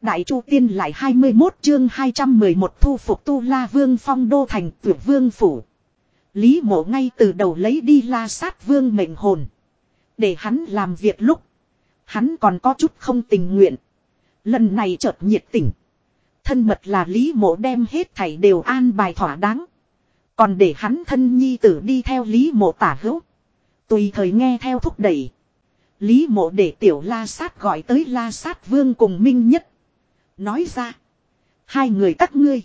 Đại Chu Tiên lại 21 chương 211 thu phục Tu La Vương phong đô thành tuyệt vương phủ. Lý mộ ngay từ đầu lấy đi la sát vương mệnh hồn. Để hắn làm việc lúc. Hắn còn có chút không tình nguyện. Lần này chợt nhiệt tình. Thân mật là Lý mộ đem hết thảy đều an bài thỏa đáng. Còn để hắn thân nhi tử đi theo Lý mộ tả hữu. Tùy thời nghe theo thúc đẩy. Lý mộ để tiểu la sát gọi tới la sát vương cùng minh nhất. Nói ra. Hai người các ngươi.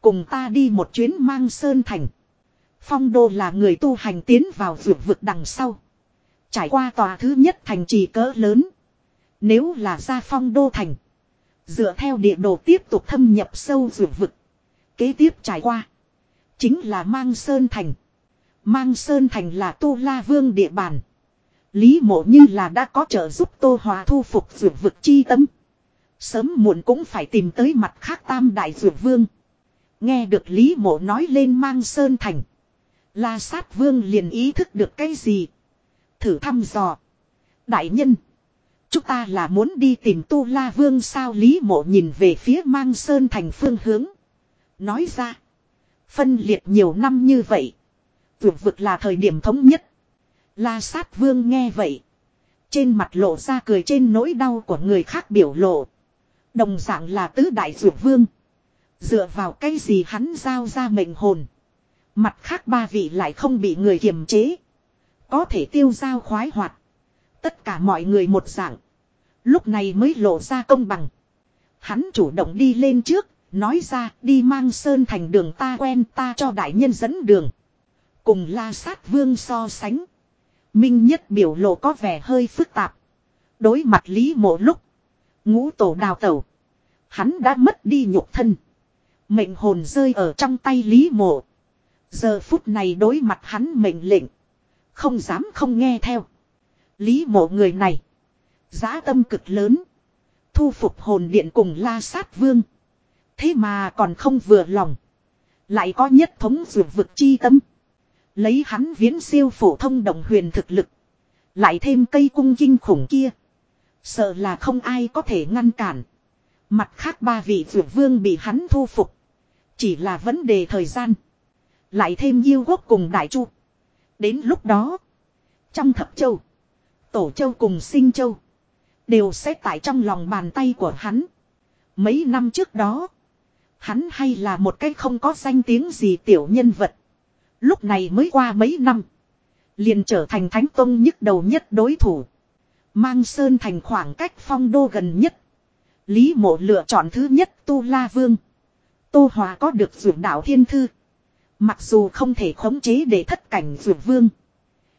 Cùng ta đi một chuyến mang sơn thành. Phong đô là người tu hành tiến vào vượt vực đằng sau. Trải qua tòa thứ nhất thành trì cỡ lớn. Nếu là ra phong đô thành. Dựa theo địa đồ tiếp tục thâm nhập sâu vượt vực. Kế tiếp trải qua. Chính là mang sơn thành. Mang sơn thành là tu la vương địa bàn. Lý mộ như là đã có trợ giúp tô hòa thu phục vượt vực chi tâm. Sớm muộn cũng phải tìm tới mặt khác tam đại dược vương. Nghe được Lý mộ nói lên mang sơn thành. La sát vương liền ý thức được cái gì. Thử thăm dò. Đại nhân. Chúng ta là muốn đi tìm tu la vương sao Lý mộ nhìn về phía mang sơn thành phương hướng. Nói ra. Phân liệt nhiều năm như vậy. Vượt vực là thời điểm thống nhất. La sát vương nghe vậy. Trên mặt lộ ra cười trên nỗi đau của người khác biểu lộ. Đồng dạng là tứ đại dược vương. Dựa vào cái gì hắn giao ra mệnh hồn. Mặt khác ba vị lại không bị người kiềm chế. Có thể tiêu giao khoái hoạt. Tất cả mọi người một dạng. Lúc này mới lộ ra công bằng. Hắn chủ động đi lên trước, nói ra đi mang sơn thành đường ta quen ta cho đại nhân dẫn đường. Cùng la sát vương so sánh. Minh nhất biểu lộ có vẻ hơi phức tạp. Đối mặt lý mộ lúc. Ngũ tổ đào tẩu. Hắn đã mất đi nhục thân. Mệnh hồn rơi ở trong tay lý mộ. Giờ phút này đối mặt hắn mệnh lệnh. Không dám không nghe theo. Lý mộ người này. Giá tâm cực lớn. Thu phục hồn điện cùng la sát vương. Thế mà còn không vừa lòng. Lại có nhất thống vượt vực chi tâm. Lấy hắn viễn siêu phổ thông đồng huyền thực lực. Lại thêm cây cung kinh khủng kia. Sợ là không ai có thể ngăn cản. Mặt khác ba vị vượt vương bị hắn thu phục. Chỉ là vấn đề thời gian. Lại thêm yêu quốc cùng đại chu. Đến lúc đó. Trong thập châu. Tổ châu cùng sinh châu. Đều sẽ tại trong lòng bàn tay của hắn. Mấy năm trước đó. Hắn hay là một cái không có danh tiếng gì tiểu nhân vật. Lúc này mới qua mấy năm. Liền trở thành thánh tông nhức đầu nhất đối thủ. Mang Sơn thành khoảng cách phong đô gần nhất. Lý mộ lựa chọn thứ nhất Tu La Vương. Tô Hòa có được dưỡng đạo thiên thư. Mặc dù không thể khống chế để thất cảnh dưỡng vương.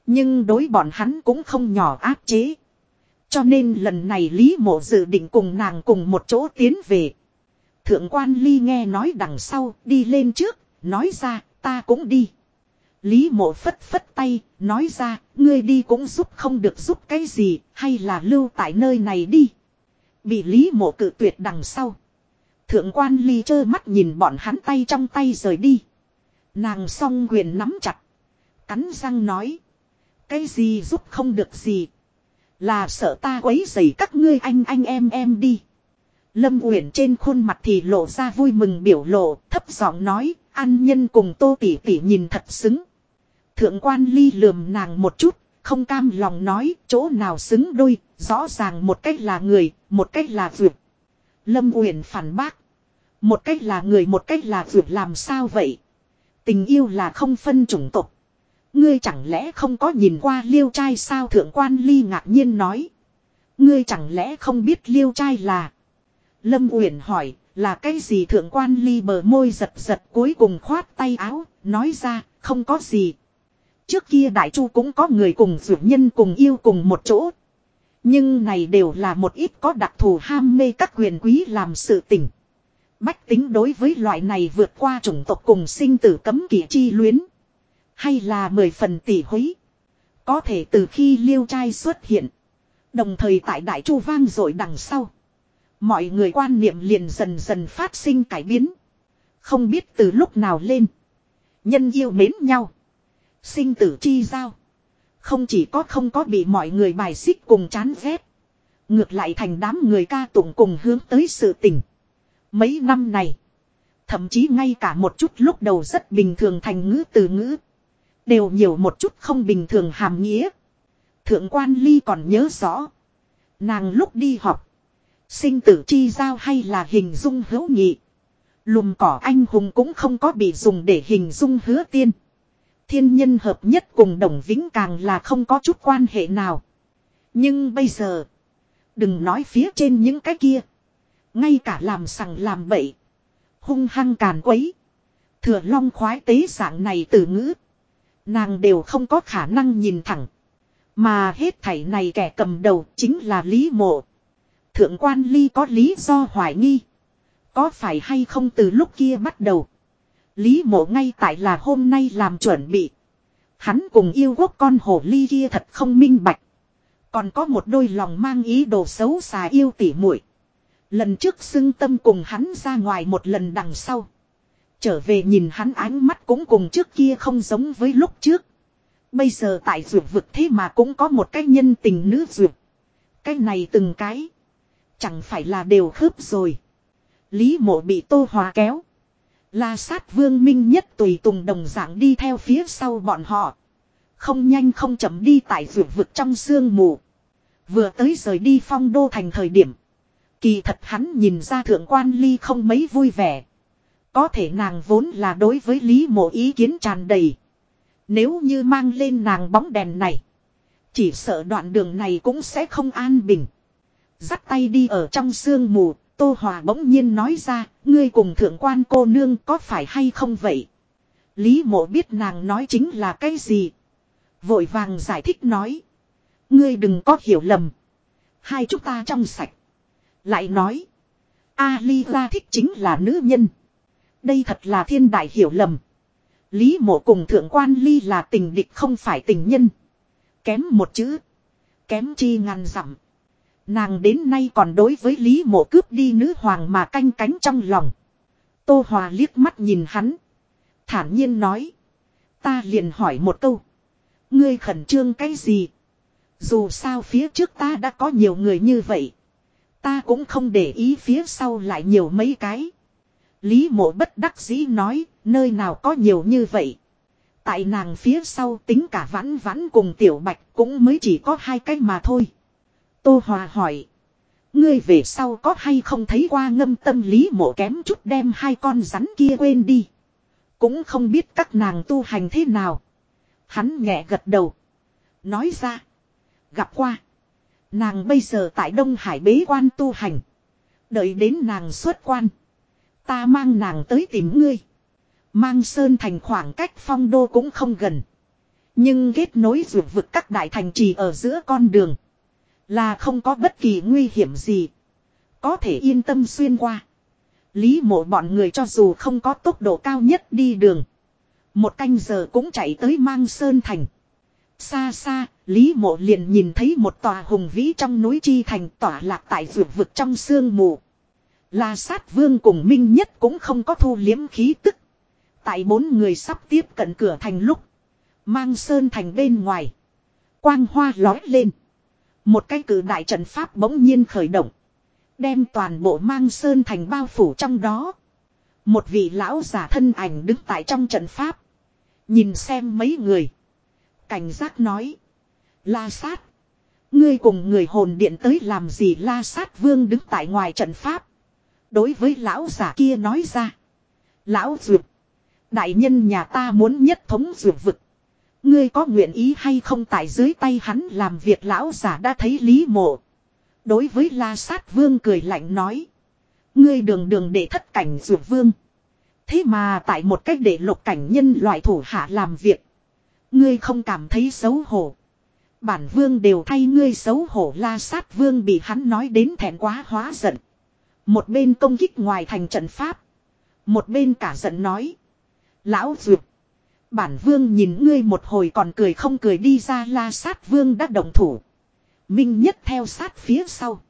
Nhưng đối bọn hắn cũng không nhỏ áp chế. Cho nên lần này Lý mộ dự định cùng nàng cùng một chỗ tiến về. Thượng quan Ly nghe nói đằng sau đi lên trước, nói ra ta cũng đi. Lý mộ phất phất tay, nói ra, ngươi đi cũng giúp không được giúp cái gì, hay là lưu tại nơi này đi. Bị Lý mộ cự tuyệt đằng sau. Thượng quan ly trơ mắt nhìn bọn hắn tay trong tay rời đi. Nàng song quyền nắm chặt. Cắn răng nói. Cái gì giúp không được gì. Là sợ ta quấy rầy các ngươi anh anh em em đi. Lâm Uyển trên khuôn mặt thì lộ ra vui mừng biểu lộ, thấp giọng nói, ăn nhân cùng tô tỷ tỷ nhìn thật xứng. Thượng quan ly lườm nàng một chút, không cam lòng nói chỗ nào xứng đôi, rõ ràng một cách là người, một cách là vượt. Lâm Uyển phản bác. Một cách là người một cách là vượt làm sao vậy? Tình yêu là không phân chủng tộc. Ngươi chẳng lẽ không có nhìn qua liêu trai sao thượng quan ly ngạc nhiên nói. Ngươi chẳng lẽ không biết liêu trai là. Lâm Uyển hỏi là cái gì thượng quan ly bờ môi giật giật cuối cùng khoát tay áo nói ra không có gì Trước kia đại chu cũng có người cùng dược nhân cùng yêu cùng một chỗ. Nhưng này đều là một ít có đặc thù ham mê các quyền quý làm sự tình. Bách tính đối với loại này vượt qua chủng tộc cùng sinh tử cấm kỵ chi luyến. Hay là mười phần tỷ húy. Có thể từ khi liêu trai xuất hiện. Đồng thời tại đại chu vang rồi đằng sau. Mọi người quan niệm liền dần dần phát sinh cải biến. Không biết từ lúc nào lên. Nhân yêu mến nhau. Sinh tử chi giao. Không chỉ có không có bị mọi người bài xích cùng chán ghét. Ngược lại thành đám người ca tụng cùng hướng tới sự tình. Mấy năm này. Thậm chí ngay cả một chút lúc đầu rất bình thường thành ngữ từ ngữ. Đều nhiều một chút không bình thường hàm nghĩa. Thượng quan ly còn nhớ rõ. Nàng lúc đi học. Sinh tử chi giao hay là hình dung hữu nghị. Lùm cỏ anh hùng cũng không có bị dùng để hình dung hứa tiên. Thiên nhân hợp nhất cùng đồng vĩnh càng là không có chút quan hệ nào. Nhưng bây giờ. Đừng nói phía trên những cái kia. Ngay cả làm sằng làm bậy. Hung hăng càn quấy. Thừa long khoái tế dạng này từ ngữ. Nàng đều không có khả năng nhìn thẳng. Mà hết thảy này kẻ cầm đầu chính là Lý Mộ. Thượng quan Ly có lý do hoài nghi. Có phải hay không từ lúc kia bắt đầu. Lý mộ ngay tại là hôm nay làm chuẩn bị. Hắn cùng yêu quốc con hổ ly kia thật không minh bạch. Còn có một đôi lòng mang ý đồ xấu xà yêu tỉ muội Lần trước xưng tâm cùng hắn ra ngoài một lần đằng sau. Trở về nhìn hắn ánh mắt cũng cùng trước kia không giống với lúc trước. Bây giờ tại dược vực thế mà cũng có một cái nhân tình nữ dược. Cái này từng cái. Chẳng phải là đều khớp rồi. Lý mộ bị tô hòa kéo. La sát vương minh nhất tùy tùng đồng dạng đi theo phía sau bọn họ. Không nhanh không chậm đi tại dược vực trong sương mù. Vừa tới rời đi phong đô thành thời điểm. Kỳ thật hắn nhìn ra thượng quan ly không mấy vui vẻ. Có thể nàng vốn là đối với Lý mộ ý kiến tràn đầy. Nếu như mang lên nàng bóng đèn này. Chỉ sợ đoạn đường này cũng sẽ không an bình. Dắt tay đi ở trong sương mù. Tô Hòa bỗng nhiên nói ra. Ngươi cùng thượng quan cô nương có phải hay không vậy? Lý mộ biết nàng nói chính là cái gì. Vội vàng giải thích nói. Ngươi đừng có hiểu lầm. Hai chúng ta trong sạch. Lại nói. Ali ra thích chính là nữ nhân. Đây thật là thiên đại hiểu lầm. Lý mộ cùng thượng quan ly là tình địch không phải tình nhân. Kém một chữ. Kém chi ngàn dặm. Nàng đến nay còn đối với Lý mộ cướp đi nữ hoàng mà canh cánh trong lòng. Tô Hòa liếc mắt nhìn hắn. Thản nhiên nói. Ta liền hỏi một câu. Ngươi khẩn trương cái gì? Dù sao phía trước ta đã có nhiều người như vậy. Ta cũng không để ý phía sau lại nhiều mấy cái. Lý mộ bất đắc dĩ nói, nơi nào có nhiều như vậy. Tại nàng phía sau tính cả vãn vãn cùng tiểu bạch cũng mới chỉ có hai cái mà thôi. Tô Hòa hỏi. Ngươi về sau có hay không thấy qua ngâm tâm lý mộ kém chút đem hai con rắn kia quên đi. Cũng không biết các nàng tu hành thế nào. Hắn nhẹ gật đầu. Nói ra. Gặp qua. Nàng bây giờ tại Đông Hải bế quan tu hành. Đợi đến nàng xuất quan. Ta mang nàng tới tìm ngươi. Mang Sơn thành khoảng cách phong đô cũng không gần. Nhưng kết nối ruột vực các đại thành trì ở giữa con đường. Là không có bất kỳ nguy hiểm gì. Có thể yên tâm xuyên qua. Lý mộ bọn người cho dù không có tốc độ cao nhất đi đường. Một canh giờ cũng chạy tới mang Sơn thành. Xa xa, Lý mộ liền nhìn thấy một tòa hùng vĩ trong núi chi thành tỏa lạc tại vượt vực trong sương mù. La sát vương cùng minh nhất cũng không có thu liếm khí tức. Tại bốn người sắp tiếp cận cửa thành lúc. Mang sơn thành bên ngoài. Quang hoa lói lên. Một cái cử đại trận pháp bỗng nhiên khởi động. Đem toàn bộ mang sơn thành bao phủ trong đó. Một vị lão giả thân ảnh đứng tại trong trận pháp. Nhìn xem mấy người. Cảnh giác nói. La sát. Ngươi cùng người hồn điện tới làm gì la sát vương đứng tại ngoài trận pháp. Đối với lão giả kia nói ra. Lão duyệt. Đại nhân nhà ta muốn nhất thống duyệt vực. Ngươi có nguyện ý hay không tại dưới tay hắn làm việc lão giả đã thấy lý mộ. Đối với la sát vương cười lạnh nói. Ngươi đường đường để thất cảnh dược vương. Thế mà tại một cách để lục cảnh nhân loại thủ hạ làm việc. Ngươi không cảm thấy xấu hổ. Bản vương đều thay ngươi xấu hổ la sát vương bị hắn nói đến thẹn quá hóa giận. Một bên công kích ngoài thành trận pháp. Một bên cả giận nói. Lão dược. Bản vương nhìn ngươi một hồi còn cười không cười đi ra la sát vương đã động thủ. Minh nhất theo sát phía sau.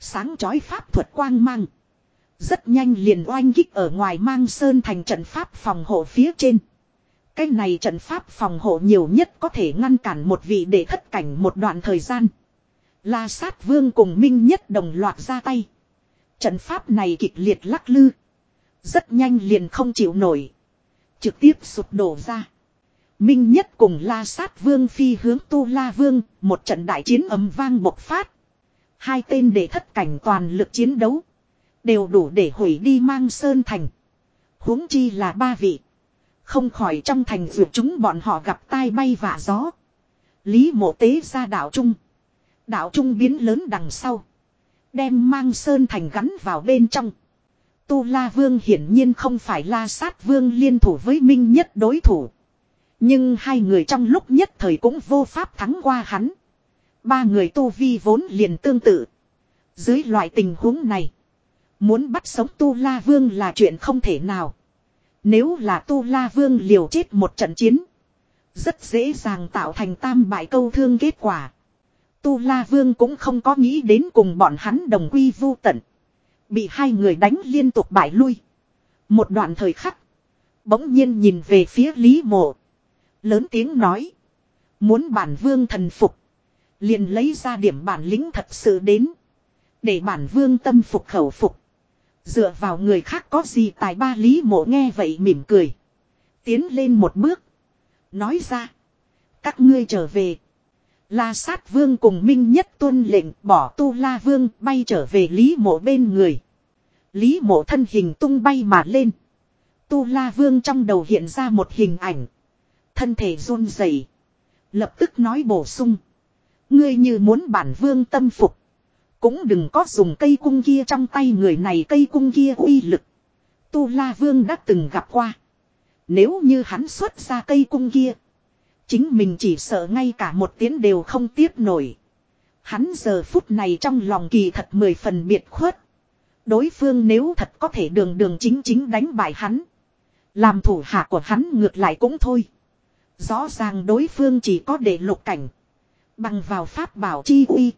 Sáng chói pháp thuật quang mang. Rất nhanh liền oanh kích ở ngoài mang sơn thành trận pháp phòng hộ phía trên. Cái này trận pháp phòng hộ nhiều nhất có thể ngăn cản một vị để thất cảnh một đoạn thời gian. La sát vương cùng minh nhất đồng loạt ra tay. Trận pháp này kịch liệt lắc lư. Rất nhanh liền không chịu nổi. Trực tiếp sụp đổ ra. Minh nhất cùng la sát vương phi hướng tu la vương, một trận đại chiến ấm vang bộc phát. Hai tên để thất cảnh toàn lực chiến đấu. Đều đủ để hủy đi mang sơn thành. huống chi là ba vị. Không khỏi trong thành vượt chúng bọn họ gặp tai bay vạ gió. Lý mộ tế ra đảo Trung. Đảo Trung biến lớn đằng sau. Đem mang sơn thành gắn vào bên trong. Tu La Vương hiển nhiên không phải La Sát Vương liên thủ với Minh Nhất đối thủ. Nhưng hai người trong lúc nhất thời cũng vô pháp thắng qua hắn. Ba người Tu Vi vốn liền tương tự. Dưới loại tình huống này. Muốn bắt sống Tu La Vương là chuyện không thể nào. Nếu là Tu La Vương liều chết một trận chiến. Rất dễ dàng tạo thành tam bại câu thương kết quả. Tu La Vương cũng không có nghĩ đến cùng bọn hắn đồng quy vu tận. Bị hai người đánh liên tục bại lui. Một đoạn thời khắc. Bỗng nhiên nhìn về phía Lý Mộ. Lớn tiếng nói. Muốn bản vương thần phục. Liền lấy ra điểm bản lĩnh thật sự đến. Để bản vương tâm phục khẩu phục. Dựa vào người khác có gì tài ba Lý Mộ nghe vậy mỉm cười. Tiến lên một bước. Nói ra. Các ngươi trở về. La sát vương cùng minh nhất tuân lệnh bỏ tu la vương bay trở về Lý mộ bên người. Lý mộ thân hình tung bay mà lên. Tu la vương trong đầu hiện ra một hình ảnh. Thân thể run rẩy, Lập tức nói bổ sung. Ngươi như muốn bản vương tâm phục. Cũng đừng có dùng cây cung kia trong tay người này cây cung kia uy lực. Tu la vương đã từng gặp qua. Nếu như hắn xuất ra cây cung kia. Chính mình chỉ sợ ngay cả một tiếng đều không tiếp nổi. Hắn giờ phút này trong lòng kỳ thật mười phần biệt khuất. Đối phương nếu thật có thể đường đường chính chính đánh bại hắn. Làm thủ hạ của hắn ngược lại cũng thôi. Rõ ràng đối phương chỉ có để lục cảnh. Bằng vào pháp bảo chi uy.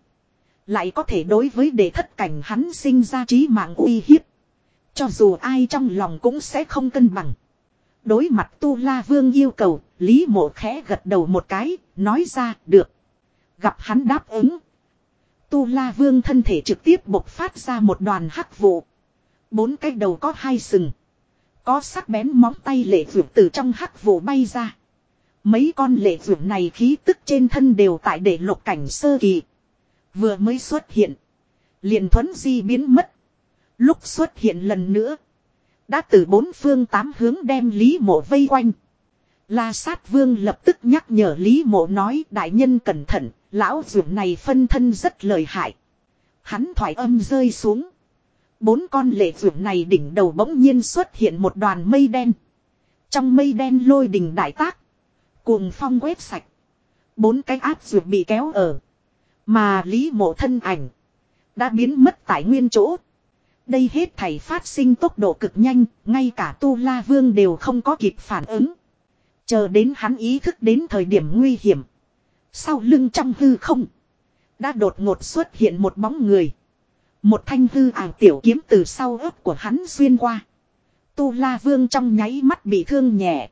Lại có thể đối với đệ thất cảnh hắn sinh ra trí mạng uy hiếp. Cho dù ai trong lòng cũng sẽ không cân bằng. Đối mặt Tu La Vương yêu cầu, Lý Mộ khẽ gật đầu một cái, nói ra, được. Gặp hắn đáp ứng. Tu La Vương thân thể trực tiếp bộc phát ra một đoàn hắc vụ. Bốn cái đầu có hai sừng. Có sắc bén móng tay lệ vượt từ trong hắc vụ bay ra. Mấy con lệ vượt này khí tức trên thân đều tại để lục cảnh sơ kỳ. Vừa mới xuất hiện. liền thuấn di biến mất. Lúc xuất hiện lần nữa. Đã từ bốn phương tám hướng đem Lý Mộ vây quanh. La sát vương lập tức nhắc nhở Lý Mộ nói đại nhân cẩn thận, lão dụng này phân thân rất lợi hại. Hắn thoải âm rơi xuống. Bốn con lệ dụng này đỉnh đầu bỗng nhiên xuất hiện một đoàn mây đen. Trong mây đen lôi đình đại tác. Cuồng phong quét sạch. Bốn cái áp dụng bị kéo ở. Mà Lý Mộ thân ảnh. Đã biến mất tại nguyên chỗ. Đây hết thảy phát sinh tốc độ cực nhanh, ngay cả Tu La Vương đều không có kịp phản ứng. Chờ đến hắn ý thức đến thời điểm nguy hiểm. Sau lưng trong hư không. Đã đột ngột xuất hiện một bóng người. Một thanh hư ảo tiểu kiếm từ sau ớt của hắn xuyên qua. Tu La Vương trong nháy mắt bị thương nhẹ.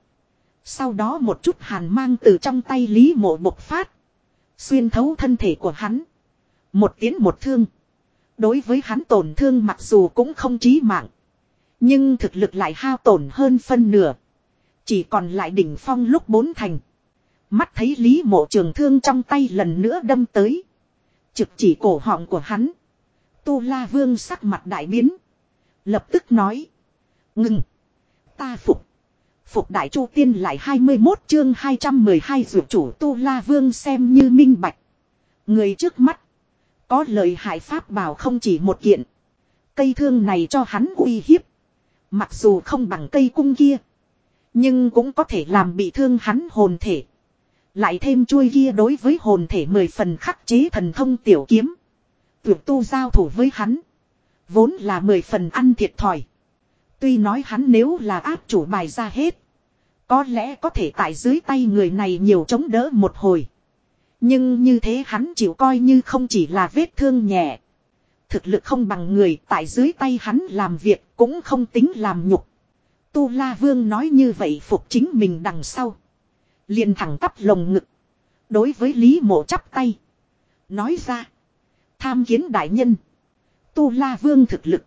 Sau đó một chút hàn mang từ trong tay Lý Mộ bộc phát. Xuyên thấu thân thể của hắn. Một tiến một thương. Đối với hắn tổn thương mặc dù cũng không chí mạng. Nhưng thực lực lại hao tổn hơn phân nửa. Chỉ còn lại đỉnh phong lúc bốn thành. Mắt thấy Lý mộ trường thương trong tay lần nữa đâm tới. Trực chỉ cổ họng của hắn. Tu La Vương sắc mặt đại biến. Lập tức nói. Ngừng. Ta phục. Phục đại chu tiên lại 21 chương 212 dược chủ Tu La Vương xem như minh bạch. Người trước mắt. Có lời hại pháp bảo không chỉ một kiện. Cây thương này cho hắn uy hiếp. Mặc dù không bằng cây cung kia. Nhưng cũng có thể làm bị thương hắn hồn thể. Lại thêm chuôi kia đối với hồn thể mười phần khắc chế thần thông tiểu kiếm. Tuyệt tu giao thủ với hắn. Vốn là mười phần ăn thiệt thòi. Tuy nói hắn nếu là áp chủ bài ra hết. Có lẽ có thể tại dưới tay người này nhiều chống đỡ một hồi. Nhưng như thế hắn chịu coi như không chỉ là vết thương nhẹ. Thực lực không bằng người, tại dưới tay hắn làm việc cũng không tính làm nhục. Tu La Vương nói như vậy phục chính mình đằng sau. liền thẳng tắp lồng ngực. Đối với Lý Mộ chắp tay. Nói ra. Tham kiến đại nhân. Tu La Vương thực lực.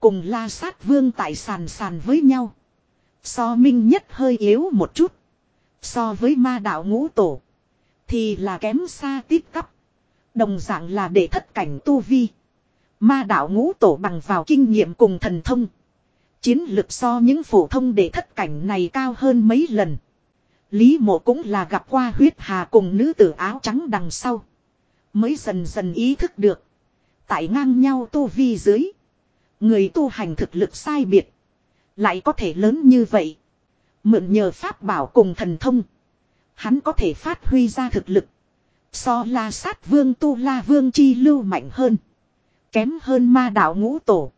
Cùng La Sát Vương tại sàn sàn với nhau. So minh nhất hơi yếu một chút. So với ma đạo ngũ tổ. Thì là kém xa tít cấp. Đồng dạng là để thất cảnh tu vi. Ma đạo ngũ tổ bằng vào kinh nghiệm cùng thần thông. Chiến lực so những phổ thông để thất cảnh này cao hơn mấy lần. Lý mộ cũng là gặp qua huyết hà cùng nữ tử áo trắng đằng sau. Mới dần dần ý thức được. Tại ngang nhau tu vi dưới. Người tu hành thực lực sai biệt. Lại có thể lớn như vậy. Mượn nhờ pháp bảo cùng thần thông. Hắn có thể phát huy ra thực lực. So la sát vương tu la vương chi lưu mạnh hơn. Kém hơn ma đạo ngũ tổ.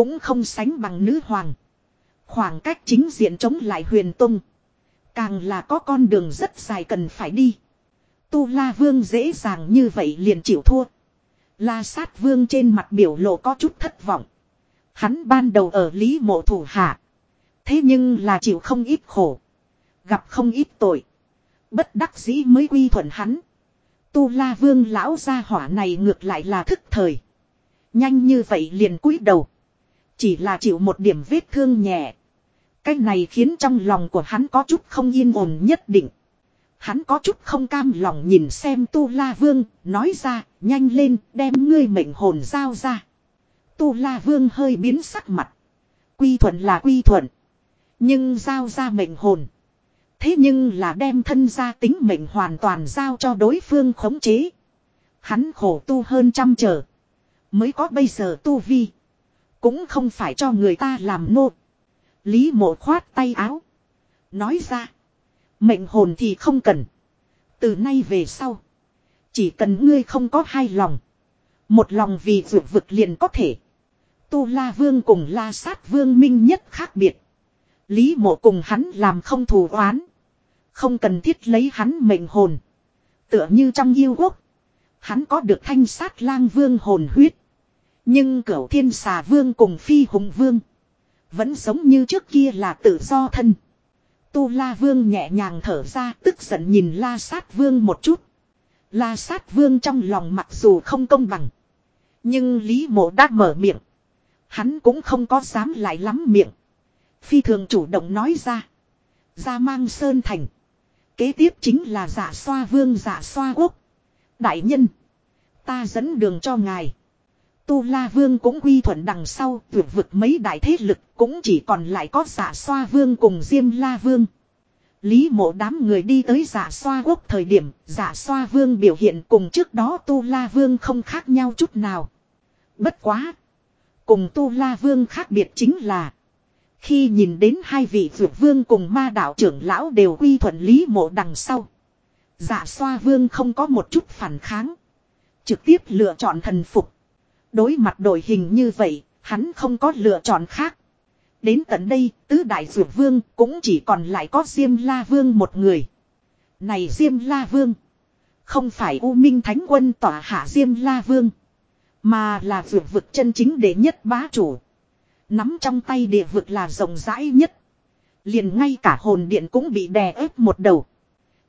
Cũng không sánh bằng nữ hoàng. Khoảng cách chính diện chống lại huyền tung. Càng là có con đường rất dài cần phải đi. Tu La Vương dễ dàng như vậy liền chịu thua. La sát vương trên mặt biểu lộ có chút thất vọng. Hắn ban đầu ở Lý mộ thủ hạ. Thế nhưng là chịu không ít khổ. Gặp không ít tội. Bất đắc dĩ mới quy thuận hắn. Tu La Vương lão gia hỏa này ngược lại là thức thời. Nhanh như vậy liền cúi đầu. Chỉ là chịu một điểm vết thương nhẹ. Cái này khiến trong lòng của hắn có chút không yên ổn nhất định. Hắn có chút không cam lòng nhìn xem Tu La Vương, nói ra, nhanh lên, đem ngươi mệnh hồn giao ra. Tu La Vương hơi biến sắc mặt. Quy thuận là quy thuận. Nhưng giao ra mệnh hồn. Thế nhưng là đem thân gia tính mệnh hoàn toàn giao cho đối phương khống chế. Hắn khổ tu hơn trăm trở. Mới có bây giờ tu vi. Cũng không phải cho người ta làm nô. Lý mộ khoát tay áo. Nói ra. Mệnh hồn thì không cần. Từ nay về sau. Chỉ cần ngươi không có hai lòng. Một lòng vì vượt vực liền có thể. Tu La Vương cùng La Sát Vương minh nhất khác biệt. Lý mộ cùng hắn làm không thù oán. Không cần thiết lấy hắn mệnh hồn. Tựa như trong yêu quốc. Hắn có được thanh sát lang vương hồn huyết. Nhưng cửu thiên xà vương cùng phi hùng vương. Vẫn giống như trước kia là tự do thân. Tu La Vương nhẹ nhàng thở ra, tức giận nhìn La Sát Vương một chút. La Sát Vương trong lòng mặc dù không công bằng. Nhưng Lý Mộ đã mở miệng. Hắn cũng không có dám lại lắm miệng. Phi thường chủ động nói ra. Ra mang Sơn Thành. Kế tiếp chính là giả xoa vương giả xoa quốc. Đại nhân. Ta dẫn đường cho ngài. Tu La Vương cũng quy thuận đằng sau, tuyệt vực mấy đại thế lực cũng chỉ còn lại có giả xoa vương cùng Diêm La Vương. Lý mộ đám người đi tới giả xoa quốc thời điểm giả xoa vương biểu hiện cùng trước đó Tu La Vương không khác nhau chút nào. Bất quá. Cùng Tu La Vương khác biệt chính là. Khi nhìn đến hai vị dược vương cùng ma đạo trưởng lão đều quy thuận Lý mộ đằng sau. Giả xoa vương không có một chút phản kháng. Trực tiếp lựa chọn thần phục. Đối mặt đội hình như vậy, hắn không có lựa chọn khác. Đến tận đây, tứ đại dược vương cũng chỉ còn lại có Diêm La Vương một người. Này Diêm La Vương, không phải U Minh Thánh Quân tỏa hạ Diêm La Vương, mà là dược vực chân chính đệ nhất bá chủ. Nắm trong tay địa vực là rộng rãi nhất. Liền ngay cả hồn điện cũng bị đè ép một đầu.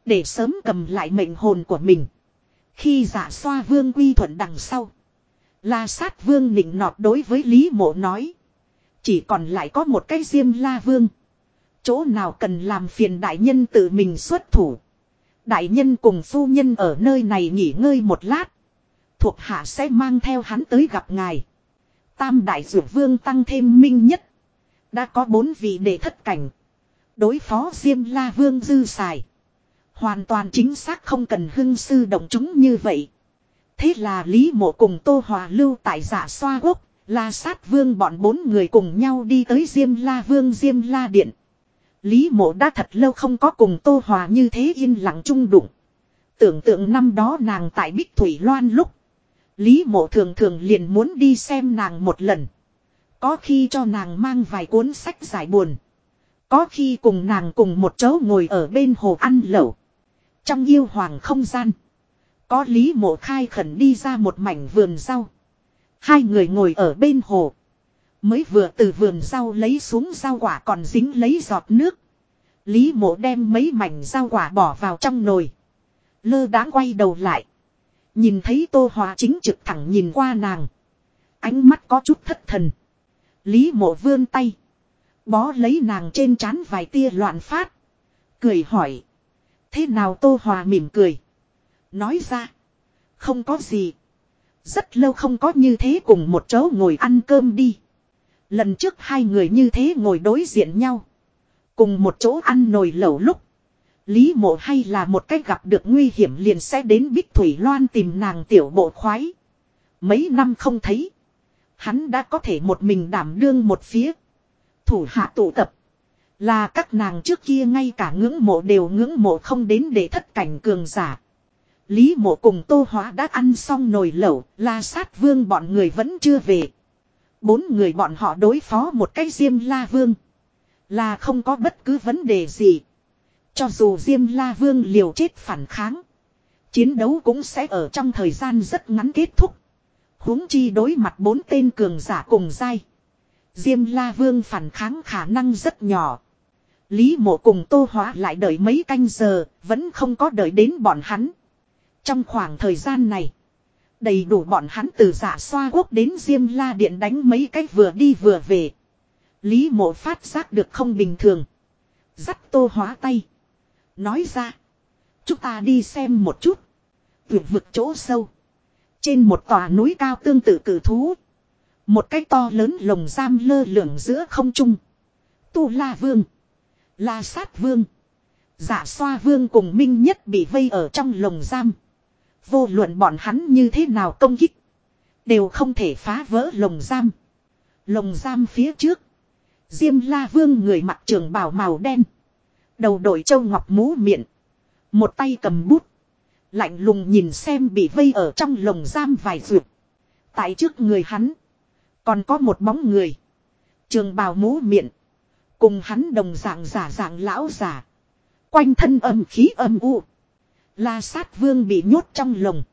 Để sớm cầm lại mệnh hồn của mình. Khi giả xoa vương quy thuận đằng sau. La sát vương nịnh nọt đối với Lý mộ nói. Chỉ còn lại có một cái diêm la vương. Chỗ nào cần làm phiền đại nhân tự mình xuất thủ. Đại nhân cùng phu nhân ở nơi này nghỉ ngơi một lát. Thuộc hạ sẽ mang theo hắn tới gặp ngài. Tam đại dược vương tăng thêm minh nhất. Đã có bốn vị để thất cảnh. Đối phó Diêm La Vương dư xài. Hoàn toàn chính xác không cần hưng sư động chúng như vậy. Thế là Lý Mộ cùng Tô Hòa lưu tại giả xoa quốc, La sát vương bọn bốn người cùng nhau đi tới Diêm La Vương Diêm La Điện. Lý Mộ đã thật lâu không có cùng Tô Hòa như thế yên lặng chung đụng. Tưởng tượng năm đó nàng tại Bích Thủy Loan lúc. Lý Mộ thường thường liền muốn đi xem nàng một lần. Có khi cho nàng mang vài cuốn sách giải buồn. Có khi cùng nàng cùng một chỗ ngồi ở bên hồ ăn lẩu. Trong yêu hoàng không gian. Có Lý Mộ khai khẩn đi ra một mảnh vườn rau. Hai người ngồi ở bên hồ. Mới vừa từ vườn rau lấy xuống rau quả còn dính lấy giọt nước. Lý mộ đem mấy mảnh rau quả bỏ vào trong nồi. Lơ đãng quay đầu lại. Nhìn thấy Tô Hòa chính trực thẳng nhìn qua nàng. Ánh mắt có chút thất thần. Lý mộ vươn tay. Bó lấy nàng trên trán vài tia loạn phát. Cười hỏi. Thế nào Tô Hòa mỉm cười. Nói ra. Không có gì. Rất lâu không có như thế cùng một chỗ ngồi ăn cơm đi. Lần trước hai người như thế ngồi đối diện nhau. Cùng một chỗ ăn nồi lẩu lúc. Lý mộ hay là một cách gặp được nguy hiểm liền sẽ đến Bích Thủy Loan tìm nàng tiểu bộ khoái. Mấy năm không thấy. Hắn đã có thể một mình đảm đương một phía. Thủ hạ tụ tập. Là các nàng trước kia ngay cả ngưỡng mộ đều ngưỡng mộ không đến để thất cảnh cường giả. Lý mộ cùng tô hóa đã ăn xong nồi lẩu, la sát vương bọn người vẫn chưa về. Bốn người bọn họ đối phó một cái diêm la vương. Là không có bất cứ vấn đề gì. Cho dù diêm la vương liều chết phản kháng. Chiến đấu cũng sẽ ở trong thời gian rất ngắn kết thúc. huống chi đối mặt bốn tên cường giả cùng dai. Diêm la vương phản kháng khả năng rất nhỏ. Lý mộ cùng tô hóa lại đợi mấy canh giờ, vẫn không có đợi đến bọn hắn. Trong khoảng thời gian này, đầy đủ bọn hắn từ giả xoa quốc đến Diêm La Điện đánh mấy cách vừa đi vừa về. Lý mộ phát giác được không bình thường. Dắt tô hóa tay. Nói ra. Chúng ta đi xem một chút. Tuyệt vực chỗ sâu. Trên một tòa núi cao tương tự cử thú. Một cái to lớn lồng giam lơ lửng giữa không trung. Tu La Vương. La Sát Vương. Giả xoa vương cùng Minh Nhất bị vây ở trong lồng giam. Vô luận bọn hắn như thế nào công kích. Đều không thể phá vỡ lồng giam. Lồng giam phía trước. Diêm la vương người mặc trường bào màu đen. Đầu đội châu ngọc mũ miệng. Một tay cầm bút. Lạnh lùng nhìn xem bị vây ở trong lồng giam vài ruột. Tại trước người hắn. Còn có một bóng người. Trường bào mũ miệng. Cùng hắn đồng dạng giả dạng lão giả. Quanh thân âm khí âm u. La sát vương bị nhốt trong lồng.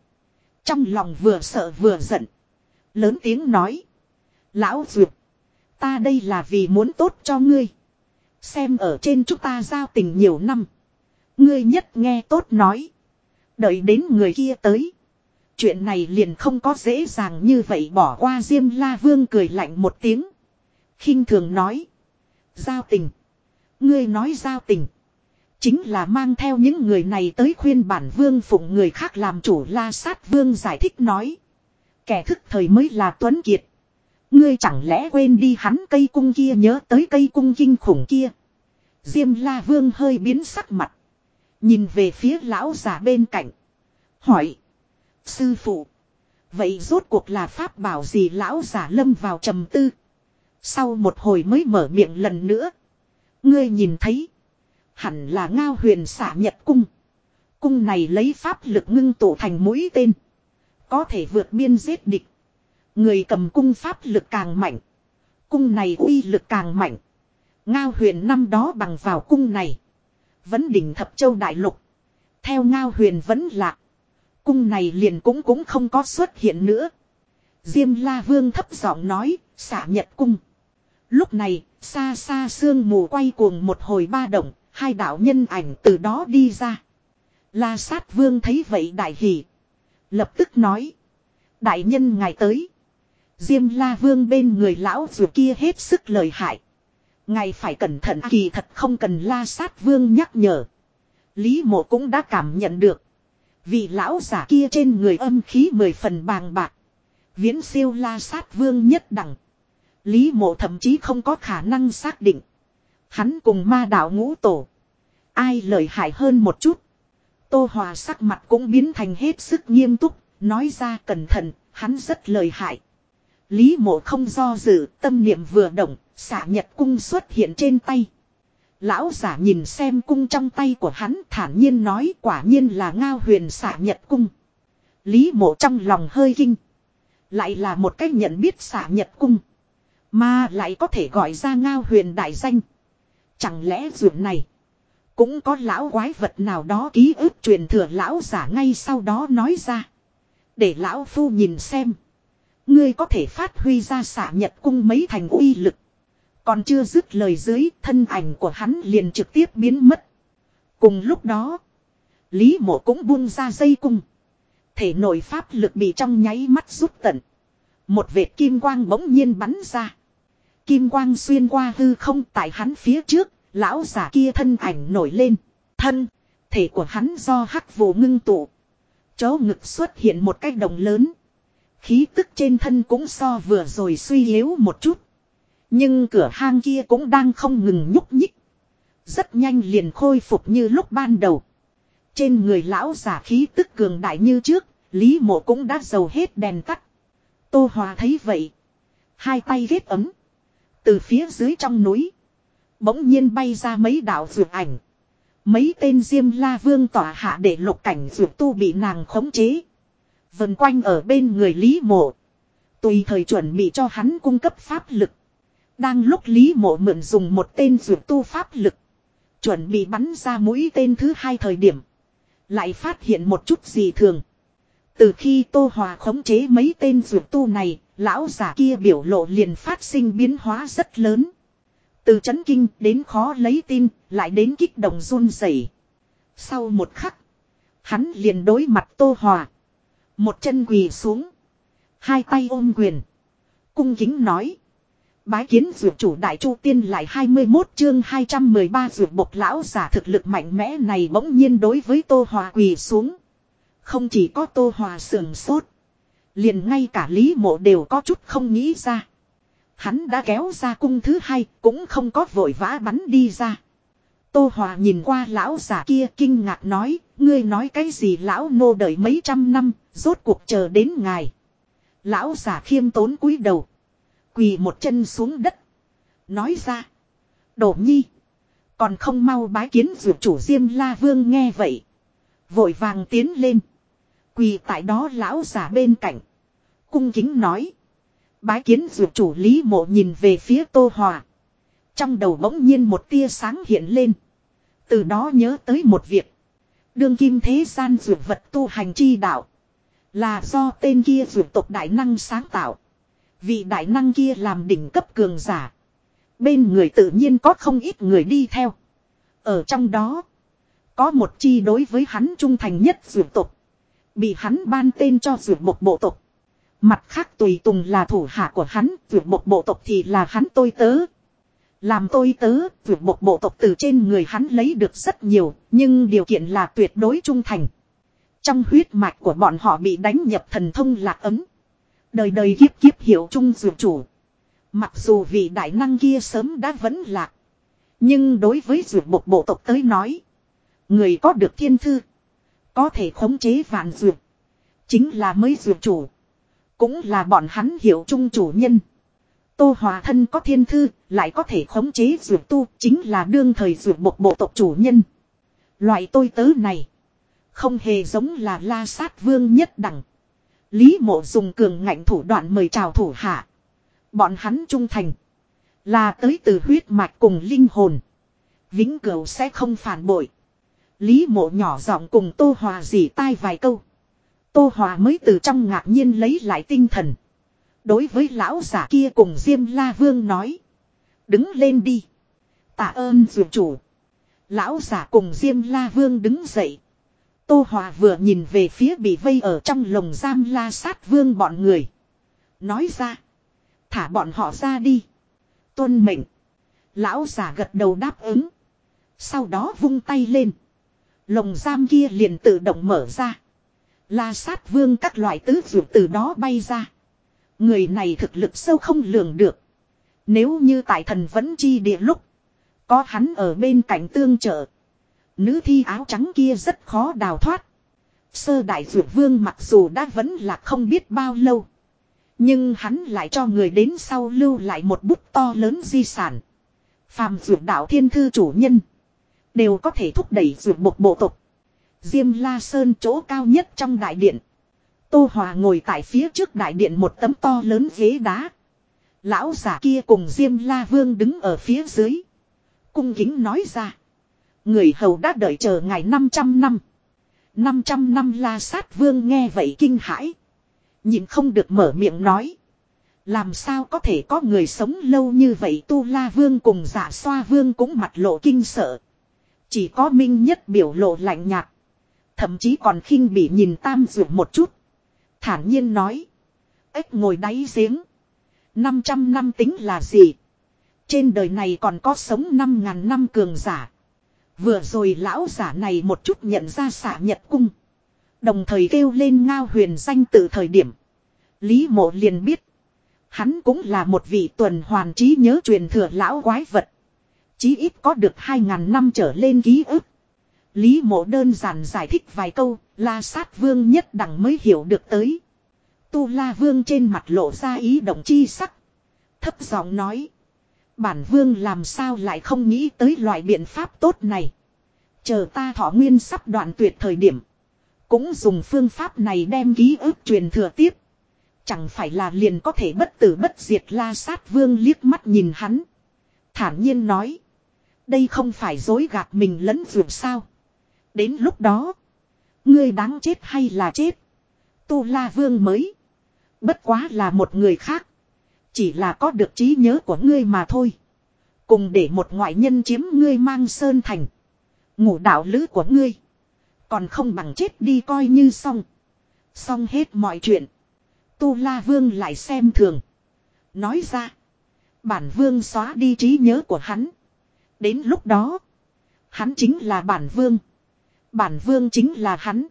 Trong lòng vừa sợ vừa giận. Lớn tiếng nói. Lão duyệt. Ta đây là vì muốn tốt cho ngươi. Xem ở trên chúng ta giao tình nhiều năm. Ngươi nhất nghe tốt nói. Đợi đến người kia tới. Chuyện này liền không có dễ dàng như vậy bỏ qua Diêm La Vương cười lạnh một tiếng. khinh thường nói. Giao tình. Ngươi nói giao tình. Chính là mang theo những người này tới khuyên bản vương phụng người khác làm chủ la sát vương giải thích nói. Kẻ thức thời mới là Tuấn Kiệt. Ngươi chẳng lẽ quên đi hắn cây cung kia nhớ tới cây cung kinh khủng kia. Diêm la vương hơi biến sắc mặt. Nhìn về phía lão già bên cạnh. Hỏi. Sư phụ. Vậy rốt cuộc là pháp bảo gì lão giả lâm vào trầm tư. Sau một hồi mới mở miệng lần nữa. Ngươi nhìn thấy. Hẳn là ngao huyền xả nhật cung. Cung này lấy pháp lực ngưng tụ thành mũi tên. Có thể vượt biên giết địch. Người cầm cung pháp lực càng mạnh. Cung này uy lực càng mạnh. Ngao huyền năm đó bằng vào cung này. Vẫn đỉnh thập châu đại lục. Theo ngao huyền vẫn lạ. Cung này liền cũng cũng không có xuất hiện nữa. Diêm la vương thấp giọng nói, xả nhật cung. Lúc này, xa xa sương mù quay cuồng một hồi ba động, hai đạo nhân ảnh từ đó đi ra. La sát vương thấy vậy đại hỉ. Lập tức nói. Đại nhân ngài tới. Diêm la vương bên người lão dù kia hết sức lời hại. Ngài phải cẩn thận kỳ thật không cần la sát vương nhắc nhở. Lý mộ cũng đã cảm nhận được. Vị lão giả kia trên người âm khí mười phần bàng bạc. Viễn siêu la sát vương nhất đẳng. Lý mộ thậm chí không có khả năng xác định. Hắn cùng ma đạo ngũ tổ. Ai lợi hại hơn một chút. Tô Hòa sắc mặt cũng biến thành hết sức nghiêm túc. Nói ra cẩn thận, hắn rất lợi hại. Lý mộ không do dự, tâm niệm vừa động, xả nhật cung xuất hiện trên tay. Lão giả nhìn xem cung trong tay của hắn thản nhiên nói quả nhiên là ngao huyền xả nhật cung. Lý mộ trong lòng hơi kinh. Lại là một cách nhận biết xả nhật cung. Mà lại có thể gọi ra ngao huyền đại danh. Chẳng lẽ ruộng này. Cũng có lão quái vật nào đó ký ức truyền thừa lão giả ngay sau đó nói ra. Để lão phu nhìn xem. Ngươi có thể phát huy ra xả nhật cung mấy thành uy lực. Còn chưa dứt lời dưới, thân ảnh của hắn liền trực tiếp biến mất. Cùng lúc đó. Lý mộ cũng buông ra dây cung. Thể nội pháp lực bị trong nháy mắt rút tận. Một vệt kim quang bỗng nhiên bắn ra. Kim quang xuyên qua hư không tại hắn phía trước, lão giả kia thân ảnh nổi lên. Thân, thể của hắn do hắc vụ ngưng tụ. Chó ngực xuất hiện một cái đồng lớn. Khí tức trên thân cũng so vừa rồi suy yếu một chút. Nhưng cửa hang kia cũng đang không ngừng nhúc nhích. Rất nhanh liền khôi phục như lúc ban đầu. Trên người lão giả khí tức cường đại như trước, Lý mộ cũng đã dầu hết đèn tắt. Tô Hòa thấy vậy. Hai tay ghét ấm. Từ phía dưới trong núi. Bỗng nhiên bay ra mấy đạo dược ảnh. Mấy tên diêm la vương tỏa hạ để lục cảnh dược tu bị nàng khống chế. Vần quanh ở bên người Lý mộ. Tùy thời chuẩn bị cho hắn cung cấp pháp lực. Đang lúc Lý mộ mượn dùng một tên dược tu pháp lực. Chuẩn bị bắn ra mũi tên thứ hai thời điểm. Lại phát hiện một chút gì thường. Từ khi Tô Hòa khống chế mấy tên dược tu này, lão giả kia biểu lộ liền phát sinh biến hóa rất lớn. Từ chấn kinh đến khó lấy tin, lại đến kích động run rẩy. Sau một khắc, hắn liền đối mặt Tô Hòa. Một chân quỳ xuống. Hai tay ôm quyền. Cung kính nói. Bái kiến dược chủ đại chu tiên lại 21 chương 213 dược bộc lão giả thực lực mạnh mẽ này bỗng nhiên đối với Tô Hòa quỳ xuống. Không chỉ có Tô Hòa sườn sốt. Liền ngay cả Lý Mộ đều có chút không nghĩ ra. Hắn đã kéo ra cung thứ hai cũng không có vội vã bắn đi ra. Tô Hòa nhìn qua lão giả kia kinh ngạc nói, ngươi nói cái gì lão nô đợi mấy trăm năm, rốt cuộc chờ đến ngài. Lão giả khiêm tốn cúi đầu. Quỳ một chân xuống đất. Nói ra. Đổ nhi. Còn không mau bái kiến dược chủ Diêm La Vương nghe vậy. Vội vàng tiến lên. Quỳ tại đó lão giả bên cạnh. Cung kính nói. Bái kiến dược chủ Lý Mộ nhìn về phía Tô Hòa. Trong đầu bỗng nhiên một tia sáng hiện lên. Từ đó nhớ tới một việc. Đương kim thế gian dược vật tu hành chi đạo. Là do tên kia dược tộc đại năng sáng tạo. Vị đại năng kia làm đỉnh cấp cường giả. Bên người tự nhiên có không ít người đi theo. Ở trong đó. Có một chi đối với hắn trung thành nhất dược tộc. Bị hắn ban tên cho dược một bộ tộc. Mặt khác tùy tùng là thủ hạ của hắn, vượt một bộ tộc thì là hắn tôi tớ. Làm tôi tớ, vượt một bộ tộc từ trên người hắn lấy được rất nhiều, nhưng điều kiện là tuyệt đối trung thành. Trong huyết mạch của bọn họ bị đánh nhập thần thông lạc ấm. Đời đời kiếp kiếp hiểu trung dược chủ. Mặc dù vị đại năng kia sớm đã vẫn lạc. Nhưng đối với dược một bộ tộc tới nói. Người có được thiên thư. Có thể khống chế vạn dược. Chính là mới dược chủ. Cũng là bọn hắn hiểu trung chủ nhân. Tô Hòa thân có thiên thư, lại có thể khống chế dược tu, chính là đương thời dược một bộ tộc chủ nhân. Loại tôi tớ này, không hề giống là la sát vương nhất đẳng. Lý mộ dùng cường ngạnh thủ đoạn mời chào thủ hạ. Bọn hắn trung thành. Là tới từ huyết mạch cùng linh hồn. Vĩnh cửu sẽ không phản bội. Lý mộ nhỏ giọng cùng Tô Hòa dì tai vài câu. Tô Hòa mới từ trong ngạc nhiên lấy lại tinh thần. Đối với lão giả kia cùng Diêm La Vương nói. Đứng lên đi. Tạ ơn dược chủ. Lão giả cùng Diêm La Vương đứng dậy. Tô Hòa vừa nhìn về phía bị vây ở trong lồng giam la sát vương bọn người. Nói ra. Thả bọn họ ra đi. Tuân mệnh. Lão giả gật đầu đáp ứng. Sau đó vung tay lên. Lồng giam kia liền tự động mở ra. La sát vương các loại tứ dụ từ đó bay ra. Người này thực lực sâu không lường được. Nếu như tại thần vẫn chi địa lúc. Có hắn ở bên cạnh tương trợ. Nữ thi áo trắng kia rất khó đào thoát. Sơ đại dụ vương mặc dù đã vẫn là không biết bao lâu. Nhưng hắn lại cho người đến sau lưu lại một bút to lớn di sản. Phàm dụ đạo thiên thư chủ nhân. Đều có thể thúc đẩy dụ một bộ tộc. Diêm La Sơn chỗ cao nhất trong đại điện. Tô Hòa ngồi tại phía trước đại điện một tấm to lớn ghế đá. Lão giả kia cùng Diêm La Vương đứng ở phía dưới. Cung kính nói ra. Người hầu đã đợi chờ ngày 500 năm. 500 năm La Sát Vương nghe vậy kinh hãi. Nhìn không được mở miệng nói. Làm sao có thể có người sống lâu như vậy Tu La Vương cùng giả xoa Vương cũng mặt lộ kinh sợ. Chỉ có Minh nhất biểu lộ lạnh nhạt. Thậm chí còn khinh bị nhìn tam dược một chút. Thản nhiên nói. Ếch ngồi đáy giếng. 500 năm tính là gì? Trên đời này còn có sống 5.000 năm cường giả. Vừa rồi lão giả này một chút nhận ra xả nhật cung. Đồng thời kêu lên ngao huyền danh từ thời điểm. Lý mộ liền biết. Hắn cũng là một vị tuần hoàn trí nhớ truyền thừa lão quái vật. Chí ít có được 2.000 năm trở lên ký ức. Lý mộ đơn giản giải thích vài câu, la sát vương nhất đẳng mới hiểu được tới. Tu la vương trên mặt lộ ra ý động chi sắc. Thấp giọng nói. Bản vương làm sao lại không nghĩ tới loại biện pháp tốt này. Chờ ta thọ nguyên sắp đoạn tuyệt thời điểm. Cũng dùng phương pháp này đem ký ức truyền thừa tiếp. Chẳng phải là liền có thể bất tử bất diệt la sát vương liếc mắt nhìn hắn. Thản nhiên nói. Đây không phải dối gạt mình lẫn vượt sao. Đến lúc đó. Ngươi đáng chết hay là chết. Tu la vương mới. Bất quá là một người khác. Chỉ là có được trí nhớ của ngươi mà thôi. Cùng để một ngoại nhân chiếm ngươi mang sơn thành. Ngủ đạo lữ của ngươi. Còn không bằng chết đi coi như xong. Xong hết mọi chuyện. Tu La Vương lại xem thường. Nói ra. Bản Vương xóa đi trí nhớ của hắn. Đến lúc đó. Hắn chính là bản Vương. Bản Vương chính là hắn.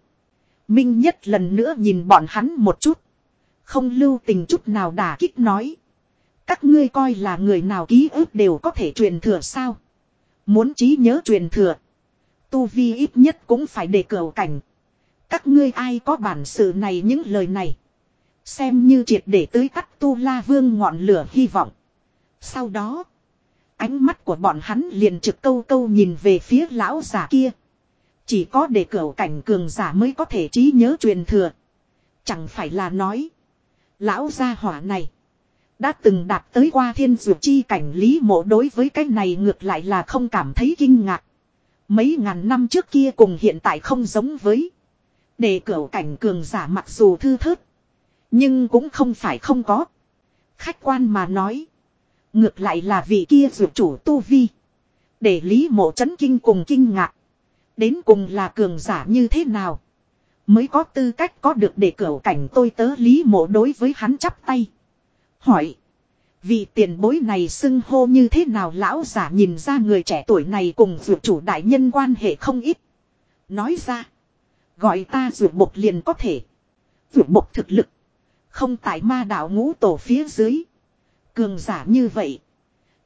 Minh nhất lần nữa nhìn bọn hắn một chút. Không lưu tình chút nào đả kích nói. Các ngươi coi là người nào ký ức đều có thể truyền thừa sao. Muốn trí nhớ truyền thừa. Tu Vi ít nhất cũng phải để cửu cảnh. Các ngươi ai có bản sự này những lời này. Xem như triệt để tưới tắt tu la vương ngọn lửa hy vọng. Sau đó. Ánh mắt của bọn hắn liền trực câu câu nhìn về phía lão giả kia. Chỉ có để cửu cảnh cường giả mới có thể trí nhớ truyền thừa. Chẳng phải là nói. Lão gia hỏa này. Đã từng đạt tới qua thiên dược chi cảnh lý mộ đối với cái này ngược lại là không cảm thấy kinh ngạc. Mấy ngàn năm trước kia cùng hiện tại không giống với. Để cửa cảnh cường giả mặc dù thư thớt. Nhưng cũng không phải không có. Khách quan mà nói. Ngược lại là vị kia dược chủ tu vi. Để lý mộ chấn kinh cùng kinh ngạc. Đến cùng là cường giả như thế nào. Mới có tư cách có được để cửa cảnh tôi tớ lý mộ đối với hắn chắp tay. Hỏi. Vì tiền bối này xưng hô như thế nào lão giả nhìn ra người trẻ tuổi này cùng vượt chủ đại nhân quan hệ không ít. Nói ra. Gọi ta vượt bộc liền có thể. Vượt bộc thực lực. Không tại ma đạo ngũ tổ phía dưới. Cường giả như vậy.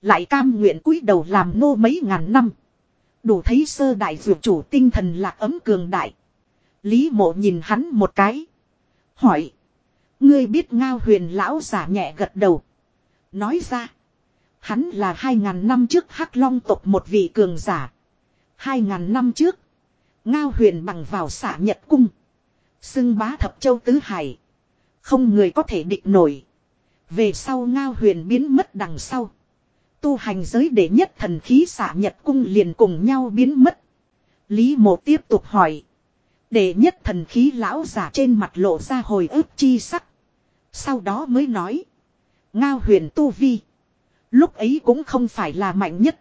Lại cam nguyện cúi đầu làm nô mấy ngàn năm. Đủ thấy sơ đại dược chủ tinh thần lạc ấm cường đại. Lý mộ nhìn hắn một cái. Hỏi. Ngươi biết ngao huyền lão giả nhẹ gật đầu. Nói ra. Hắn là hai ngàn năm trước hắc long tộc một vị cường giả. Hai ngàn năm trước. Ngao huyền bằng vào xả nhật cung. Xưng bá thập châu tứ hải. Không người có thể định nổi. Về sau ngao huyền biến mất đằng sau. Tu hành giới để nhất thần khí xả nhật cung liền cùng nhau biến mất. Lý mộ tiếp tục hỏi. Để nhất thần khí lão giả trên mặt lộ ra hồi ức chi sắc. Sau đó mới nói. Ngao huyền tu vi. Lúc ấy cũng không phải là mạnh nhất.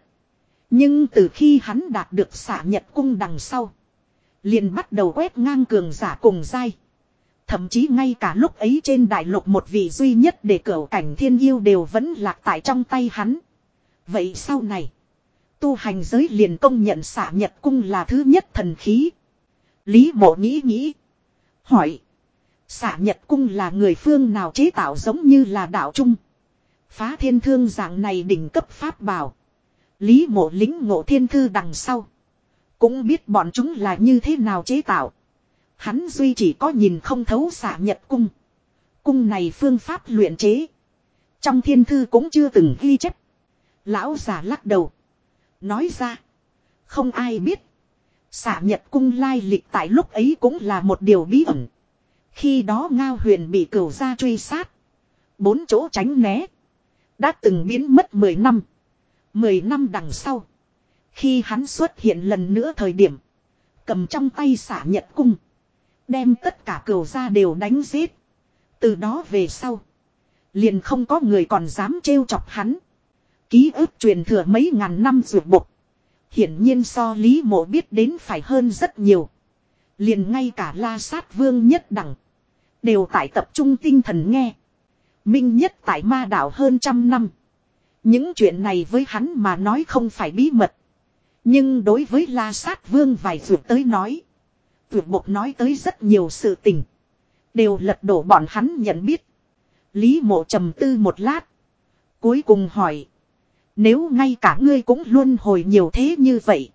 Nhưng từ khi hắn đạt được xả nhật cung đằng sau. Liền bắt đầu quét ngang cường giả cùng dai. Thậm chí ngay cả lúc ấy trên đại lục một vị duy nhất để cửu cảnh thiên yêu đều vẫn lạc tại trong tay hắn. Vậy sau này. Tu hành giới liền công nhận xả nhật cung là thứ nhất thần khí. Lý mộ nghĩ nghĩ. Hỏi. Xả nhật cung là người phương nào chế tạo giống như là đạo trung. Phá thiên thương dạng này đỉnh cấp pháp bảo. Lý mộ lính ngộ thiên thư đằng sau. Cũng biết bọn chúng là như thế nào chế tạo. Hắn duy chỉ có nhìn không thấu xả nhật cung. Cung này phương pháp luyện chế. Trong thiên thư cũng chưa từng ghi chép. Lão già lắc đầu. Nói ra. Không ai biết. Xả nhật cung lai lịch tại lúc ấy cũng là một điều bí ẩn. Khi đó Ngao huyền bị cửu gia truy sát. Bốn chỗ tránh né. Đã từng biến mất 10 năm. 10 năm đằng sau. Khi hắn xuất hiện lần nữa thời điểm. Cầm trong tay xả nhật cung. Đem tất cả cửu gia đều đánh giết. Từ đó về sau. Liền không có người còn dám trêu chọc hắn. Ký ức truyền thừa mấy ngàn năm ruột bột. Hiển nhiên so lý mộ biết đến phải hơn rất nhiều. Liền ngay cả la sát vương nhất đẳng. Đều tại tập trung tinh thần nghe. Minh nhất tại ma đảo hơn trăm năm. Những chuyện này với hắn mà nói không phải bí mật. Nhưng đối với la sát vương vài ruột tới nói. ruột bộc nói tới rất nhiều sự tình. Đều lật đổ bọn hắn nhận biết. Lý mộ trầm tư một lát. Cuối cùng hỏi. Nếu ngay cả ngươi cũng luôn hồi nhiều thế như vậy.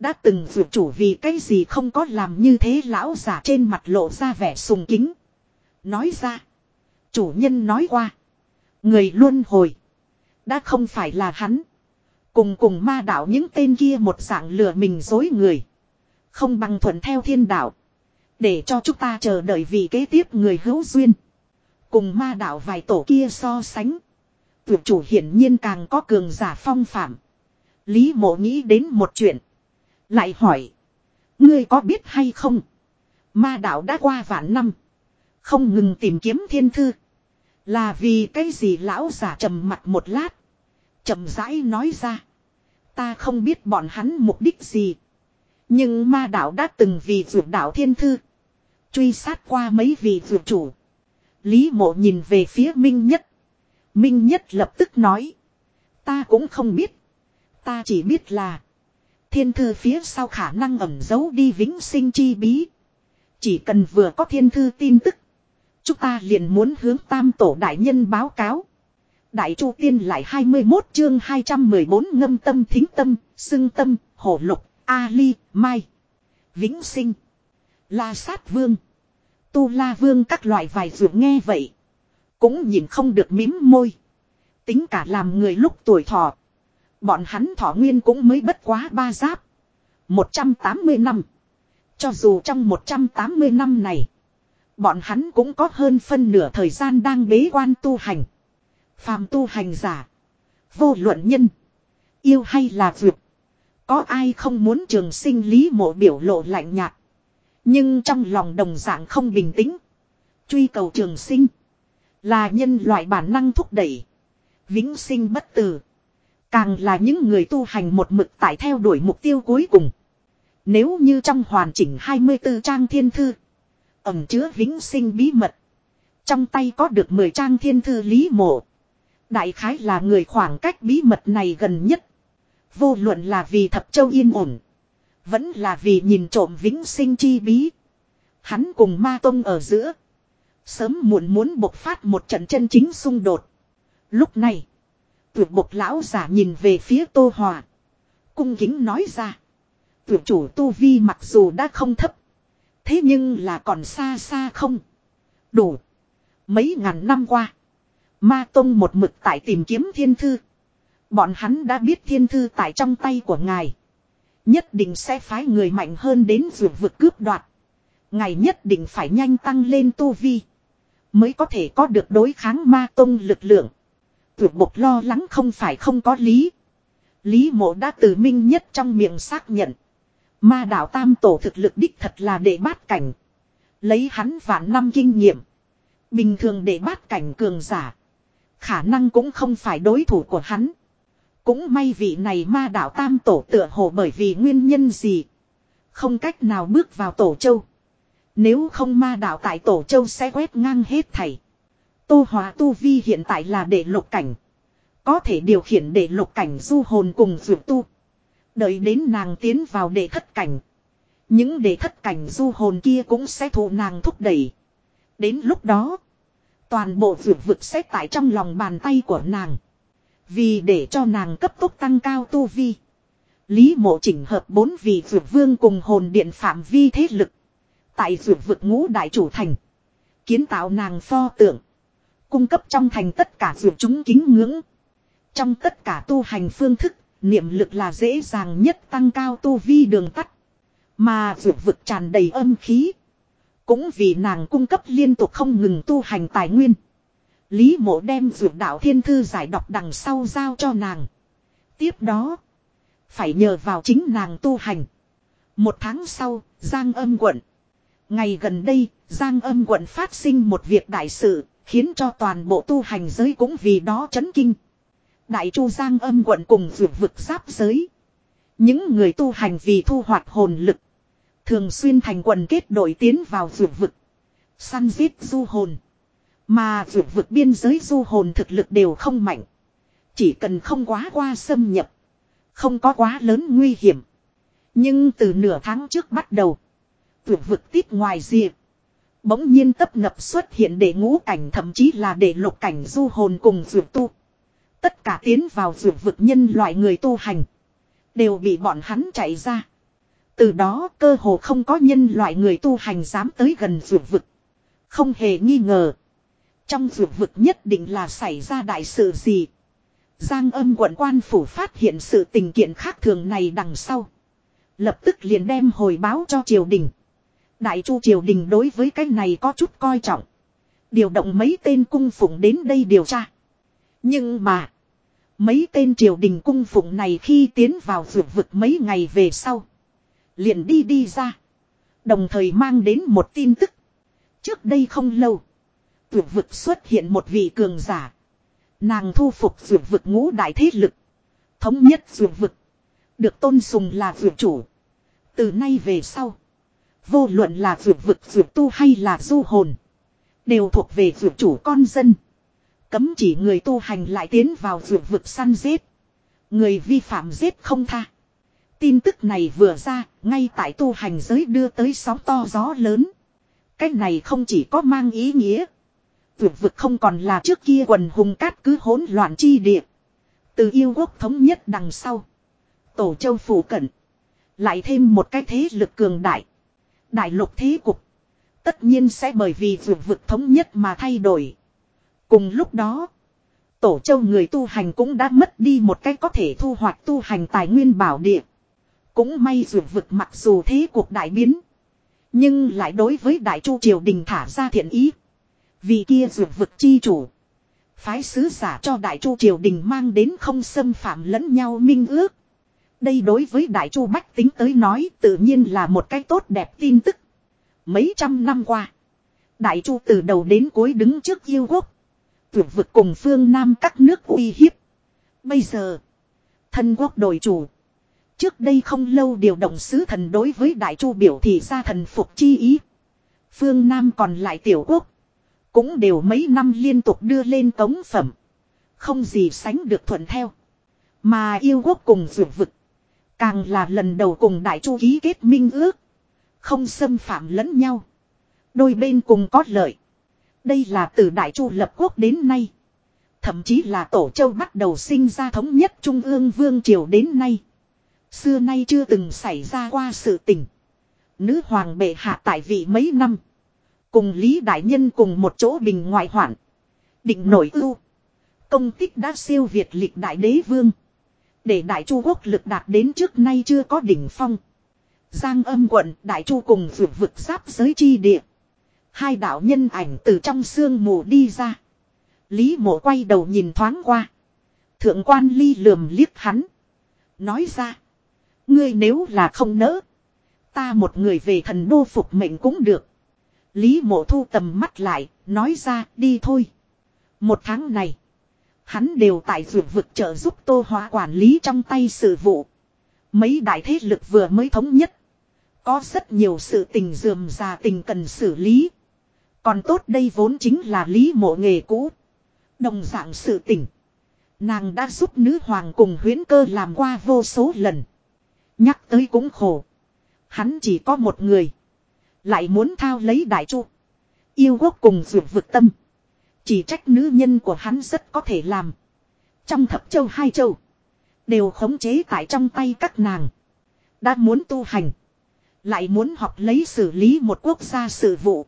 Đã từng vượt chủ vì cái gì không có làm như thế lão giả trên mặt lộ ra vẻ sùng kính. Nói ra. Chủ nhân nói qua. Người luôn hồi. Đã không phải là hắn. Cùng cùng ma đạo những tên kia một dạng lừa mình dối người. Không bằng thuận theo thiên đạo. Để cho chúng ta chờ đợi vị kế tiếp người hữu duyên. Cùng ma đạo vài tổ kia so sánh. Tuyệt chủ hiển nhiên càng có cường giả phong phạm. Lý mộ nghĩ đến một chuyện. Lại hỏi. Ngươi có biết hay không? Ma đạo đã qua vạn năm. Không ngừng tìm kiếm thiên thư. Là vì cái gì lão giả trầm mặt một lát. trầm rãi nói ra. Ta không biết bọn hắn mục đích gì. Nhưng ma đạo đã từng vì vượt đạo thiên thư. Truy sát qua mấy vị vượt chủ. Lý mộ nhìn về phía Minh Nhất. Minh Nhất lập tức nói. Ta cũng không biết. Ta chỉ biết là. Thiên thư phía sau khả năng ẩn giấu đi vĩnh sinh chi bí. Chỉ cần vừa có thiên thư tin tức. Chúng ta liền muốn hướng tam tổ đại nhân báo cáo. Đại Chu Tiên lại 21 chương 214 ngâm tâm thính tâm, xưng tâm, hổ lục, A-ly, mai. Vĩnh sinh. La sát vương. Tu la vương các loại vài vượt nghe vậy. Cũng nhìn không được mím môi. Tính cả làm người lúc tuổi thọ. Bọn hắn thọ nguyên cũng mới bất quá ba giáp. 180 năm. Cho dù trong 180 năm này. Bọn hắn cũng có hơn phân nửa thời gian đang bế quan tu hành. Phàm tu hành giả. Vô luận nhân. Yêu hay là vượt. Có ai không muốn trường sinh lý mộ biểu lộ lạnh nhạt. Nhưng trong lòng đồng dạng không bình tĩnh. Truy cầu trường sinh. Là nhân loại bản năng thúc đẩy. Vĩnh sinh bất tử. Càng là những người tu hành một mực tại theo đuổi mục tiêu cuối cùng. Nếu như trong hoàn chỉnh 24 trang thiên thư. Ẩm chứa vĩnh sinh bí mật. Trong tay có được 10 trang thiên thư lý mộ. Đại khái là người khoảng cách bí mật này gần nhất. Vô luận là vì thập châu yên ổn. Vẫn là vì nhìn trộm vĩnh sinh chi bí. Hắn cùng ma tông ở giữa. Sớm muộn muốn bộc phát một trận chân chính xung đột. Lúc này. Tuyệt bộc lão giả nhìn về phía tô hòa. Cung kính nói ra. Tuyệt chủ tu vi mặc dù đã không thấp. Thế nhưng là còn xa xa không. Đủ. Mấy ngàn năm qua. Ma Tông một mực tại tìm kiếm thiên thư. Bọn hắn đã biết thiên thư tại trong tay của ngài. Nhất định sẽ phái người mạnh hơn đến vượt vực cướp đoạt. Ngài nhất định phải nhanh tăng lên tu vi. Mới có thể có được đối kháng ma tông lực lượng. Tuyệt bộc lo lắng không phải không có lý. Lý mộ đã từ minh nhất trong miệng xác nhận. Ma đạo tam tổ thực lực đích thật là đệ bát cảnh. Lấy hắn vạn năm kinh nghiệm. Bình thường đệ bát cảnh cường giả. Khả năng cũng không phải đối thủ của hắn. Cũng may vị này ma đạo tam tổ tựa hồ bởi vì nguyên nhân gì. Không cách nào bước vào tổ châu. Nếu không ma đạo tại tổ châu sẽ quét ngang hết thảy. Tô hóa tu vi hiện tại là đệ lục cảnh. Có thể điều khiển đệ lục cảnh du hồn cùng vượt tu. Đợi đến nàng tiến vào đệ thất cảnh. Những đệ thất cảnh du hồn kia cũng sẽ thụ nàng thúc đẩy. Đến lúc đó. Toàn bộ vượt vực sẽ tại trong lòng bàn tay của nàng. Vì để cho nàng cấp tốc tăng cao tu vi. Lý mộ chỉnh hợp bốn vị vượt vương cùng hồn điện phạm vi thế lực. Tại vượt vực ngũ đại chủ thành. Kiến tạo nàng pho tượng. Cung cấp trong thành tất cả vượt chúng kính ngưỡng. Trong tất cả tu hành phương thức, niệm lực là dễ dàng nhất tăng cao tu vi đường tắt. Mà vượt vực tràn đầy âm khí. Cũng vì nàng cung cấp liên tục không ngừng tu hành tài nguyên. Lý mộ đem vượt đạo thiên thư giải đọc đằng sau giao cho nàng. Tiếp đó. Phải nhờ vào chính nàng tu hành. Một tháng sau, Giang âm quận. Ngày gần đây, Giang âm quận phát sinh một việc đại sự, khiến cho toàn bộ tu hành giới cũng vì đó chấn kinh. Đại chu Giang âm quận cùng vượt vực giáp giới. Những người tu hành vì thu hoạch hồn lực. Thường xuyên thành quần kết đội tiến vào vượt vực. Săn giết du hồn. Mà vượt vực biên giới du hồn thực lực đều không mạnh. Chỉ cần không quá qua xâm nhập. Không có quá lớn nguy hiểm. Nhưng từ nửa tháng trước bắt đầu tuyệt vực tít ngoài diệp Bỗng nhiên tấp nập xuất hiện để ngũ cảnh thậm chí là để lục cảnh du hồn cùng dược tu. Tất cả tiến vào dược vực nhân loại người tu hành. Đều bị bọn hắn chạy ra. Từ đó cơ hồ không có nhân loại người tu hành dám tới gần dược vực. Không hề nghi ngờ. Trong dược vực nhất định là xảy ra đại sự gì. Giang âm quận quan phủ phát hiện sự tình kiện khác thường này đằng sau. Lập tức liền đem hồi báo cho triều đình. Đại chu triều đình đối với cái này có chút coi trọng. Điều động mấy tên cung phụng đến đây điều tra. Nhưng mà. Mấy tên triều đình cung phụng này khi tiến vào vượt vực mấy ngày về sau. Liền đi đi ra. Đồng thời mang đến một tin tức. Trước đây không lâu. Vượt vực xuất hiện một vị cường giả. Nàng thu phục vượt vực ngũ đại thế lực. Thống nhất vượt vực. Được tôn sùng là vượt chủ. Từ nay về sau. Vô luận là vượt vực vượt tu hay là du hồn. Đều thuộc về vượt chủ con dân. Cấm chỉ người tu hành lại tiến vào vượt vực săn giết. Người vi phạm giết không tha. Tin tức này vừa ra, ngay tại tu hành giới đưa tới sóng to gió lớn. Cái này không chỉ có mang ý nghĩa. Vượt vực không còn là trước kia quần hùng cát cứ hỗn loạn chi địa. Từ yêu quốc thống nhất đằng sau. Tổ châu phủ cận. Lại thêm một cái thế lực cường đại. Đại lục thế cục. Tất nhiên sẽ bởi vì vượt vực thống nhất mà thay đổi. Cùng lúc đó. Tổ châu người tu hành cũng đã mất đi một cái có thể thu hoạch tu hành tài nguyên bảo địa. Cũng may vượt vực mặc dù thế cuộc đại biến. Nhưng lại đối với đại chu triều đình thả ra thiện ý. Vì kia vượt vực chi chủ. Phái sứ giả cho đại chu triều đình mang đến không xâm phạm lẫn nhau minh ước. Đây đối với đại chu bách tính tới nói tự nhiên là một cái tốt đẹp tin tức. Mấy trăm năm qua. Đại chu từ đầu đến cuối đứng trước yêu quốc. Tuyệt vực cùng phương Nam các nước uy hiếp. Bây giờ. Thân quốc đổi chủ. Trước đây không lâu điều động sứ thần đối với đại chu biểu thị ra thần phục chi ý. Phương Nam còn lại tiểu quốc. Cũng đều mấy năm liên tục đưa lên cống phẩm. Không gì sánh được thuận theo. Mà yêu quốc cùng vượt vực. Càng là lần đầu cùng đại chu ký kết minh ước. Không xâm phạm lẫn nhau. Đôi bên cùng có lợi. Đây là từ đại chu lập quốc đến nay. Thậm chí là tổ châu bắt đầu sinh ra thống nhất trung ương vương triều đến nay. Xưa nay chưa từng xảy ra qua sự tình. Nữ hoàng bệ hạ tại vị mấy năm. Cùng Lý Đại Nhân cùng một chỗ bình ngoại hoạn. Định nổi ưu. Công tích đã siêu việt lịch đại đế vương. Để Đại Chu quốc lực đạt đến trước nay chưa có đỉnh phong. Giang âm quận Đại Chu cùng vượt vực giáp giới chi địa. Hai đạo nhân ảnh từ trong sương mù đi ra. Lý mộ quay đầu nhìn thoáng qua. Thượng quan ly lườm liếc hắn. Nói ra. Ngươi nếu là không nỡ. Ta một người về thần đô phục mệnh cũng được. Lý mộ thu tầm mắt lại, nói ra đi thôi. Một tháng này, hắn đều tại vượt vực trợ giúp tô hóa quản lý trong tay sự vụ. Mấy đại thế lực vừa mới thống nhất. Có rất nhiều sự tình dườm già tình cần xử lý. Còn tốt đây vốn chính là lý mộ nghề cũ. Đồng dạng sự tình. Nàng đã giúp nữ hoàng cùng huyến cơ làm qua vô số lần. Nhắc tới cũng khổ. Hắn chỉ có một người. Lại muốn thao lấy đại chu. Yêu quốc cùng dược vực tâm. Chỉ trách nữ nhân của hắn rất có thể làm. Trong thập châu hai châu. Đều khống chế tại trong tay các nàng. Đã muốn tu hành. Lại muốn học lấy xử lý một quốc gia sự vụ.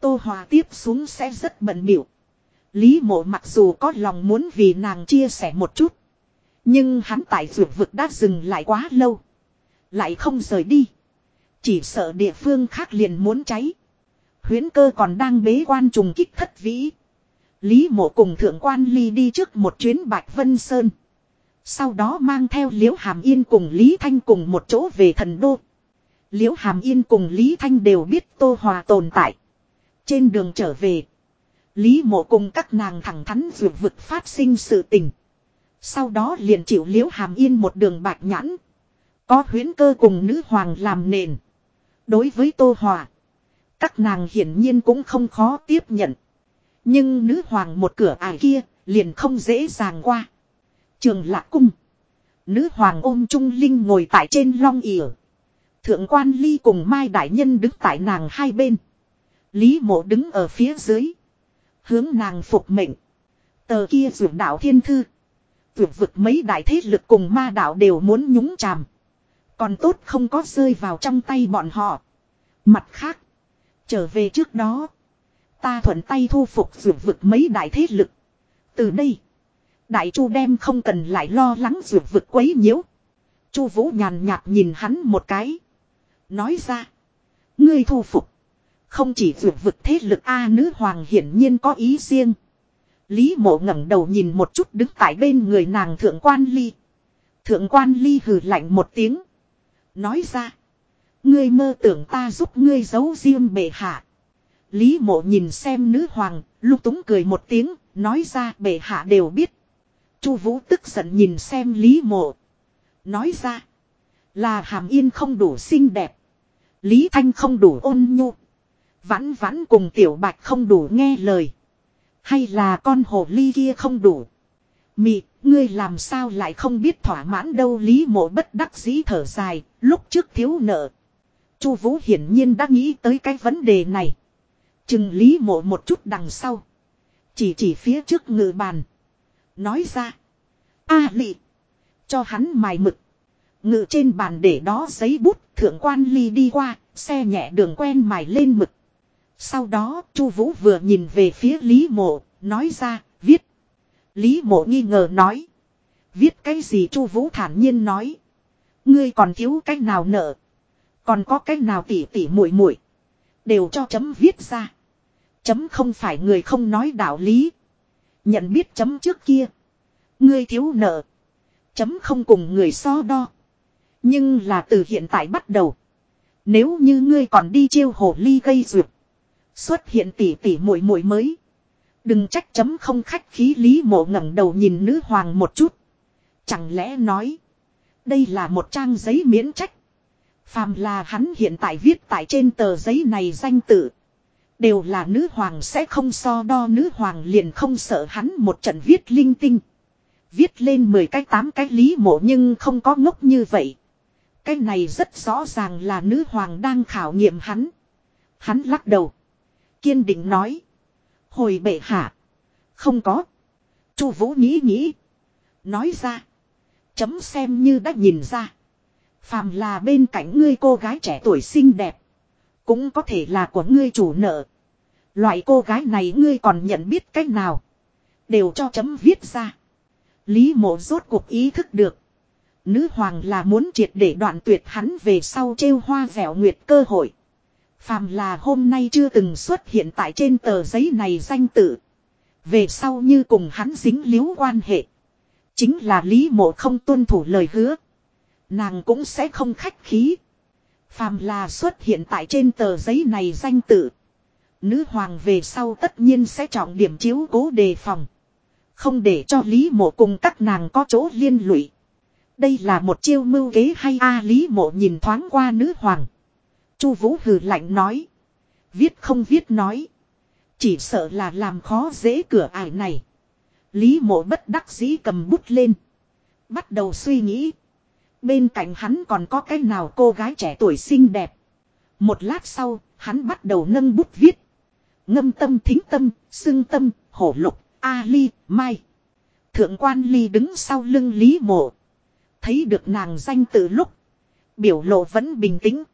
Tô Hòa tiếp xuống sẽ rất bận biểu. Lý mộ mặc dù có lòng muốn vì nàng chia sẻ một chút. Nhưng hắn tại dược vực đã dừng lại quá lâu. Lại không rời đi. Chỉ sợ địa phương khác liền muốn cháy. Huyến cơ còn đang bế quan trùng kích thất vĩ. Lý mộ cùng thượng quan ly đi trước một chuyến Bạch Vân Sơn. Sau đó mang theo Liễu Hàm Yên cùng Lý Thanh cùng một chỗ về thần đô. Liễu Hàm Yên cùng Lý Thanh đều biết Tô Hòa tồn tại. Trên đường trở về. Lý mộ cùng các nàng thẳng thắn vượt vực phát sinh sự tình. Sau đó liền chịu Liễu Hàm Yên một đường bạch nhãn. Có huyến cơ cùng nữ hoàng làm nền. Đối với Tô Hòa. Các nàng hiển nhiên cũng không khó tiếp nhận. Nhưng nữ hoàng một cửa ải kia liền không dễ dàng qua. Trường lạc cung. Nữ hoàng ôm trung linh ngồi tại trên long ỉa. Thượng quan ly cùng Mai Đại Nhân đứng tại nàng hai bên. Lý mộ đứng ở phía dưới. Hướng nàng phục mệnh. Tờ kia dưỡng đạo thiên thư. Vượt vực mấy đại thế lực cùng ma đạo đều muốn nhúng chàm. Còn tốt không có rơi vào trong tay bọn họ. Mặt khác. Trở về trước đó. Ta thuận tay thu phục vượt vực mấy đại thế lực. Từ đây. Đại chu đem không cần lại lo lắng vượt vực quấy nhiễu. chu vũ nhàn nhạt nhìn hắn một cái. Nói ra. Ngươi thu phục. Không chỉ vượt vực thế lực A nữ hoàng hiển nhiên có ý riêng. Lý mộ ngẩng đầu nhìn một chút đứng tại bên người nàng thượng quan ly. Thượng quan ly hừ lạnh một tiếng. Nói ra. Ngươi mơ tưởng ta giúp ngươi giấu riêng bệ hạ. Lý mộ nhìn xem nữ hoàng, lúc túng cười một tiếng, nói ra bệ hạ đều biết. Chu vũ tức giận nhìn xem Lý mộ. Nói ra. Là hàm yên không đủ xinh đẹp. Lý thanh không đủ ôn nhu. Vãn vãn cùng tiểu bạch không đủ nghe lời. Hay là con hồ ly kia không đủ. Mị, ngươi làm sao lại không biết thỏa mãn đâu Lý mộ bất đắc dĩ thở dài, lúc trước thiếu nợ. Chu Vũ hiển nhiên đã nghĩ tới cái vấn đề này. Chừng Lý mộ một chút đằng sau. Chỉ chỉ phía trước ngự bàn. Nói ra. a à, lị. Cho hắn mài mực. Ngự trên bàn để đó giấy bút thượng quan ly đi qua. Xe nhẹ đường quen mài lên mực. Sau đó Chu Vũ vừa nhìn về phía Lý mộ. Nói ra viết. Lý mộ nghi ngờ nói. Viết cái gì Chu Vũ thản nhiên nói. Ngươi còn thiếu cách nào nợ. Còn có cách nào tỉ tỉ muội muội Đều cho chấm viết ra. Chấm không phải người không nói đạo lý. Nhận biết chấm trước kia. Ngươi thiếu nợ. Chấm không cùng người so đo. Nhưng là từ hiện tại bắt đầu. Nếu như ngươi còn đi chiêu hồ ly gây duyệt. Xuất hiện tỷ tỷ muội muội mới. Đừng trách chấm không khách khí lý mộ ngẩng đầu nhìn nữ hoàng một chút. Chẳng lẽ nói. Đây là một trang giấy miễn trách. Phàm là hắn hiện tại viết tại trên tờ giấy này danh tự. Đều là nữ hoàng sẽ không so đo, nữ hoàng liền không sợ hắn một trận viết linh tinh. Viết lên 10 cái 8 cái lý mộ nhưng không có ngốc như vậy. Cái này rất rõ ràng là nữ hoàng đang khảo nghiệm hắn. Hắn lắc đầu. Kiên định nói. Hồi bệ hạ. Không có. Chu Vũ nghĩ nghĩ. Nói ra. Chấm xem như đã nhìn ra. Phàm là bên cạnh ngươi cô gái trẻ tuổi xinh đẹp. Cũng có thể là của ngươi chủ nợ. Loại cô gái này ngươi còn nhận biết cách nào. Đều cho chấm viết ra. Lý mộ rốt cuộc ý thức được. Nữ hoàng là muốn triệt để đoạn tuyệt hắn về sau trêu hoa vẻo nguyệt cơ hội. Phàm là hôm nay chưa từng xuất hiện tại trên tờ giấy này danh tự. Về sau như cùng hắn dính líu quan hệ. Chính là Lý mộ không tuân thủ lời hứa. Nàng cũng sẽ không khách khí. Phàm là xuất hiện tại trên tờ giấy này danh tự. Nữ hoàng về sau tất nhiên sẽ trọng điểm chiếu cố đề phòng. Không để cho Lý mộ cùng các nàng có chỗ liên lụy. Đây là một chiêu mưu kế hay a Lý mộ nhìn thoáng qua nữ hoàng. Chu Vũ hừ lạnh nói. Viết không viết nói. Chỉ sợ là làm khó dễ cửa ải này. Lý mộ bất đắc dĩ cầm bút lên. Bắt đầu suy nghĩ. Bên cạnh hắn còn có cái nào cô gái trẻ tuổi xinh đẹp. Một lát sau, hắn bắt đầu nâng bút viết. Ngâm tâm thính tâm, xưng tâm, hổ lục, a ly, mai. Thượng quan ly đứng sau lưng Lý mộ. Thấy được nàng danh từ lúc. Biểu lộ vẫn bình tĩnh.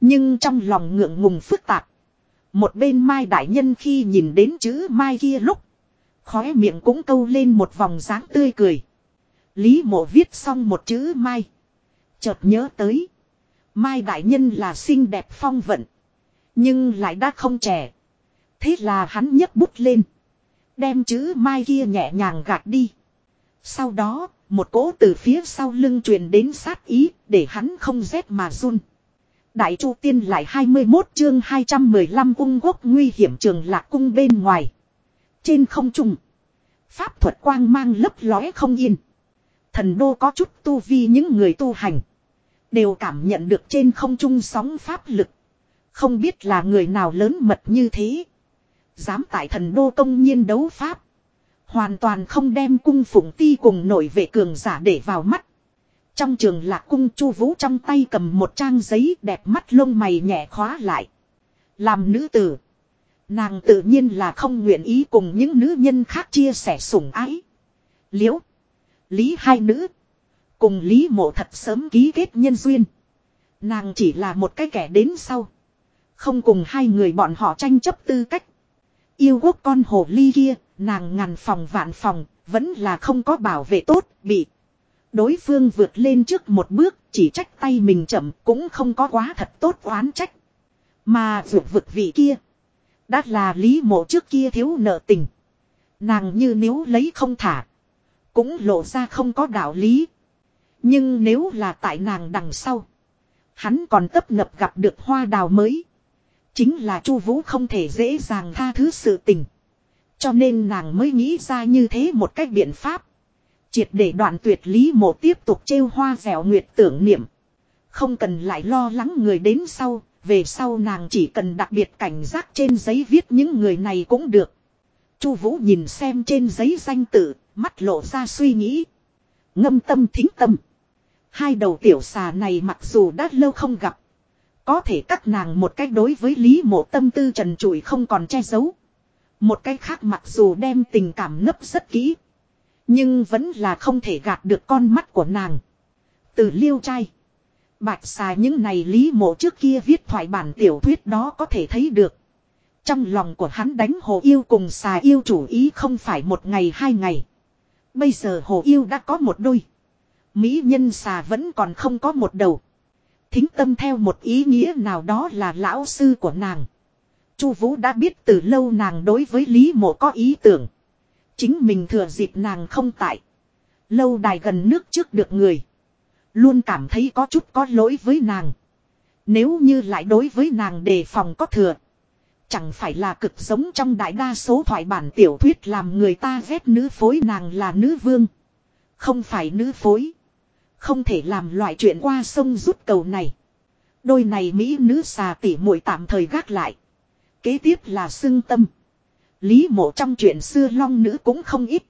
Nhưng trong lòng ngượng ngùng phức tạp. Một bên mai đại nhân khi nhìn đến chữ mai kia lúc. Khóe miệng cũng câu lên một vòng dáng tươi cười. Lý mộ viết xong một chữ mai. Chợt nhớ tới. Mai đại nhân là xinh đẹp phong vận. Nhưng lại đã không trẻ. Thế là hắn nhấc bút lên. Đem chữ mai kia nhẹ nhàng gạt đi. Sau đó, một cỗ từ phía sau lưng truyền đến sát ý, để hắn không rét mà run. Đại Chu Tiên lại 21 chương 215 cung quốc nguy hiểm trường lạc cung bên ngoài. Trên không trung. Pháp thuật quang mang lấp lóe không yên. Thần đô có chút tu vi những người tu hành. Đều cảm nhận được trên không trung sóng pháp lực. Không biết là người nào lớn mật như thế. Dám tại thần đô công nhiên đấu pháp. Hoàn toàn không đem cung phụng ti cùng nổi vệ cường giả để vào mắt. Trong trường lạc cung chu vũ trong tay cầm một trang giấy đẹp mắt lông mày nhẹ khóa lại. Làm nữ tử. Nàng tự nhiên là không nguyện ý cùng những nữ nhân khác chia sẻ sủng ái. Liễu. Lý hai nữ. Cùng Lý mộ thật sớm ký kết nhân duyên. Nàng chỉ là một cái kẻ đến sau. Không cùng hai người bọn họ tranh chấp tư cách. Yêu quốc con hồ ly kia, nàng ngàn phòng vạn phòng, vẫn là không có bảo vệ tốt, bị. Đối phương vượt lên trước một bước, chỉ trách tay mình chậm, cũng không có quá thật tốt oán trách. Mà vượt vực vị kia. Đã là lý mộ trước kia thiếu nợ tình. Nàng như nếu lấy không thả. Cũng lộ ra không có đạo lý. Nhưng nếu là tại nàng đằng sau. Hắn còn tấp nập gặp được hoa đào mới. Chính là chu vũ không thể dễ dàng tha thứ sự tình. Cho nên nàng mới nghĩ ra như thế một cách biện pháp. Triệt để đoạn tuyệt lý mộ tiếp tục trêu hoa dẻo nguyệt tưởng niệm. Không cần lại lo lắng người đến sau, về sau nàng chỉ cần đặc biệt cảnh giác trên giấy viết những người này cũng được. Chu Vũ nhìn xem trên giấy danh tự, mắt lộ ra suy nghĩ. Ngâm tâm thính tâm. Hai đầu tiểu xà này mặc dù đã lâu không gặp. Có thể các nàng một cách đối với Lý Mộ tâm tư trần trụi không còn che giấu. Một cách khác mặc dù đem tình cảm nấp rất kỹ. Nhưng vẫn là không thể gạt được con mắt của nàng. Từ liêu trai. Bạch xà những này Lý Mộ trước kia viết thoại bản tiểu thuyết đó có thể thấy được. Trong lòng của hắn đánh hồ yêu cùng xà yêu chủ ý không phải một ngày hai ngày. Bây giờ hồ yêu đã có một đôi. Mỹ nhân xà vẫn còn không có một đầu. Thính tâm theo một ý nghĩa nào đó là lão sư của nàng. Chu Vũ đã biết từ lâu nàng đối với Lý Mộ có ý tưởng. Chính mình thừa dịp nàng không tại. Lâu đài gần nước trước được người. Luôn cảm thấy có chút có lỗi với nàng. Nếu như lại đối với nàng đề phòng có thừa. Chẳng phải là cực giống trong đại đa số thoại bản tiểu thuyết làm người ta ghét nữ phối nàng là nữ vương. Không phải nữ phối. Không thể làm loại chuyện qua sông rút cầu này. Đôi này Mỹ nữ xà tỉ muội tạm thời gác lại. Kế tiếp là xưng tâm. Lý mộ trong chuyện xưa long nữ cũng không ít.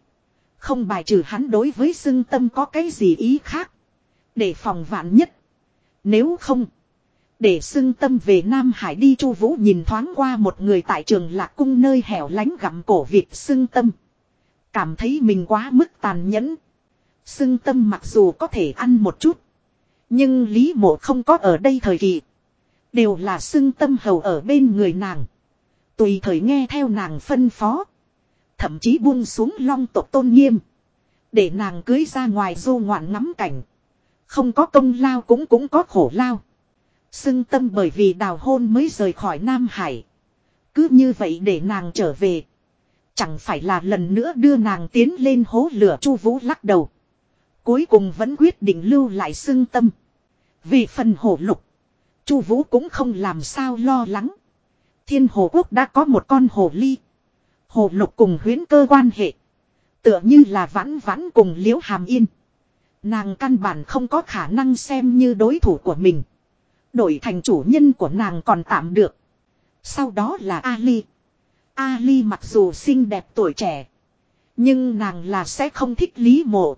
Không bài trừ hắn đối với xưng tâm có cái gì ý khác. Để phòng vạn nhất. Nếu không. Để xưng tâm về Nam Hải đi chu vũ nhìn thoáng qua một người tại trường lạc cung nơi hẻo lánh gặm cổ việc xưng tâm. Cảm thấy mình quá mức tàn nhẫn. Sưng tâm mặc dù có thể ăn một chút. Nhưng Lý Mộ không có ở đây thời kỳ. Đều là Sưng tâm hầu ở bên người nàng. Tùy thời nghe theo nàng phân phó. Thậm chí buông xuống long tộc tôn nghiêm. Để nàng cưới ra ngoài du ngoạn ngắm cảnh. Không có công lao cũng cũng có khổ lao. Sưng tâm bởi vì đào hôn mới rời khỏi Nam Hải. Cứ như vậy để nàng trở về. Chẳng phải là lần nữa đưa nàng tiến lên hố lửa chu vũ lắc đầu. Cuối cùng vẫn quyết định lưu lại xương tâm. Vì phần hổ lục. Chu Vũ cũng không làm sao lo lắng. Thiên hồ quốc đã có một con hồ ly. Hồ lục cùng huyến cơ quan hệ. Tựa như là vãn vãn cùng liễu hàm yên. Nàng căn bản không có khả năng xem như đối thủ của mình. Đổi thành chủ nhân của nàng còn tạm được. Sau đó là Ali. Ali mặc dù xinh đẹp tuổi trẻ. Nhưng nàng là sẽ không thích Lý Mộ.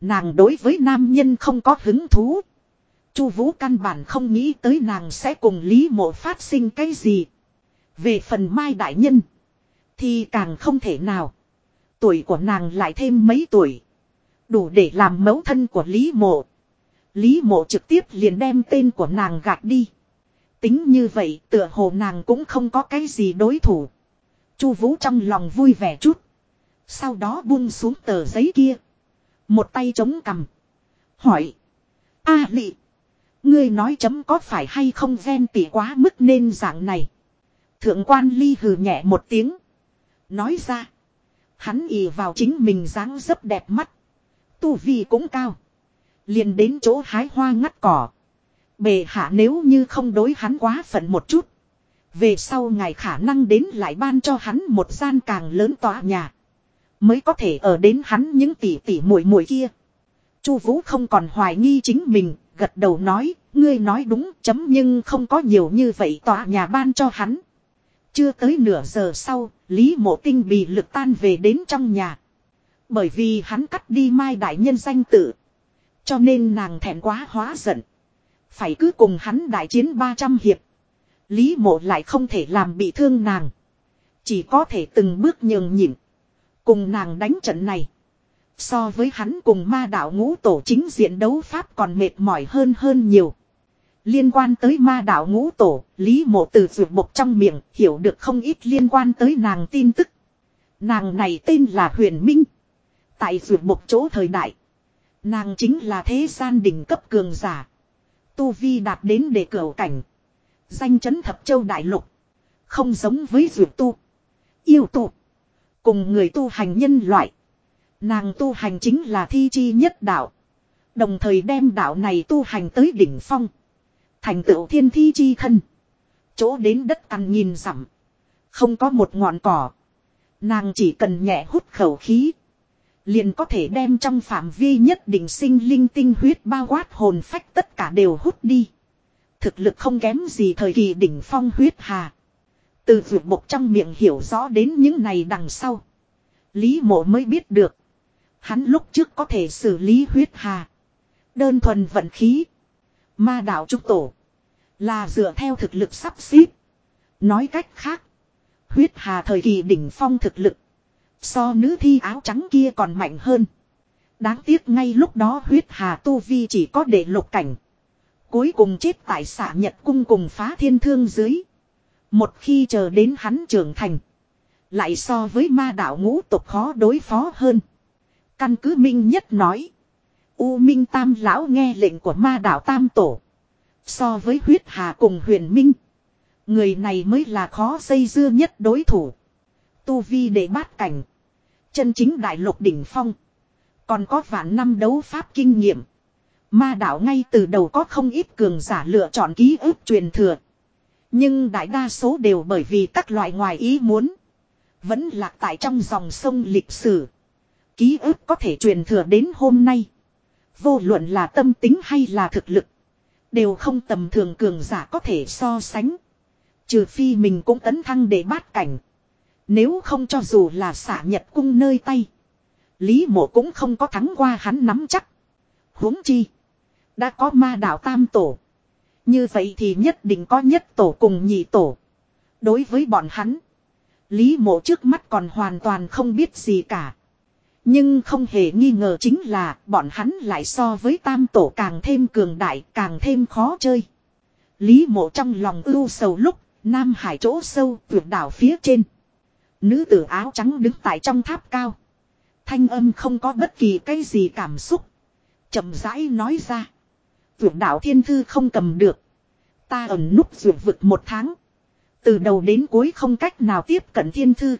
Nàng đối với nam nhân không có hứng thú. Chu Vũ căn bản không nghĩ tới nàng sẽ cùng Lý Mộ phát sinh cái gì. Về phần Mai đại nhân thì càng không thể nào. Tuổi của nàng lại thêm mấy tuổi, đủ để làm mẫu thân của Lý Mộ. Lý Mộ trực tiếp liền đem tên của nàng gạt đi. Tính như vậy, tựa hồ nàng cũng không có cái gì đối thủ. Chu Vũ trong lòng vui vẻ chút, sau đó buông xuống tờ giấy kia. Một tay chống cằm. Hỏi. A lị. Ngươi nói chấm có phải hay không ghen tỉ quá mức nên dạng này. Thượng quan ly hừ nhẹ một tiếng. Nói ra. Hắn ì vào chính mình dáng dấp đẹp mắt. Tu vi cũng cao. Liền đến chỗ hái hoa ngắt cỏ. Bề hạ nếu như không đối hắn quá phận một chút. Về sau ngài khả năng đến lại ban cho hắn một gian càng lớn tòa nhà. Mới có thể ở đến hắn những tỷ tỷ muội muội kia. Chu Vũ không còn hoài nghi chính mình, gật đầu nói, ngươi nói đúng chấm nhưng không có nhiều như vậy tòa nhà ban cho hắn. Chưa tới nửa giờ sau, Lý Mộ Tinh bị lực tan về đến trong nhà. Bởi vì hắn cắt đi Mai Đại Nhân danh tự. Cho nên nàng thẹn quá hóa giận. Phải cứ cùng hắn đại chiến 300 hiệp. Lý mộ lại không thể làm bị thương nàng. Chỉ có thể từng bước nhường nhịn. Cùng nàng đánh trận này. So với hắn cùng ma đạo ngũ tổ chính diện đấu pháp còn mệt mỏi hơn hơn nhiều. Liên quan tới ma đạo ngũ tổ, Lý mộ từ vượt bộc trong miệng hiểu được không ít liên quan tới nàng tin tức. Nàng này tên là Huyền Minh. Tại vượt bộc chỗ thời đại. Nàng chính là thế gian đỉnh cấp cường giả. Tu Vi đạt đến để cửa cảnh. Danh chấn thập châu đại lục. Không giống với vượt tu. Yêu tu. Cùng người tu hành nhân loại. Nàng tu hành chính là thi chi nhất đạo. Đồng thời đem đạo này tu hành tới đỉnh phong. Thành tựu thiên thi chi thân. Chỗ đến đất ăn nhìn rằm. Không có một ngọn cỏ. Nàng chỉ cần nhẹ hút khẩu khí. Liền có thể đem trong phạm vi nhất định sinh linh tinh huyết bao quát hồn phách tất cả đều hút đi. Thực lực không kém gì thời kỳ đỉnh phong huyết hà. Từ vượt bộc trong miệng hiểu rõ đến những này đằng sau. Lý mộ mới biết được. Hắn lúc trước có thể xử lý huyết hà. Đơn thuần vận khí. Ma đạo trúc tổ. Là dựa theo thực lực sắp xếp. Nói cách khác. Huyết hà thời kỳ đỉnh phong thực lực. So nữ thi áo trắng kia còn mạnh hơn. Đáng tiếc ngay lúc đó huyết hà tu vi chỉ có để lục cảnh. Cuối cùng chết tại xạ nhật cung cùng phá thiên thương dưới. Một khi chờ đến hắn trưởng thành. Lại so với ma đạo ngũ tục khó đối phó hơn. Căn cứ Minh Nhất nói. U Minh Tam Lão nghe lệnh của ma đạo Tam Tổ. So với huyết hà cùng huyền Minh. Người này mới là khó xây dưa nhất đối thủ. Tu Vi để bát cảnh. Chân chính đại lục đỉnh phong. Còn có vạn năm đấu pháp kinh nghiệm. Ma đạo ngay từ đầu có không ít cường giả lựa chọn ký ức truyền thừa. Nhưng đại đa số đều bởi vì các loại ngoài ý muốn. Vẫn lạc tại trong dòng sông lịch sử. Ký ức có thể truyền thừa đến hôm nay. Vô luận là tâm tính hay là thực lực. Đều không tầm thường cường giả có thể so sánh. Trừ phi mình cũng tấn thăng để bát cảnh. Nếu không cho dù là xả nhật cung nơi tay. Lý mộ cũng không có thắng qua hắn nắm chắc. huống chi. Đã có ma đạo tam tổ. Như vậy thì nhất định có nhất tổ cùng nhị tổ. Đối với bọn hắn. Lý mộ trước mắt còn hoàn toàn không biết gì cả. Nhưng không hề nghi ngờ chính là bọn hắn lại so với tam tổ càng thêm cường đại, càng thêm khó chơi. Lý mộ trong lòng ưu sầu lúc, Nam Hải chỗ sâu tuyệt đảo phía trên. Nữ tử áo trắng đứng tại trong tháp cao. Thanh âm không có bất kỳ cái gì cảm xúc. chậm rãi nói ra. Tuyệt đạo thiên thư không cầm được. Ta ẩn núp dược vực một tháng. Từ đầu đến cuối không cách nào tiếp cận thiên thư.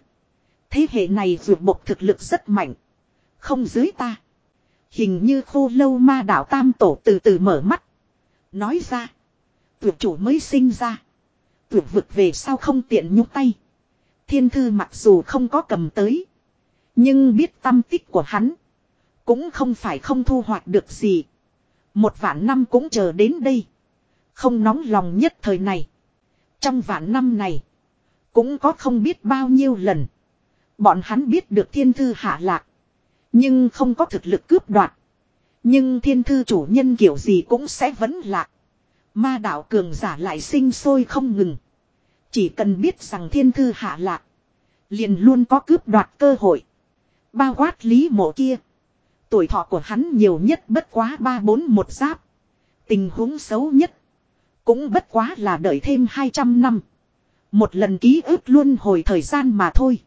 Thế hệ này dược bộc thực lực rất mạnh. Không dưới ta. Hình như khô lâu ma đạo tam tổ từ từ mở mắt. Nói ra. Tuyệt chủ mới sinh ra. Tuyệt vực về sau không tiện nhúc tay. Thiên thư mặc dù không có cầm tới. Nhưng biết tâm tích của hắn. Cũng không phải không thu hoạch được gì. Một vạn năm cũng chờ đến đây. Không nóng lòng nhất thời này. Trong vạn năm này. Cũng có không biết bao nhiêu lần. Bọn hắn biết được thiên thư hạ lạc. Nhưng không có thực lực cướp đoạt. Nhưng thiên thư chủ nhân kiểu gì cũng sẽ vẫn lạc. Ma đạo cường giả lại sinh sôi không ngừng. Chỉ cần biết rằng thiên thư hạ lạc. Liền luôn có cướp đoạt cơ hội. Bao quát lý mộ kia. Tuổi thọ của hắn nhiều nhất bất quá ba bốn một giáp. Tình huống xấu nhất. Cũng bất quá là đợi thêm 200 năm. Một lần ký ức luôn hồi thời gian mà thôi.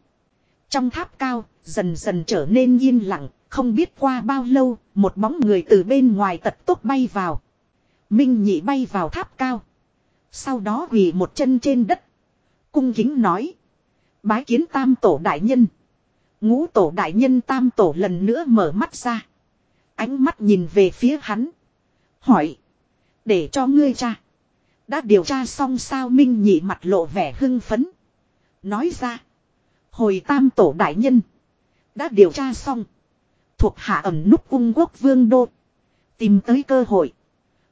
Trong tháp cao, dần dần trở nên yên lặng, không biết qua bao lâu, một bóng người từ bên ngoài tật tốc bay vào. Minh nhị bay vào tháp cao. Sau đó quỳ một chân trên đất. Cung kính nói. Bái kiến tam tổ đại nhân. Ngũ tổ đại nhân tam tổ lần nữa mở mắt ra. Ánh mắt nhìn về phía hắn. Hỏi. Để cho ngươi cha. Đã điều tra xong sao Minh nhị mặt lộ vẻ hưng phấn. Nói ra. Hồi tam tổ đại nhân. Đã điều tra xong. Thuộc hạ ẩm núp ung quốc vương đô. Tìm tới cơ hội.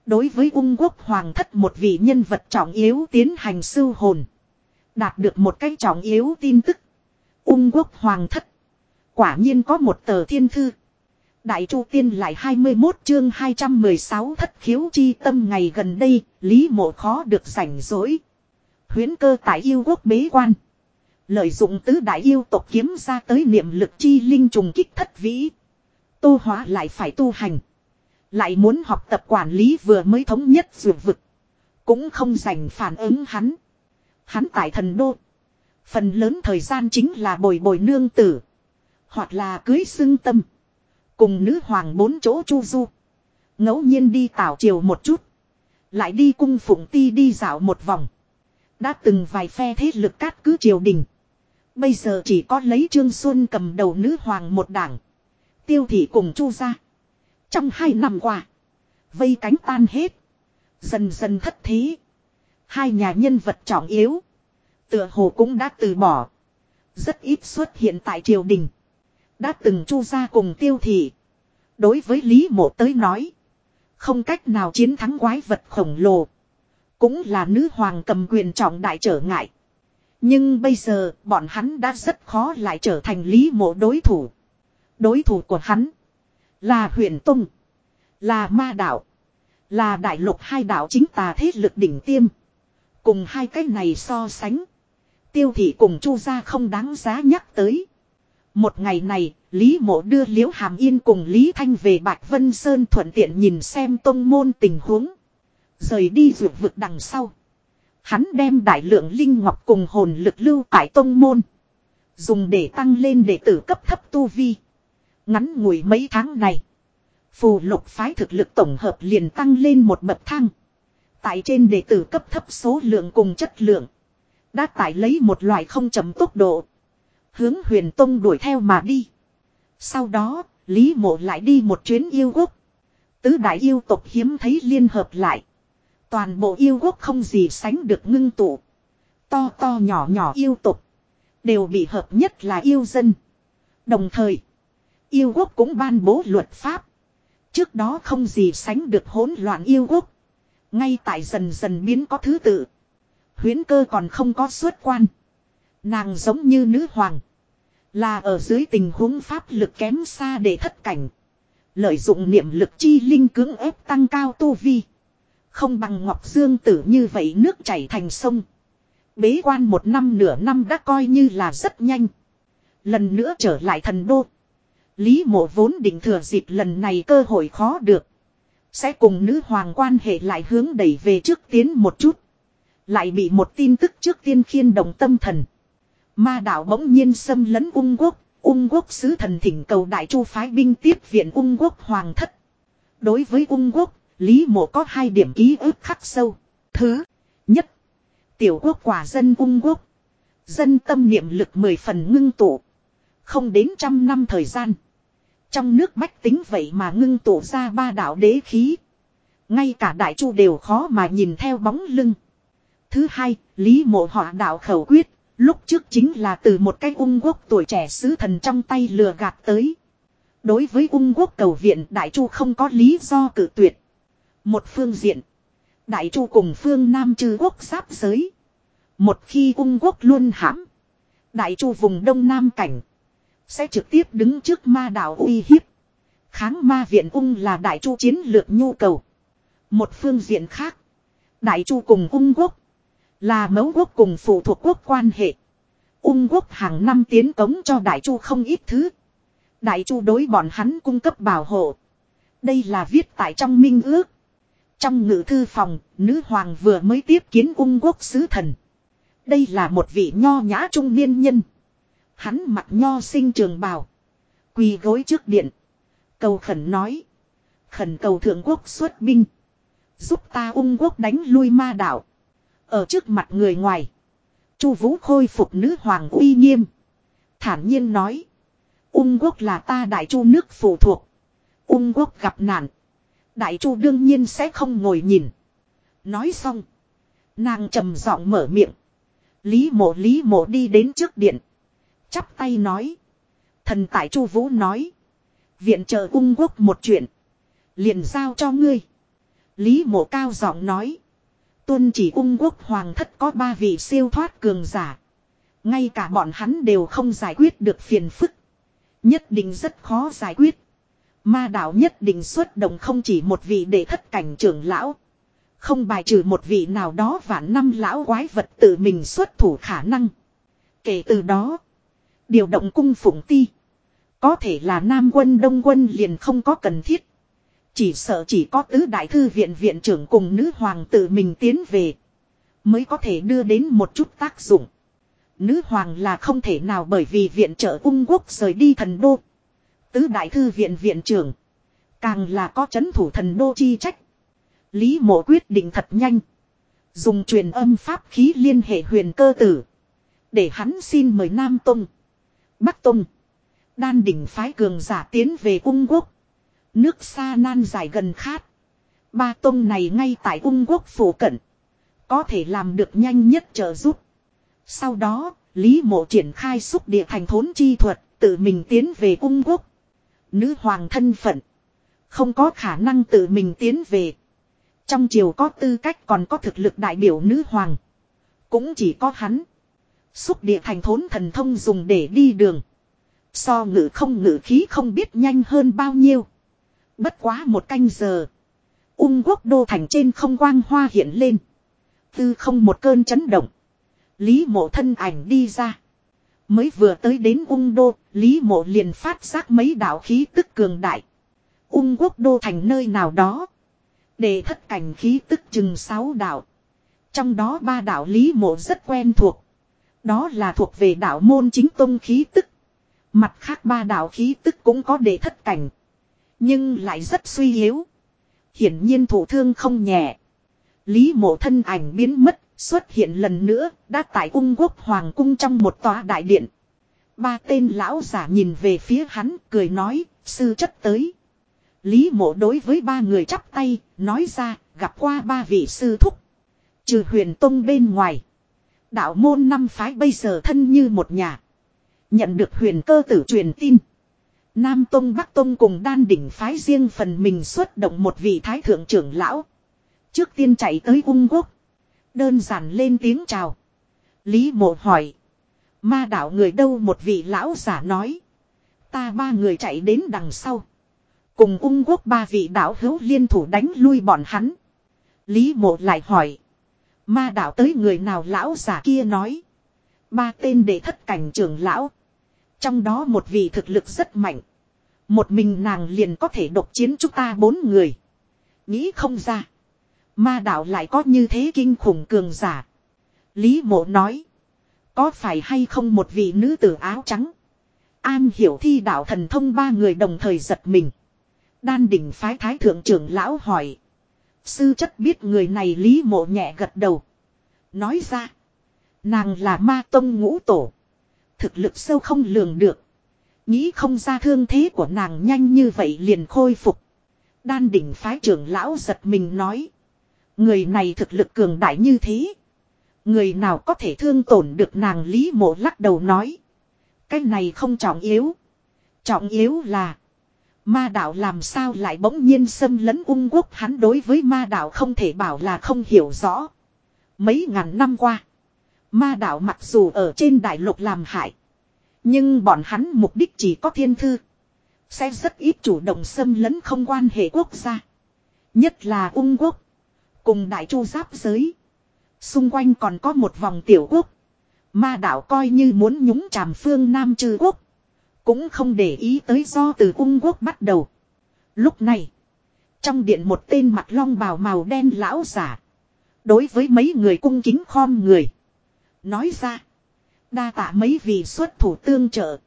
Đối với ung quốc hoàng thất một vị nhân vật trọng yếu tiến hành sưu hồn. Đạt được một cái trọng yếu tin tức. Ung quốc hoàng thất. Quả nhiên có một tờ thiên thư. Đại Chu Tiên lại 21 chương 216 thất khiếu chi tâm ngày gần đây, Lý Mộ khó được rảnh rỗi. Huyến cơ tại yêu quốc bế quan. Lợi dụng tứ đại yêu tộc kiếm ra tới niệm lực chi linh trùng kích thất vĩ. Tô hóa lại phải tu hành. Lại muốn học tập quản lý vừa mới thống nhất dược vực. Cũng không dành phản ứng hắn. Hắn tại thần đô. Phần lớn thời gian chính là bồi bồi nương tử. Hoặc là cưới xưng tâm. Cùng nữ hoàng bốn chỗ chu du. ngẫu nhiên đi tảo triều một chút. Lại đi cung phụng ti đi dạo một vòng. Đã từng vài phe thế lực cát cứ triều đình. Bây giờ chỉ có lấy Trương Xuân cầm đầu nữ hoàng một đảng. Tiêu thị cùng chu ra. Trong hai năm qua. Vây cánh tan hết. Dần dần thất thế. Hai nhà nhân vật trọng yếu. Tựa hồ cũng đã từ bỏ. Rất ít xuất hiện tại triều đình. Đã từng chu ra cùng tiêu thị. Đối với Lý Mộ tới nói. Không cách nào chiến thắng quái vật khổng lồ. Cũng là nữ hoàng cầm quyền trọng đại trở ngại. Nhưng bây giờ, bọn hắn đã rất khó lại trở thành Lý Mộ đối thủ. Đối thủ của hắn. Là huyền Tung. Là ma đạo. Là đại lục hai đạo chính tà thế lực đỉnh tiêm. Cùng hai cái này so sánh. Tiêu thị cùng chu gia không đáng giá nhắc tới. Một ngày này, Lý Mộ đưa Liễu Hàm Yên cùng Lý Thanh về Bạch Vân Sơn thuận tiện nhìn xem tông môn tình huống. Rời đi ruột vực đằng sau. Hắn đem đại lượng linh ngọc cùng hồn lực lưu tại tông môn. Dùng để tăng lên đệ tử cấp thấp tu vi. Ngắn ngủi mấy tháng này. Phù lục phái thực lực tổng hợp liền tăng lên một bậc thang. Tại trên đệ tử cấp thấp số lượng cùng chất lượng. Đã tải lấy một loại không chậm tốc độ. Hướng huyền tông đuổi theo mà đi. Sau đó, Lý mộ lại đi một chuyến yêu quốc. Tứ đại yêu tộc hiếm thấy liên hợp lại. Toàn bộ yêu quốc không gì sánh được ngưng tụ. To to nhỏ nhỏ yêu tộc. Đều bị hợp nhất là yêu dân. Đồng thời, yêu quốc cũng ban bố luật pháp. Trước đó không gì sánh được hỗn loạn yêu quốc. Ngay tại dần dần biến có thứ tự. Huyến cơ còn không có xuất quan. Nàng giống như nữ hoàng. Là ở dưới tình huống pháp lực kém xa để thất cảnh. Lợi dụng niệm lực chi linh cưỡng ép tăng cao tu vi. Không bằng Ngọc Dương tử như vậy nước chảy thành sông. Bế quan một năm nửa năm đã coi như là rất nhanh. Lần nữa trở lại thần đô. Lý mộ vốn định thừa dịp lần này cơ hội khó được. Sẽ cùng nữ hoàng quan hệ lại hướng đẩy về trước tiến một chút. Lại bị một tin tức trước tiên khiên động tâm thần. Ma đạo bỗng nhiên xâm lấn ung quốc. Ung quốc sứ thần thỉnh cầu đại chu phái binh tiếp viện ung quốc hoàng thất. Đối với ung quốc, Lý mộ có hai điểm ký ức khắc sâu. Thứ nhất, tiểu quốc quả dân ung quốc. Dân tâm niệm lực mười phần ngưng tụ. Không đến trăm năm thời gian. Trong nước bách tính vậy mà ngưng tụ ra ba đạo đế khí. Ngay cả đại chu đều khó mà nhìn theo bóng lưng. Thứ hai, Lý mộ họ đạo khẩu quyết, lúc trước chính là từ một cái ung quốc tuổi trẻ sứ thần trong tay lừa gạt tới. Đối với ung quốc cầu viện đại chu không có lý do cử tuyệt. Một phương diện, đại chu cùng phương Nam trừ quốc giáp giới. Một khi ung quốc luôn hãm, đại chu vùng đông nam cảnh sẽ trực tiếp đứng trước ma đảo uy hiếp. Kháng ma viện ung là đại chu chiến lược nhu cầu. Một phương diện khác. Đại chu cùng ung quốc. Là mẫu quốc cùng phụ thuộc quốc quan hệ. Ung quốc hàng năm tiến cống cho đại chu không ít thứ. Đại chu đối bọn hắn cung cấp bảo hộ. Đây là viết tại trong minh ước. Trong ngự thư phòng, nữ hoàng vừa mới tiếp kiến ung quốc sứ thần. Đây là một vị nho nhã trung niên nhân. Hắn mặc nho sinh trường bào. Quỳ gối trước điện. Cầu khẩn nói. Khẩn cầu thượng quốc xuất binh. Giúp ta ung quốc đánh lui ma đạo. Ở trước mặt người ngoài. Chu Vũ khôi phục nữ hoàng uy nghiêm. Thản nhiên nói. Ung quốc là ta đại chu nước phụ thuộc. Ung quốc gặp nạn. Đại chu đương nhiên sẽ không ngồi nhìn. Nói xong. Nàng trầm giọng mở miệng. Lý mộ lý mộ đi đến trước điện. Chắp tay nói. Thần tại Chu Vũ nói. Viện trợ ung quốc một chuyện. Liền giao cho ngươi. Lý mộ cao giọng nói. Tuân chỉ ung quốc hoàng thất có ba vị siêu thoát cường giả. Ngay cả bọn hắn đều không giải quyết được phiền phức. Nhất định rất khó giải quyết. Ma đạo nhất định xuất động không chỉ một vị đệ thất cảnh trưởng lão. Không bài trừ một vị nào đó và năm lão quái vật tự mình xuất thủ khả năng. Kể từ đó. Điều động cung phụng ti. Có thể là Nam quân Đông quân liền không có cần thiết. Chỉ sợ chỉ có tứ đại thư viện viện trưởng cùng nữ hoàng tự mình tiến về. Mới có thể đưa đến một chút tác dụng. Nữ hoàng là không thể nào bởi vì viện trợ ung quốc rời đi thần đô. Tứ đại thư viện viện trưởng. Càng là có chấn thủ thần đô chi trách. Lý mộ quyết định thật nhanh. Dùng truyền âm pháp khí liên hệ huyền cơ tử. Để hắn xin mời Nam Tông. Bắc Tông. Đan đỉnh phái cường giả tiến về ung quốc. Nước xa nan dài gần khát. Ba tông này ngay tại ung quốc phủ cận. Có thể làm được nhanh nhất trợ giúp. Sau đó, Lý Mộ triển khai xúc địa thành thốn chi thuật, tự mình tiến về ung quốc. Nữ hoàng thân phận. Không có khả năng tự mình tiến về. Trong triều có tư cách còn có thực lực đại biểu nữ hoàng. Cũng chỉ có hắn. Xúc địa thành thốn thần thông dùng để đi đường. So ngự không ngự khí không biết nhanh hơn bao nhiêu. Bất quá một canh giờ. Ung quốc đô thành trên không quang hoa hiện lên. Tư không một cơn chấn động. Lý mộ thân ảnh đi ra. Mới vừa tới đến ung đô, Lý mộ liền phát giác mấy đạo khí tức cường đại. Ung quốc đô thành nơi nào đó. Để thất cảnh khí tức chừng sáu đạo. Trong đó ba đạo Lý mộ rất quen thuộc. Đó là thuộc về đạo môn chính tông khí tức. Mặt khác ba đạo khí tức cũng có để thất cảnh. Nhưng lại rất suy yếu. Hiển nhiên thủ thương không nhẹ. Lý mộ thân ảnh biến mất, xuất hiện lần nữa, đã tại ung quốc hoàng cung trong một tòa đại điện. Ba tên lão giả nhìn về phía hắn, cười nói, sư chất tới. Lý mộ đối với ba người chắp tay, nói ra, gặp qua ba vị sư thúc. Trừ huyền tông bên ngoài. Đạo môn năm phái bây giờ thân như một nhà. Nhận được huyền cơ tử truyền tin. Nam Tông Bắc Tông cùng đan đỉnh phái riêng phần mình xuất động một vị thái thượng trưởng lão. Trước tiên chạy tới ung quốc. Đơn giản lên tiếng chào. Lý mộ hỏi. Ma đạo người đâu một vị lão giả nói. Ta ba người chạy đến đằng sau. Cùng ung quốc ba vị đạo hữu liên thủ đánh lui bọn hắn. Lý mộ lại hỏi. Ma đạo tới người nào lão giả kia nói. Ba tên để thất cảnh trưởng lão. Trong đó một vị thực lực rất mạnh. Một mình nàng liền có thể độc chiến chúng ta bốn người. Nghĩ không ra. Ma đạo lại có như thế kinh khủng cường giả. Lý mộ nói. Có phải hay không một vị nữ tử áo trắng. An hiểu thi đạo thần thông ba người đồng thời giật mình. Đan đỉnh phái thái thượng trưởng lão hỏi. Sư chất biết người này lý mộ nhẹ gật đầu. Nói ra. Nàng là ma tông ngũ tổ thực lực sâu không lường được. Nghĩ không ra thương thế của nàng nhanh như vậy liền khôi phục. Đan đỉnh phái trưởng lão giật mình nói. Người này thực lực cường đại như thế. Người nào có thể thương tổn được nàng Lý mộ lắc đầu nói. Cái này không trọng yếu. Trọng yếu là. Ma đạo làm sao lại bỗng nhiên xâm lấn ung quốc hắn đối với ma đạo không thể bảo là không hiểu rõ. Mấy ngàn năm qua. Ma đạo mặc dù ở trên đại lục làm hại. Nhưng bọn hắn mục đích chỉ có thiên thư. Sẽ rất ít chủ động xâm lấn không quan hệ quốc gia. Nhất là ung quốc. Cùng đại chu giáp giới. Xung quanh còn có một vòng tiểu quốc. Ma đạo coi như muốn nhúng tràm phương Nam trừ quốc. Cũng không để ý tới do từ ung quốc bắt đầu. Lúc này. Trong điện một tên mặt long bào màu đen lão giả. Đối với mấy người cung kính khom người. Nói ra. Đa tạ mấy vị xuất thủ tương trợ.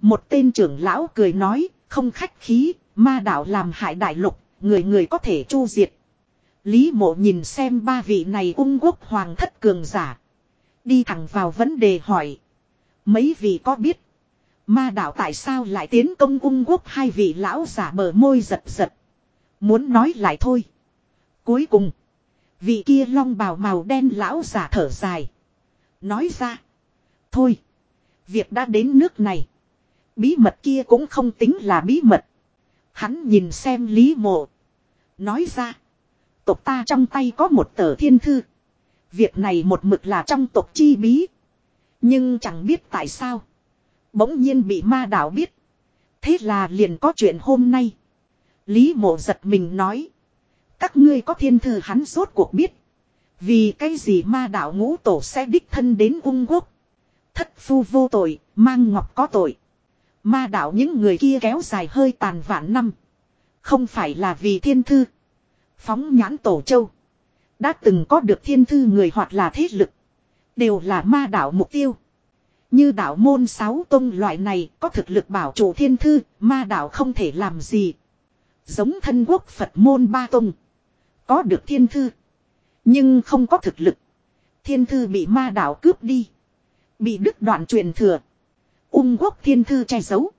Một tên trưởng lão cười nói, không khách khí, ma đạo làm hại đại lục, người người có thể chu diệt. Lý mộ nhìn xem ba vị này ung quốc hoàng thất cường giả. Đi thẳng vào vấn đề hỏi. Mấy vị có biết. Ma đạo tại sao lại tiến công ung quốc hai vị lão giả bờ môi giật giật. Muốn nói lại thôi. Cuối cùng. Vị kia long bào màu đen lão giả thở dài. Nói ra. Thôi. Việc đã đến nước này. Bí mật kia cũng không tính là bí mật. Hắn nhìn xem Lý Mộ. Nói ra. Tộc ta trong tay có một tờ thiên thư. Việc này một mực là trong tộc chi bí. Nhưng chẳng biết tại sao. Bỗng nhiên bị ma đạo biết. Thế là liền có chuyện hôm nay. Lý mộ giật mình nói. Các ngươi có thiên thư hắn rốt cuộc biết. Vì cái gì ma đạo ngũ tổ sẽ đích thân đến ung quốc. Thất phu vô tội, mang ngọc có tội. Ma đạo những người kia kéo dài hơi tàn vạn năm. Không phải là vì thiên thư. Phóng nhãn tổ châu. Đã từng có được thiên thư người hoặc là thế lực. Đều là ma đạo mục tiêu. Như đạo môn sáu tông loại này có thực lực bảo chủ thiên thư, ma đạo không thể làm gì. Giống thân quốc Phật môn ba tông. Có được thiên thư. Nhưng không có thực lực. Thiên thư bị ma đạo cướp đi. Bị đứt đoạn truyền thừa. Ung quốc thiên thư che giấu.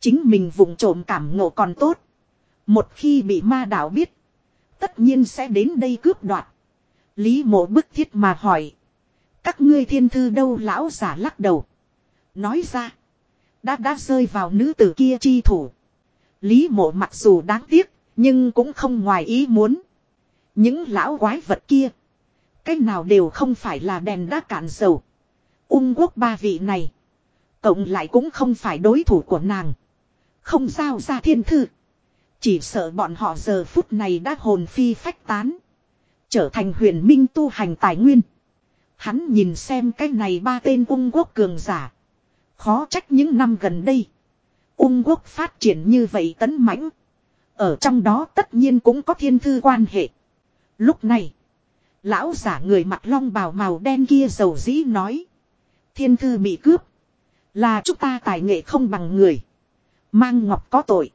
Chính mình vùng trộm cảm ngộ còn tốt. Một khi bị ma đạo biết. Tất nhiên sẽ đến đây cướp đoạt. Lý mộ bức thiết mà hỏi. Các ngươi thiên thư đâu lão giả lắc đầu. Nói ra. Đã đã rơi vào nữ tử kia chi thủ. Lý mộ mặc dù đáng tiếc. Nhưng cũng không ngoài ý muốn. Những lão quái vật kia. Cái nào đều không phải là đèn đã cạn dầu. Ung quốc ba vị này. Cộng lại cũng không phải đối thủ của nàng. Không sao ra thiên thư. Chỉ sợ bọn họ giờ phút này đã hồn phi phách tán. Trở thành huyền minh tu hành tài nguyên. Hắn nhìn xem cái này ba tên ung quốc cường giả. Khó trách những năm gần đây. Ung quốc phát triển như vậy tấn mãnh. Ở trong đó tất nhiên cũng có thiên thư quan hệ. Lúc này. Lão giả người mặc long bào màu đen kia dầu dĩ nói. Thiên thư bị cướp. Là chúng ta tài nghệ không bằng người. Mang ngọc có tội.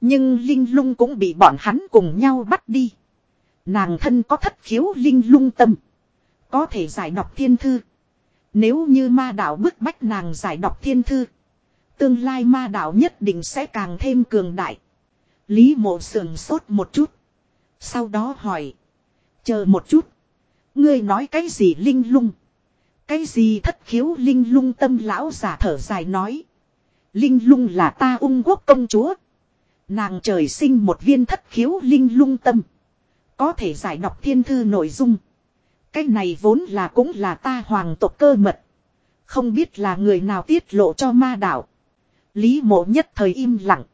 Nhưng Linh lung cũng bị bọn hắn cùng nhau bắt đi. Nàng thân có thất khiếu Linh lung tâm. Có thể giải đọc thiên thư. Nếu như ma đạo bức bách nàng giải đọc thiên thư. Tương lai ma đạo nhất định sẽ càng thêm cường đại. Lý mộ sườn sốt một chút. Sau đó hỏi. Chờ một chút. Ngươi nói cái gì linh lung? Cái gì thất khiếu linh lung tâm lão giả thở dài nói. Linh lung là ta ung quốc công chúa. Nàng trời sinh một viên thất khiếu linh lung tâm. Có thể giải đọc thiên thư nội dung. Cái này vốn là cũng là ta hoàng tộc cơ mật. Không biết là người nào tiết lộ cho ma đạo. Lý mộ nhất thời im lặng.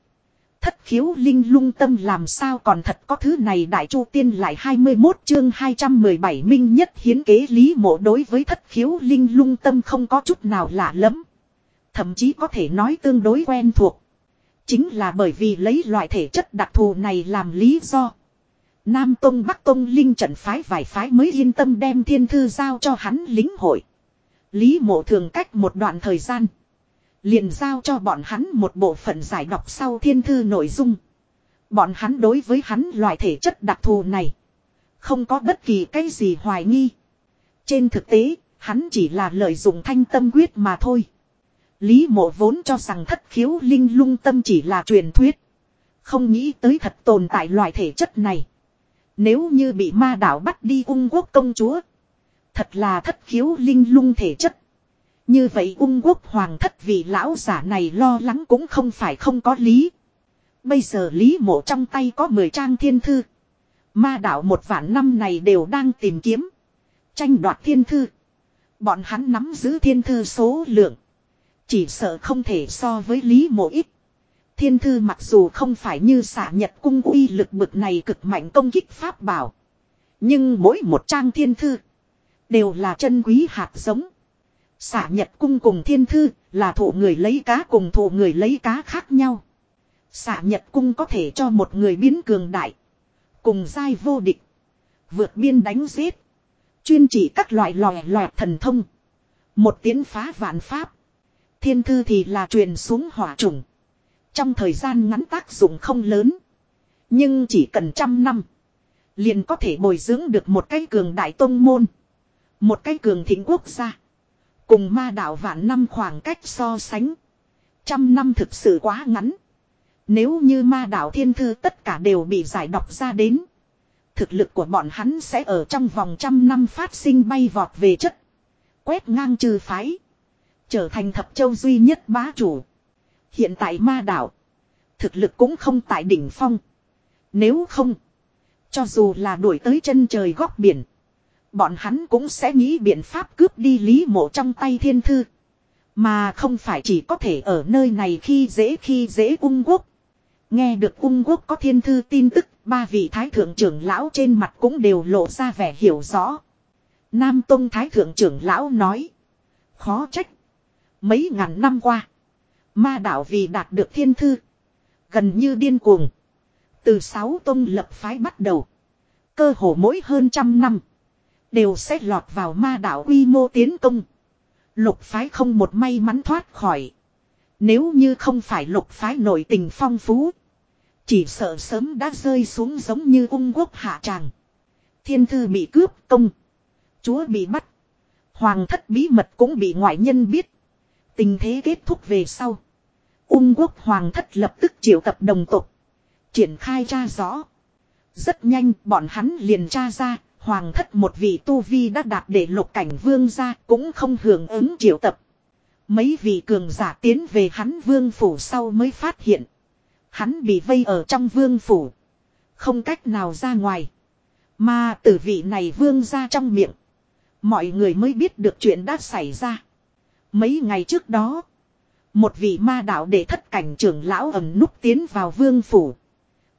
Thất khiếu linh lung tâm làm sao còn thật có thứ này đại chu tiên lại 21 chương 217 minh nhất hiến kế lý mộ đối với thất khiếu linh lung tâm không có chút nào lạ lắm. Thậm chí có thể nói tương đối quen thuộc. Chính là bởi vì lấy loại thể chất đặc thù này làm lý do. Nam Tông Bắc Tông Linh trận phái vài phái mới yên tâm đem thiên thư giao cho hắn lính hội. Lý mộ thường cách một đoạn thời gian. Liền giao cho bọn hắn một bộ phận giải đọc sau thiên thư nội dung. Bọn hắn đối với hắn loại thể chất đặc thù này. Không có bất kỳ cái gì hoài nghi. Trên thực tế, hắn chỉ là lợi dụng thanh tâm quyết mà thôi. Lý mộ vốn cho rằng thất khiếu linh lung tâm chỉ là truyền thuyết. Không nghĩ tới thật tồn tại loại thể chất này. Nếu như bị ma đảo bắt đi ung quốc công chúa. Thật là thất khiếu linh lung thể chất. Như vậy ung quốc hoàng thất vị lão giả này lo lắng cũng không phải không có lý. Bây giờ lý mộ trong tay có 10 trang thiên thư. Ma đảo một vạn năm này đều đang tìm kiếm. Tranh đoạt thiên thư. Bọn hắn nắm giữ thiên thư số lượng. Chỉ sợ không thể so với lý mộ ít. Thiên thư mặc dù không phải như xả nhật cung uy lực bực này cực mạnh công kích pháp bảo. Nhưng mỗi một trang thiên thư. Đều là chân quý hạt giống. Xả nhật cung cùng thiên thư là thụ người lấy cá cùng thụ người lấy cá khác nhau. Xả nhật cung có thể cho một người biến cường đại. Cùng giai vô địch. Vượt biên đánh giết. Chuyên chỉ các loại lòe loẹt thần thông. Một tiến phá vạn pháp. Thiên thư thì là truyền xuống hỏa trùng. Trong thời gian ngắn tác dụng không lớn. Nhưng chỉ cần trăm năm. Liền có thể bồi dưỡng được một cái cường đại tông môn. Một cái cường thịnh quốc gia. Cùng ma đạo vạn năm khoảng cách so sánh. Trăm năm thực sự quá ngắn. Nếu như ma đạo thiên thư tất cả đều bị giải đọc ra đến. Thực lực của bọn hắn sẽ ở trong vòng trăm năm phát sinh bay vọt về chất. Quét ngang trừ phái. Trở thành thập châu duy nhất bá chủ. Hiện tại ma đạo. Thực lực cũng không tại đỉnh phong. Nếu không. Cho dù là đuổi tới chân trời góc biển. Bọn hắn cũng sẽ nghĩ biện pháp cướp đi lý mộ trong tay thiên thư. Mà không phải chỉ có thể ở nơi này khi dễ khi dễ ung quốc. Nghe được ung quốc có thiên thư tin tức, ba vị thái thượng trưởng lão trên mặt cũng đều lộ ra vẻ hiểu rõ. Nam Tông thái thượng trưởng lão nói. Khó trách. Mấy ngàn năm qua. Ma đạo vì đạt được thiên thư. Gần như điên cuồng. Từ sáu tông lập phái bắt đầu. Cơ hồ mỗi hơn trăm năm. Đều sẽ lọt vào ma đạo quy mô tiến công. Lục phái không một may mắn thoát khỏi. Nếu như không phải lục phái nội tình phong phú. Chỉ sợ sớm đã rơi xuống giống như ung quốc hạ tràng. Thiên thư bị cướp công. Chúa bị bắt. Hoàng thất bí mật cũng bị ngoại nhân biết. Tình thế kết thúc về sau. Ung quốc hoàng thất lập tức triệu tập đồng tục. Triển khai tra rõ. Rất nhanh, bọn hắn liền tra ra. Hoàng thất một vị tu vi đã đạt để lục cảnh vương ra cũng không hưởng ứng triệu tập. Mấy vị cường giả tiến về hắn vương phủ sau mới phát hiện. Hắn bị vây ở trong vương phủ. Không cách nào ra ngoài. Mà từ vị này vương ra trong miệng. Mọi người mới biết được chuyện đã xảy ra. Mấy ngày trước đó. Một vị ma đạo để thất cảnh trưởng lão ẩn núp tiến vào vương phủ.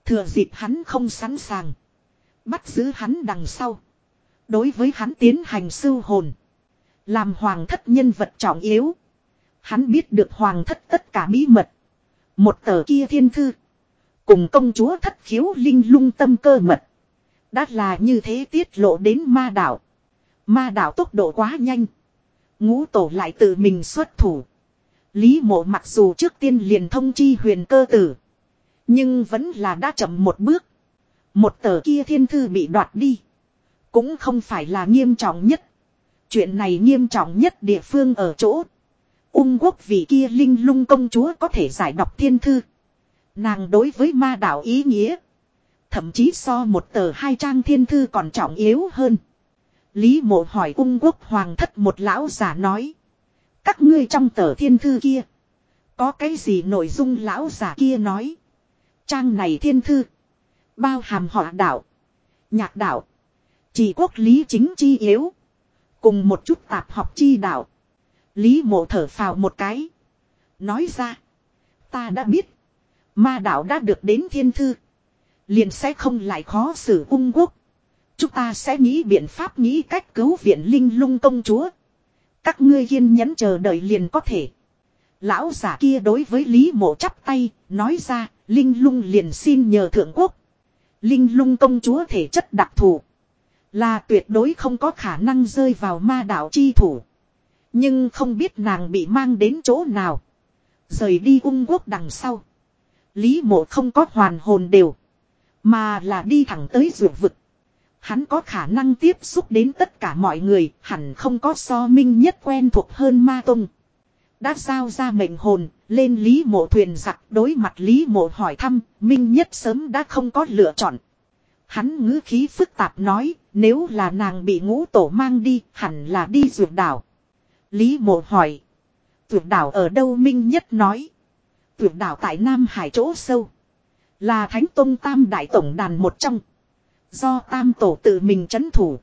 Thừa dịp hắn không sẵn sàng. Bắt giữ hắn đằng sau. Đối với hắn tiến hành sưu hồn. Làm hoàng thất nhân vật trọng yếu. Hắn biết được hoàng thất tất cả bí mật. Một tờ kia thiên thư. Cùng công chúa thất khiếu linh lung tâm cơ mật. Đã là như thế tiết lộ đến ma đạo. Ma đạo tốc độ quá nhanh. Ngũ tổ lại tự mình xuất thủ. Lý mộ mặc dù trước tiên liền thông chi huyền cơ tử. Nhưng vẫn là đã chậm một bước. Một tờ kia thiên thư bị đoạt đi. Cũng không phải là nghiêm trọng nhất. Chuyện này nghiêm trọng nhất địa phương ở chỗ. Ung quốc vị kia linh lung công chúa có thể giải đọc thiên thư. Nàng đối với ma đạo ý nghĩa. Thậm chí so một tờ hai trang thiên thư còn trọng yếu hơn. Lý mộ hỏi ung quốc hoàng thất một lão giả nói. Các ngươi trong tờ thiên thư kia. Có cái gì nội dung lão giả kia nói. Trang này thiên thư. Bao hàm họ đạo. Nhạc đạo. Chỉ quốc lý chính chi yếu. Cùng một chút tạp học chi đạo. Lý mộ thở phào một cái. Nói ra. Ta đã biết. Ma đạo đã được đến thiên thư. Liền sẽ không lại khó xử ung quốc. Chúng ta sẽ nghĩ biện pháp nghĩ cách cứu viện linh lung công chúa. Các ngươi kiên nhẫn chờ đợi liền có thể. Lão giả kia đối với Lý mộ chắp tay, nói ra, linh lung liền xin nhờ thượng quốc. Linh lung công chúa thể chất đặc thù. Là tuyệt đối không có khả năng rơi vào ma đạo chi thủ. Nhưng không biết nàng bị mang đến chỗ nào. Rời đi ung quốc đằng sau. Lý mộ không có hoàn hồn đều. Mà là đi thẳng tới ruột vực. Hắn có khả năng tiếp xúc đến tất cả mọi người, hẳn không có so minh nhất quen thuộc hơn ma tông. Đã giao ra mệnh hồn, lên Lý mộ thuyền giặc đối mặt Lý mộ hỏi thăm, minh nhất sớm đã không có lựa chọn. Hắn ngữ khí phức tạp nói, nếu là nàng bị ngũ tổ mang đi, hẳn là đi ruột đảo. Lý mộ hỏi, ruột đảo ở đâu minh nhất nói. Ruột đảo tại Nam Hải chỗ sâu. Là Thánh Tông Tam Đại Tổng Đàn một trong. Do Tam Tổ tự mình chấn thủ.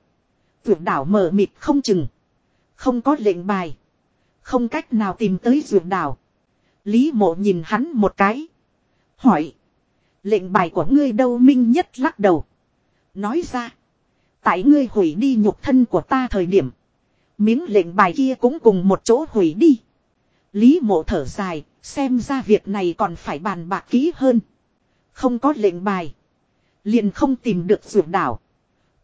Ruột đảo mở mịt không chừng. Không có lệnh bài. Không cách nào tìm tới ruột đảo. Lý mộ nhìn hắn một cái. Hỏi. Lệnh bài của ngươi đâu minh nhất lắc đầu. Nói ra. Tại ngươi hủy đi nhục thân của ta thời điểm. Miếng lệnh bài kia cũng cùng một chỗ hủy đi. Lý mộ thở dài. Xem ra việc này còn phải bàn bạc kỹ hơn. Không có lệnh bài. Liền không tìm được ruột đảo.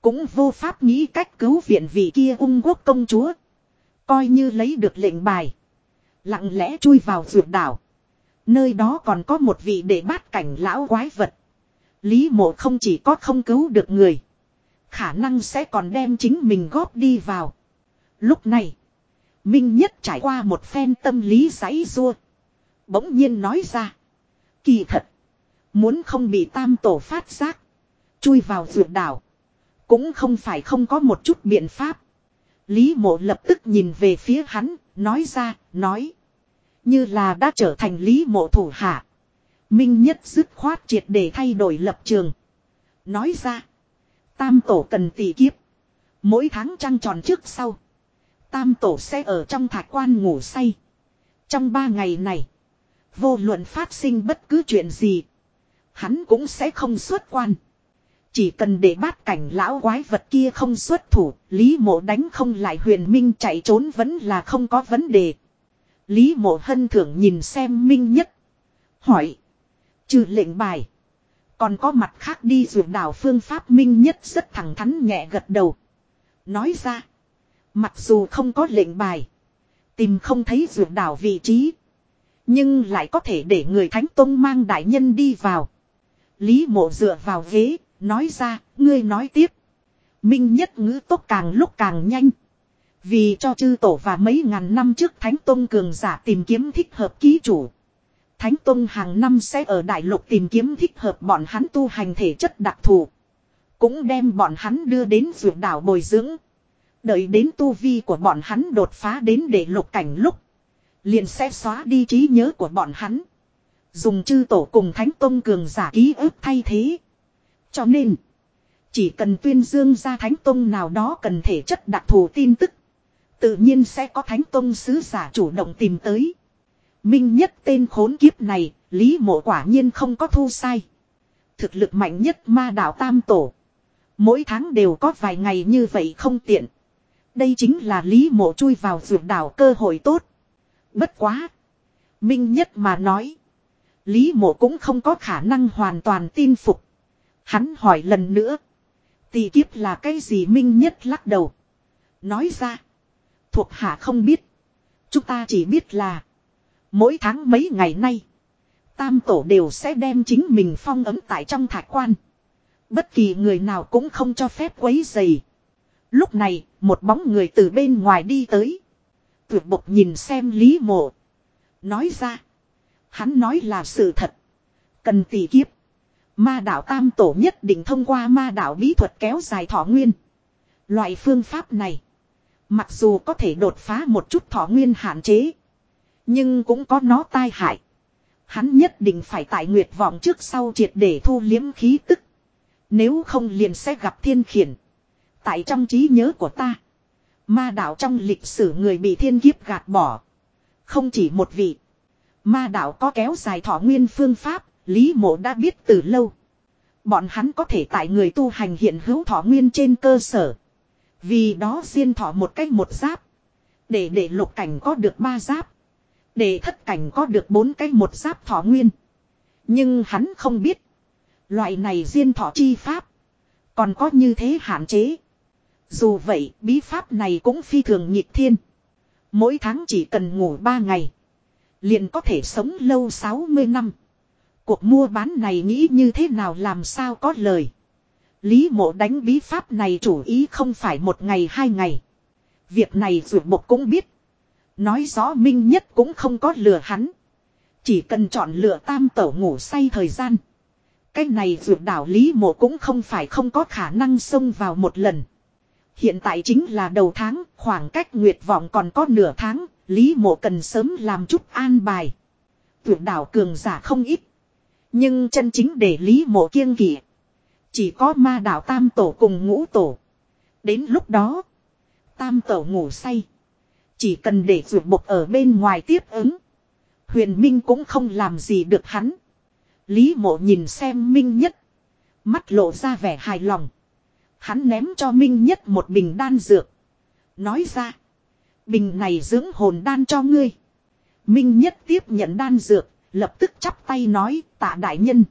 Cũng vô pháp nghĩ cách cứu viện vị kia ung quốc công chúa. Coi như lấy được lệnh bài. Lặng lẽ chui vào ruột đảo. Nơi đó còn có một vị để bát cảnh lão quái vật. Lý mộ không chỉ có không cứu được người. Khả năng sẽ còn đem chính mình góp đi vào. Lúc này. Minh Nhất trải qua một phen tâm lý giấy rua. Bỗng nhiên nói ra. Kỳ thật. Muốn không bị tam tổ phát giác. Chui vào ruột đảo. Cũng không phải không có một chút biện pháp. Lý mộ lập tức nhìn về phía hắn. Nói ra. Nói. Như là đã trở thành lý mộ thủ hạ. Minh nhất dứt khoát triệt để thay đổi lập trường. Nói ra. Tam tổ cần tỷ kiếp. Mỗi tháng trăng tròn trước sau. Tam tổ sẽ ở trong thạch quan ngủ say. Trong ba ngày này. Vô luận phát sinh bất cứ chuyện gì. Hắn cũng sẽ không xuất quan. Chỉ cần để bát cảnh lão quái vật kia không xuất thủ, Lý mộ đánh không lại huyền minh chạy trốn vẫn là không có vấn đề. Lý mộ hân thưởng nhìn xem minh nhất. Hỏi. Trừ lệnh bài. Còn có mặt khác đi dụ đảo phương pháp minh nhất rất thẳng thắn nhẹ gật đầu. Nói ra. Mặc dù không có lệnh bài. Tìm không thấy dụ đảo vị trí. Nhưng lại có thể để người thánh tông mang đại nhân đi vào. Lý mộ dựa vào ghế, nói ra, ngươi nói tiếp. Minh nhất ngữ tốc càng lúc càng nhanh. Vì cho chư tổ và mấy ngàn năm trước Thánh Tông cường giả tìm kiếm thích hợp ký chủ. Thánh Tông hàng năm sẽ ở đại lục tìm kiếm thích hợp bọn hắn tu hành thể chất đặc thù. Cũng đem bọn hắn đưa đến vượt đảo bồi dưỡng. Đợi đến tu vi của bọn hắn đột phá đến để lục cảnh lúc. Liền sẽ xóa đi trí nhớ của bọn hắn. Dùng chư tổ cùng Thánh Tông cường giả ký ức thay thế. Cho nên. Chỉ cần tuyên dương ra Thánh Tông nào đó cần thể chất đặc thù tin tức. Tự nhiên sẽ có Thánh Tông sứ giả chủ động tìm tới. Minh nhất tên khốn kiếp này, Lý mộ quả nhiên không có thu sai. Thực lực mạnh nhất ma đạo tam tổ. Mỗi tháng đều có vài ngày như vậy không tiện. Đây chính là Lý mộ chui vào ruột đảo cơ hội tốt. Bất quá. Minh nhất mà nói. Lý mộ cũng không có khả năng hoàn toàn tin phục. Hắn hỏi lần nữa. Tỷ kiếp là cái gì Minh nhất lắc đầu. Nói ra. Thuộc hạ không biết. Chúng ta chỉ biết là. Mỗi tháng mấy ngày nay. Tam tổ đều sẽ đem chính mình phong ấm tại trong thạch quan. Bất kỳ người nào cũng không cho phép quấy dày. Lúc này, một bóng người từ bên ngoài đi tới. Tuyệt bộc nhìn xem Lý Mộ. Nói ra. Hắn nói là sự thật. Cần tỷ kiếp. Ma đạo tam tổ nhất định thông qua ma đạo bí thuật kéo dài thọ nguyên. Loại phương pháp này. Mặc dù có thể đột phá một chút thọ nguyên hạn chế. Nhưng cũng có nó tai hại. Hắn nhất định phải tại nguyệt vọng trước sau triệt để thu liếm khí tức. Nếu không liền sẽ gặp thiên khiển. Tại trong trí nhớ của ta. Ma đạo trong lịch sử người bị thiên kiếp gạt bỏ. Không chỉ một vị. Ma đạo có kéo dài thọ nguyên phương pháp, Lý mộ đã biết từ lâu. Bọn hắn có thể tại người tu hành hiện hữu thọ nguyên trên cơ sở. Vì đó riêng thọ một cách một giáp. Để để lục cảnh có được ba giáp. Để thất cảnh có được bốn cách một giáp thọ nguyên. Nhưng hắn không biết. Loại này riêng thọ chi pháp. Còn có như thế hạn chế. Dù vậy, bí pháp này cũng phi thường nhịp thiên. Mỗi tháng chỉ cần ngủ ba ngày. Liền có thể sống lâu 60 năm. Cuộc mua bán này nghĩ như thế nào làm sao có lời. Lý mộ đánh bí pháp này chủ ý không phải một ngày hai ngày. Việc này dù một cũng biết. Nói rõ minh nhất cũng không có lừa hắn. Chỉ cần chọn lựa tam tẩu ngủ say thời gian. Cái này dù đảo Lý Mộ cũng không phải không có khả năng xông vào một lần. Hiện tại chính là đầu tháng, khoảng cách nguyệt vọng còn có nửa tháng, Lý Mộ cần sớm làm chút an bài. Tuyệt đảo cường giả không ít. Nhưng chân chính để Lý Mộ kiêng kỵ. Chỉ có ma đảo tam tổ cùng ngũ tổ. Đến lúc đó, tam tổ ngủ say. Chỉ cần để ruột bộc ở bên ngoài tiếp ứng. Huyền Minh cũng không làm gì được hắn. Lý mộ nhìn xem Minh nhất. Mắt lộ ra vẻ hài lòng. Hắn ném cho Minh nhất một bình đan dược. Nói ra. Bình này dưỡng hồn đan cho ngươi. Minh nhất tiếp nhận đan dược. Lập tức chắp tay nói, tạ đại nhân.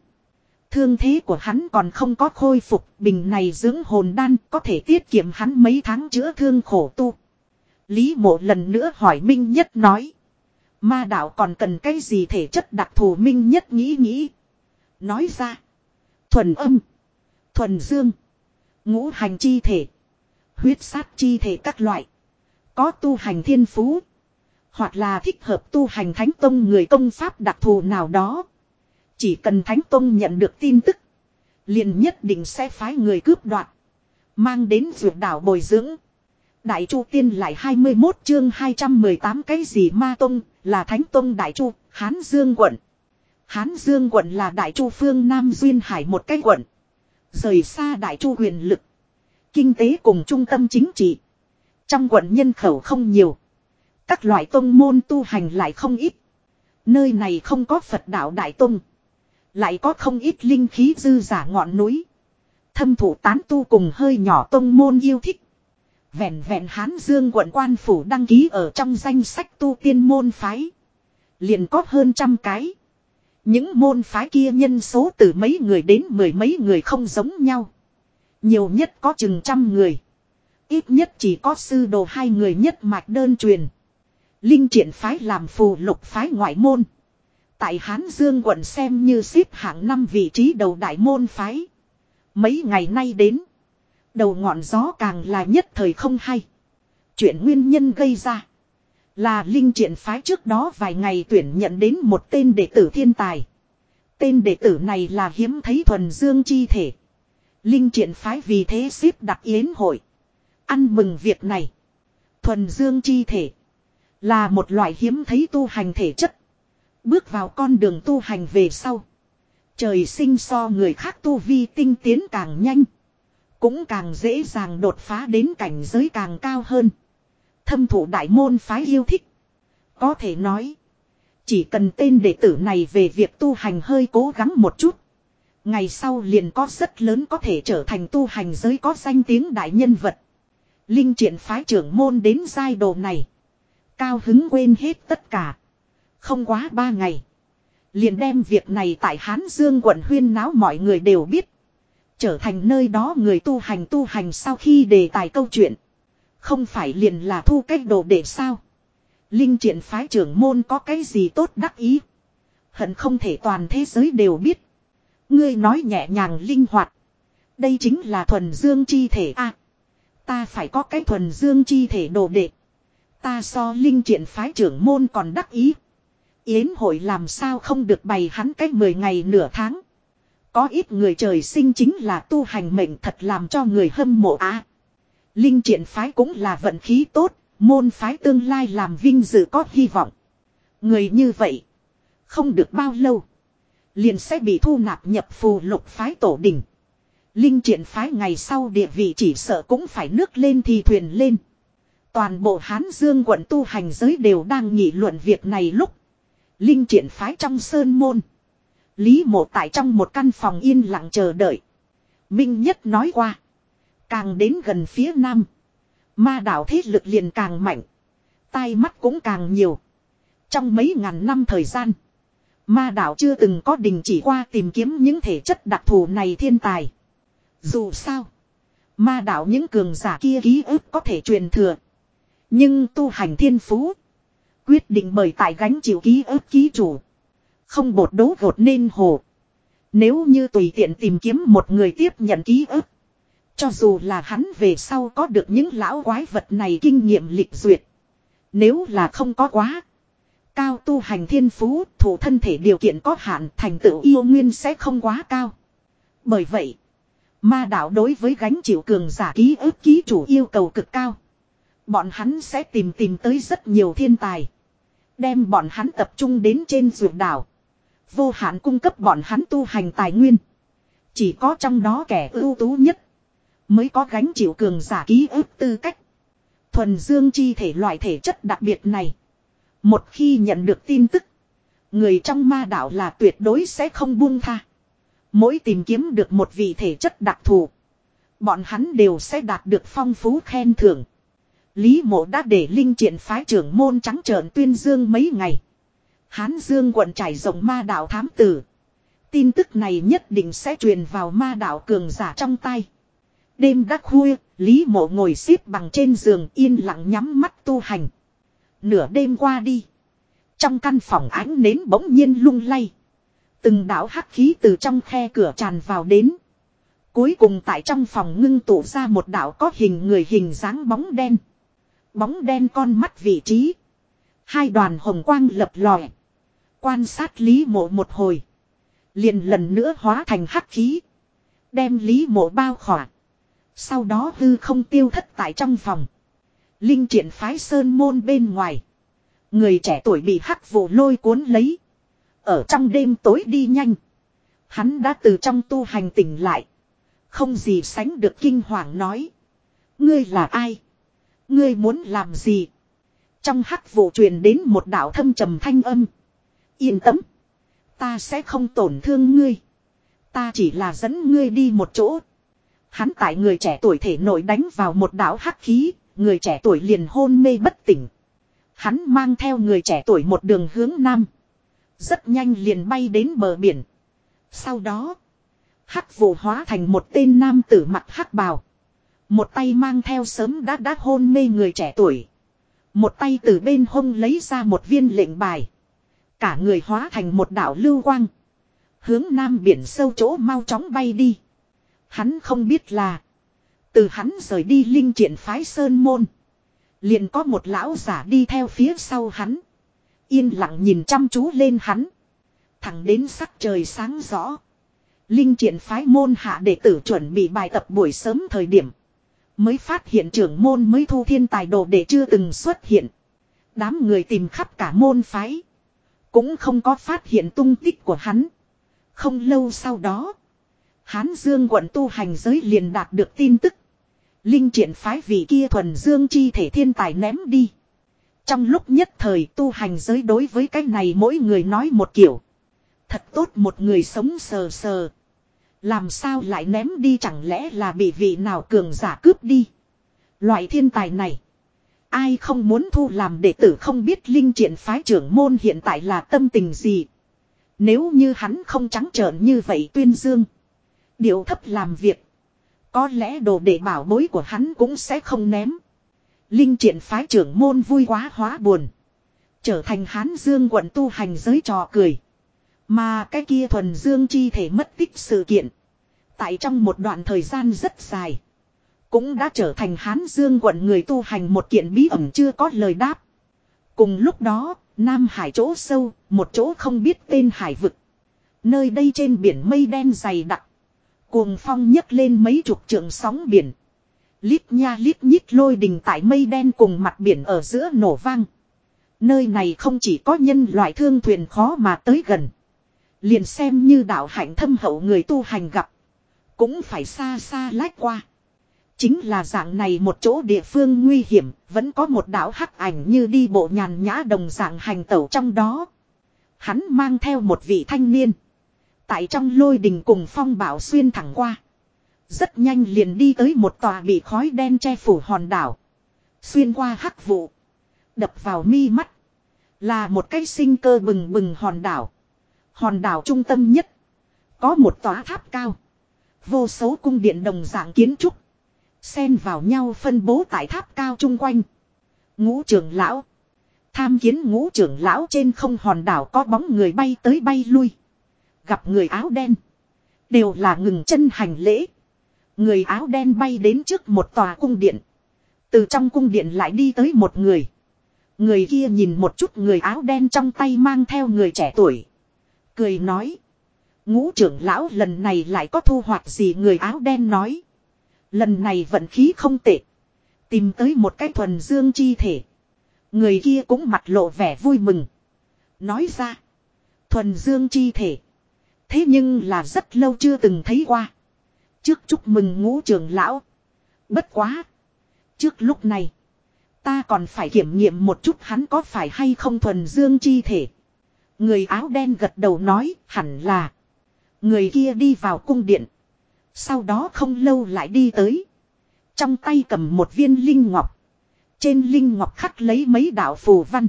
Thương thế của hắn còn không có khôi phục. Bình này dưỡng hồn đan có thể tiết kiệm hắn mấy tháng chữa thương khổ tu. Lý mộ lần nữa hỏi Minh Nhất nói. Ma đạo còn cần cái gì thể chất đặc thù Minh Nhất nghĩ nghĩ. Nói ra. Thuần âm. Thuần dương. Ngũ hành chi thể. Huyết sát chi thể các loại. Có tu hành thiên phú. Hoặc là thích hợp tu hành thánh tông người công pháp đặc thù nào đó. Chỉ cần thánh tông nhận được tin tức. liền nhất định sẽ phái người cướp đoạt. Mang đến vượt đảo bồi dưỡng. Đại Chu Tiên lại 21 chương 218 cái gì ma tông, là Thánh Tông Đại Chu, Hán Dương quận. Hán Dương quận là Đại Chu phương Nam Duyên Hải một cái quận. Rời xa Đại Chu huyền lực. Kinh tế cùng trung tâm chính trị. Trong quận nhân khẩu không nhiều. Các loại tông môn tu hành lại không ít. Nơi này không có Phật đạo Đại Tông. Lại có không ít linh khí dư giả ngọn núi. Thâm thủ tán tu cùng hơi nhỏ tông môn yêu thích. Vẹn vẹn Hán Dương quận quan phủ đăng ký ở trong danh sách tu tiên môn phái. Liền có hơn trăm cái. Những môn phái kia nhân số từ mấy người đến mười mấy người không giống nhau. Nhiều nhất có chừng trăm người. Ít nhất chỉ có sư đồ hai người nhất mạch đơn truyền. Linh triển phái làm phù lục phái ngoại môn. Tại Hán Dương quận xem như xếp hạng năm vị trí đầu đại môn phái. Mấy ngày nay đến. Đầu ngọn gió càng là nhất thời không hay. Chuyện nguyên nhân gây ra. Là linh triển phái trước đó vài ngày tuyển nhận đến một tên đệ tử thiên tài. Tên đệ tử này là hiếm thấy thuần dương chi thể. Linh triển phái vì thế xếp đặt yến hội. Ăn mừng việc này. Thuần dương chi thể. Là một loại hiếm thấy tu hành thể chất. Bước vào con đường tu hành về sau. Trời sinh so người khác tu vi tinh tiến càng nhanh. Cũng càng dễ dàng đột phá đến cảnh giới càng cao hơn. Thâm thủ đại môn phái yêu thích. Có thể nói. Chỉ cần tên đệ tử này về việc tu hành hơi cố gắng một chút. Ngày sau liền có rất lớn có thể trở thành tu hành giới có danh tiếng đại nhân vật. Linh triển phái trưởng môn đến giai đồ này. Cao hứng quên hết tất cả. Không quá ba ngày. Liền đem việc này tại Hán Dương quận huyên náo mọi người đều biết. Trở thành nơi đó người tu hành tu hành sau khi đề tài câu chuyện. Không phải liền là thu cách đồ để sao. Linh triển phái trưởng môn có cái gì tốt đắc ý. Hận không thể toàn thế giới đều biết. Ngươi nói nhẹ nhàng linh hoạt. Đây chính là thuần dương chi thể a. ta phải có cái thuần dương chi thể đồ đệ. Ta so linh triển phái trưởng môn còn đắc ý. Yến hội làm sao không được bày hắn cách 10 ngày nửa tháng. Có ít người trời sinh chính là tu hành mệnh thật làm cho người hâm mộ á. linh triển phái cũng là vận khí tốt, môn phái tương lai làm vinh dự có hy vọng. Người như vậy, không được bao lâu, liền sẽ bị thu nạp nhập phù lục phái tổ đình. Linh triển phái ngày sau địa vị chỉ sợ cũng phải nước lên thì thuyền lên. Toàn bộ Hán Dương quận tu hành giới đều đang nghị luận việc này lúc. Linh triển phái trong sơn môn. Lý mộ tại trong một căn phòng yên lặng chờ đợi. Minh nhất nói qua. Càng đến gần phía nam. Ma đảo thế lực liền càng mạnh. Tai mắt cũng càng nhiều. Trong mấy ngàn năm thời gian. Ma đảo chưa từng có đình chỉ qua tìm kiếm những thể chất đặc thù này thiên tài. Dù sao. Ma đảo những cường giả kia ký ức có thể truyền thừa. Nhưng tu hành thiên phú. Quyết định bởi tại gánh chịu ký ức ký chủ. Không bột đấu gột nên hồ. Nếu như tùy tiện tìm kiếm một người tiếp nhận ký ức. Cho dù là hắn về sau có được những lão quái vật này kinh nghiệm lịch duyệt. Nếu là không có quá. Cao tu hành thiên phú, thủ thân thể điều kiện có hạn thành tựu yêu nguyên sẽ không quá cao. Bởi vậy, ma đạo đối với gánh chịu cường giả ký ức ký chủ yêu cầu cực cao. Bọn hắn sẽ tìm tìm tới rất nhiều thiên tài. Đem bọn hắn tập trung đến trên ruột đảo. Vô hạn cung cấp bọn hắn tu hành tài nguyên. Chỉ có trong đó kẻ ưu tú nhất. Mới có gánh chịu cường giả ký ức tư cách. Thuần dương chi thể loại thể chất đặc biệt này. Một khi nhận được tin tức. Người trong ma đạo là tuyệt đối sẽ không buông tha. Mỗi tìm kiếm được một vị thể chất đặc thù. Bọn hắn đều sẽ đạt được phong phú khen thưởng. Lý mộ đã để linh triển phái trưởng môn trắng trợn tuyên dương mấy ngày. Hán Dương quận trải rộng ma đạo thám tử. Tin tức này nhất định sẽ truyền vào ma đạo cường giả trong tay. Đêm đã khuya, Lý mộ ngồi xếp bằng trên giường yên lặng nhắm mắt tu hành. Nửa đêm qua đi. Trong căn phòng ánh nến bỗng nhiên lung lay. Từng đảo hắc khí từ trong khe cửa tràn vào đến. Cuối cùng tại trong phòng ngưng tụ ra một đảo có hình người hình dáng bóng đen. Bóng đen con mắt vị trí. Hai đoàn hồng quang lập lòe. Quan sát Lý mộ một hồi. Liền lần nữa hóa thành hắc khí. Đem Lý mộ bao khỏa. Sau đó hư không tiêu thất tại trong phòng. Linh triển phái sơn môn bên ngoài. Người trẻ tuổi bị hắc vụ lôi cuốn lấy. Ở trong đêm tối đi nhanh. Hắn đã từ trong tu hành tỉnh lại. Không gì sánh được kinh hoàng nói. Ngươi là ai? Ngươi muốn làm gì? Trong hắc vụ truyền đến một đạo thâm trầm thanh âm. Yên tâm. Ta sẽ không tổn thương ngươi. Ta chỉ là dẫn ngươi đi một chỗ. Hắn tại người trẻ tuổi thể nội đánh vào một đạo hắc khí, người trẻ tuổi liền hôn mê bất tỉnh. Hắn mang theo người trẻ tuổi một đường hướng nam. Rất nhanh liền bay đến bờ biển. Sau đó, hắc vụ hóa thành một tên nam tử mặt hắc bào. Một tay mang theo sớm đã đã hôn mê người trẻ tuổi. Một tay từ bên hông lấy ra một viên lệnh bài. Cả người hóa thành một đảo lưu quang. Hướng nam biển sâu chỗ mau chóng bay đi. Hắn không biết là. Từ hắn rời đi linh triển phái sơn môn. Liền có một lão giả đi theo phía sau hắn. Yên lặng nhìn chăm chú lên hắn. Thẳng đến sắc trời sáng rõ. Linh triển phái môn hạ đệ tử chuẩn bị bài tập buổi sớm thời điểm. Mới phát hiện trưởng môn mới thu thiên tài đồ để chưa từng xuất hiện. Đám người tìm khắp cả môn phái. Cũng không có phát hiện tung tích của hắn. Không lâu sau đó. Hán Dương quận tu hành giới liền đạt được tin tức. Linh triển phái vị kia thuần dương chi thể thiên tài ném đi. Trong lúc nhất thời tu hành giới đối với cái này mỗi người nói một kiểu. Thật tốt một người sống sờ sờ. Làm sao lại ném đi chẳng lẽ là bị vị nào cường giả cướp đi. Loại thiên tài này. Ai không muốn thu làm đệ tử không biết linh triển phái trưởng môn hiện tại là tâm tình gì. Nếu như hắn không trắng trợn như vậy tuyên dương. Điều thấp làm việc. Có lẽ đồ để bảo bối của hắn cũng sẽ không ném. Linh triển phái trưởng môn vui quá hóa buồn. Trở thành hán dương quận tu hành giới trò cười. Mà cái kia thuần dương chi thể mất tích sự kiện. Tại trong một đoạn thời gian rất dài. Cũng đã trở thành hán dương quận người tu hành một kiện bí ẩn chưa có lời đáp. Cùng lúc đó, Nam Hải chỗ sâu, một chỗ không biết tên hải vực. Nơi đây trên biển mây đen dày đặc. Cuồng phong nhấc lên mấy chục trượng sóng biển. Lít nha lít nhít lôi đình tại mây đen cùng mặt biển ở giữa nổ vang. Nơi này không chỉ có nhân loại thương thuyền khó mà tới gần. Liền xem như đạo hạnh thâm hậu người tu hành gặp. Cũng phải xa xa lách qua. Chính là dạng này một chỗ địa phương nguy hiểm, vẫn có một đạo hắc ảnh như đi bộ nhàn nhã đồng dạng hành tẩu trong đó. Hắn mang theo một vị thanh niên. Tại trong lôi đình cùng phong bảo xuyên thẳng qua. Rất nhanh liền đi tới một tòa bị khói đen che phủ hòn đảo. Xuyên qua hắc vụ. Đập vào mi mắt. Là một cái sinh cơ bừng bừng hòn đảo. Hòn đảo trung tâm nhất. Có một tòa tháp cao. Vô số cung điện đồng dạng kiến trúc. Xen vào nhau phân bố tại tháp cao chung quanh. Ngũ trưởng lão. Tham kiến ngũ trưởng lão trên không hòn đảo có bóng người bay tới bay lui. Gặp người áo đen. Đều là ngừng chân hành lễ. Người áo đen bay đến trước một tòa cung điện. Từ trong cung điện lại đi tới một người. Người kia nhìn một chút người áo đen trong tay mang theo người trẻ tuổi. Cười nói. Ngũ trưởng lão lần này lại có thu hoạch gì người áo đen nói. Lần này vận khí không tệ. Tìm tới một cái thuần dương chi thể. Người kia cũng mặt lộ vẻ vui mừng. Nói ra. Thuần dương chi thể. Thế nhưng là rất lâu chưa từng thấy qua. Trước chúc mừng ngũ trưởng lão. Bất quá. Trước lúc này. Ta còn phải kiểm nghiệm một chút hắn có phải hay không thuần dương chi thể. Người áo đen gật đầu nói, hẳn là. Người kia đi vào cung điện. Sau đó không lâu lại đi tới. Trong tay cầm một viên linh ngọc. Trên linh ngọc khắc lấy mấy đạo phù văn.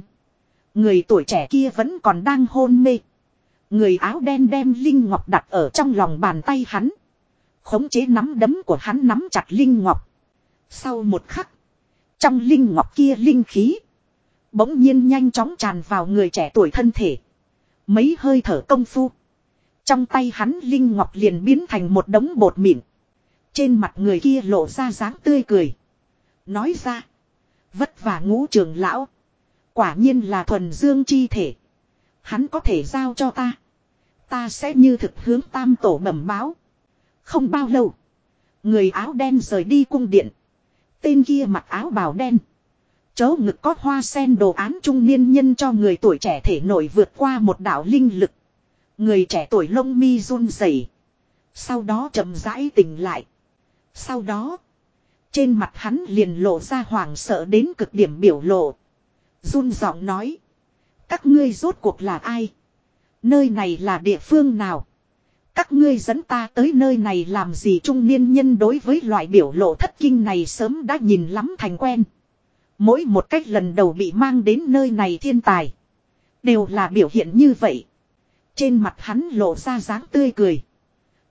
Người tuổi trẻ kia vẫn còn đang hôn mê. Người áo đen đem linh ngọc đặt ở trong lòng bàn tay hắn. Khống chế nắm đấm của hắn nắm chặt linh ngọc. Sau một khắc. Trong linh ngọc kia linh khí. Bỗng nhiên nhanh chóng tràn vào người trẻ tuổi thân thể. Mấy hơi thở công phu. Trong tay hắn Linh Ngọc liền biến thành một đống bột mịn. Trên mặt người kia lộ ra dáng tươi cười. Nói ra. Vất vả ngũ trường lão. Quả nhiên là thuần dương chi thể. Hắn có thể giao cho ta. Ta sẽ như thực hướng tam tổ bẩm báo. Không bao lâu. Người áo đen rời đi cung điện. Tên kia mặc áo bào đen. Chớ ngực có hoa sen đồ án trung niên nhân cho người tuổi trẻ thể nổi vượt qua một đạo linh lực. Người trẻ tuổi lông mi run rẩy, Sau đó chậm rãi tỉnh lại. Sau đó. Trên mặt hắn liền lộ ra hoảng sợ đến cực điểm biểu lộ. run giọng nói. Các ngươi rốt cuộc là ai? Nơi này là địa phương nào? Các ngươi dẫn ta tới nơi này làm gì trung niên nhân đối với loại biểu lộ thất kinh này sớm đã nhìn lắm thành quen. Mỗi một cách lần đầu bị mang đến nơi này thiên tài. Đều là biểu hiện như vậy. Trên mặt hắn lộ ra dáng tươi cười.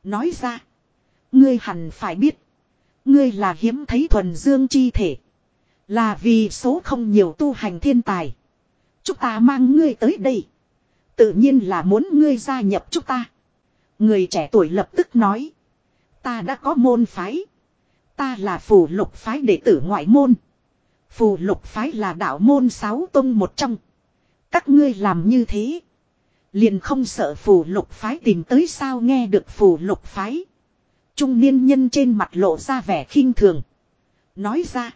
Nói ra. Ngươi hẳn phải biết. Ngươi là hiếm thấy thuần dương chi thể. Là vì số không nhiều tu hành thiên tài. Chúng ta mang ngươi tới đây. Tự nhiên là muốn ngươi gia nhập chúng ta. Người trẻ tuổi lập tức nói. Ta đã có môn phái. Ta là phù lục phái đệ tử ngoại môn. Phù lục phái là đạo môn sáu tông một trong. Các ngươi làm như thế. Liền không sợ phù lục phái tìm tới sao nghe được phù lục phái. Trung niên nhân trên mặt lộ ra vẻ khinh thường. Nói ra.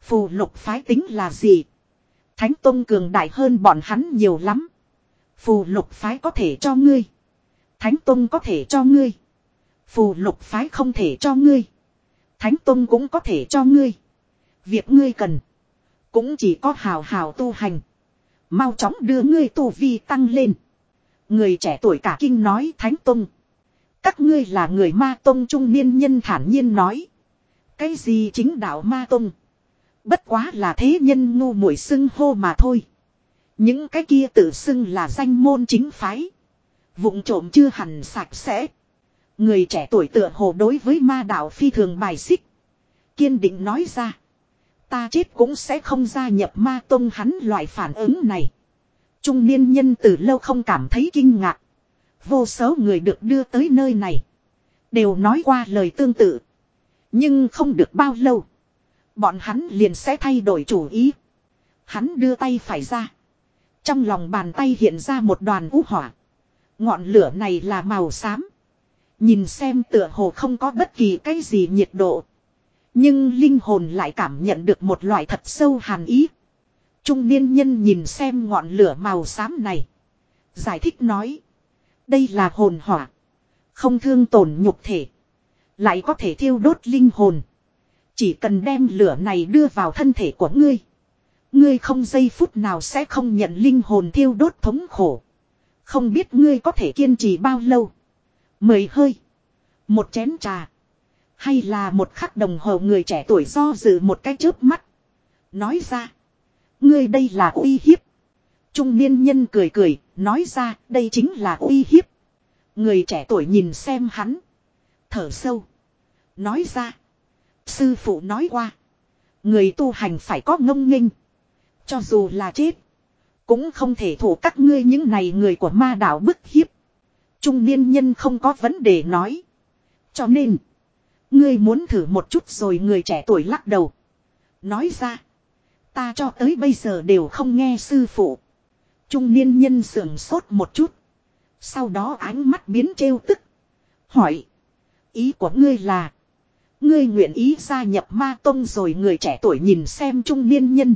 Phù lục phái tính là gì? Thánh Tông cường đại hơn bọn hắn nhiều lắm. Phù lục phái có thể cho ngươi. Thánh Tông có thể cho ngươi. Phù lục phái không thể cho ngươi. Thánh Tông cũng có thể cho ngươi. Việc ngươi cần. Cũng chỉ có hào hào tu hành. Mau chóng đưa ngươi tu vi tăng lên. Người trẻ tuổi cả kinh nói Thánh Tông. Các ngươi là người ma tông trung niên nhân thản nhiên nói. Cái gì chính đạo ma tông. Bất quá là thế nhân ngu muội xưng hô mà thôi. Những cái kia tự xưng là danh môn chính phái. vụng trộm chưa hẳn sạch sẽ. Người trẻ tuổi tựa hồ đối với ma đạo phi thường bài xích. Kiên định nói ra. Ta chết cũng sẽ không gia nhập ma tông hắn loại phản ứng này. Trung niên nhân từ lâu không cảm thấy kinh ngạc. Vô số người được đưa tới nơi này. Đều nói qua lời tương tự. Nhưng không được bao lâu. Bọn hắn liền sẽ thay đổi chủ ý. Hắn đưa tay phải ra. Trong lòng bàn tay hiện ra một đoàn ú hỏa. Ngọn lửa này là màu xám. Nhìn xem tựa hồ không có bất kỳ cái gì nhiệt độ. Nhưng linh hồn lại cảm nhận được một loại thật sâu hàn ý. Trung niên nhân nhìn xem ngọn lửa màu xám này. Giải thích nói. Đây là hồn hỏa. Không thương tổn nhục thể. Lại có thể thiêu đốt linh hồn. Chỉ cần đem lửa này đưa vào thân thể của ngươi. Ngươi không giây phút nào sẽ không nhận linh hồn thiêu đốt thống khổ. Không biết ngươi có thể kiên trì bao lâu. Mười hơi. Một chén trà. Hay là một khắc đồng hồ người trẻ tuổi do dự một cái chớp mắt. Nói ra. Ngươi đây là uy hiếp. Trung niên nhân cười cười, nói ra đây chính là uy hiếp. Người trẻ tuổi nhìn xem hắn. Thở sâu. Nói ra. Sư phụ nói qua. Người tu hành phải có ngông nghênh. Cho dù là chết. Cũng không thể thủ các ngươi những này người của ma đạo bức hiếp. Trung niên nhân không có vấn đề nói. Cho nên. Ngươi muốn thử một chút rồi người trẻ tuổi lắc đầu. Nói ra. Ta cho tới bây giờ đều không nghe sư phụ. Trung niên nhân sườn sốt một chút. Sau đó ánh mắt biến trêu tức. Hỏi. Ý của ngươi là. Ngươi nguyện ý gia nhập ma tông rồi người trẻ tuổi nhìn xem trung niên nhân.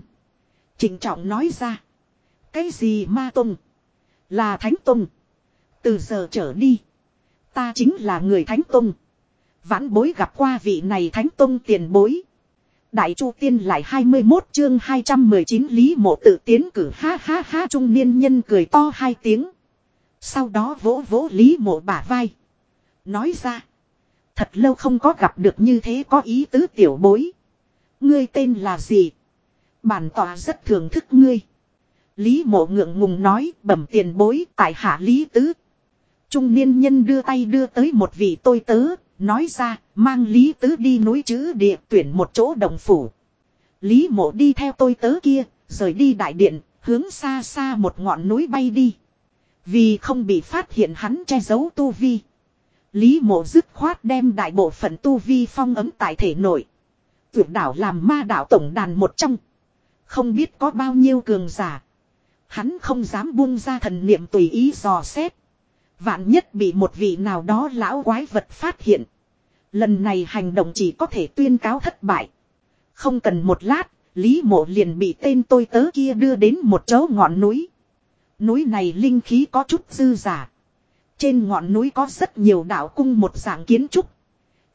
Trịnh trọng nói ra. Cái gì ma tông? Là thánh tông. Từ giờ trở đi. Ta chính là người thánh tông. Vãn bối gặp qua vị này thánh tông tiền bối. Đại Chu Tiên lại 21 chương 219 Lý Mộ tự tiến cử ha ha ha trung niên nhân cười to hai tiếng. Sau đó vỗ vỗ Lý Mộ bả vai. Nói ra. Thật lâu không có gặp được như thế có ý tứ tiểu bối. Ngươi tên là gì? Bản tòa rất thưởng thức ngươi. Lý mộ ngượng ngùng nói bẩm tiền bối tại hạ Lý Tứ. Trung niên nhân đưa tay đưa tới một vị tôi tớ, nói ra, mang Lý Tứ đi núi chữ địa tuyển một chỗ đồng phủ. Lý mộ đi theo tôi tớ kia, rời đi đại điện, hướng xa xa một ngọn núi bay đi. Vì không bị phát hiện hắn che giấu tu vi. Lý mộ dứt khoát đem đại bộ phận tu vi phong ấm tại thể nội. Tuyệt đảo làm ma đảo tổng đàn một trong. Không biết có bao nhiêu cường giả. Hắn không dám buông ra thần niệm tùy ý dò xét. Vạn nhất bị một vị nào đó lão quái vật phát hiện. Lần này hành động chỉ có thể tuyên cáo thất bại. Không cần một lát, Lý mộ liền bị tên tôi tớ kia đưa đến một chỗ ngọn núi. Núi này linh khí có chút dư giả. Trên ngọn núi có rất nhiều đạo cung một dạng kiến trúc.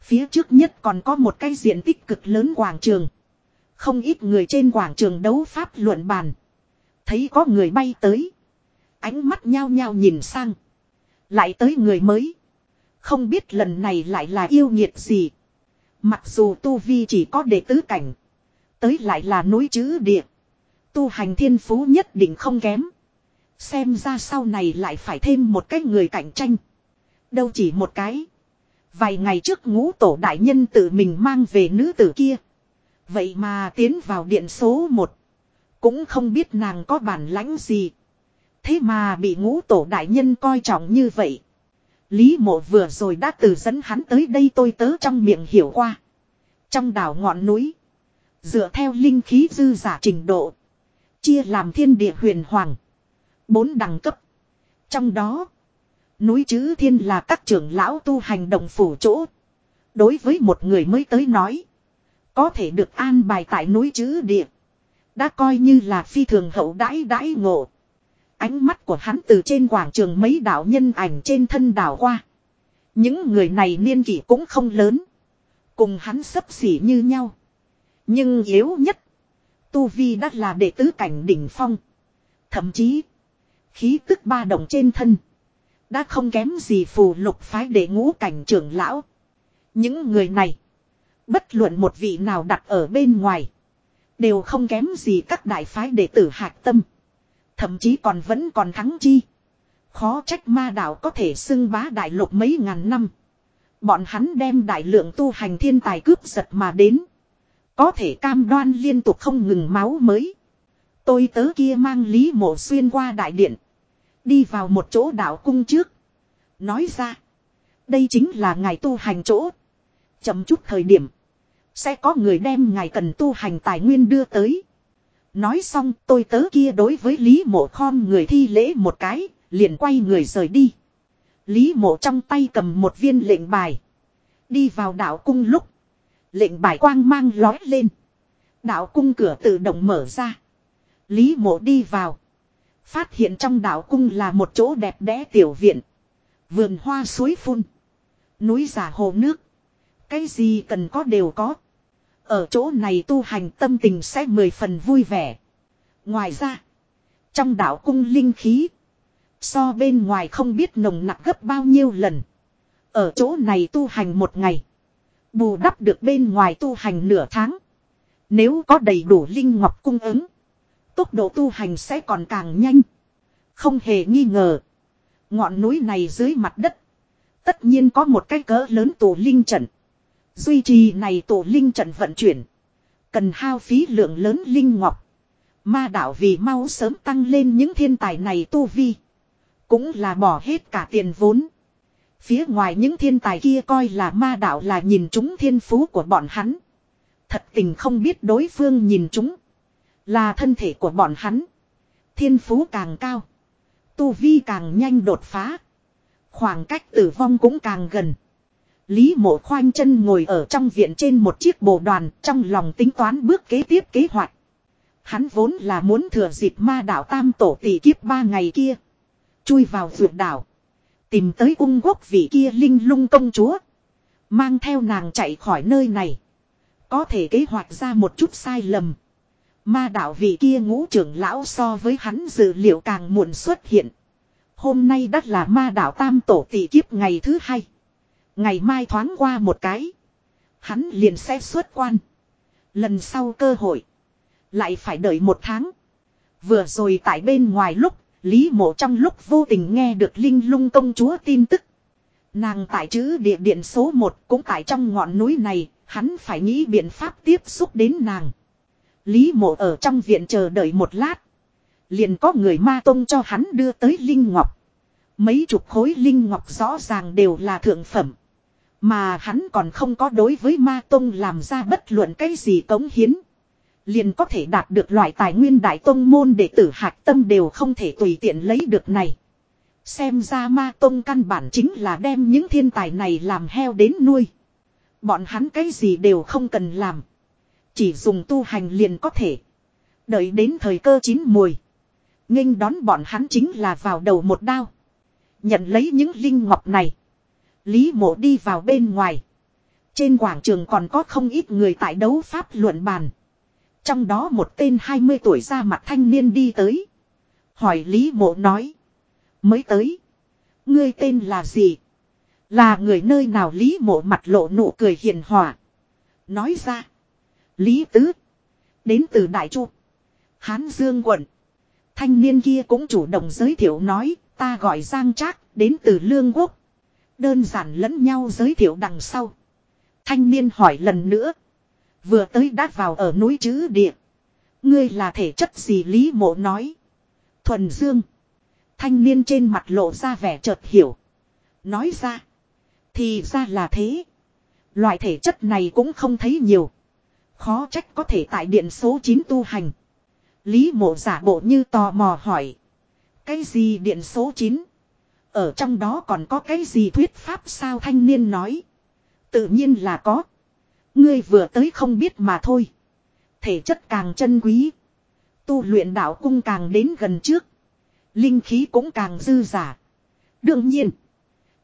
Phía trước nhất còn có một cái diện tích cực lớn quảng trường. Không ít người trên quảng trường đấu pháp luận bàn. Thấy có người bay tới. Ánh mắt nhao nhao nhìn sang. Lại tới người mới. Không biết lần này lại là yêu nghiệt gì. Mặc dù Tu Vi chỉ có đệ tứ cảnh. Tới lại là núi chữ địa. Tu hành thiên phú nhất định không kém. Xem ra sau này lại phải thêm một cái người cạnh tranh. Đâu chỉ một cái. Vài ngày trước ngũ tổ đại nhân tự mình mang về nữ tử kia. Vậy mà tiến vào điện số 1. Cũng không biết nàng có bản lãnh gì. Thế mà bị ngũ tổ đại nhân coi trọng như vậy. Lý mộ vừa rồi đã từ dẫn hắn tới đây tôi tớ trong miệng hiểu qua. Trong đảo ngọn núi. Dựa theo linh khí dư giả trình độ. Chia làm thiên địa huyền hoàng. Bốn đẳng cấp. Trong đó. Núi chữ thiên là các trưởng lão tu hành đồng phủ chỗ. Đối với một người mới tới nói. Có thể được an bài tại núi chữ địa. Đã coi như là phi thường hậu đãi đãi ngộ. Ánh mắt của hắn từ trên quảng trường mấy đạo nhân ảnh trên thân đảo qua. Những người này niên kỷ cũng không lớn. Cùng hắn sấp xỉ như nhau. Nhưng yếu nhất. Tu Vi đã là đệ tứ cảnh đỉnh phong. Thậm chí. Khí tức ba động trên thân. Đã không kém gì phù lục phái đệ ngũ cảnh trưởng lão. Những người này. Bất luận một vị nào đặt ở bên ngoài. Đều không kém gì các đại phái đệ tử hạc tâm. Thậm chí còn vẫn còn thắng chi. Khó trách ma đạo có thể xưng bá đại lục mấy ngàn năm. Bọn hắn đem đại lượng tu hành thiên tài cướp giật mà đến. Có thể cam đoan liên tục không ngừng máu mới. Tôi tớ kia mang Lý Mộ xuyên qua đại điện. Đi vào một chỗ đạo cung trước. Nói ra. Đây chính là ngài tu hành chỗ. Chậm chút thời điểm. Sẽ có người đem ngài cần tu hành tài nguyên đưa tới. Nói xong, tôi tớ kia đối với Lý Mộ khom người thi lễ một cái. Liền quay người rời đi. Lý Mộ trong tay cầm một viên lệnh bài. Đi vào đạo cung lúc. Lệnh bài quang mang lói lên. Đạo cung cửa tự động mở ra. Lý mộ đi vào. Phát hiện trong đạo cung là một chỗ đẹp đẽ tiểu viện. Vườn hoa suối phun. Núi giả hồ nước. Cái gì cần có đều có. Ở chỗ này tu hành tâm tình sẽ mười phần vui vẻ. Ngoài ra. Trong đạo cung linh khí. So bên ngoài không biết nồng nặc gấp bao nhiêu lần. Ở chỗ này tu hành một ngày. Bù đắp được bên ngoài tu hành nửa tháng. Nếu có đầy đủ linh ngọc cung ứng. Tốc độ tu hành sẽ còn càng nhanh. Không hề nghi ngờ. Ngọn núi này dưới mặt đất. Tất nhiên có một cái cỡ lớn tù linh trận. Duy trì này tổ linh trận vận chuyển. Cần hao phí lượng lớn linh ngọc. Ma đạo vì mau sớm tăng lên những thiên tài này tu vi. Cũng là bỏ hết cả tiền vốn. Phía ngoài những thiên tài kia coi là ma đạo là nhìn chúng thiên phú của bọn hắn. Thật tình không biết đối phương nhìn chúng. Là thân thể của bọn hắn. Thiên phú càng cao. Tu vi càng nhanh đột phá. Khoảng cách tử vong cũng càng gần. Lý mộ khoanh chân ngồi ở trong viện trên một chiếc bồ đoàn, trong lòng tính toán bước kế tiếp kế hoạch. Hắn vốn là muốn thừa dịp ma đảo tam tổ tỷ kiếp ba ngày kia. Chui vào vượt đảo. Tìm tới ung quốc vị kia linh lung công chúa. Mang theo nàng chạy khỏi nơi này. Có thể kế hoạch ra một chút sai lầm. Ma đạo vị kia ngũ trưởng lão so với hắn dự liệu càng muộn xuất hiện. Hôm nay đắt là ma đạo tam tổ tỷ kiếp ngày thứ hai. Ngày mai thoáng qua một cái. Hắn liền sẽ xuất quan. Lần sau cơ hội. Lại phải đợi một tháng. Vừa rồi tại bên ngoài lúc Lý mộ trong lúc vô tình nghe được Linh lung công chúa tin tức. Nàng tại chữ địa điện số 1 cũng tại trong ngọn núi này, hắn phải nghĩ biện pháp tiếp xúc đến nàng. Lý mộ ở trong viện chờ đợi một lát. Liền có người ma tông cho hắn đưa tới Linh Ngọc. Mấy chục khối Linh Ngọc rõ ràng đều là thượng phẩm. Mà hắn còn không có đối với ma tông làm ra bất luận cái gì cống hiến. Liền có thể đạt được loại tài nguyên đại tông môn đệ tử hạc tâm đều không thể tùy tiện lấy được này. Xem ra ma tông căn bản chính là đem những thiên tài này làm heo đến nuôi. Bọn hắn cái gì đều không cần làm. Chỉ dùng tu hành liền có thể. Đợi đến thời cơ chín mùi. nghênh đón bọn hắn chính là vào đầu một đao. Nhận lấy những linh ngọc này. Lý mộ đi vào bên ngoài. Trên quảng trường còn có không ít người tại đấu pháp luận bàn. Trong đó một tên 20 tuổi ra mặt thanh niên đi tới. Hỏi Lý Mộ nói. Mới tới. Ngươi tên là gì? Là người nơi nào Lý Mộ mặt lộ nụ cười hiền hòa. Nói ra. Lý Tứ. Đến từ Đại Chu. Hán Dương quận. Thanh niên kia cũng chủ động giới thiệu nói. Ta gọi Giang Trác. Đến từ Lương Quốc. Đơn giản lẫn nhau giới thiệu đằng sau. Thanh niên hỏi lần nữa. Vừa tới đã vào ở núi chữ địa. Ngươi là thể chất gì Lý Mộ nói. Thuần Dương. Thanh niên trên mặt lộ ra vẻ chợt hiểu. Nói ra. Thì ra là thế. Loại thể chất này cũng không thấy nhiều. Khó trách có thể tại điện số 9 tu hành. Lý mộ giả bộ như tò mò hỏi. Cái gì điện số 9? Ở trong đó còn có cái gì thuyết pháp sao thanh niên nói. Tự nhiên là có. Ngươi vừa tới không biết mà thôi. Thể chất càng chân quý. Tu luyện đạo cung càng đến gần trước. Linh khí cũng càng dư giả. Đương nhiên.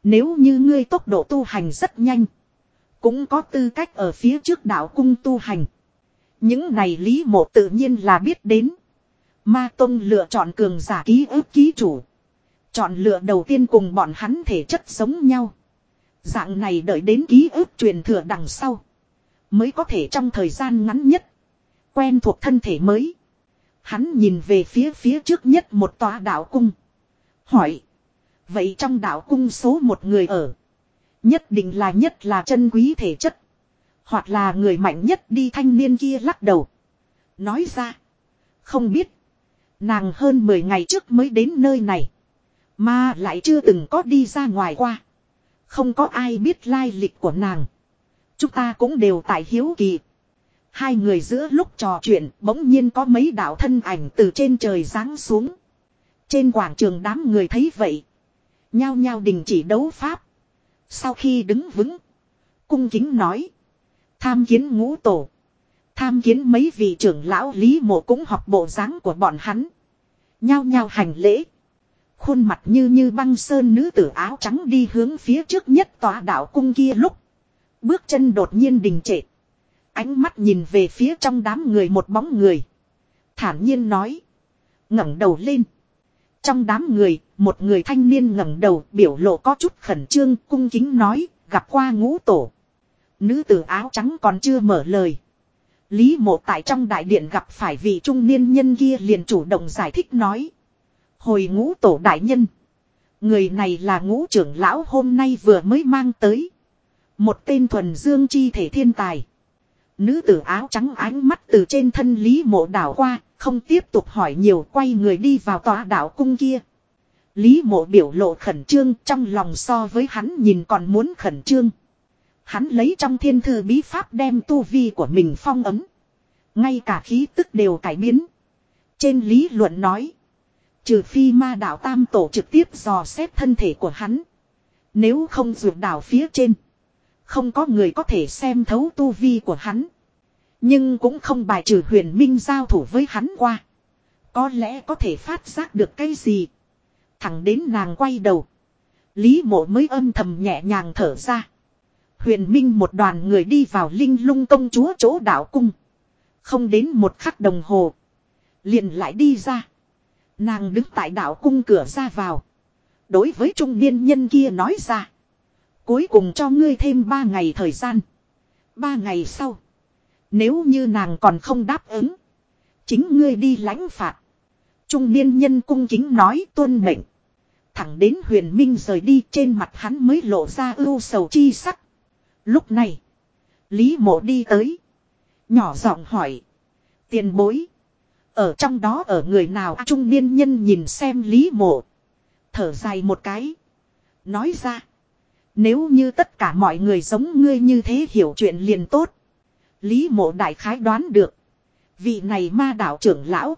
Nếu như ngươi tốc độ tu hành rất nhanh. Cũng có tư cách ở phía trước đạo cung tu hành. Những này Lý Mộ tự nhiên là biết đến. Ma Tông lựa chọn cường giả ký ức ký chủ. Chọn lựa đầu tiên cùng bọn hắn thể chất giống nhau. Dạng này đợi đến ký ức truyền thừa đằng sau. Mới có thể trong thời gian ngắn nhất. Quen thuộc thân thể mới. Hắn nhìn về phía phía trước nhất một tòa đạo cung. Hỏi. Vậy trong đạo cung số một người ở. Nhất định là nhất là chân quý thể chất. Hoặc là người mạnh nhất đi thanh niên kia lắc đầu. Nói ra. Không biết. Nàng hơn 10 ngày trước mới đến nơi này. Mà lại chưa từng có đi ra ngoài qua. Không có ai biết lai lịch của nàng. Chúng ta cũng đều tại hiếu kỳ. Hai người giữa lúc trò chuyện bỗng nhiên có mấy đạo thân ảnh từ trên trời giáng xuống. Trên quảng trường đám người thấy vậy. Nhao nhao đình chỉ đấu pháp. Sau khi đứng vững. Cung kính nói. Tham kiến ngũ tổ. Tham kiến mấy vị trưởng lão Lý Mộ cũng học bộ dáng của bọn hắn. Nhao nhao hành lễ. Khuôn mặt như như băng sơn nữ tử áo trắng đi hướng phía trước nhất tòa đạo cung kia lúc. Bước chân đột nhiên đình trệ. Ánh mắt nhìn về phía trong đám người một bóng người. Thản nhiên nói. ngẩng đầu lên. Trong đám người, một người thanh niên ngẩng đầu biểu lộ có chút khẩn trương cung kính nói, gặp qua ngũ tổ. Nữ tử áo trắng còn chưa mở lời. Lý mộ tại trong đại điện gặp phải vị trung niên nhân kia liền chủ động giải thích nói. Hồi ngũ tổ đại nhân. Người này là ngũ trưởng lão hôm nay vừa mới mang tới. Một tên thuần dương chi thể thiên tài. Nữ tử áo trắng ánh mắt từ trên thân Lý mộ đảo qua, không tiếp tục hỏi nhiều quay người đi vào tòa đảo cung kia. Lý mộ biểu lộ khẩn trương trong lòng so với hắn nhìn còn muốn khẩn trương. Hắn lấy trong thiên thư bí pháp đem tu vi của mình phong ấm. Ngay cả khí tức đều cải biến. Trên lý luận nói. Trừ phi ma đạo tam tổ trực tiếp dò xét thân thể của hắn. Nếu không vượt đảo phía trên. Không có người có thể xem thấu tu vi của hắn. Nhưng cũng không bài trừ huyền minh giao thủ với hắn qua. Có lẽ có thể phát giác được cái gì. Thẳng đến nàng quay đầu. Lý mộ mới âm thầm nhẹ nhàng thở ra. Huyền minh một đoàn người đi vào linh lung công chúa chỗ đảo cung. Không đến một khắc đồng hồ. Liền lại đi ra. Nàng đứng tại đảo cung cửa ra vào. Đối với trung niên nhân kia nói ra. Cuối cùng cho ngươi thêm ba ngày thời gian. Ba ngày sau. Nếu như nàng còn không đáp ứng. Chính ngươi đi lãnh phạt. Trung niên nhân cung kính nói tuân mệnh. Thẳng đến huyền minh rời đi trên mặt hắn mới lộ ra ưu sầu chi sắc. Lúc này. Lý mộ đi tới. Nhỏ giọng hỏi. Tiền bối. Ở trong đó ở người nào trung niên nhân nhìn xem lý mộ. Thở dài một cái. Nói ra. Nếu như tất cả mọi người giống ngươi như thế hiểu chuyện liền tốt. Lý mộ đại khái đoán được. Vị này ma đạo trưởng lão.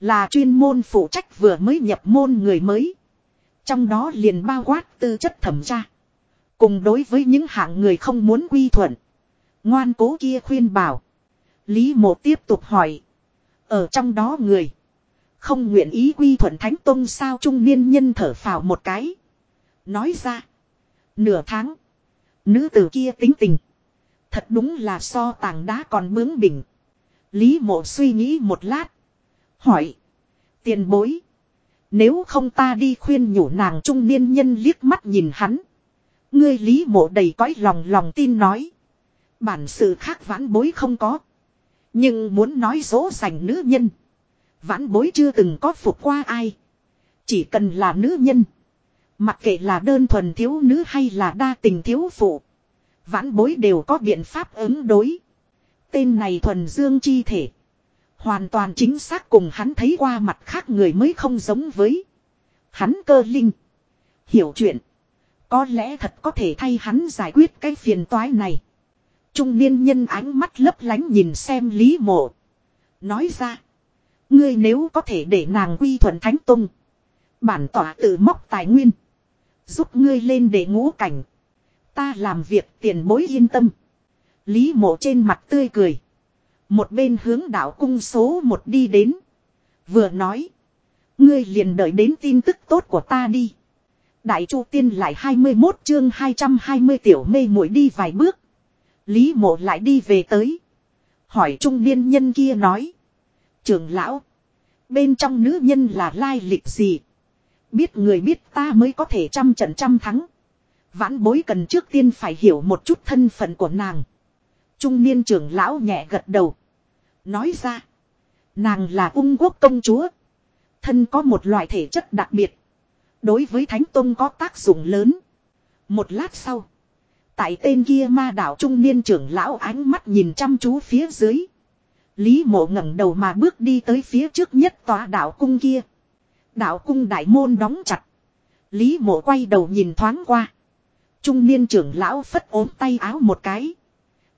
Là chuyên môn phụ trách vừa mới nhập môn người mới. Trong đó liền bao quát tư chất thẩm tra. Cùng đối với những hạng người không muốn quy thuận. Ngoan cố kia khuyên bảo. Lý mộ tiếp tục hỏi. Ở trong đó người. Không nguyện ý quy thuận thánh tông sao trung niên nhân thở phào một cái. Nói ra. Nửa tháng. Nữ tử kia tính tình. Thật đúng là so tảng đá còn bướng bỉnh. Lý mộ suy nghĩ một lát. Hỏi. Tiền bối. Nếu không ta đi khuyên nhủ nàng trung niên nhân liếc mắt nhìn hắn. Ngươi lý mộ đầy cõi lòng lòng tin nói. Bản sự khác vãn bối không có. Nhưng muốn nói dỗ dành nữ nhân. Vãn bối chưa từng có phục qua ai. Chỉ cần là nữ nhân. Mặc kệ là đơn thuần thiếu nữ hay là đa tình thiếu phụ. Vãn bối đều có biện pháp ứng đối. Tên này thuần dương chi thể. Hoàn toàn chính xác cùng hắn thấy qua mặt khác người mới không giống với. Hắn cơ linh. Hiểu chuyện. Có lẽ thật có thể thay hắn giải quyết cái phiền toái này. Trung niên nhân ánh mắt lấp lánh nhìn xem Lý Mộ. Nói ra. Ngươi nếu có thể để nàng quy thuận thánh Tông. Bản tỏa tự móc tài nguyên. Giúp ngươi lên để ngũ cảnh. Ta làm việc tiền bối yên tâm. Lý mộ trên mặt tươi cười. Một bên hướng đạo cung số một đi đến. Vừa nói. Ngươi liền đợi đến tin tức tốt của ta đi. Đại chu tiên lại 21 chương 220 tiểu mê muội đi vài bước. Lý mộ lại đi về tới. Hỏi trung niên nhân kia nói. Trường lão. Bên trong nữ nhân là lai lịch gì? Biết người biết ta mới có thể trăm trận trăm thắng. Vãn bối cần trước tiên phải hiểu một chút thân phận của nàng. Trung niên trưởng lão nhẹ gật đầu. Nói ra. Nàng là ung quốc công chúa. Thân có một loại thể chất đặc biệt. Đối với Thánh Tông có tác dụng lớn. Một lát sau. Tại tên kia ma đạo trung niên trưởng lão ánh mắt nhìn chăm chú phía dưới. Lý mộ ngẩng đầu mà bước đi tới phía trước nhất tòa đạo cung kia. Đạo cung đại môn đóng chặt. Lý mộ quay đầu nhìn thoáng qua. Trung niên trưởng lão phất ốm tay áo một cái.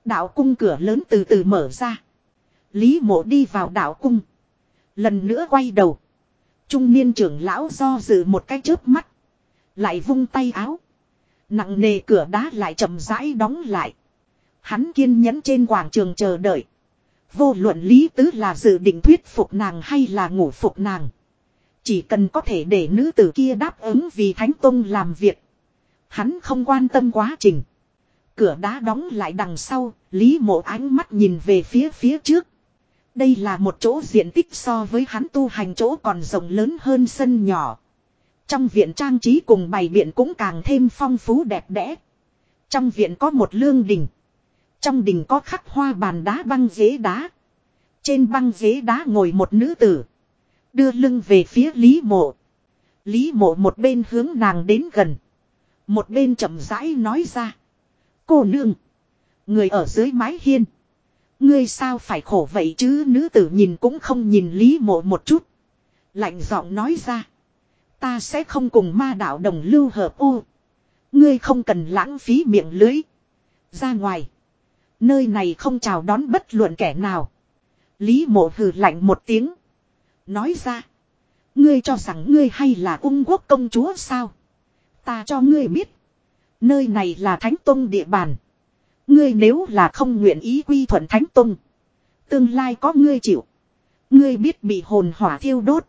Đạo cung cửa lớn từ từ mở ra. Lý mộ đi vào đạo cung. Lần nữa quay đầu. Trung niên trưởng lão do dự một cái chớp mắt. Lại vung tay áo. Nặng nề cửa đá lại chậm rãi đóng lại. Hắn kiên nhẫn trên quảng trường chờ đợi. Vô luận lý tứ là dự định thuyết phục nàng hay là ngủ phục nàng. Chỉ cần có thể để nữ tử kia đáp ứng vì Thánh Tông làm việc. Hắn không quan tâm quá trình. Cửa đá đóng lại đằng sau, Lý mộ ánh mắt nhìn về phía phía trước. Đây là một chỗ diện tích so với hắn tu hành chỗ còn rộng lớn hơn sân nhỏ. Trong viện trang trí cùng bày biện cũng càng thêm phong phú đẹp đẽ. Trong viện có một lương đình. Trong đình có khắc hoa bàn đá băng ghế đá. Trên băng ghế đá ngồi một nữ tử. Đưa lưng về phía Lý mộ. Lý mộ một bên hướng nàng đến gần. Một bên chậm rãi nói ra. Cô nương. Người ở dưới mái hiên. Ngươi sao phải khổ vậy chứ nữ tử nhìn cũng không nhìn Lý mộ một chút. Lạnh giọng nói ra. Ta sẽ không cùng ma đạo đồng lưu hợp u. Ngươi không cần lãng phí miệng lưới. Ra ngoài. Nơi này không chào đón bất luận kẻ nào. Lý mộ hừ lạnh một tiếng. Nói ra. Ngươi cho rằng ngươi hay là ung quốc công chúa sao? Ta cho ngươi biết. Nơi này là Thánh Tông địa bàn. Ngươi nếu là không nguyện ý quy thuận Thánh Tông. Tương lai có ngươi chịu. Ngươi biết bị hồn hỏa thiêu đốt.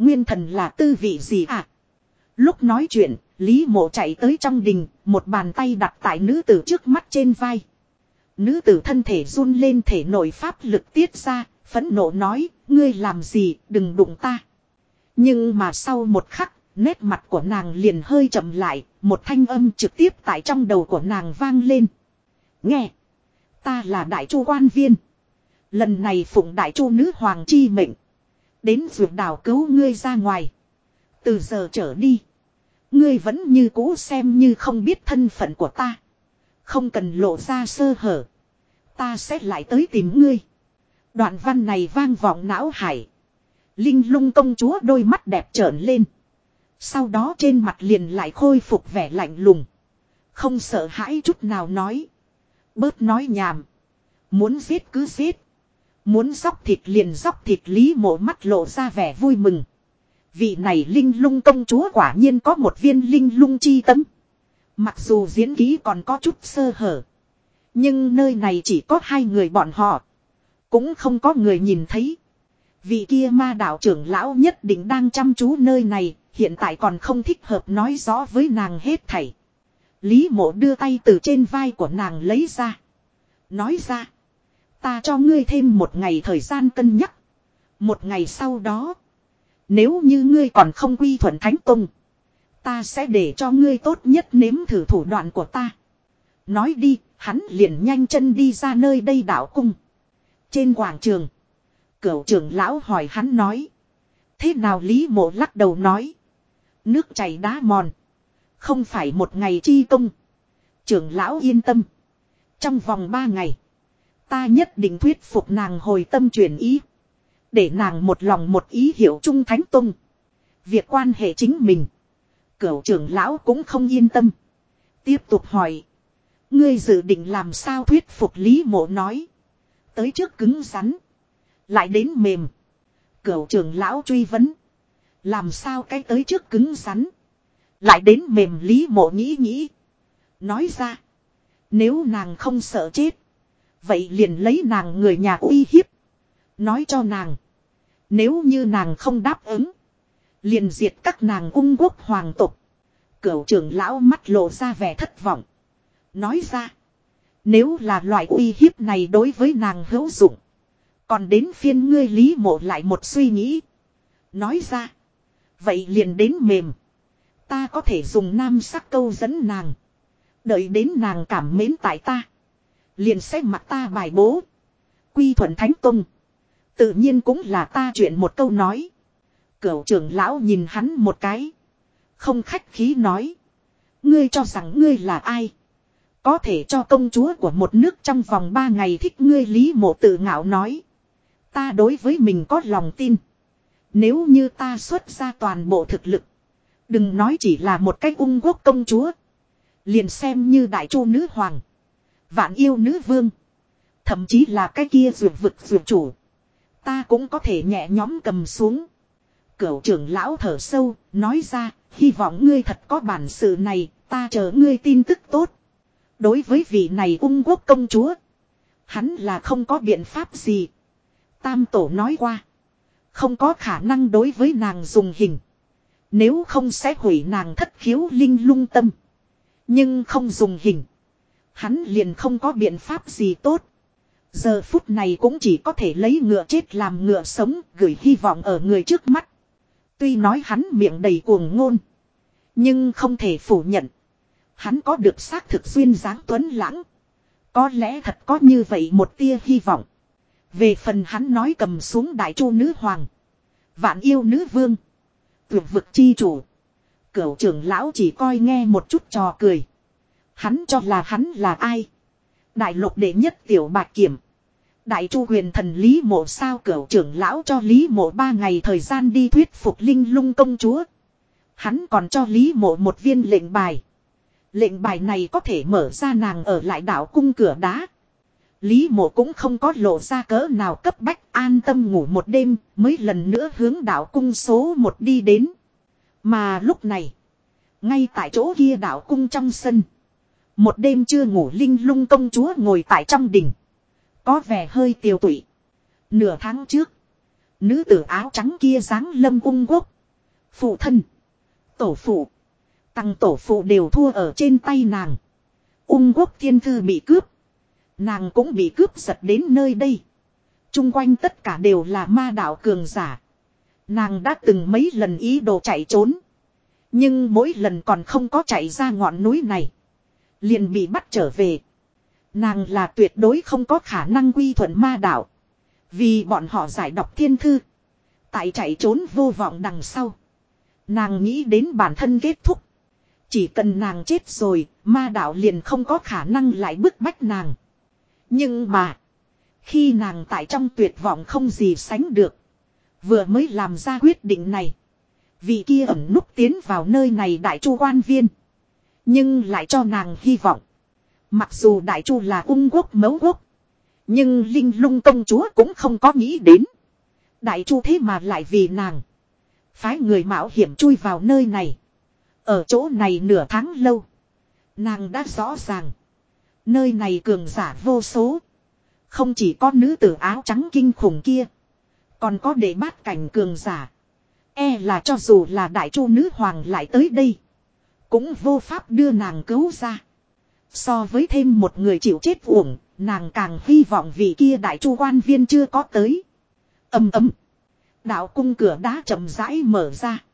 Nguyên thần là tư vị gì à? Lúc nói chuyện, Lý mộ chạy tới trong đình, một bàn tay đặt tại nữ tử trước mắt trên vai. Nữ tử thân thể run lên thể nội pháp lực tiết ra, phẫn nộ nói, ngươi làm gì, đừng đụng ta. Nhưng mà sau một khắc, nét mặt của nàng liền hơi chậm lại, một thanh âm trực tiếp tại trong đầu của nàng vang lên. Nghe, ta là đại chu quan viên. Lần này phụng đại chu nữ hoàng chi mệnh. Đến ruột đảo cứu ngươi ra ngoài. Từ giờ trở đi. Ngươi vẫn như cũ xem như không biết thân phận của ta. Không cần lộ ra sơ hở. Ta sẽ lại tới tìm ngươi. Đoạn văn này vang vọng não hải. Linh lung công chúa đôi mắt đẹp trởn lên. Sau đó trên mặt liền lại khôi phục vẻ lạnh lùng. Không sợ hãi chút nào nói. Bớt nói nhảm. Muốn giết cứ giết. Muốn dóc thịt liền dóc thịt lý mộ mắt lộ ra vẻ vui mừng. Vị này linh lung công chúa quả nhiên có một viên linh lung chi tấm. Mặc dù diễn ký còn có chút sơ hở. Nhưng nơi này chỉ có hai người bọn họ. Cũng không có người nhìn thấy. Vị kia ma đạo trưởng lão nhất định đang chăm chú nơi này, hiện tại còn không thích hợp nói rõ với nàng hết thảy. Lý mộ đưa tay từ trên vai của nàng lấy ra. Nói ra. Ta cho ngươi thêm một ngày thời gian cân nhắc. Một ngày sau đó. Nếu như ngươi còn không quy thuận Thánh Tông. Ta sẽ để cho ngươi tốt nhất nếm thử thủ đoạn của ta. Nói đi, hắn liền nhanh chân đi ra nơi đây đảo cung. Trên quảng trường. Cửu trưởng lão hỏi hắn nói. Thế nào Lý mộ lắc đầu nói. Nước chảy đá mòn. Không phải một ngày chi công. Trưởng lão yên tâm. Trong vòng ba ngày. Ta nhất định thuyết phục nàng hồi tâm chuyển ý. Để nàng một lòng một ý hiểu trung thánh tung. Việc quan hệ chính mình. Cửu trưởng lão cũng không yên tâm. Tiếp tục hỏi. Ngươi dự định làm sao thuyết phục Lý mộ nói. Tới trước cứng rắn. Lại đến mềm. Cửu trưởng lão truy vấn. Làm sao cái tới trước cứng rắn. Lại đến mềm Lý mộ nghĩ nghĩ. Nói ra. Nếu nàng không sợ chết. Vậy liền lấy nàng người nhà uy hiếp. Nói cho nàng. Nếu như nàng không đáp ứng. Liền diệt các nàng ung quốc hoàng tục. Cửu trưởng lão mắt lộ ra vẻ thất vọng. Nói ra. Nếu là loại uy hiếp này đối với nàng hữu dụng. Còn đến phiên ngươi lý mộ lại một suy nghĩ. Nói ra. Vậy liền đến mềm. Ta có thể dùng nam sắc câu dẫn nàng. Đợi đến nàng cảm mến tại ta. Liền sẽ mặt ta bài bố. Quy thuận thánh tung. Tự nhiên cũng là ta chuyện một câu nói. Cửu trưởng lão nhìn hắn một cái. Không khách khí nói. Ngươi cho rằng ngươi là ai? Có thể cho công chúa của một nước trong vòng ba ngày thích ngươi lý mộ tự ngạo nói. Ta đối với mình có lòng tin. Nếu như ta xuất ra toàn bộ thực lực. Đừng nói chỉ là một cách ung quốc công chúa. Liền xem như đại chu nữ hoàng. Vạn yêu nữ vương. Thậm chí là cái kia ruột vực ruột chủ. Ta cũng có thể nhẹ nhóm cầm xuống. Cửu trưởng lão thở sâu, nói ra, hy vọng ngươi thật có bản sự này, ta chờ ngươi tin tức tốt. Đối với vị này ung quốc công chúa. Hắn là không có biện pháp gì. Tam tổ nói qua. Không có khả năng đối với nàng dùng hình. Nếu không sẽ hủy nàng thất khiếu linh lung tâm. Nhưng không dùng hình. Hắn liền không có biện pháp gì tốt. Giờ phút này cũng chỉ có thể lấy ngựa chết làm ngựa sống, gửi hy vọng ở người trước mắt. Tuy nói hắn miệng đầy cuồng ngôn. Nhưng không thể phủ nhận. Hắn có được xác thực duyên dáng tuấn lãng. Có lẽ thật có như vậy một tia hy vọng. Về phần hắn nói cầm xuống đại chu nữ hoàng. Vạn yêu nữ vương. Tuyệt vực chi chủ. Cửu trưởng lão chỉ coi nghe một chút trò cười. Hắn cho là hắn là ai. Đại lục đệ nhất tiểu bạc kiểm. Đại chu huyền thần Lý Mộ sao cửu trưởng lão cho Lý Mộ ba ngày thời gian đi thuyết phục linh lung công chúa. Hắn còn cho Lý Mộ một viên lệnh bài. Lệnh bài này có thể mở ra nàng ở lại đảo cung cửa đá. Lý mộ cũng không có lộ ra cỡ nào cấp bách an tâm ngủ một đêm mới lần nữa hướng đảo cung số một đi đến. Mà lúc này, ngay tại chỗ kia đảo cung trong sân. Một đêm chưa ngủ linh lung công chúa ngồi tại trong đỉnh. Có vẻ hơi tiêu tụy. Nửa tháng trước, nữ tử áo trắng kia dáng lâm ung quốc. Phụ thân, tổ phụ, tăng tổ phụ đều thua ở trên tay nàng. Ung quốc thiên thư bị cướp. Nàng cũng bị cướp giật đến nơi đây. Trung quanh tất cả đều là ma đạo cường giả. Nàng đã từng mấy lần ý đồ chạy trốn. Nhưng mỗi lần còn không có chạy ra ngọn núi này. Liền bị bắt trở về. Nàng là tuyệt đối không có khả năng quy thuận ma đạo. Vì bọn họ giải đọc thiên thư. Tại chạy trốn vô vọng đằng sau. Nàng nghĩ đến bản thân kết thúc. Chỉ cần nàng chết rồi, ma đạo liền không có khả năng lại bức bách nàng. Nhưng mà, khi nàng tại trong tuyệt vọng không gì sánh được, vừa mới làm ra quyết định này. Vị kia ẩn núp tiến vào nơi này đại chu quan viên. Nhưng lại cho nàng hy vọng. Mặc dù đại chu là ung quốc mấu quốc. Nhưng linh lung công chúa cũng không có nghĩ đến. Đại chu thế mà lại vì nàng. Phái người mạo hiểm chui vào nơi này. Ở chỗ này nửa tháng lâu. Nàng đã rõ ràng. Nơi này cường giả vô số. Không chỉ có nữ tử áo trắng kinh khủng kia. Còn có để bát cảnh cường giả. E là cho dù là đại chu nữ hoàng lại tới đây. Cũng vô pháp đưa nàng cứu ra. So với thêm một người chịu chết uổng. nàng càng hy vọng vị kia đại chu quan viên chưa có tới. ầm ầm Đạo cung cửa đá chậm rãi mở ra.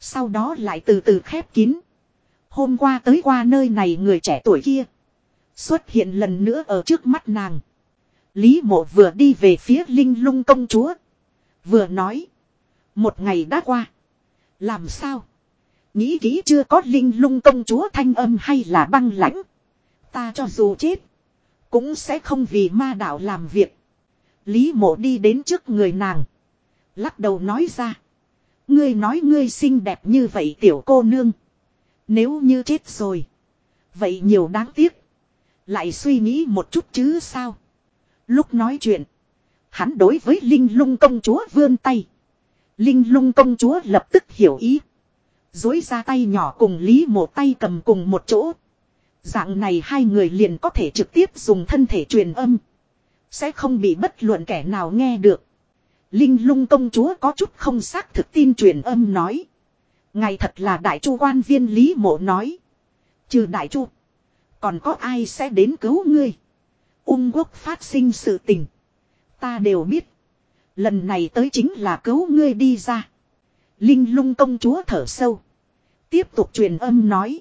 Sau đó lại từ từ khép kín. Hôm qua tới qua nơi này người trẻ tuổi kia. Xuất hiện lần nữa ở trước mắt nàng. Lý mộ vừa đi về phía linh lung công chúa. Vừa nói. Một ngày đã qua. Làm sao? Nghĩ kỹ chưa có linh lung công chúa thanh âm hay là băng lãnh. Ta cho dù chết. Cũng sẽ không vì ma đạo làm việc. Lý mộ đi đến trước người nàng. Lắc đầu nói ra. Ngươi nói ngươi xinh đẹp như vậy tiểu cô nương. Nếu như chết rồi. Vậy nhiều đáng tiếc. Lại suy nghĩ một chút chứ sao. Lúc nói chuyện. Hắn đối với Linh lung công chúa vươn tay. Linh lung công chúa lập tức hiểu ý. Dối ra tay nhỏ cùng Lý mộ tay cầm cùng một chỗ. Dạng này hai người liền có thể trực tiếp dùng thân thể truyền âm. Sẽ không bị bất luận kẻ nào nghe được. Linh lung công chúa có chút không xác thực tin truyền âm nói. Ngày thật là đại chu quan viên Lý mộ nói. Trừ đại chu. Còn có ai sẽ đến cứu ngươi. Ung quốc phát sinh sự tình. Ta đều biết. Lần này tới chính là cứu ngươi đi ra. Linh lung công chúa thở sâu. Tiếp tục truyền âm nói.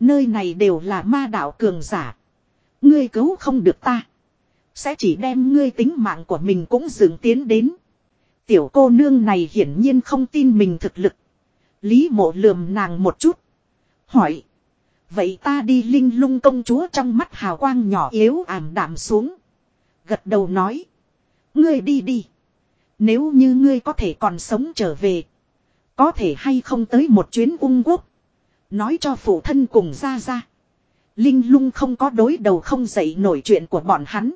Nơi này đều là ma đạo cường giả. Ngươi cứu không được ta. Sẽ chỉ đem ngươi tính mạng của mình cũng dừng tiến đến. Tiểu cô nương này hiển nhiên không tin mình thực lực. Lý mộ lườm nàng một chút. Hỏi. Vậy ta đi linh lung công chúa trong mắt hào quang nhỏ yếu ảm đạm xuống. Gật đầu nói. Ngươi đi đi. Nếu như ngươi có thể còn sống trở về. Có thể hay không tới một chuyến ung quốc. Nói cho phụ thân cùng ra ra. Linh lung không có đối đầu không dậy nổi chuyện của bọn hắn.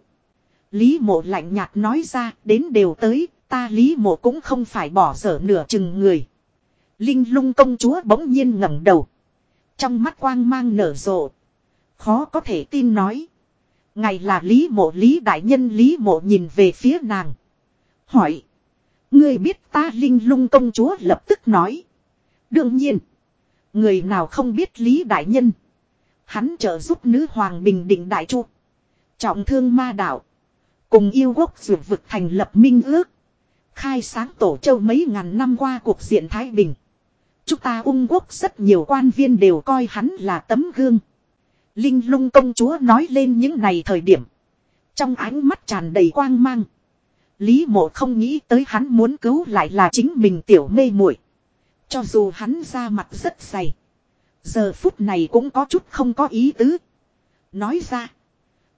Lý mộ lạnh nhạt nói ra, đến đều tới. Ta lý mộ cũng không phải bỏ dở nửa chừng người. Linh lung công chúa bỗng nhiên ngẩng đầu. Trong mắt quang mang nở rộ. Khó có thể tin nói. Ngày là Lý mộ, Lý đại nhân, Lý mộ nhìn về phía nàng. Hỏi. Ngươi biết ta linh lung công chúa lập tức nói. Đương nhiên. Người nào không biết Lý đại nhân. Hắn trợ giúp nữ hoàng bình định đại chu. Trọng thương ma đạo. Cùng yêu quốc dược vực thành lập minh ước. Khai sáng tổ châu mấy ngàn năm qua cuộc diện Thái Bình. Chúng ta ung quốc rất nhiều quan viên đều coi hắn là tấm gương. Linh lung công chúa nói lên những này thời điểm. Trong ánh mắt tràn đầy quang mang. Lý mộ không nghĩ tới hắn muốn cứu lại là chính mình tiểu mê muội Cho dù hắn ra mặt rất dày. Giờ phút này cũng có chút không có ý tứ. Nói ra.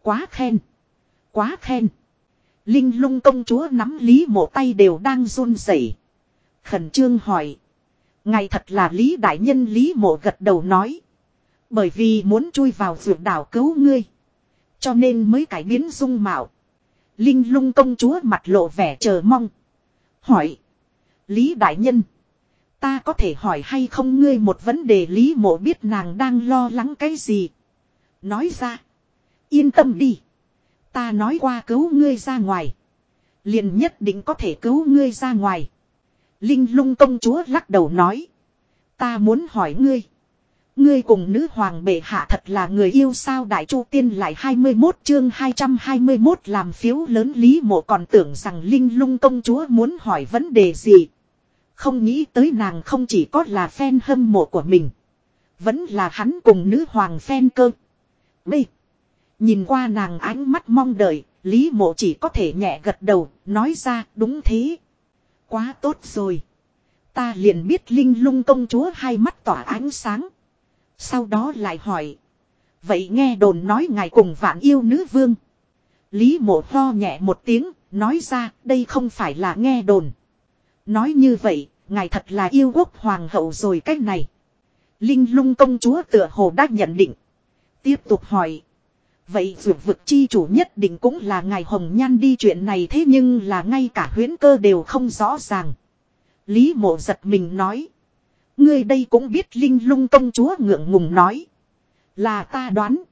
Quá khen. Quá khen. Linh lung công chúa nắm lý mộ tay đều đang run rẩy Khẩn trương hỏi. Ngày thật là Lý Đại Nhân Lý Mộ gật đầu nói. Bởi vì muốn chui vào ruột đảo cứu ngươi. Cho nên mới cải biến dung mạo. Linh lung công chúa mặt lộ vẻ chờ mong. Hỏi. Lý Đại Nhân. Ta có thể hỏi hay không ngươi một vấn đề Lý Mộ biết nàng đang lo lắng cái gì. Nói ra. Yên tâm đi. Ta nói qua cứu ngươi ra ngoài. Liền nhất định có thể cứu ngươi ra ngoài. Linh lung công chúa lắc đầu nói. Ta muốn hỏi ngươi. Ngươi cùng nữ hoàng bệ hạ thật là người yêu sao đại chu tiên lại 21 chương 221 làm phiếu lớn lý mộ còn tưởng rằng Linh lung công chúa muốn hỏi vấn đề gì. Không nghĩ tới nàng không chỉ có là fan hâm mộ của mình. Vẫn là hắn cùng nữ hoàng fan cơ. B. Nhìn qua nàng ánh mắt mong đợi, Lý mộ chỉ có thể nhẹ gật đầu, nói ra đúng thế. Quá tốt rồi. Ta liền biết linh lung công chúa hai mắt tỏa ánh sáng. Sau đó lại hỏi. Vậy nghe đồn nói ngài cùng vạn yêu nữ vương. Lý mộ ho nhẹ một tiếng, nói ra đây không phải là nghe đồn. Nói như vậy, ngài thật là yêu quốc hoàng hậu rồi cách này. Linh lung công chúa tựa hồ đã nhận định. Tiếp tục hỏi. Vậy vượt vực chi chủ nhất định cũng là ngài hồng nhan đi chuyện này thế nhưng là ngay cả huyến cơ đều không rõ ràng. Lý mộ giật mình nói. Ngươi đây cũng biết linh lung công chúa ngượng ngùng nói. Là ta đoán.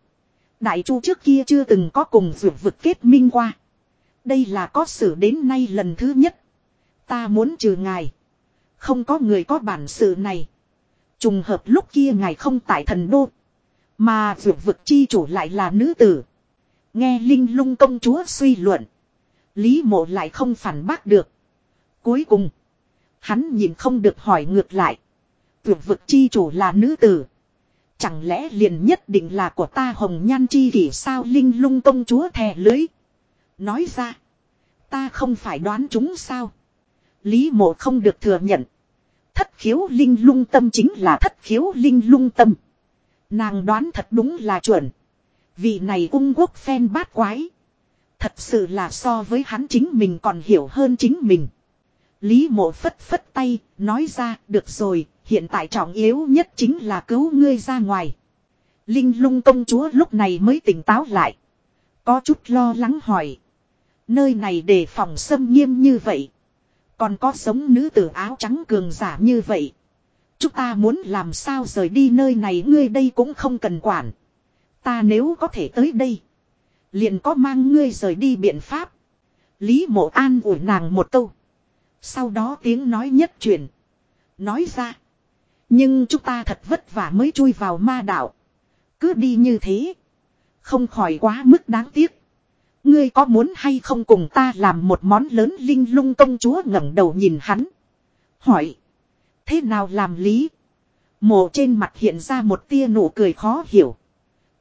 Đại chu trước kia chưa từng có cùng vượt vực kết minh qua. Đây là có sự đến nay lần thứ nhất. Ta muốn trừ ngài. Không có người có bản sự này. Trùng hợp lúc kia ngài không tại thần đô. Mà vượt vực chi chủ lại là nữ tử. Nghe Linh lung công chúa suy luận. Lý mộ lại không phản bác được. Cuối cùng. Hắn nhìn không được hỏi ngược lại. Tuyệt vực chi chủ là nữ tử. Chẳng lẽ liền nhất định là của ta hồng nhan chi kỷ sao Linh lung công chúa thè lưới. Nói ra. Ta không phải đoán chúng sao. Lý mộ không được thừa nhận. Thất khiếu linh lung tâm chính là thất khiếu linh lung tâm. Nàng đoán thật đúng là chuẩn. Vị này ung quốc phen bát quái. Thật sự là so với hắn chính mình còn hiểu hơn chính mình. Lý mộ phất phất tay, nói ra, được rồi, hiện tại trọng yếu nhất chính là cứu ngươi ra ngoài. Linh lung công chúa lúc này mới tỉnh táo lại. Có chút lo lắng hỏi. Nơi này đề phòng xâm nghiêm như vậy. Còn có sống nữ tử áo trắng cường giả như vậy. Chúng ta muốn làm sao rời đi nơi này ngươi đây cũng không cần quản. Ta nếu có thể tới đây. Liền có mang ngươi rời đi biện pháp. Lý mộ an ủi nàng một câu. Sau đó tiếng nói nhất truyền. Nói ra. Nhưng chúng ta thật vất vả mới chui vào ma đạo. Cứ đi như thế. Không khỏi quá mức đáng tiếc. Ngươi có muốn hay không cùng ta làm một món lớn linh lung công chúa ngẩng đầu nhìn hắn. Hỏi. Thế nào làm lý? Mộ trên mặt hiện ra một tia nụ cười khó hiểu.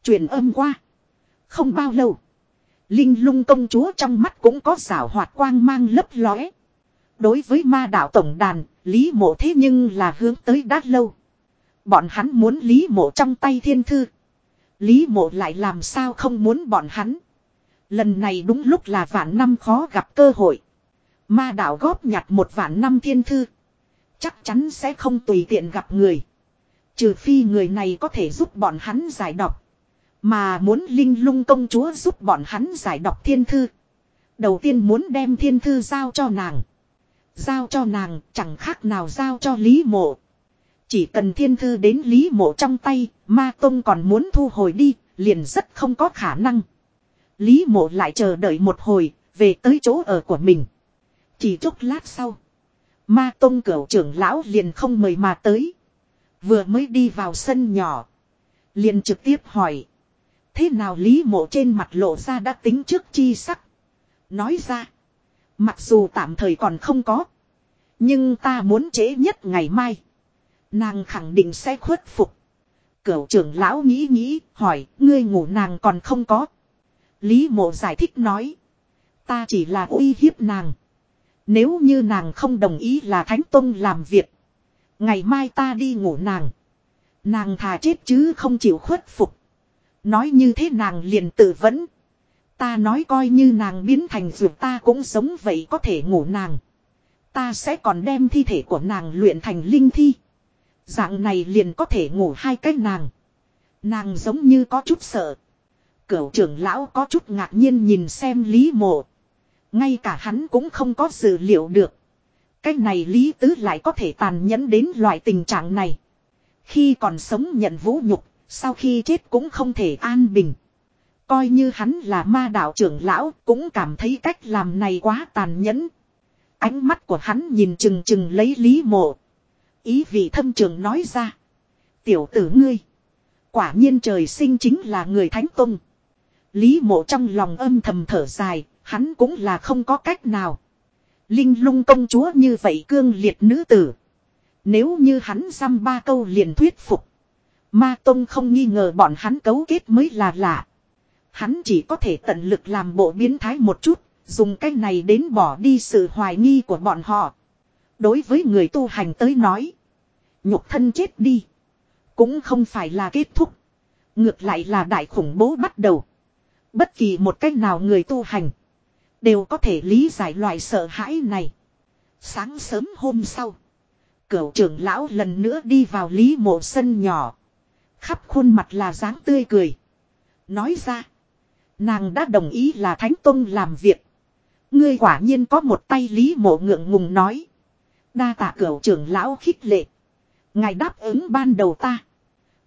Truyền âm qua. Không bao lâu. Linh lung công chúa trong mắt cũng có xảo hoạt quang mang lấp lóe. Đối với ma đạo tổng đàn, Lý mộ thế nhưng là hướng tới đát lâu. Bọn hắn muốn Lý mộ trong tay thiên thư. Lý mộ lại làm sao không muốn bọn hắn. Lần này đúng lúc là vạn năm khó gặp cơ hội. Ma đạo góp nhặt một vạn năm thiên thư. Chắc chắn sẽ không tùy tiện gặp người. Trừ phi người này có thể giúp bọn hắn giải đọc. Mà muốn linh lung công chúa giúp bọn hắn giải đọc thiên thư. Đầu tiên muốn đem thiên thư giao cho nàng. Giao cho nàng chẳng khác nào giao cho Lý Mộ. Chỉ cần thiên thư đến Lý Mộ trong tay, Ma Tông còn muốn thu hồi đi, liền rất không có khả năng. Lý Mộ lại chờ đợi một hồi, về tới chỗ ở của mình. Chỉ chút lát sau, Ma Tông cửu trưởng lão liền không mời mà tới. Vừa mới đi vào sân nhỏ, liền trực tiếp hỏi. Thế nào Lý Mộ trên mặt lộ ra đã tính trước chi sắc. Nói ra. Mặc dù tạm thời còn không có. Nhưng ta muốn chế nhất ngày mai. Nàng khẳng định sẽ khuất phục. Cửu trưởng lão nghĩ nghĩ, hỏi, ngươi ngủ nàng còn không có. Lý mộ giải thích nói. Ta chỉ là uy hiếp nàng. Nếu như nàng không đồng ý là Thánh Tông làm việc. Ngày mai ta đi ngủ nàng. Nàng thà chết chứ không chịu khuất phục. Nói như thế nàng liền tự vấn. Ta nói coi như nàng biến thành dược ta cũng sống vậy có thể ngủ nàng. Ta sẽ còn đem thi thể của nàng luyện thành linh thi. Dạng này liền có thể ngủ hai cái nàng. Nàng giống như có chút sợ. Cửu trưởng lão có chút ngạc nhiên nhìn xem Lý Mộ. Ngay cả hắn cũng không có dự liệu được. Cái này Lý Tứ lại có thể tàn nhẫn đến loại tình trạng này. Khi còn sống nhận vũ nhục, sau khi chết cũng không thể an bình. Coi như hắn là ma đạo trưởng lão cũng cảm thấy cách làm này quá tàn nhẫn. Ánh mắt của hắn nhìn chừng chừng lấy lý mộ. Ý vị thâm trường nói ra. Tiểu tử ngươi. Quả nhiên trời sinh chính là người thánh tông. Lý mộ trong lòng âm thầm thở dài, hắn cũng là không có cách nào. Linh lung công chúa như vậy cương liệt nữ tử. Nếu như hắn xăm ba câu liền thuyết phục. Ma Tông không nghi ngờ bọn hắn cấu kết mới là lạ. Hắn chỉ có thể tận lực làm bộ biến thái một chút, dùng cách này đến bỏ đi sự hoài nghi của bọn họ. Đối với người tu hành tới nói, nhục thân chết đi, cũng không phải là kết thúc. Ngược lại là đại khủng bố bắt đầu. Bất kỳ một cách nào người tu hành, đều có thể lý giải loại sợ hãi này. Sáng sớm hôm sau, cửu trưởng lão lần nữa đi vào lý mộ sân nhỏ. Khắp khuôn mặt là dáng tươi cười. Nói ra. Nàng đã đồng ý là Thánh Tông làm việc. Ngươi quả nhiên có một tay lý mộ ngượng ngùng nói. Đa tạ cửu trưởng lão khích lệ. Ngài đáp ứng ban đầu ta.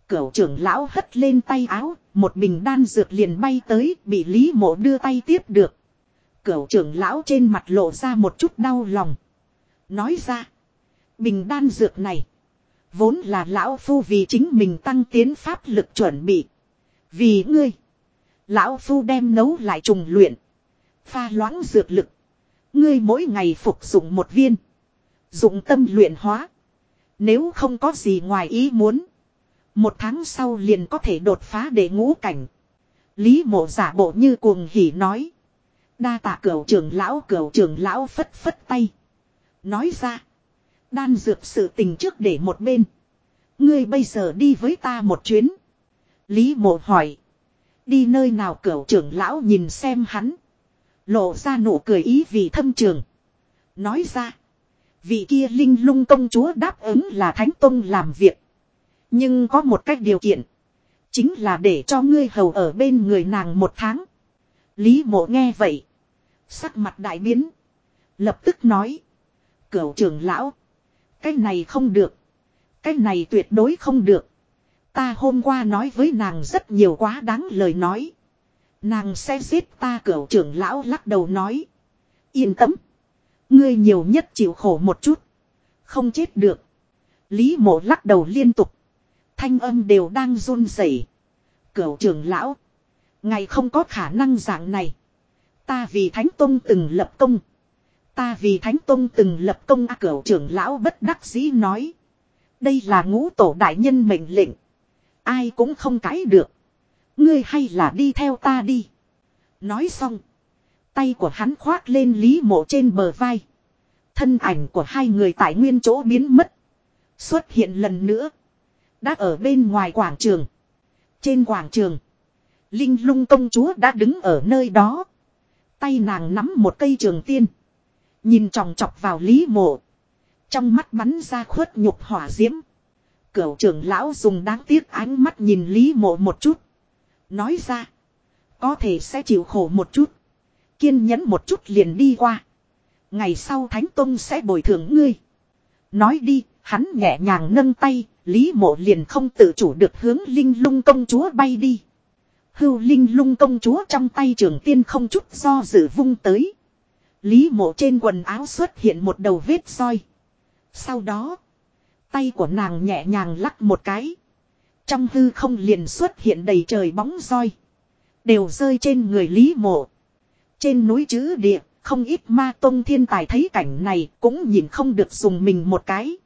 Cửu trưởng lão hất lên tay áo, một bình đan dược liền bay tới, bị lý mộ đưa tay tiếp được. Cửu trưởng lão trên mặt lộ ra một chút đau lòng. Nói ra. Bình đan dược này. Vốn là lão phu vì chính mình tăng tiến pháp lực chuẩn bị. Vì ngươi. Lão Phu đem nấu lại trùng luyện. Pha loãng dược lực. Ngươi mỗi ngày phục dụng một viên. Dụng tâm luyện hóa. Nếu không có gì ngoài ý muốn. Một tháng sau liền có thể đột phá để ngũ cảnh. Lý mộ giả bộ như cuồng hỉ nói. Đa tạ cửu trưởng lão, cửu trưởng lão phất phất tay. Nói ra. Đan dược sự tình trước để một bên. Ngươi bây giờ đi với ta một chuyến. Lý mộ hỏi. Đi nơi nào cửu trưởng lão nhìn xem hắn. Lộ ra nụ cười ý vì thâm trường. Nói ra. Vị kia linh lung công chúa đáp ứng là thánh tông làm việc. Nhưng có một cách điều kiện. Chính là để cho ngươi hầu ở bên người nàng một tháng. Lý mộ nghe vậy. Sắc mặt đại biến. Lập tức nói. Cửu trưởng lão. Cái này không được. Cái này tuyệt đối không được. Ta hôm qua nói với nàng rất nhiều quá đáng lời nói. Nàng sẽ giết ta, cửu trưởng lão lắc đầu nói. Yên tâm. Ngươi nhiều nhất chịu khổ một chút. Không chết được. Lý mộ lắc đầu liên tục. Thanh âm đều đang run rẩy. Cửu trưởng lão. Ngày không có khả năng dạng này. Ta vì Thánh Tông từng lập công. Ta vì Thánh Tông từng lập công A cửu trưởng lão bất đắc dĩ nói. Đây là ngũ tổ đại nhân mệnh lệnh. Ai cũng không cãi được. Ngươi hay là đi theo ta đi. Nói xong. Tay của hắn khoác lên Lý Mộ trên bờ vai. Thân ảnh của hai người tại nguyên chỗ biến mất. Xuất hiện lần nữa. Đã ở bên ngoài quảng trường. Trên quảng trường. Linh lung công chúa đã đứng ở nơi đó. Tay nàng nắm một cây trường tiên. Nhìn tròng trọc vào Lý Mộ. Trong mắt bắn ra khuất nhục hỏa diễm. Cửu trưởng lão dùng đáng tiếc ánh mắt nhìn Lý Mộ một chút. Nói ra. Có thể sẽ chịu khổ một chút. Kiên nhẫn một chút liền đi qua. Ngày sau Thánh Tông sẽ bồi thường ngươi. Nói đi, hắn nhẹ nhàng nâng tay, Lý Mộ liền không tự chủ được hướng Linh Lung công chúa bay đi. Hưu Linh Lung công chúa trong tay trường tiên không chút do dự vung tới. Lý Mộ trên quần áo xuất hiện một đầu vết soi. Sau đó, tay của nàng nhẹ nhàng lắc một cái. Trong hư không liền xuất hiện đầy trời bóng roi. Đều rơi trên người Lý Mộ. Trên núi chữ địa, không ít ma tông thiên tài thấy cảnh này cũng nhìn không được dùng mình một cái.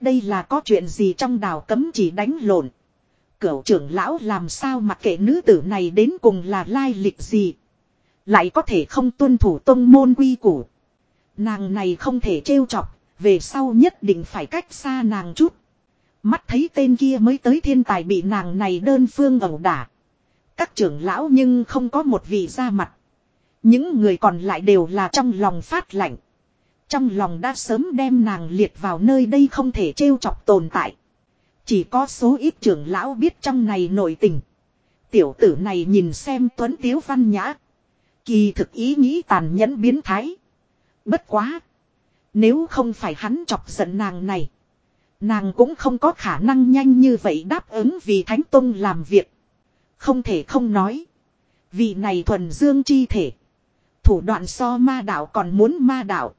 Đây là có chuyện gì trong đào cấm chỉ đánh lộn. Cửu trưởng lão làm sao mặc kệ nữ tử này đến cùng là lai lịch gì. Lại có thể không tuân thủ tông môn quy củ. Nàng này không thể trêu chọc, về sau nhất định phải cách xa nàng chút. Mắt thấy tên kia mới tới thiên tài bị nàng này đơn phương ẩu đả. Các trưởng lão nhưng không có một vị ra mặt. Những người còn lại đều là trong lòng phát lạnh. Trong lòng đã sớm đem nàng liệt vào nơi đây không thể trêu chọc tồn tại. Chỉ có số ít trưởng lão biết trong này nội tình. Tiểu tử này nhìn xem tuấn tiếu văn nhã. Kỳ thực ý nghĩ tàn nhẫn biến thái. Bất quá. Nếu không phải hắn chọc giận nàng này. Nàng cũng không có khả năng nhanh như vậy đáp ứng vì Thánh Tông làm việc. Không thể không nói. vì này thuần dương chi thể. Thủ đoạn so ma đạo còn muốn ma đạo.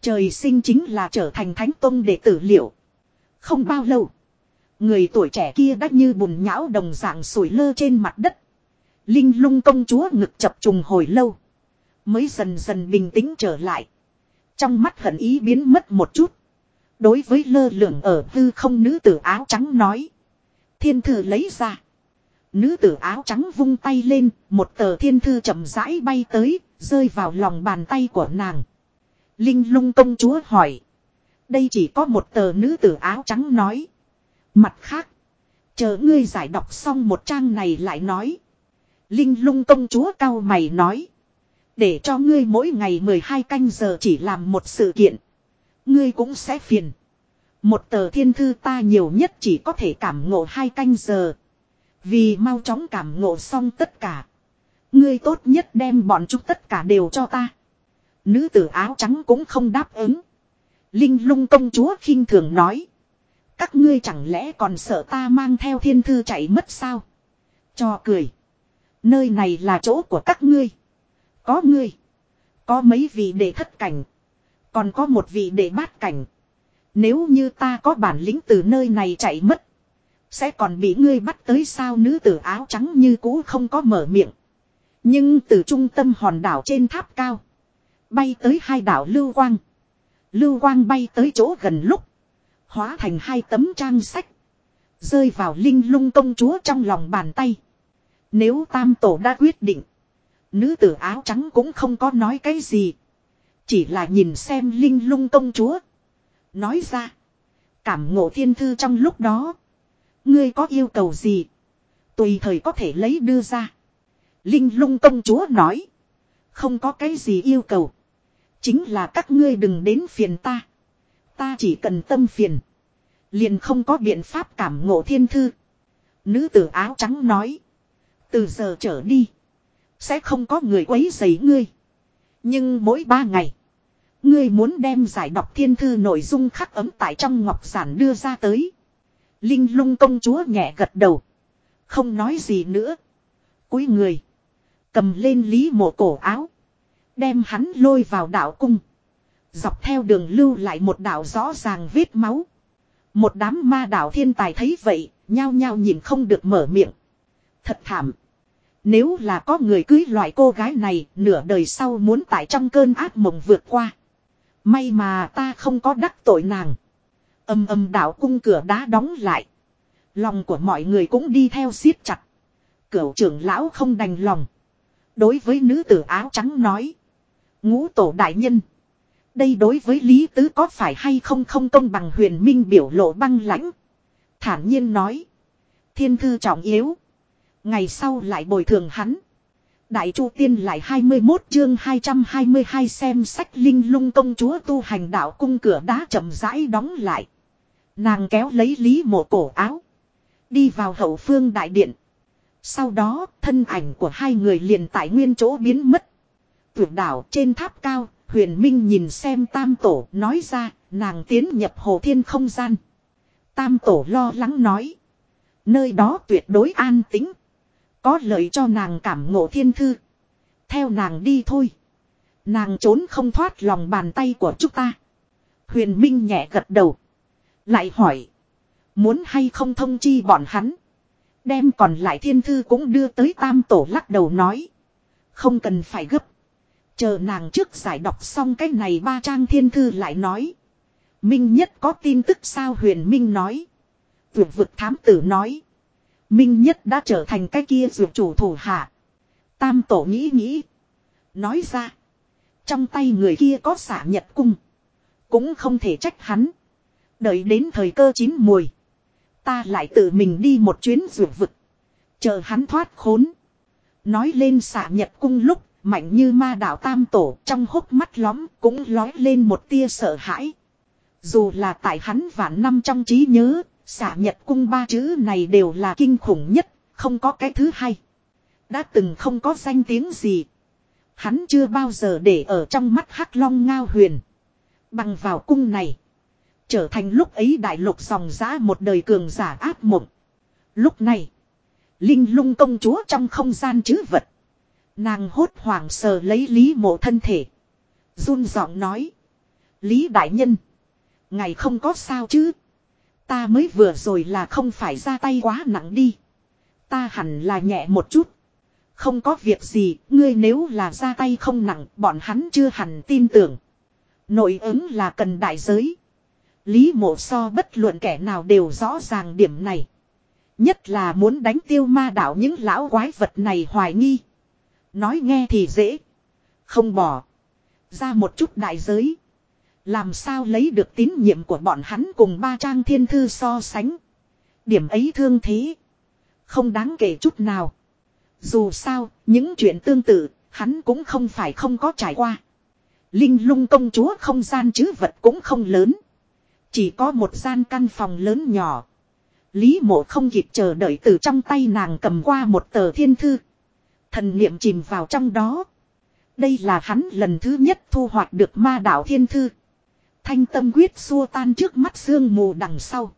Trời sinh chính là trở thành Thánh Tông để tử liệu. Không bao lâu. Người tuổi trẻ kia đã như bùn nhão đồng dạng sủi lơ trên mặt đất. Linh lung công chúa ngực chập trùng hồi lâu. Mới dần dần bình tĩnh trở lại. Trong mắt hận ý biến mất một chút. Đối với lơ lửng ở hư không nữ tử áo trắng nói. Thiên thư lấy ra. Nữ tử áo trắng vung tay lên, một tờ thiên thư chậm rãi bay tới, rơi vào lòng bàn tay của nàng. Linh lung công chúa hỏi. Đây chỉ có một tờ nữ tử áo trắng nói. Mặt khác. Chờ ngươi giải đọc xong một trang này lại nói. Linh lung công chúa cao mày nói. Để cho ngươi mỗi ngày 12 canh giờ chỉ làm một sự kiện. Ngươi cũng sẽ phiền. Một tờ thiên thư ta nhiều nhất chỉ có thể cảm ngộ hai canh giờ. Vì mau chóng cảm ngộ xong tất cả. Ngươi tốt nhất đem bọn chúng tất cả đều cho ta. Nữ tử áo trắng cũng không đáp ứng. Linh lung công chúa khinh thường nói. Các ngươi chẳng lẽ còn sợ ta mang theo thiên thư chạy mất sao? Cho cười. Nơi này là chỗ của các ngươi. Có ngươi. Có mấy vị để thất cảnh. Còn có một vị để bát cảnh. Nếu như ta có bản lĩnh từ nơi này chạy mất. Sẽ còn bị ngươi bắt tới sao nữ tử áo trắng như cũ không có mở miệng. Nhưng từ trung tâm hòn đảo trên tháp cao. Bay tới hai đảo lưu quang. Lưu quang bay tới chỗ gần lúc. Hóa thành hai tấm trang sách. Rơi vào linh lung công chúa trong lòng bàn tay. Nếu tam tổ đã quyết định. Nữ tử áo trắng cũng không có nói cái gì. Chỉ là nhìn xem linh lung công chúa. Nói ra. Cảm ngộ thiên thư trong lúc đó. Ngươi có yêu cầu gì? Tùy thời có thể lấy đưa ra. Linh lung công chúa nói. Không có cái gì yêu cầu. Chính là các ngươi đừng đến phiền ta. Ta chỉ cần tâm phiền. Liền không có biện pháp cảm ngộ thiên thư. Nữ tử áo trắng nói. Từ giờ trở đi. Sẽ không có người quấy rầy ngươi. Nhưng mỗi ba ngày. Ngươi muốn đem giải đọc thiên thư nội dung khắc ấm tại trong ngọc giản đưa ra tới. Linh lung công chúa nhẹ gật đầu. Không nói gì nữa. cúi người. Cầm lên lý mộ cổ áo. Đem hắn lôi vào đạo cung. Dọc theo đường lưu lại một đạo rõ ràng vết máu. Một đám ma đạo thiên tài thấy vậy, nhao nhao nhìn không được mở miệng. Thật thảm. Nếu là có người cưới loại cô gái này, nửa đời sau muốn tại trong cơn ác mộng vượt qua. May mà ta không có đắc tội nàng. Âm âm đạo cung cửa đá đóng lại. Lòng của mọi người cũng đi theo siết chặt. Cửu trưởng lão không đành lòng. Đối với nữ tử áo trắng nói. Ngũ tổ đại nhân. Đây đối với Lý Tứ có phải hay không không công bằng huyền minh biểu lộ băng lãnh. Thản nhiên nói. Thiên thư trọng yếu. Ngày sau lại bồi thường hắn. Đại Chu Tiên lại 21 chương 222 xem sách linh lung công chúa tu hành đạo cung cửa đá chậm rãi đóng lại. Nàng kéo lấy Lý mộ cổ áo. Đi vào hậu phương đại điện. Sau đó thân ảnh của hai người liền tại nguyên chỗ biến mất. Tuyệt đảo trên tháp cao, huyền minh nhìn xem tam tổ nói ra, nàng tiến nhập hồ thiên không gian. Tam tổ lo lắng nói. Nơi đó tuyệt đối an tĩnh. Có lợi cho nàng cảm ngộ thiên thư. Theo nàng đi thôi. Nàng trốn không thoát lòng bàn tay của chúng ta. Huyền Minh nhẹ gật đầu. Lại hỏi. Muốn hay không thông chi bọn hắn. Đem còn lại thiên thư cũng đưa tới tam tổ lắc đầu nói. Không cần phải gấp. Chờ nàng trước giải đọc xong cái này ba trang thiên thư lại nói. Minh nhất có tin tức sao huyền Minh nói. Vượt vực thám tử nói. Minh nhất đã trở thành cái kia dược chủ thủ hạ. Tam tổ nghĩ nghĩ. Nói ra. Trong tay người kia có xả nhật cung. Cũng không thể trách hắn. Đợi đến thời cơ chín mùi. Ta lại tự mình đi một chuyến dược vực. Chờ hắn thoát khốn. Nói lên xả nhật cung lúc mạnh như ma đạo tam tổ trong hốc mắt lóm cũng lói lên một tia sợ hãi. Dù là tại hắn vạn năm trong trí nhớ, xả nhật cung ba chữ này đều là kinh khủng nhất, không có cái thứ hai. Đã từng không có danh tiếng gì. Hắn chưa bao giờ để ở trong mắt hắc long ngao huyền. Bằng vào cung này. Trở thành lúc ấy đại lục dòng giã một đời cường giả áp mộng. Lúc này. Linh lung công chúa trong không gian chứ vật. Nàng hốt hoảng sờ lấy Lý mộ thân thể. run giọng nói. Lý đại nhân. Ngày không có sao chứ. Ta mới vừa rồi là không phải ra tay quá nặng đi. Ta hẳn là nhẹ một chút. Không có việc gì, ngươi nếu là ra tay không nặng, bọn hắn chưa hẳn tin tưởng. Nội ứng là cần đại giới. Lý mộ so bất luận kẻ nào đều rõ ràng điểm này. Nhất là muốn đánh tiêu ma đảo những lão quái vật này hoài nghi. Nói nghe thì dễ. Không bỏ. Ra một chút đại giới. Làm sao lấy được tín nhiệm của bọn hắn cùng ba trang thiên thư so sánh. Điểm ấy thương thế. Không đáng kể chút nào. Dù sao, những chuyện tương tự, hắn cũng không phải không có trải qua. Linh lung công chúa không gian chứ vật cũng không lớn. Chỉ có một gian căn phòng lớn nhỏ. Lý mộ không kịp chờ đợi từ trong tay nàng cầm qua một tờ thiên thư. Thần niệm chìm vào trong đó. Đây là hắn lần thứ nhất thu hoạch được ma đạo thiên thư. Thanh tâm quyết xua tan trước mắt sương mù đằng sau.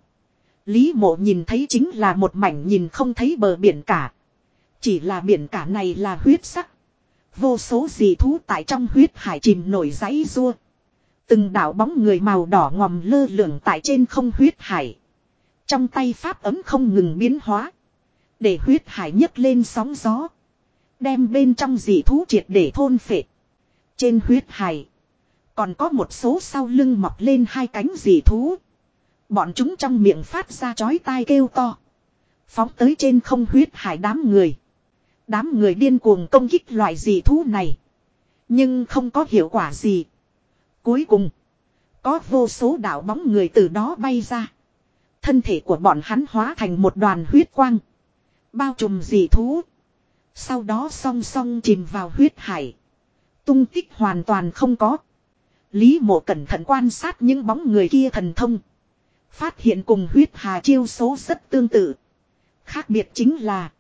Lý mộ nhìn thấy chính là một mảnh nhìn không thấy bờ biển cả. Chỉ là biển cả này là huyết sắc. Vô số dị thú tại trong huyết hải chìm nổi giấy rua. Từng đảo bóng người màu đỏ ngòm lơ lửng tại trên không huyết hải. Trong tay pháp ấm không ngừng biến hóa. Để huyết hải nhấc lên sóng gió. Đem bên trong dị thú triệt để thôn phệ. Trên huyết hải. Còn có một số sau lưng mọc lên hai cánh dị thú. Bọn chúng trong miệng phát ra chói tai kêu to. Phóng tới trên không huyết hải đám người. Đám người điên cuồng công kích loại dị thú này. Nhưng không có hiệu quả gì. Cuối cùng. Có vô số đạo bóng người từ đó bay ra. Thân thể của bọn hắn hóa thành một đoàn huyết quang. Bao trùm dị thú. Sau đó song song chìm vào huyết hải. Tung tích hoàn toàn không có. Lý mộ cẩn thận quan sát những bóng người kia thần thông. Phát hiện cùng huyết hà chiêu số rất tương tự. Khác biệt chính là.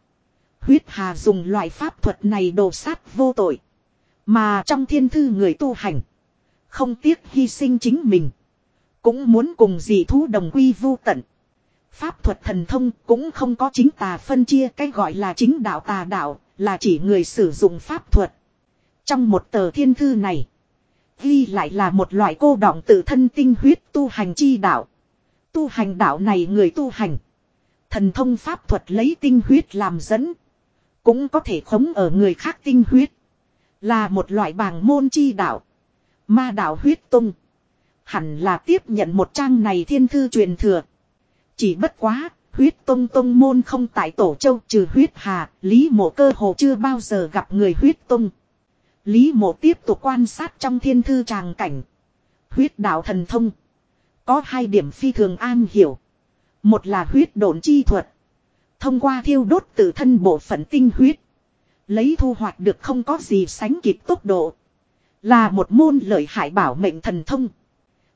Huyết hà dùng loại pháp thuật này đồ sát vô tội. Mà trong thiên thư người tu hành. Không tiếc hy sinh chính mình. Cũng muốn cùng dị thú đồng quy vô tận. Pháp thuật thần thông cũng không có chính tà phân chia cái gọi là chính đạo tà đạo, là chỉ người sử dụng pháp thuật. Trong một tờ thiên thư này, ghi lại là một loại cô đọng tự thân tinh huyết tu hành chi đạo. Tu hành đạo này người tu hành. Thần thông pháp thuật lấy tinh huyết làm dẫn. Cũng có thể khống ở người khác tinh huyết. Là một loại bàng môn chi đạo. Ma đạo huyết tung. Hẳn là tiếp nhận một trang này thiên thư truyền thừa. Chỉ bất quá, huyết tông tông môn không tại tổ châu trừ huyết hà, Lý mộ cơ hồ chưa bao giờ gặp người huyết tông. Lý mộ tiếp tục quan sát trong thiên thư tràng cảnh. Huyết đạo thần thông. Có hai điểm phi thường an hiểu. Một là huyết độn chi thuật. Thông qua thiêu đốt tự thân bộ phận tinh huyết. Lấy thu hoạch được không có gì sánh kịp tốc độ. Là một môn lợi hại bảo mệnh thần thông.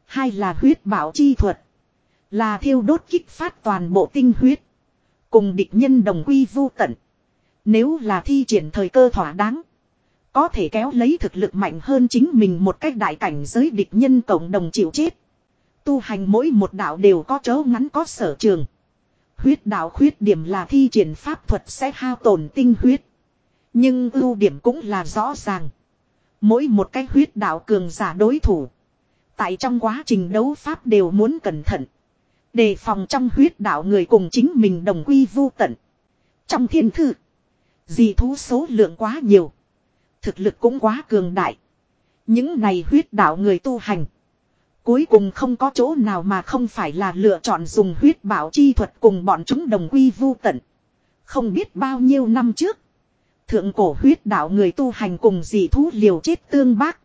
Hai là huyết bảo chi thuật. Là thiêu đốt kích phát toàn bộ tinh huyết. Cùng địch nhân đồng quy vô tận. Nếu là thi triển thời cơ thỏa đáng. Có thể kéo lấy thực lực mạnh hơn chính mình một cách đại cảnh giới địch nhân cộng đồng chịu chết. Tu hành mỗi một đạo đều có chỗ ngắn có sở trường. Huyết đạo khuyết điểm là thi triển pháp thuật sẽ hao tổn tinh huyết. Nhưng ưu điểm cũng là rõ ràng. Mỗi một cái huyết đạo cường giả đối thủ. Tại trong quá trình đấu pháp đều muốn cẩn thận. Đề phòng trong huyết đạo người cùng chính mình đồng quy vô tận. Trong thiên thư. Dị thú số lượng quá nhiều. Thực lực cũng quá cường đại. Những này huyết đạo người tu hành. Cuối cùng không có chỗ nào mà không phải là lựa chọn dùng huyết bảo chi thuật cùng bọn chúng đồng quy vu tận. Không biết bao nhiêu năm trước. Thượng cổ huyết đạo người tu hành cùng dị thú liều chết tương bác.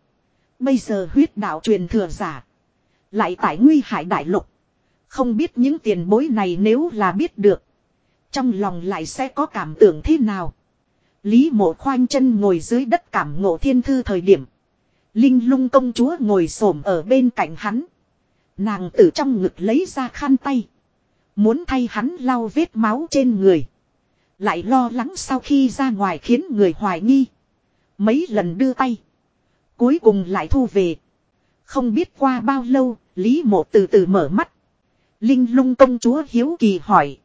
Bây giờ huyết đạo truyền thừa giả. Lại tại nguy hại đại lục. Không biết những tiền bối này nếu là biết được. Trong lòng lại sẽ có cảm tưởng thế nào. Lý mộ khoanh chân ngồi dưới đất cảm ngộ thiên thư thời điểm. Linh lung công chúa ngồi xổm ở bên cạnh hắn. Nàng từ trong ngực lấy ra khăn tay. Muốn thay hắn lau vết máu trên người. Lại lo lắng sau khi ra ngoài khiến người hoài nghi. Mấy lần đưa tay. Cuối cùng lại thu về. Không biết qua bao lâu, Lý mộ từ từ mở mắt. Linh lung công chúa hiếu kỳ hỏi.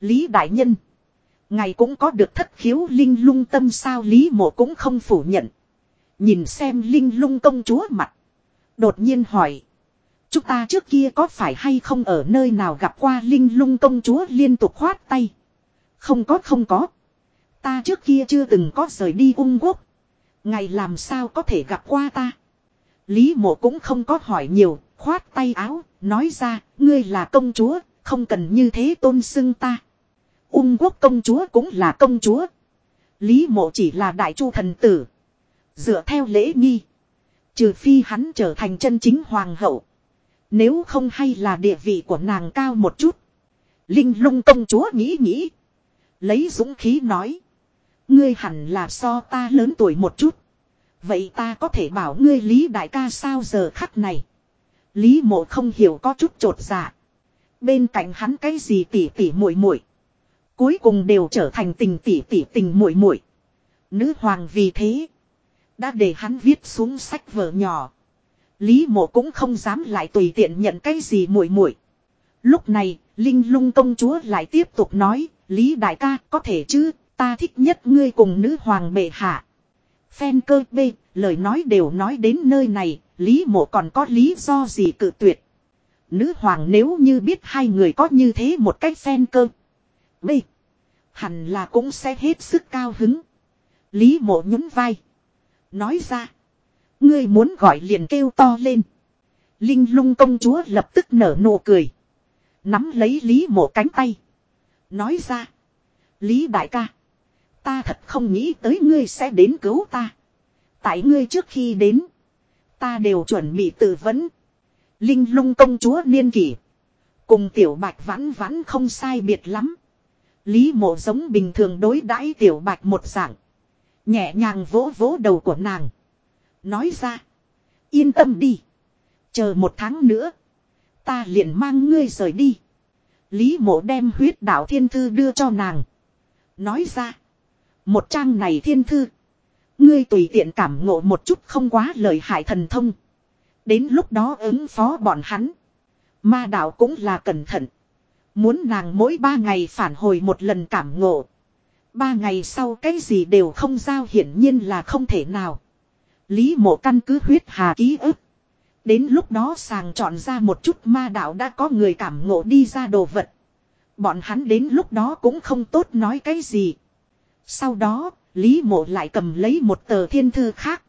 Lý đại nhân. Ngài cũng có được thất khiếu linh lung tâm sao Lý mộ cũng không phủ nhận. Nhìn xem linh lung công chúa mặt. Đột nhiên hỏi. Chúng ta trước kia có phải hay không ở nơi nào gặp qua linh lung công chúa liên tục khoát tay. Không có không có. Ta trước kia chưa từng có rời đi ung quốc. Ngày làm sao có thể gặp qua ta. Lý mộ cũng không có hỏi nhiều, khoát tay áo, nói ra, ngươi là công chúa, không cần như thế tôn xưng ta. Ung quốc công chúa cũng là công chúa. Lý mộ chỉ là đại chu thần tử. Dựa theo lễ nghi. Trừ phi hắn trở thành chân chính hoàng hậu. Nếu không hay là địa vị của nàng cao một chút. Linh lung công chúa nghĩ nghĩ. Lấy dũng khí nói. Ngươi hẳn là so ta lớn tuổi một chút. Vậy ta có thể bảo ngươi Lý đại ca sao giờ khắc này. Lý mộ không hiểu có chút trột dạ. Bên cạnh hắn cái gì tỉ tỉ muội muội Cuối cùng đều trở thành tình tỷ tỷ tình muội muội Nữ hoàng vì thế. Đã để hắn viết xuống sách vở nhỏ. Lý mộ cũng không dám lại tùy tiện nhận cái gì muội muội Lúc này, Linh lung công chúa lại tiếp tục nói, Lý đại ca có thể chứ, ta thích nhất ngươi cùng nữ hoàng bệ hạ. Phen cơ bê lời nói đều nói đến nơi này, Lý mộ còn có lý do gì cự tuyệt. Nữ hoàng nếu như biết hai người có như thế một cách phen cơ. bê Hẳn là cũng sẽ hết sức cao hứng. Lý mộ nhún vai. Nói ra. Ngươi muốn gọi liền kêu to lên. Linh lung công chúa lập tức nở nụ cười. Nắm lấy Lý mộ cánh tay. Nói ra. Lý đại ca. Ta thật không nghĩ tới ngươi sẽ đến cứu ta. Tại ngươi trước khi đến. Ta đều chuẩn bị tự vấn. Linh lung công chúa niên kỷ. Cùng tiểu bạch vãn vãn không sai biệt lắm. Lý mộ giống bình thường đối đãi tiểu bạch một dạng. Nhẹ nhàng vỗ vỗ đầu của nàng. Nói ra. Yên tâm đi. Chờ một tháng nữa. Ta liền mang ngươi rời đi. Lý mộ đem huyết đạo thiên thư đưa cho nàng. Nói ra. Một trang này thiên thư. Ngươi tùy tiện cảm ngộ một chút không quá lời hại thần thông. Đến lúc đó ứng phó bọn hắn. Ma đạo cũng là cẩn thận. Muốn nàng mỗi ba ngày phản hồi một lần cảm ngộ. Ba ngày sau cái gì đều không giao hiển nhiên là không thể nào. Lý mộ căn cứ huyết hà ký ức. Đến lúc đó sàng chọn ra một chút ma đạo đã có người cảm ngộ đi ra đồ vật. Bọn hắn đến lúc đó cũng không tốt nói cái gì. Sau đó, Lý mộ lại cầm lấy một tờ thiên thư khác.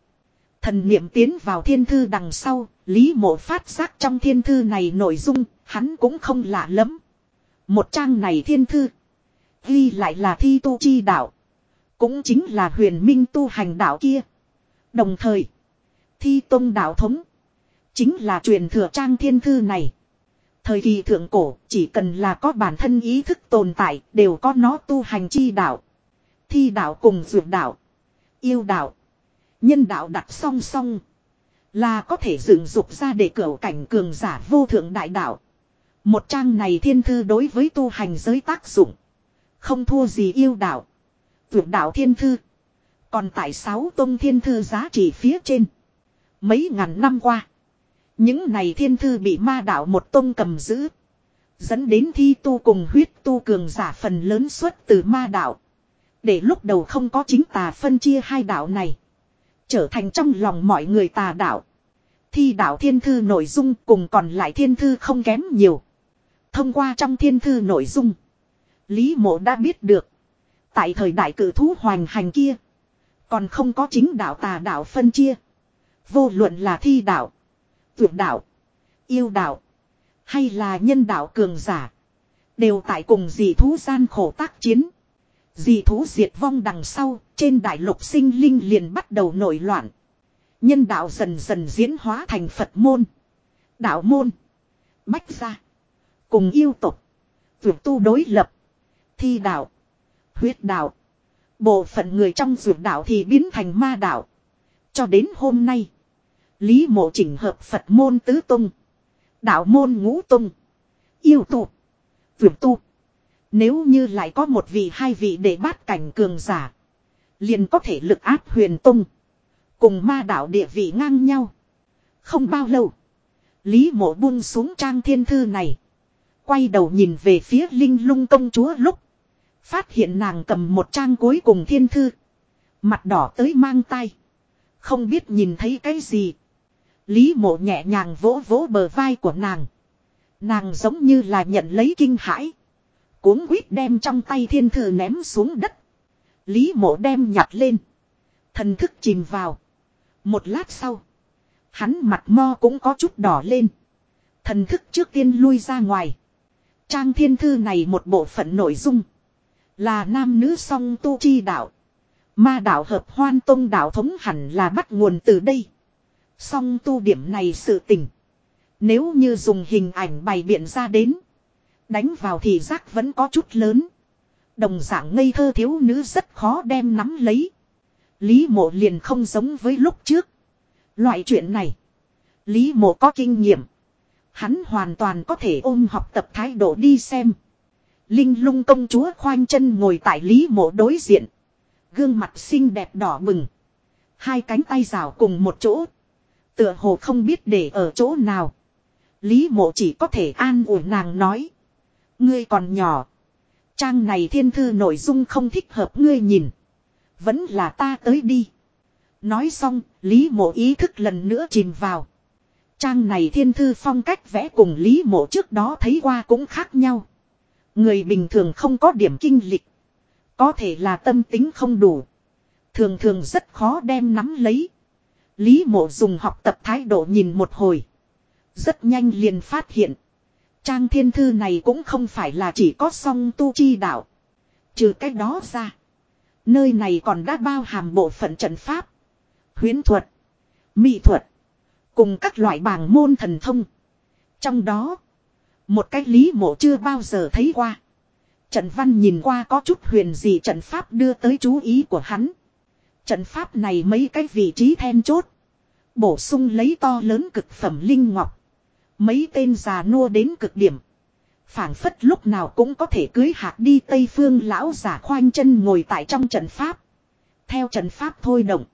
Thần niệm tiến vào thiên thư đằng sau, Lý mộ phát giác trong thiên thư này nội dung, hắn cũng không lạ lắm. Một trang này thiên thư, ghi lại là thi tu chi đạo. Cũng chính là huyền minh tu hành đạo kia. Đồng thời, thi tông đạo thống, chính là truyền thừa trang thiên thư này. Thời kỳ thượng cổ, chỉ cần là có bản thân ý thức tồn tại, đều có nó tu hành chi đạo. Thi đạo cùng dược đạo, yêu đạo, nhân đạo đặt song song. Là có thể dựng dục ra để cửa cảnh cường giả vô thượng đại đạo. Một trang này thiên thư đối với tu hành giới tác dụng. Không thua gì yêu đạo. Vượt đạo thiên thư. Còn tại sáu tông thiên thư giá trị phía trên. Mấy ngàn năm qua. Những này thiên thư bị ma đạo một tông cầm giữ. Dẫn đến thi tu cùng huyết tu cường giả phần lớn xuất từ ma đạo. Để lúc đầu không có chính tà phân chia hai đạo này. Trở thành trong lòng mọi người tà đạo. Thi đạo thiên thư nội dung cùng còn lại thiên thư không kém nhiều. Thông qua trong thiên thư nội dung. Lý mộ đã biết được. Tại thời đại cử thú hoành hành kia. Còn không có chính đạo tà đạo phân chia. Vô luận là thi đạo. Tuyệt đạo. Yêu đạo. Hay là nhân đạo cường giả. Đều tại cùng dị thú gian khổ tác chiến. Dị thú diệt vong đằng sau. Trên đại lục sinh linh liền bắt đầu nổi loạn. Nhân đạo dần dần diễn hóa thành Phật môn. Đạo môn. Bách gia. Cùng yêu tục. Vượt tu đối lập. Thi đạo. Huyết đạo. Bộ phận người trong vượt đạo thì biến thành ma đạo. Cho đến hôm nay. Lý mộ chỉnh hợp Phật môn tứ tung. Đạo môn ngũ tung. Yêu tu. Vượt tu. Nếu như lại có một vị, hai vị để bát cảnh cường giả. Liền có thể lực áp huyền tung. Cùng ma đạo địa vị ngang nhau. Không bao lâu. Lý mộ buông xuống trang thiên thư này. Quay đầu nhìn về phía linh lung công chúa lúc. Phát hiện nàng cầm một trang cuối cùng thiên thư. Mặt đỏ tới mang tay. Không biết nhìn thấy cái gì. Lý mộ nhẹ nhàng vỗ vỗ bờ vai của nàng. Nàng giống như là nhận lấy kinh hãi. Cuốn quýt đem trong tay thiên thư ném xuống đất. Lý mộ đem nhặt lên. Thần thức chìm vào. Một lát sau. Hắn mặt mo cũng có chút đỏ lên. Thần thức trước tiên lui ra ngoài. Trang thiên thư này một bộ phận nội dung. Là nam nữ song tu chi đạo. Ma đạo hợp hoan tông đạo thống hẳn là bắt nguồn từ đây. Song tu điểm này sự tình. Nếu như dùng hình ảnh bày biện ra đến. Đánh vào thì giác vẫn có chút lớn. Đồng dạng ngây thơ thiếu nữ rất khó đem nắm lấy. Lý mộ liền không giống với lúc trước. Loại chuyện này. Lý mộ có kinh nghiệm. Hắn hoàn toàn có thể ôm học tập thái độ đi xem. Linh lung công chúa khoanh chân ngồi tại Lý mộ đối diện. Gương mặt xinh đẹp đỏ bừng. Hai cánh tay rào cùng một chỗ. Tựa hồ không biết để ở chỗ nào. Lý mộ chỉ có thể an ủi nàng nói. Ngươi còn nhỏ. Trang này thiên thư nội dung không thích hợp ngươi nhìn. Vẫn là ta tới đi. Nói xong, Lý mộ ý thức lần nữa chìm vào. Trang này thiên thư phong cách vẽ cùng Lý mộ trước đó thấy qua cũng khác nhau. Người bình thường không có điểm kinh lịch. Có thể là tâm tính không đủ. Thường thường rất khó đem nắm lấy. Lý mộ dùng học tập thái độ nhìn một hồi. Rất nhanh liền phát hiện. Trang thiên thư này cũng không phải là chỉ có song tu chi đạo. Trừ cách đó ra. Nơi này còn đã bao hàm bộ phận trận pháp. Huyến thuật. Mỹ thuật. Cùng các loại bảng môn thần thông. Trong đó. Một cách lý mộ chưa bao giờ thấy qua. Trận văn nhìn qua có chút huyền gì trận pháp đưa tới chú ý của hắn. Trận pháp này mấy cái vị trí then chốt. Bổ sung lấy to lớn cực phẩm linh ngọc. Mấy tên già nua đến cực điểm. phảng phất lúc nào cũng có thể cưới hạt đi Tây Phương lão giả khoanh chân ngồi tại trong trận pháp. Theo trận pháp thôi động.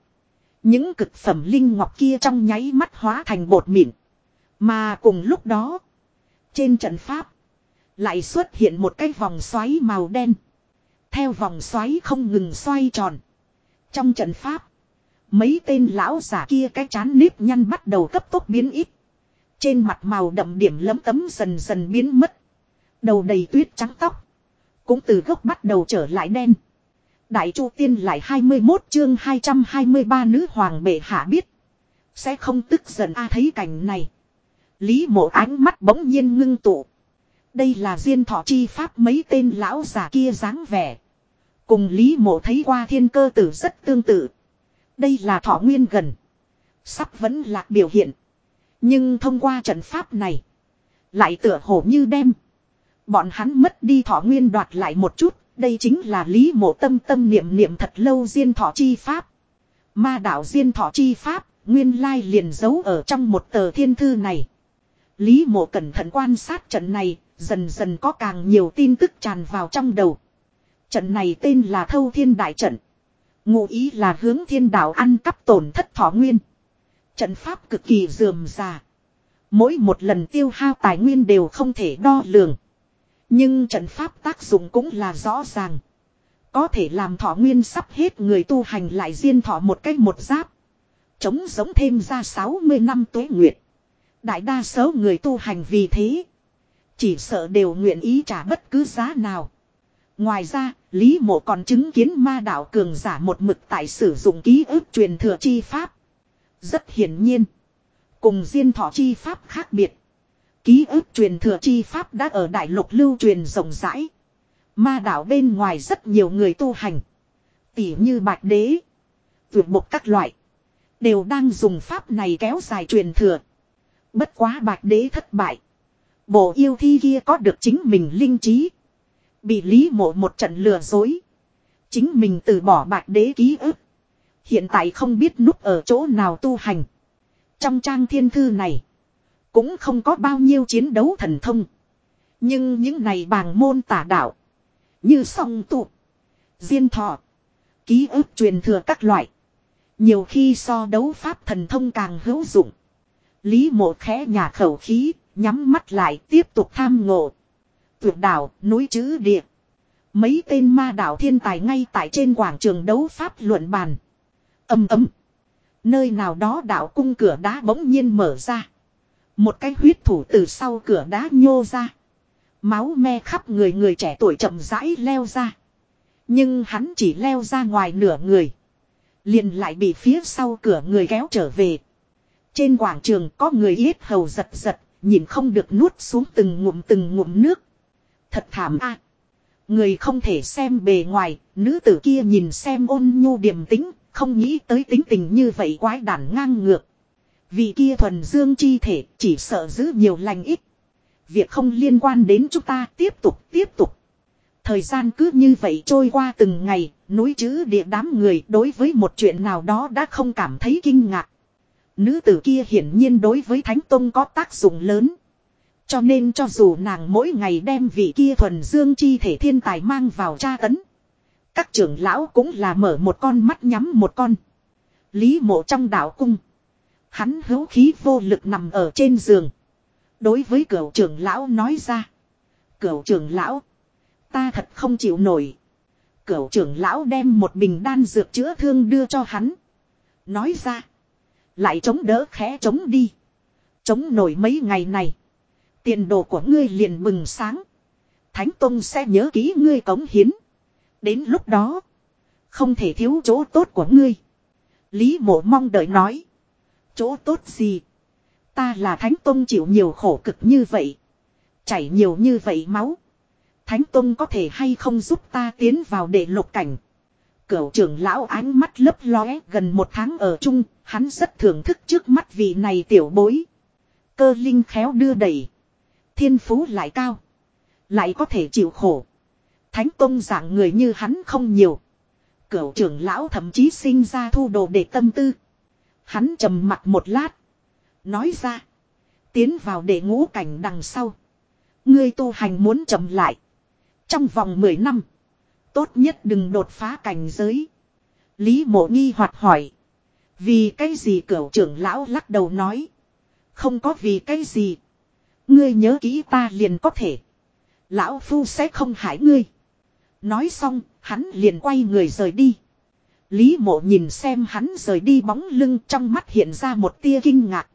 Những cực phẩm linh ngọc kia trong nháy mắt hóa thành bột mịn. Mà cùng lúc đó. Trên trận pháp. Lại xuất hiện một cái vòng xoáy màu đen. Theo vòng xoáy không ngừng xoay tròn. Trong trận pháp. Mấy tên lão giả kia cái chán nếp nhăn bắt đầu cấp tốc biến ít. Trên mặt màu đậm điểm lấm tấm dần dần biến mất. Đầu đầy tuyết trắng tóc. Cũng từ gốc bắt đầu trở lại đen. Đại Chu Tiên lại 21 chương 223 nữ hoàng bệ hạ biết. Sẽ không tức giận a à, thấy cảnh này. Lý mộ ánh mắt bỗng nhiên ngưng tụ. Đây là diên thọ chi pháp mấy tên lão già kia dáng vẻ. Cùng Lý mộ thấy qua thiên cơ tử rất tương tự. Đây là thọ nguyên gần. Sắp vẫn lạc biểu hiện. Nhưng thông qua trận pháp này. Lại tựa hồ như đem. Bọn hắn mất đi thọ nguyên đoạt lại một chút. Đây chính là lý mộ tâm tâm niệm niệm thật lâu diên thọ chi pháp. Ma đạo diên thọ chi pháp. Nguyên lai liền giấu ở trong một tờ thiên thư này. Lý mộ cẩn thận quan sát trận này. Dần dần có càng nhiều tin tức tràn vào trong đầu. Trận này tên là Thâu Thiên Đại Trận. Ngụ ý là hướng thiên đạo ăn cắp tổn thất thọ nguyên. Trận pháp cực kỳ dườm già. Mỗi một lần tiêu hao tài nguyên đều không thể đo lường. Nhưng trận pháp tác dụng cũng là rõ ràng. Có thể làm thọ nguyên sắp hết người tu hành lại diên thọ một cách một giáp. Chống giống thêm ra 60 năm tuế nguyệt. Đại đa số người tu hành vì thế. Chỉ sợ đều nguyện ý trả bất cứ giá nào. Ngoài ra, Lý Mộ còn chứng kiến ma đạo cường giả một mực tại sử dụng ký ức truyền thừa chi pháp. Rất hiển nhiên. Cùng diên thọ chi pháp khác biệt. Ký ức truyền thừa chi pháp đã ở đại lục lưu truyền rộng rãi. Ma đảo bên ngoài rất nhiều người tu hành. Tỉ như bạch đế. Vượt một các loại. Đều đang dùng pháp này kéo dài truyền thừa. Bất quá bạch đế thất bại. Bộ yêu thi kia có được chính mình linh trí. Bị lý mộ một trận lừa dối. Chính mình từ bỏ bạch đế ký ức. Hiện tại không biết núp ở chỗ nào tu hành. Trong trang thiên thư này. Cũng không có bao nhiêu chiến đấu thần thông. Nhưng những này bàng môn tả đạo. Như song tụ. Diên thọ. Ký ức truyền thừa các loại. Nhiều khi so đấu pháp thần thông càng hữu dụng. Lý mộ khẽ nhà khẩu khí. Nhắm mắt lại tiếp tục tham ngộ. Tuyệt đảo, núi chữ địa. Mấy tên ma đảo thiên tài ngay tại trên quảng trường đấu pháp luận bàn. Âm ấm. Nơi nào đó đạo cung cửa đá bỗng nhiên mở ra. Một cái huyết thủ từ sau cửa đá nhô ra. Máu me khắp người người trẻ tuổi chậm rãi leo ra. Nhưng hắn chỉ leo ra ngoài nửa người. Liền lại bị phía sau cửa người kéo trở về. Trên quảng trường có người yết hầu giật giật, nhìn không được nuốt xuống từng ngụm từng ngụm nước. Thật thảm a Người không thể xem bề ngoài, nữ tử kia nhìn xem ôn nhu điềm tính, không nghĩ tới tính tình như vậy quái đản ngang ngược. Vì kia thuần dương chi thể chỉ sợ giữ nhiều lành ít. Việc không liên quan đến chúng ta tiếp tục tiếp tục. Thời gian cứ như vậy trôi qua từng ngày, núi chữ địa đám người đối với một chuyện nào đó đã không cảm thấy kinh ngạc. Nữ tử kia hiển nhiên đối với Thánh Tông có tác dụng lớn. Cho nên cho dù nàng mỗi ngày đem vị kia thuần dương chi thể thiên tài mang vào tra tấn. Các trưởng lão cũng là mở một con mắt nhắm một con. Lý mộ trong đạo cung. Hắn hữu khí vô lực nằm ở trên giường. Đối với cửu trưởng lão nói ra. Cửu trưởng lão. Ta thật không chịu nổi. Cửu trưởng lão đem một bình đan dược chữa thương đưa cho hắn. Nói ra. Lại chống đỡ khẽ chống đi. Chống nổi mấy ngày này. Tiền đồ của ngươi liền bừng sáng. Thánh Tông sẽ nhớ kỹ ngươi cống hiến. Đến lúc đó. Không thể thiếu chỗ tốt của ngươi. Lý mộ mong đợi nói. Chỗ tốt gì? Ta là Thánh Tông chịu nhiều khổ cực như vậy. Chảy nhiều như vậy máu. Thánh Tông có thể hay không giúp ta tiến vào để lục cảnh. Cửu trưởng lão ánh mắt lấp lóe gần một tháng ở chung, hắn rất thưởng thức trước mắt vị này tiểu bối. Cơ linh khéo đưa đẩy. Thiên phú lại cao. Lại có thể chịu khổ. Thánh Tông dạng người như hắn không nhiều. Cửu trưởng lão thậm chí sinh ra thu đồ để tâm tư. Hắn trầm mặt một lát. Nói ra. Tiến vào để ngũ cảnh đằng sau. Ngươi tu hành muốn chậm lại. Trong vòng 10 năm. Tốt nhất đừng đột phá cảnh giới. Lý mộ nghi hoạt hỏi. Vì cái gì cửu trưởng lão lắc đầu nói. Không có vì cái gì. Ngươi nhớ kỹ ta liền có thể. Lão phu sẽ không hại ngươi. Nói xong, hắn liền quay người rời đi. Lý mộ nhìn xem hắn rời đi bóng lưng trong mắt hiện ra một tia kinh ngạc.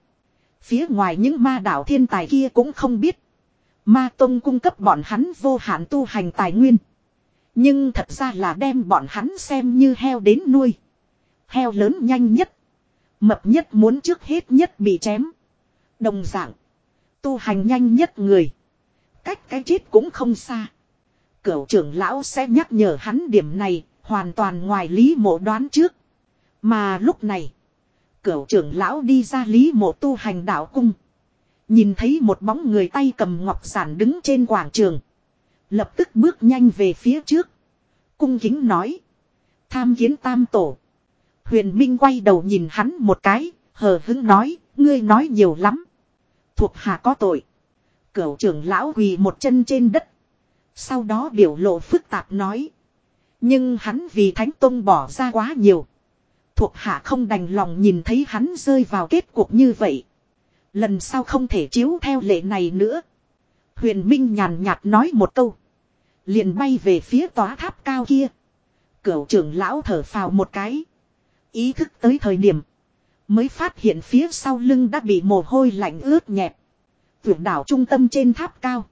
Phía ngoài những ma đạo thiên tài kia cũng không biết. Ma Tông cung cấp bọn hắn vô hạn tu hành tài nguyên. Nhưng thật ra là đem bọn hắn xem như heo đến nuôi. Heo lớn nhanh nhất. Mập nhất muốn trước hết nhất bị chém. Đồng dạng. Tu hành nhanh nhất người. Cách cái chết cũng không xa. Cửu trưởng lão sẽ nhắc nhở hắn điểm này. Hoàn toàn ngoài lý mộ đoán trước. Mà lúc này. Cửu trưởng lão đi ra lý mộ tu hành đạo cung. Nhìn thấy một bóng người tay cầm ngọc giản đứng trên quảng trường. Lập tức bước nhanh về phía trước. Cung kính nói. Tham kiến tam tổ. Huyền Minh quay đầu nhìn hắn một cái. Hờ hứng nói. Ngươi nói nhiều lắm. Thuộc hạ có tội. Cửu trưởng lão quỳ một chân trên đất. Sau đó biểu lộ phức tạp nói. Nhưng hắn vì Thánh Tông bỏ ra quá nhiều. Thuộc hạ không đành lòng nhìn thấy hắn rơi vào kết cuộc như vậy. Lần sau không thể chiếu theo lệ này nữa. Huyền Minh nhàn nhạt nói một câu. Liền bay về phía tòa tháp cao kia. Cửu trưởng lão thở phào một cái. Ý thức tới thời điểm. Mới phát hiện phía sau lưng đã bị mồ hôi lạnh ướt nhẹp. Vượt đảo trung tâm trên tháp cao.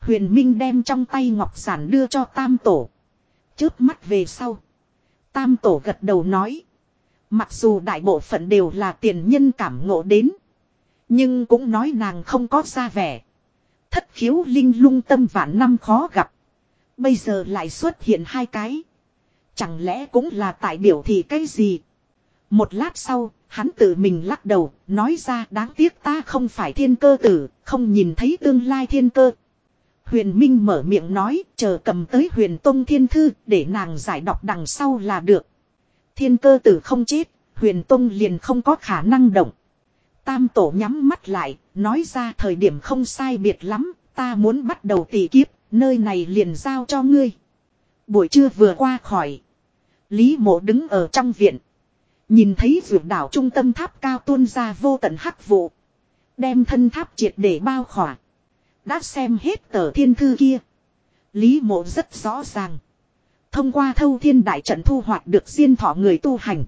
Huyền Minh đem trong tay ngọc giản đưa cho tam tổ. Chớp mắt về sau. Tam tổ gật đầu nói. Mặc dù đại bộ phận đều là tiền nhân cảm ngộ đến. Nhưng cũng nói nàng không có ra vẻ. Thất khiếu linh lung tâm vạn năm khó gặp. Bây giờ lại xuất hiện hai cái. Chẳng lẽ cũng là tại biểu thị cái gì? Một lát sau, hắn tự mình lắc đầu, nói ra đáng tiếc ta không phải thiên cơ tử, không nhìn thấy tương lai thiên cơ. Huyền Minh mở miệng nói, chờ cầm tới huyền Tông Thiên Thư, để nàng giải đọc đằng sau là được. Thiên cơ tử không chết, huyền Tông liền không có khả năng động. Tam tổ nhắm mắt lại, nói ra thời điểm không sai biệt lắm, ta muốn bắt đầu tỷ kiếp, nơi này liền giao cho ngươi. Buổi trưa vừa qua khỏi. Lý mộ đứng ở trong viện. Nhìn thấy vượt đảo trung tâm tháp cao tuôn ra vô tận hắc vụ. Đem thân tháp triệt để bao khỏa. Đã xem hết tờ thiên thư kia. Lý mộ rất rõ ràng. Thông qua thâu thiên đại trận thu hoạch được diên thọ người tu hành.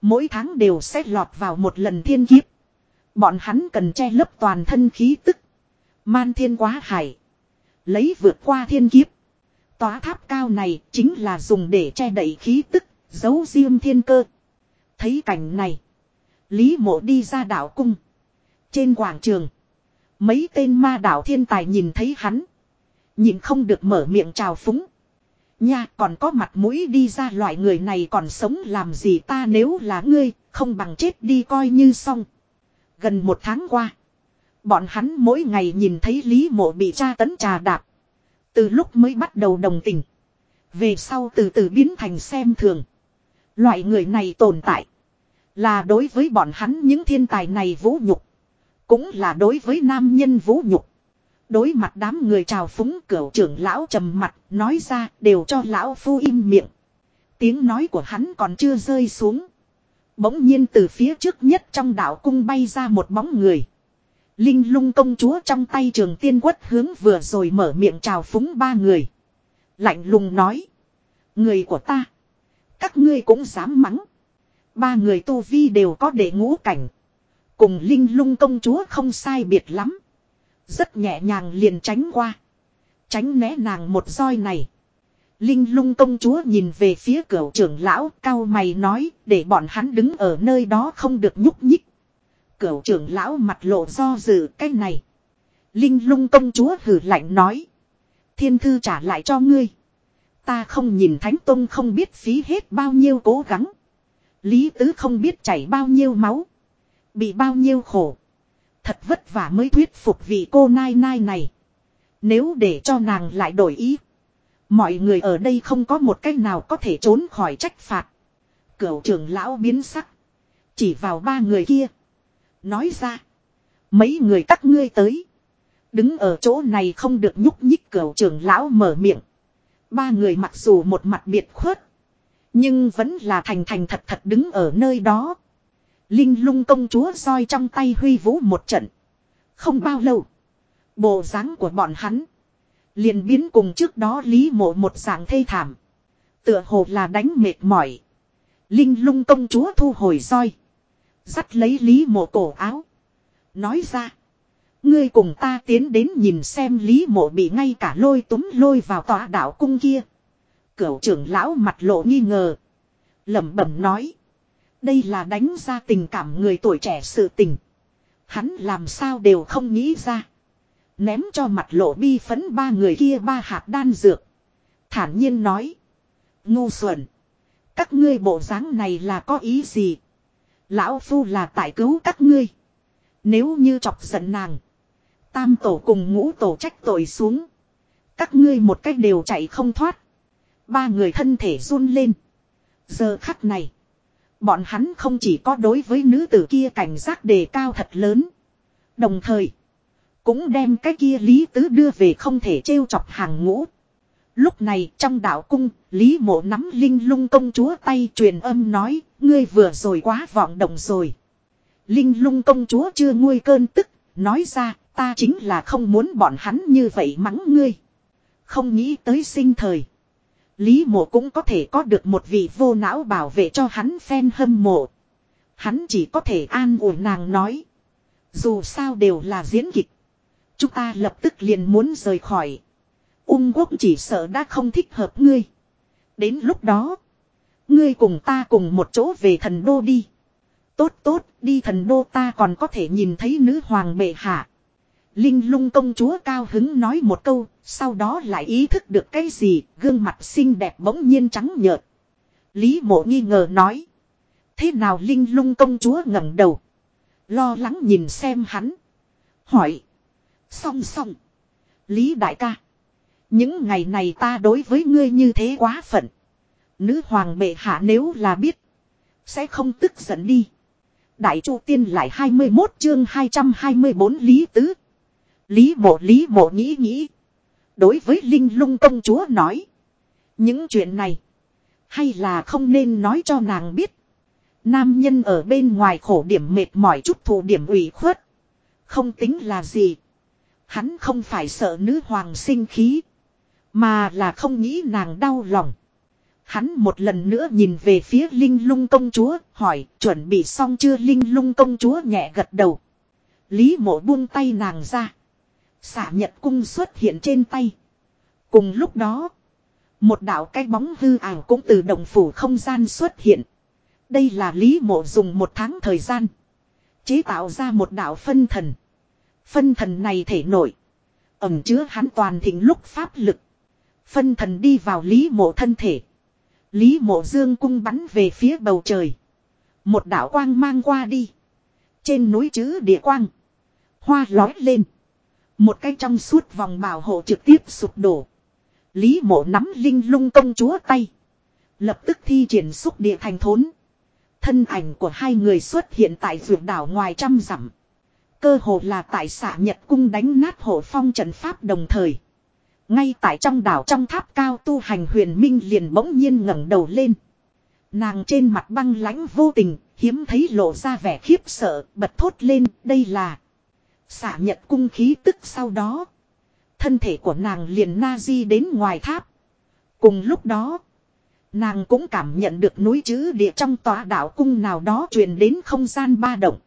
Mỗi tháng đều sẽ lọt vào một lần thiên kiếp. Bọn hắn cần che lấp toàn thân khí tức. Man thiên quá hải. Lấy vượt qua thiên kiếp. Tóa tháp cao này chính là dùng để che đậy khí tức, giấu riêng thiên cơ. Thấy cảnh này. Lý mộ đi ra đảo cung. Trên quảng trường. Mấy tên ma đảo thiên tài nhìn thấy hắn. Nhìn không được mở miệng chào phúng. Nha còn có mặt mũi đi ra loại người này còn sống làm gì ta nếu là ngươi, không bằng chết đi coi như xong. Gần một tháng qua. Bọn hắn mỗi ngày nhìn thấy Lý Mộ bị tra tấn trà đạp. Từ lúc mới bắt đầu đồng tình. Về sau từ từ biến thành xem thường. Loại người này tồn tại. Là đối với bọn hắn những thiên tài này vũ nhục. Cũng là đối với nam nhân vũ nhục. Đối mặt đám người chào phúng cửu trưởng lão trầm mặt, nói ra đều cho lão phu im miệng. Tiếng nói của hắn còn chưa rơi xuống. Bỗng nhiên từ phía trước nhất trong đảo cung bay ra một bóng người. Linh lung công chúa trong tay trường tiên quất hướng vừa rồi mở miệng chào phúng ba người. Lạnh lùng nói. Người của ta. Các ngươi cũng dám mắng. Ba người tu vi đều có để ngũ cảnh. Cùng linh lung công chúa không sai biệt lắm. Rất nhẹ nhàng liền tránh qua. Tránh né nàng một roi này. Linh lung công chúa nhìn về phía cửa trưởng lão, cao mày nói, để bọn hắn đứng ở nơi đó không được nhúc nhích. Cửa trưởng lão mặt lộ do dự, cái này. Linh lung công chúa hử lạnh nói. Thiên thư trả lại cho ngươi. Ta không nhìn Thánh Tông không biết phí hết bao nhiêu cố gắng. Lý Tứ không biết chảy bao nhiêu máu. Bị bao nhiêu khổ. Thật vất vả mới thuyết phục vị cô nai nai này. Nếu để cho nàng lại đổi ý. Mọi người ở đây không có một cách nào có thể trốn khỏi trách phạt. Cửu trưởng lão biến sắc. Chỉ vào ba người kia. Nói ra. Mấy người các ngươi tới. Đứng ở chỗ này không được nhúc nhích cửu trưởng lão mở miệng. Ba người mặc dù một mặt biệt khuất. Nhưng vẫn là thành thành thật thật đứng ở nơi đó. Linh lung công chúa roi trong tay huy vũ một trận. Không bao lâu. Bộ dáng của bọn hắn. liền biến cùng trước đó lý mộ một dạng thê thảm. Tựa hồ là đánh mệt mỏi. Linh lung công chúa thu hồi roi. Dắt lấy lý mộ cổ áo. Nói ra. Ngươi cùng ta tiến đến nhìn xem lý mộ bị ngay cả lôi túm lôi vào tòa đảo cung kia. Cửu trưởng lão mặt lộ nghi ngờ. lẩm bẩm nói. Đây là đánh ra tình cảm người tuổi trẻ sự tình. Hắn làm sao đều không nghĩ ra. Ném cho mặt lộ bi phấn ba người kia ba hạt đan dược. Thản nhiên nói. Ngu xuẩn. Các ngươi bộ dáng này là có ý gì? Lão Phu là tại cứu các ngươi. Nếu như chọc giận nàng. Tam tổ cùng ngũ tổ trách tội xuống. Các ngươi một cách đều chạy không thoát. Ba người thân thể run lên. Giờ khắc này. Bọn hắn không chỉ có đối với nữ tử kia cảnh giác đề cao thật lớn. Đồng thời. Cũng đem cái kia Lý Tứ đưa về không thể trêu chọc hàng ngũ. Lúc này trong đạo cung, Lý mộ nắm Linh lung công chúa tay truyền âm nói, ngươi vừa rồi quá vọng động rồi. Linh lung công chúa chưa nguôi cơn tức, nói ra, ta chính là không muốn bọn hắn như vậy mắng ngươi. Không nghĩ tới sinh thời. Lý mộ cũng có thể có được một vị vô não bảo vệ cho hắn phen hâm mộ. Hắn chỉ có thể an ủi nàng nói. Dù sao đều là diễn kịch. Chúng ta lập tức liền muốn rời khỏi. Ung quốc chỉ sợ đã không thích hợp ngươi. Đến lúc đó. Ngươi cùng ta cùng một chỗ về thần đô đi. Tốt tốt, đi thần đô ta còn có thể nhìn thấy nữ hoàng bệ hạ. Linh lung công chúa cao hứng nói một câu, sau đó lại ý thức được cái gì, gương mặt xinh đẹp bỗng nhiên trắng nhợt. Lý mộ nghi ngờ nói. Thế nào Linh lung công chúa ngẩng đầu. Lo lắng nhìn xem hắn. Hỏi. Song song. Lý đại ca. Những ngày này ta đối với ngươi như thế quá phận. Nữ hoàng bệ hạ nếu là biết. Sẽ không tức giận đi. Đại chu tiên lại 21 chương 224 Lý Tứ. Lý mộ Lý mộ nghĩ nghĩ. Đối với Linh lung công chúa nói. Những chuyện này. Hay là không nên nói cho nàng biết. Nam nhân ở bên ngoài khổ điểm mệt mỏi chút thù điểm ủy khuất. Không tính là gì. Hắn không phải sợ nữ hoàng sinh khí. Mà là không nghĩ nàng đau lòng. Hắn một lần nữa nhìn về phía Linh lung công chúa, hỏi chuẩn bị xong chưa Linh lung công chúa nhẹ gật đầu. Lý mộ buông tay nàng ra. Xả nhật cung xuất hiện trên tay. Cùng lúc đó, một đạo cái bóng hư ảo cũng từ đồng phủ không gian xuất hiện. Đây là Lý mộ dùng một tháng thời gian. Chế tạo ra một đạo phân thần. Phân thần này thể nổi. Ẩm chứa hắn toàn thịnh lúc pháp lực. Phân thần đi vào Lý mộ thân thể. Lý mộ dương cung bắn về phía bầu trời. Một đạo quang mang qua đi. Trên núi chữ địa quang. Hoa lói lên. Một cái trong suốt vòng bảo hộ trực tiếp sụp đổ. Lý mộ nắm linh lung công chúa tay. Lập tức thi triển xúc địa thành thốn. Thân ảnh của hai người xuất hiện tại vượt đảo ngoài trăm dặm. Cơ hồ là tại xạ Nhật Cung đánh nát hộ phong trận pháp đồng thời. Ngay tại trong đảo trong tháp cao tu hành huyền minh liền bỗng nhiên ngẩng đầu lên. Nàng trên mặt băng lãnh vô tình, hiếm thấy lộ ra vẻ khiếp sợ, bật thốt lên, đây là xả nhật cung khí tức sau đó. Thân thể của nàng liền na di đến ngoài tháp. Cùng lúc đó, nàng cũng cảm nhận được núi chữ địa trong tòa đảo cung nào đó truyền đến không gian ba động.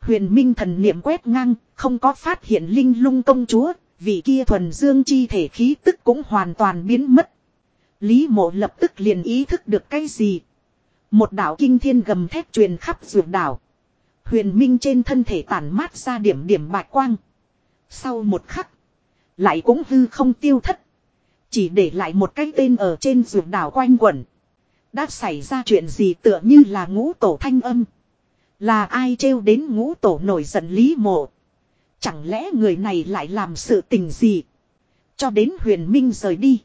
Huyền Minh thần niệm quét ngang, không có phát hiện linh lung công chúa, vị kia thuần dương chi thể khí tức cũng hoàn toàn biến mất. Lý mộ lập tức liền ý thức được cái gì. Một đạo kinh thiên gầm thép truyền khắp ruột đảo. Huyền Minh trên thân thể tản mát ra điểm điểm bạch quang. Sau một khắc. Lại cũng hư không tiêu thất. Chỉ để lại một cái tên ở trên ruột đảo quanh quẩn. Đã xảy ra chuyện gì tựa như là ngũ tổ thanh âm. Là ai trêu đến ngũ tổ nổi giận lý mộ. Chẳng lẽ người này lại làm sự tình gì. Cho đến huyền minh rời đi.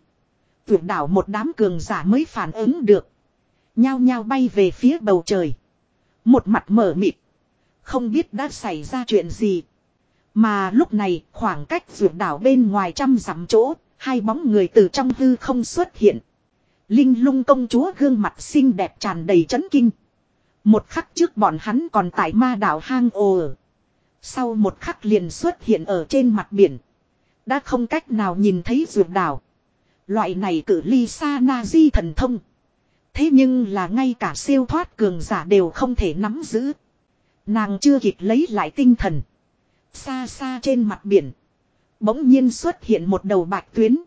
Vượt đảo một đám cường giả mới phản ứng được. Nhao nhao bay về phía bầu trời. Một mặt mở mịt. Không biết đã xảy ra chuyện gì. Mà lúc này, khoảng cách ruột đảo bên ngoài trăm dặm chỗ. Hai bóng người từ trong hư không xuất hiện. Linh lung công chúa gương mặt xinh đẹp tràn đầy chấn kinh. Một khắc trước bọn hắn còn tại ma đảo hang ồ. Sau một khắc liền xuất hiện ở trên mặt biển. Đã không cách nào nhìn thấy ruột đảo. Loại này cử ly xa na di thần thông. Thế nhưng là ngay cả siêu thoát cường giả đều không thể nắm giữ. Nàng chưa kịp lấy lại tinh thần. Xa xa trên mặt biển. Bỗng nhiên xuất hiện một đầu bạch tuyến.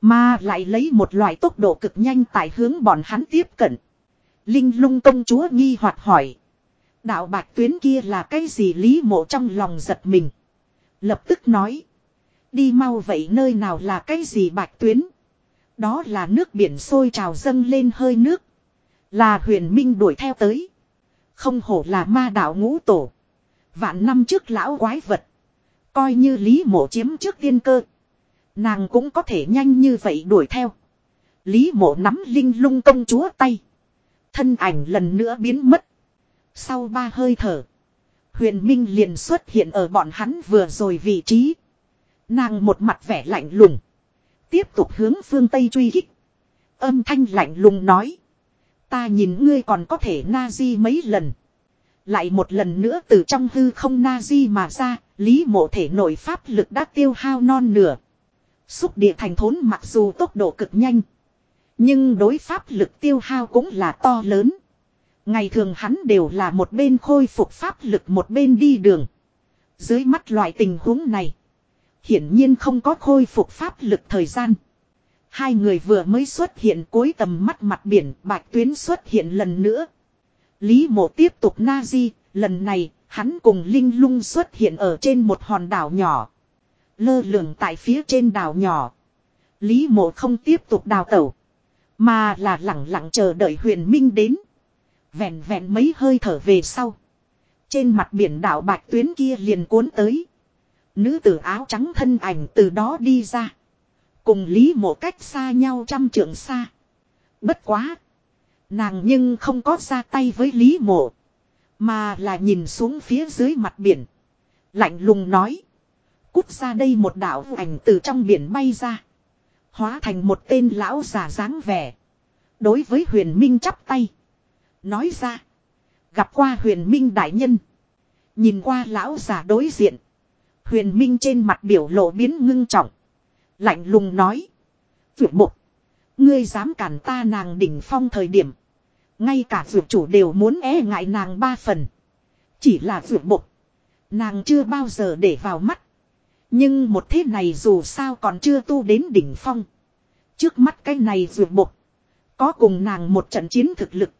Mà lại lấy một loại tốc độ cực nhanh tại hướng bọn hắn tiếp cận. Linh lung công chúa nghi hoặc hỏi. Đạo bạch tuyến kia là cái gì lý mộ trong lòng giật mình. Lập tức nói. Đi mau vậy nơi nào là cái gì bạch tuyến. Đó là nước biển sôi trào dâng lên hơi nước. Là huyền minh đuổi theo tới. Không hổ là ma đạo ngũ tổ. Vạn năm trước lão quái vật. Coi như lý mộ chiếm trước tiên cơ. Nàng cũng có thể nhanh như vậy đuổi theo. Lý mộ nắm linh lung công chúa tay. Thân ảnh lần nữa biến mất. Sau ba hơi thở. Huyền Minh liền xuất hiện ở bọn hắn vừa rồi vị trí. Nàng một mặt vẻ lạnh lùng. Tiếp tục hướng phương Tây truy kích. Âm thanh lạnh lùng nói. Ta nhìn ngươi còn có thể na di mấy lần. Lại một lần nữa từ trong hư không na di mà ra, lý mộ thể nội pháp lực đã tiêu hao non nửa. Xúc địa thành thốn mặc dù tốc độ cực nhanh. Nhưng đối pháp lực tiêu hao cũng là to lớn. Ngày thường hắn đều là một bên khôi phục pháp lực một bên đi đường. Dưới mắt loại tình huống này. Hiển nhiên không có khôi phục pháp lực thời gian. Hai người vừa mới xuất hiện cuối tầm mắt mặt biển bạch tuyến xuất hiện lần nữa. Lý mộ tiếp tục na di, lần này hắn cùng Linh lung xuất hiện ở trên một hòn đảo nhỏ. Lơ lửng tại phía trên đảo nhỏ. Lý mộ không tiếp tục đào tẩu. Mà là lặng lặng chờ đợi huyền minh đến. Vẹn vẹn mấy hơi thở về sau. Trên mặt biển đảo bạch tuyến kia liền cuốn tới. Nữ tử áo trắng thân ảnh từ đó đi ra. Cùng Lý mộ cách xa nhau trăm trượng xa. Bất quá. Nàng nhưng không có ra tay với Lý mộ. Mà là nhìn xuống phía dưới mặt biển. Lạnh lùng nói. Cút ra đây một đạo ảnh từ trong biển bay ra. Hóa thành một tên lão già dáng vẻ. Đối với huyền minh chắp tay. Nói ra. Gặp qua huyền minh đại nhân. Nhìn qua lão già đối diện. Huyền minh trên mặt biểu lộ biến ngưng trọng. Lạnh lùng nói. Vượt mục. Ngươi dám cản ta nàng đỉnh phong thời điểm. Ngay cả vượt chủ đều muốn e ngại nàng ba phần. Chỉ là vượt mục. Nàng chưa bao giờ để vào mắt. Nhưng một thế này dù sao còn chưa tu đến đỉnh phong. Trước mắt cái này vượt mục. Có cùng nàng một trận chiến thực lực.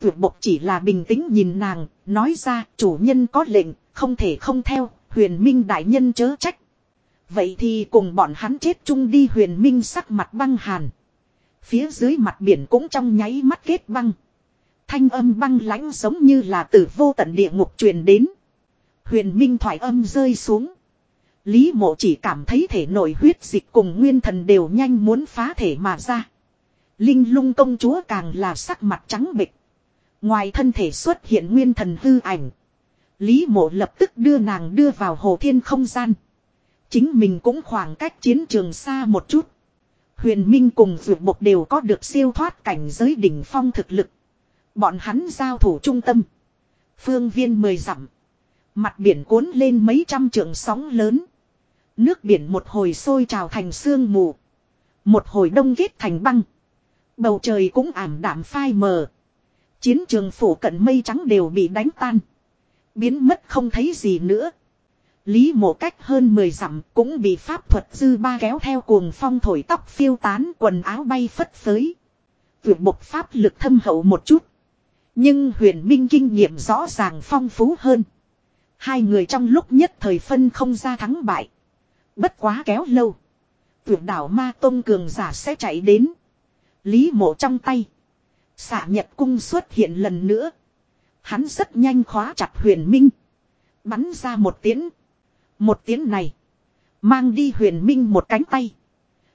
Vượt bộc chỉ là bình tĩnh nhìn nàng, nói ra chủ nhân có lệnh, không thể không theo, huyền minh đại nhân chớ trách. Vậy thì cùng bọn hắn chết chung đi huyền minh sắc mặt băng hàn. Phía dưới mặt biển cũng trong nháy mắt kết băng. Thanh âm băng lãnh giống như là từ vô tận địa ngục truyền đến. Huyền minh thoại âm rơi xuống. Lý mộ chỉ cảm thấy thể nội huyết dịch cùng nguyên thần đều nhanh muốn phá thể mà ra. Linh lung công chúa càng là sắc mặt trắng bịch. Ngoài thân thể xuất hiện nguyên thần hư ảnh. Lý mộ lập tức đưa nàng đưa vào hồ thiên không gian. Chính mình cũng khoảng cách chiến trường xa một chút. Huyền Minh cùng vượt bộc đều có được siêu thoát cảnh giới đỉnh phong thực lực. Bọn hắn giao thủ trung tâm. Phương viên mười dặm. Mặt biển cuốn lên mấy trăm trượng sóng lớn. Nước biển một hồi sôi trào thành sương mù. Một hồi đông ghét thành băng. Bầu trời cũng ảm đạm phai mờ. Chiến trường phủ cận mây trắng đều bị đánh tan. Biến mất không thấy gì nữa. Lý mộ cách hơn 10 dặm cũng bị pháp thuật dư ba kéo theo cuồng phong thổi tóc phiêu tán, quần áo bay phất phới. Vượt bộc pháp lực thâm hậu một chút. Nhưng huyền minh kinh nghiệm rõ ràng phong phú hơn. Hai người trong lúc nhất thời phân không ra thắng bại. Bất quá kéo lâu. Vượt đảo ma tôn cường giả sẽ chạy đến. Lý mộ trong tay. Xạ nhật cung xuất hiện lần nữa. Hắn rất nhanh khóa chặt huyền minh. Bắn ra một tiếng. Một tiếng này. Mang đi huyền minh một cánh tay.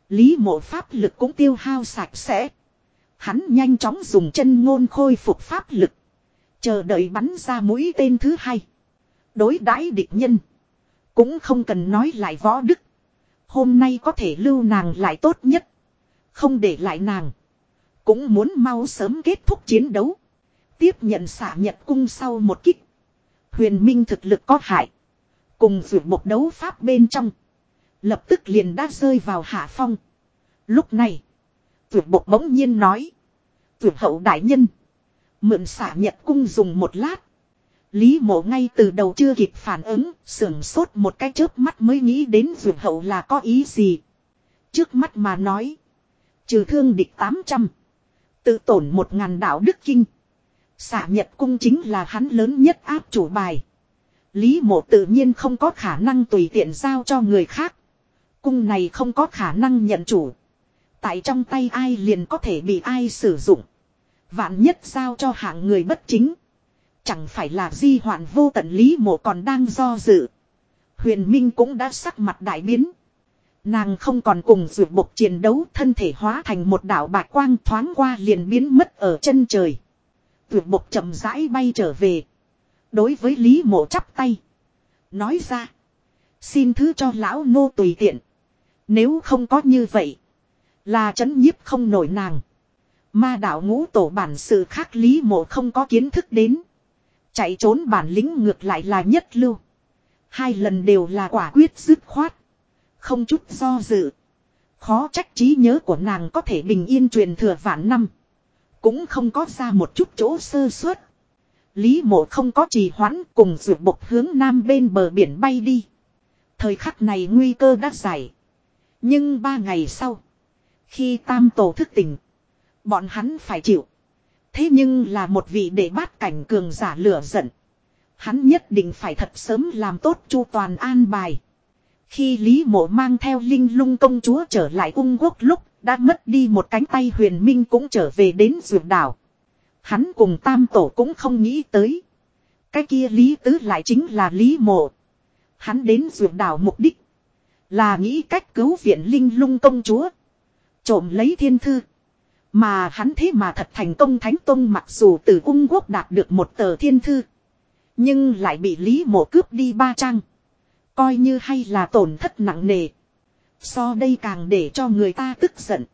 Lý mộ pháp lực cũng tiêu hao sạch sẽ. Hắn nhanh chóng dùng chân ngôn khôi phục pháp lực. Chờ đợi bắn ra mũi tên thứ hai. Đối đãi địch nhân. Cũng không cần nói lại võ đức. Hôm nay có thể lưu nàng lại tốt nhất. Không để lại nàng. Cũng muốn mau sớm kết thúc chiến đấu. Tiếp nhận xả nhật cung sau một kích. Huyền Minh thực lực có hại. Cùng vượt một đấu pháp bên trong. Lập tức liền đã rơi vào hạ phong. Lúc này. Vượt một bỗng nhiên nói. Vượt hậu đại nhân. Mượn xả nhật cung dùng một lát. Lý mộ ngay từ đầu chưa kịp phản ứng, sưởng sốt một cái chớp mắt mới nghĩ đến vượt hậu là có ý gì. Trước mắt mà nói. Trừ thương địch 800. Tự tổn một ngàn đạo đức kinh. Xả nhật cung chính là hắn lớn nhất áp chủ bài. Lý mộ tự nhiên không có khả năng tùy tiện giao cho người khác. Cung này không có khả năng nhận chủ. Tại trong tay ai liền có thể bị ai sử dụng. Vạn nhất giao cho hạng người bất chính. Chẳng phải là di hoạn vô tận lý mộ còn đang do dự. Huyền Minh cũng đã sắc mặt đại biến. Nàng không còn cùng dược bộc chiến đấu, thân thể hóa thành một đảo bạc quang thoáng qua liền biến mất ở chân trời. Dược bộc chậm rãi bay trở về. Đối với Lý mộ chắp tay. Nói ra. Xin thứ cho lão Ngô tùy tiện. Nếu không có như vậy. Là chấn nhiếp không nổi nàng. Ma đạo ngũ tổ bản sự khác Lý mộ không có kiến thức đến. Chạy trốn bản lĩnh ngược lại là nhất lưu. Hai lần đều là quả quyết dứt khoát. Không chút do dự. Khó trách trí nhớ của nàng có thể bình yên truyền thừa vạn năm. Cũng không có ra một chút chỗ sơ suất. Lý mộ không có trì hoãn cùng rượu bộc hướng nam bên bờ biển bay đi. Thời khắc này nguy cơ đã giải. Nhưng ba ngày sau. Khi tam tổ thức tỉnh. Bọn hắn phải chịu. Thế nhưng là một vị để bát cảnh cường giả lửa giận. Hắn nhất định phải thật sớm làm tốt chu toàn an bài. Khi Lý Mộ mang theo linh lung công chúa trở lại ung quốc lúc, đã mất đi một cánh tay huyền minh cũng trở về đến dược đảo. Hắn cùng tam tổ cũng không nghĩ tới. Cái kia Lý Tứ lại chính là Lý Mộ. Hắn đến dược đảo mục đích. Là nghĩ cách cứu viện linh lung công chúa. Trộm lấy thiên thư. Mà hắn thế mà thật thành công Thánh Tông mặc dù từ ung quốc đạt được một tờ thiên thư. Nhưng lại bị Lý Mộ cướp đi ba trang. Coi như hay là tổn thất nặng nề. So đây càng để cho người ta tức giận.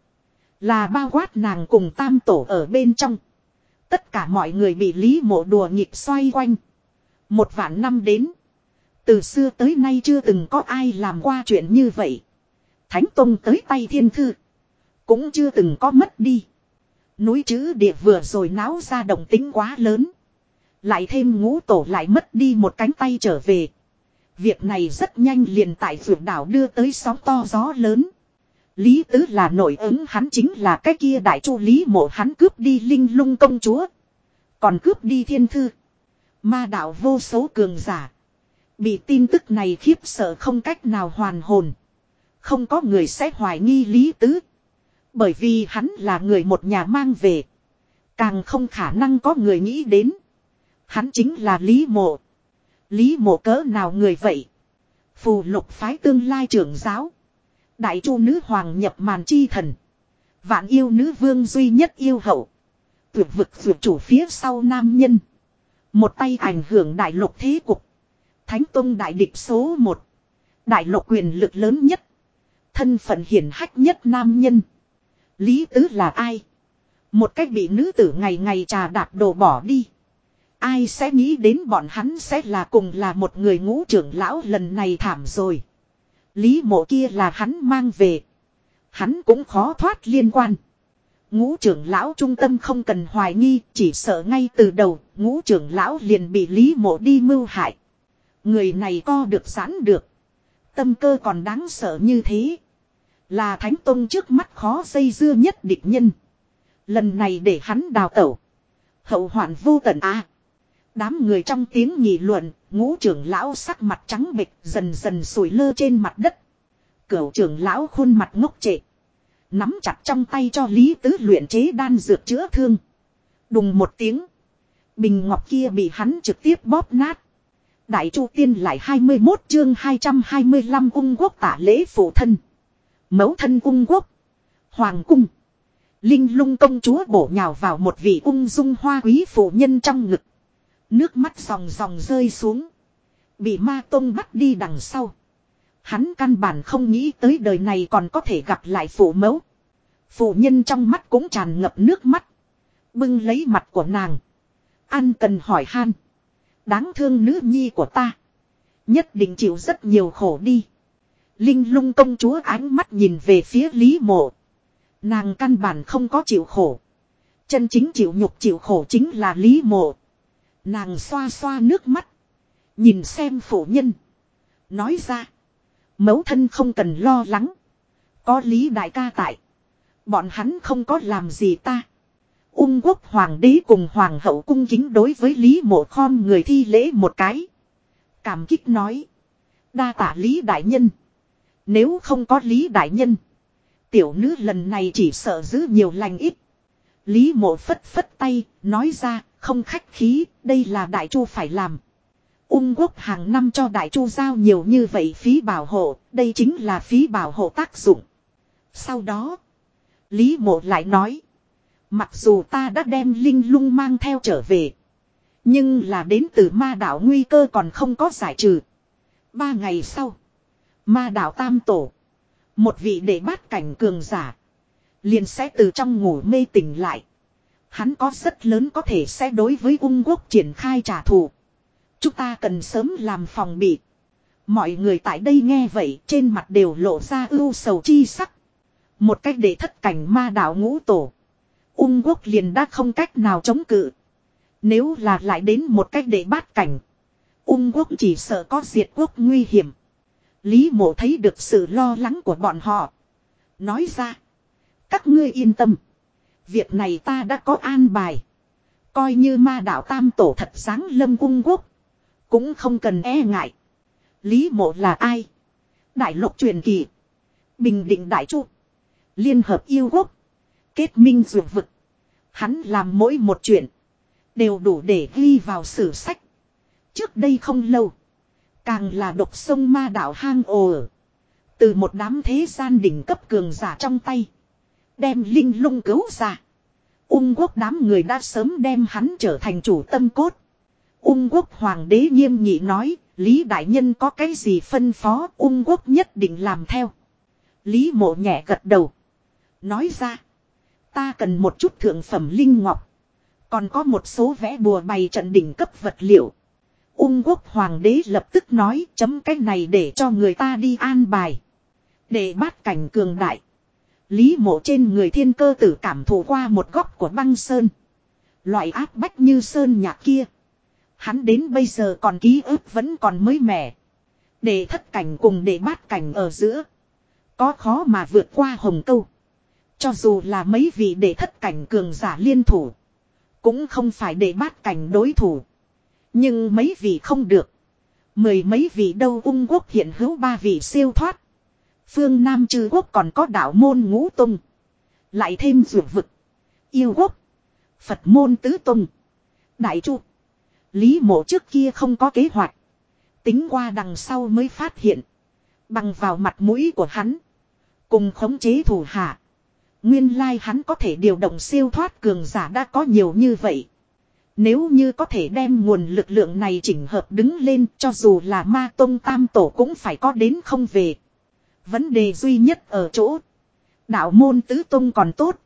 Là bao quát nàng cùng tam tổ ở bên trong. Tất cả mọi người bị Lý Mộ đùa nhịp xoay quanh. Một vạn năm đến. Từ xưa tới nay chưa từng có ai làm qua chuyện như vậy. Thánh Tông tới tay thiên thư. Cũng chưa từng có mất đi. Núi chữ địa vừa rồi náo ra động tính quá lớn. Lại thêm ngũ tổ lại mất đi một cánh tay trở về. Việc này rất nhanh liền tại vượt đảo đưa tới sóng to gió lớn. Lý tứ là nội ứng hắn chính là cái kia đại chu lý mộ hắn cướp đi linh lung công chúa. Còn cướp đi thiên thư. Ma đạo vô số cường giả. Bị tin tức này khiếp sợ không cách nào hoàn hồn. Không có người sẽ hoài nghi lý tứ. Bởi vì hắn là người một nhà mang về. Càng không khả năng có người nghĩ đến. Hắn chính là Lý Mộ. Lý Mộ cỡ nào người vậy? Phù lục phái tương lai trưởng giáo. Đại chu nữ hoàng nhập màn chi thần. Vạn yêu nữ vương duy nhất yêu hậu. Tuyệt vực vượt chủ phía sau nam nhân. Một tay ảnh hưởng đại lục thế cục. Thánh Tông đại địch số một. Đại lục quyền lực lớn nhất. Thân phận hiển hách nhất nam nhân. Lý Tứ là ai? Một cách bị nữ tử ngày ngày trà đạp đồ bỏ đi. Ai sẽ nghĩ đến bọn hắn sẽ là cùng là một người ngũ trưởng lão lần này thảm rồi. Lý mộ kia là hắn mang về. Hắn cũng khó thoát liên quan. Ngũ trưởng lão trung tâm không cần hoài nghi, chỉ sợ ngay từ đầu, ngũ trưởng lão liền bị Lý mộ đi mưu hại. Người này co được giãn được. Tâm cơ còn đáng sợ như thế. Là Thánh Tông trước mắt khó dây dưa nhất địch nhân. Lần này để hắn đào tẩu. Hậu hoạn vô tận à. Đám người trong tiếng nghị luận, ngũ trưởng lão sắc mặt trắng bệch dần dần sủi lơ trên mặt đất. Cửu trưởng lão khuôn mặt ngốc trệ. Nắm chặt trong tay cho Lý Tứ luyện chế đan dược chữa thương. Đùng một tiếng. Bình ngọc kia bị hắn trực tiếp bóp nát. Đại Chu Tiên lại 21 chương 225 ung quốc tả lễ phụ thân. Mẫu thân ung quốc. Hoàng cung. Linh lung công chúa bổ nhào vào một vị ung dung hoa quý phụ nhân trong ngực. Nước mắt ròng ròng rơi xuống. Bị ma tông bắt đi đằng sau. Hắn căn bản không nghĩ tới đời này còn có thể gặp lại phụ mẫu. Phụ nhân trong mắt cũng tràn ngập nước mắt. Bưng lấy mặt của nàng. an cần hỏi han. Đáng thương nữ nhi của ta. Nhất định chịu rất nhiều khổ đi. Linh lung công chúa ánh mắt nhìn về phía Lý mộ. Nàng căn bản không có chịu khổ. Chân chính chịu nhục chịu khổ chính là Lý mộ. Nàng xoa xoa nước mắt. Nhìn xem phụ nhân. Nói ra. Mẫu thân không cần lo lắng. Có Lý đại ca tại. Bọn hắn không có làm gì ta. Ung quốc hoàng đế cùng hoàng hậu cung kính đối với Lý mộ khom người thi lễ một cái. Cảm kích nói. Đa tả Lý đại nhân. Nếu không có Lý đại nhân. Tiểu nữ lần này chỉ sợ giữ nhiều lành ít. Lý mộ phất phất tay, nói ra, không khách khí, đây là đại chu phải làm. Ung quốc hàng năm cho đại chu giao nhiều như vậy phí bảo hộ, đây chính là phí bảo hộ tác dụng. Sau đó, Lý mộ lại nói. Mặc dù ta đã đem linh lung mang theo trở về. Nhưng là đến từ ma đảo nguy cơ còn không có giải trừ. Ba ngày sau. Ma đảo tam tổ. Một vị đệ bát cảnh cường giả. Liền sẽ từ trong ngủ mê tỉnh lại. Hắn có rất lớn có thể sẽ đối với ung quốc triển khai trả thù. Chúng ta cần sớm làm phòng bị. Mọi người tại đây nghe vậy, trên mặt đều lộ ra ưu sầu chi sắc. Một cách để thất cảnh ma đạo ngũ tổ. Ung quốc liền đã không cách nào chống cự. Nếu là lại đến một cách để bát cảnh. Ung quốc chỉ sợ có diệt quốc nguy hiểm. Lý mộ thấy được sự lo lắng của bọn họ. Nói ra. Các ngươi yên tâm. Việc này ta đã có an bài. Coi như ma đạo tam tổ thật sáng lâm cung quốc. Cũng không cần e ngại. Lý mộ là ai? Đại lục truyền kỳ. Bình định đại chu. Liên hợp yêu quốc. Kết minh dược vực. Hắn làm mỗi một chuyện. Đều đủ để ghi vào sử sách. Trước đây không lâu. Càng là độc sông ma đạo hang ồ. Từ một đám thế gian đỉnh cấp cường giả trong tay. Đem linh lung cứu ra. Ung quốc đám người đã sớm đem hắn trở thành chủ tâm cốt. Ung quốc hoàng đế nghiêm nghị nói, Lý Đại Nhân có cái gì phân phó ung quốc nhất định làm theo. Lý mộ nhẹ gật đầu. Nói ra, ta cần một chút thượng phẩm linh ngọc. Còn có một số vẽ bùa bày trận đỉnh cấp vật liệu. Ung quốc hoàng đế lập tức nói chấm cách này để cho người ta đi an bài. Để bát cảnh cường đại. Lý mộ trên người thiên cơ tử cảm thụ qua một góc của băng sơn. Loại áp bách như sơn nhạc kia. Hắn đến bây giờ còn ký ức vẫn còn mới mẻ. Để thất cảnh cùng để bát cảnh ở giữa. Có khó mà vượt qua hồng câu. Cho dù là mấy vị để thất cảnh cường giả liên thủ. Cũng không phải để bát cảnh đối thủ. Nhưng mấy vị không được. Mười mấy vị đâu ung quốc hiện hữu ba vị siêu thoát. Phương Nam trừ quốc còn có đạo môn ngũ tung. Lại thêm dược vực. Yêu quốc. Phật môn tứ tung. Đại chu. Lý mộ trước kia không có kế hoạch. Tính qua đằng sau mới phát hiện. Bằng vào mặt mũi của hắn. Cùng khống chế thủ hạ. Nguyên lai hắn có thể điều động siêu thoát cường giả đã có nhiều như vậy. Nếu như có thể đem nguồn lực lượng này chỉnh hợp đứng lên cho dù là ma tông tam tổ cũng phải có đến không về. Vấn đề duy nhất ở chỗ. Đạo môn tứ tông còn tốt.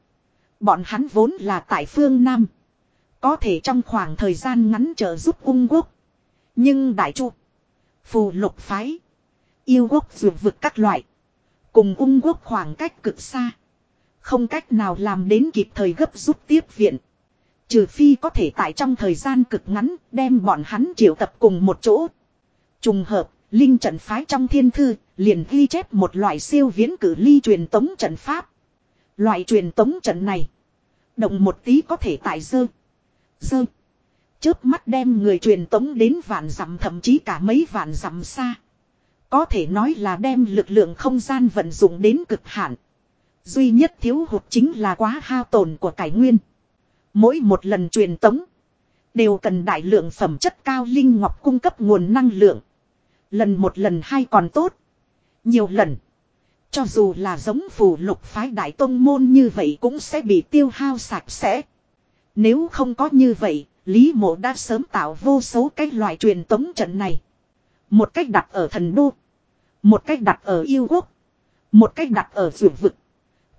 Bọn hắn vốn là tại phương Nam. Có thể trong khoảng thời gian ngắn trợ giúp ung quốc. Nhưng đại chu. Phù lục phái. Yêu quốc dù vực các loại. Cùng ung quốc khoảng cách cực xa. Không cách nào làm đến kịp thời gấp rút tiếp viện. Trừ phi có thể tại trong thời gian cực ngắn đem bọn hắn triệu tập cùng một chỗ. Trùng hợp, linh trận phái trong thiên thư, liền ghi chép một loại siêu viễn cử ly truyền tống trận pháp. Loại truyền tống trận này, động một tí có thể tại dơ, dơ. Chớp mắt đem người truyền tống đến vạn dặm thậm chí cả mấy vạn dặm xa. Có thể nói là đem lực lượng không gian vận dụng đến cực hạn. Duy nhất thiếu hụt chính là quá hao tổn của cải nguyên. Mỗi một lần truyền tống. Đều cần đại lượng phẩm chất cao linh ngọc cung cấp nguồn năng lượng. Lần một lần hai còn tốt. Nhiều lần. Cho dù là giống phù lục phái đại tông môn như vậy cũng sẽ bị tiêu hao sạch sẽ. Nếu không có như vậy, Lý mộ đã sớm tạo vô số cái loại truyền tống trận này. Một cách đặt ở thần đô. Một cách đặt ở yêu quốc. Một cách đặt ở rượu vực.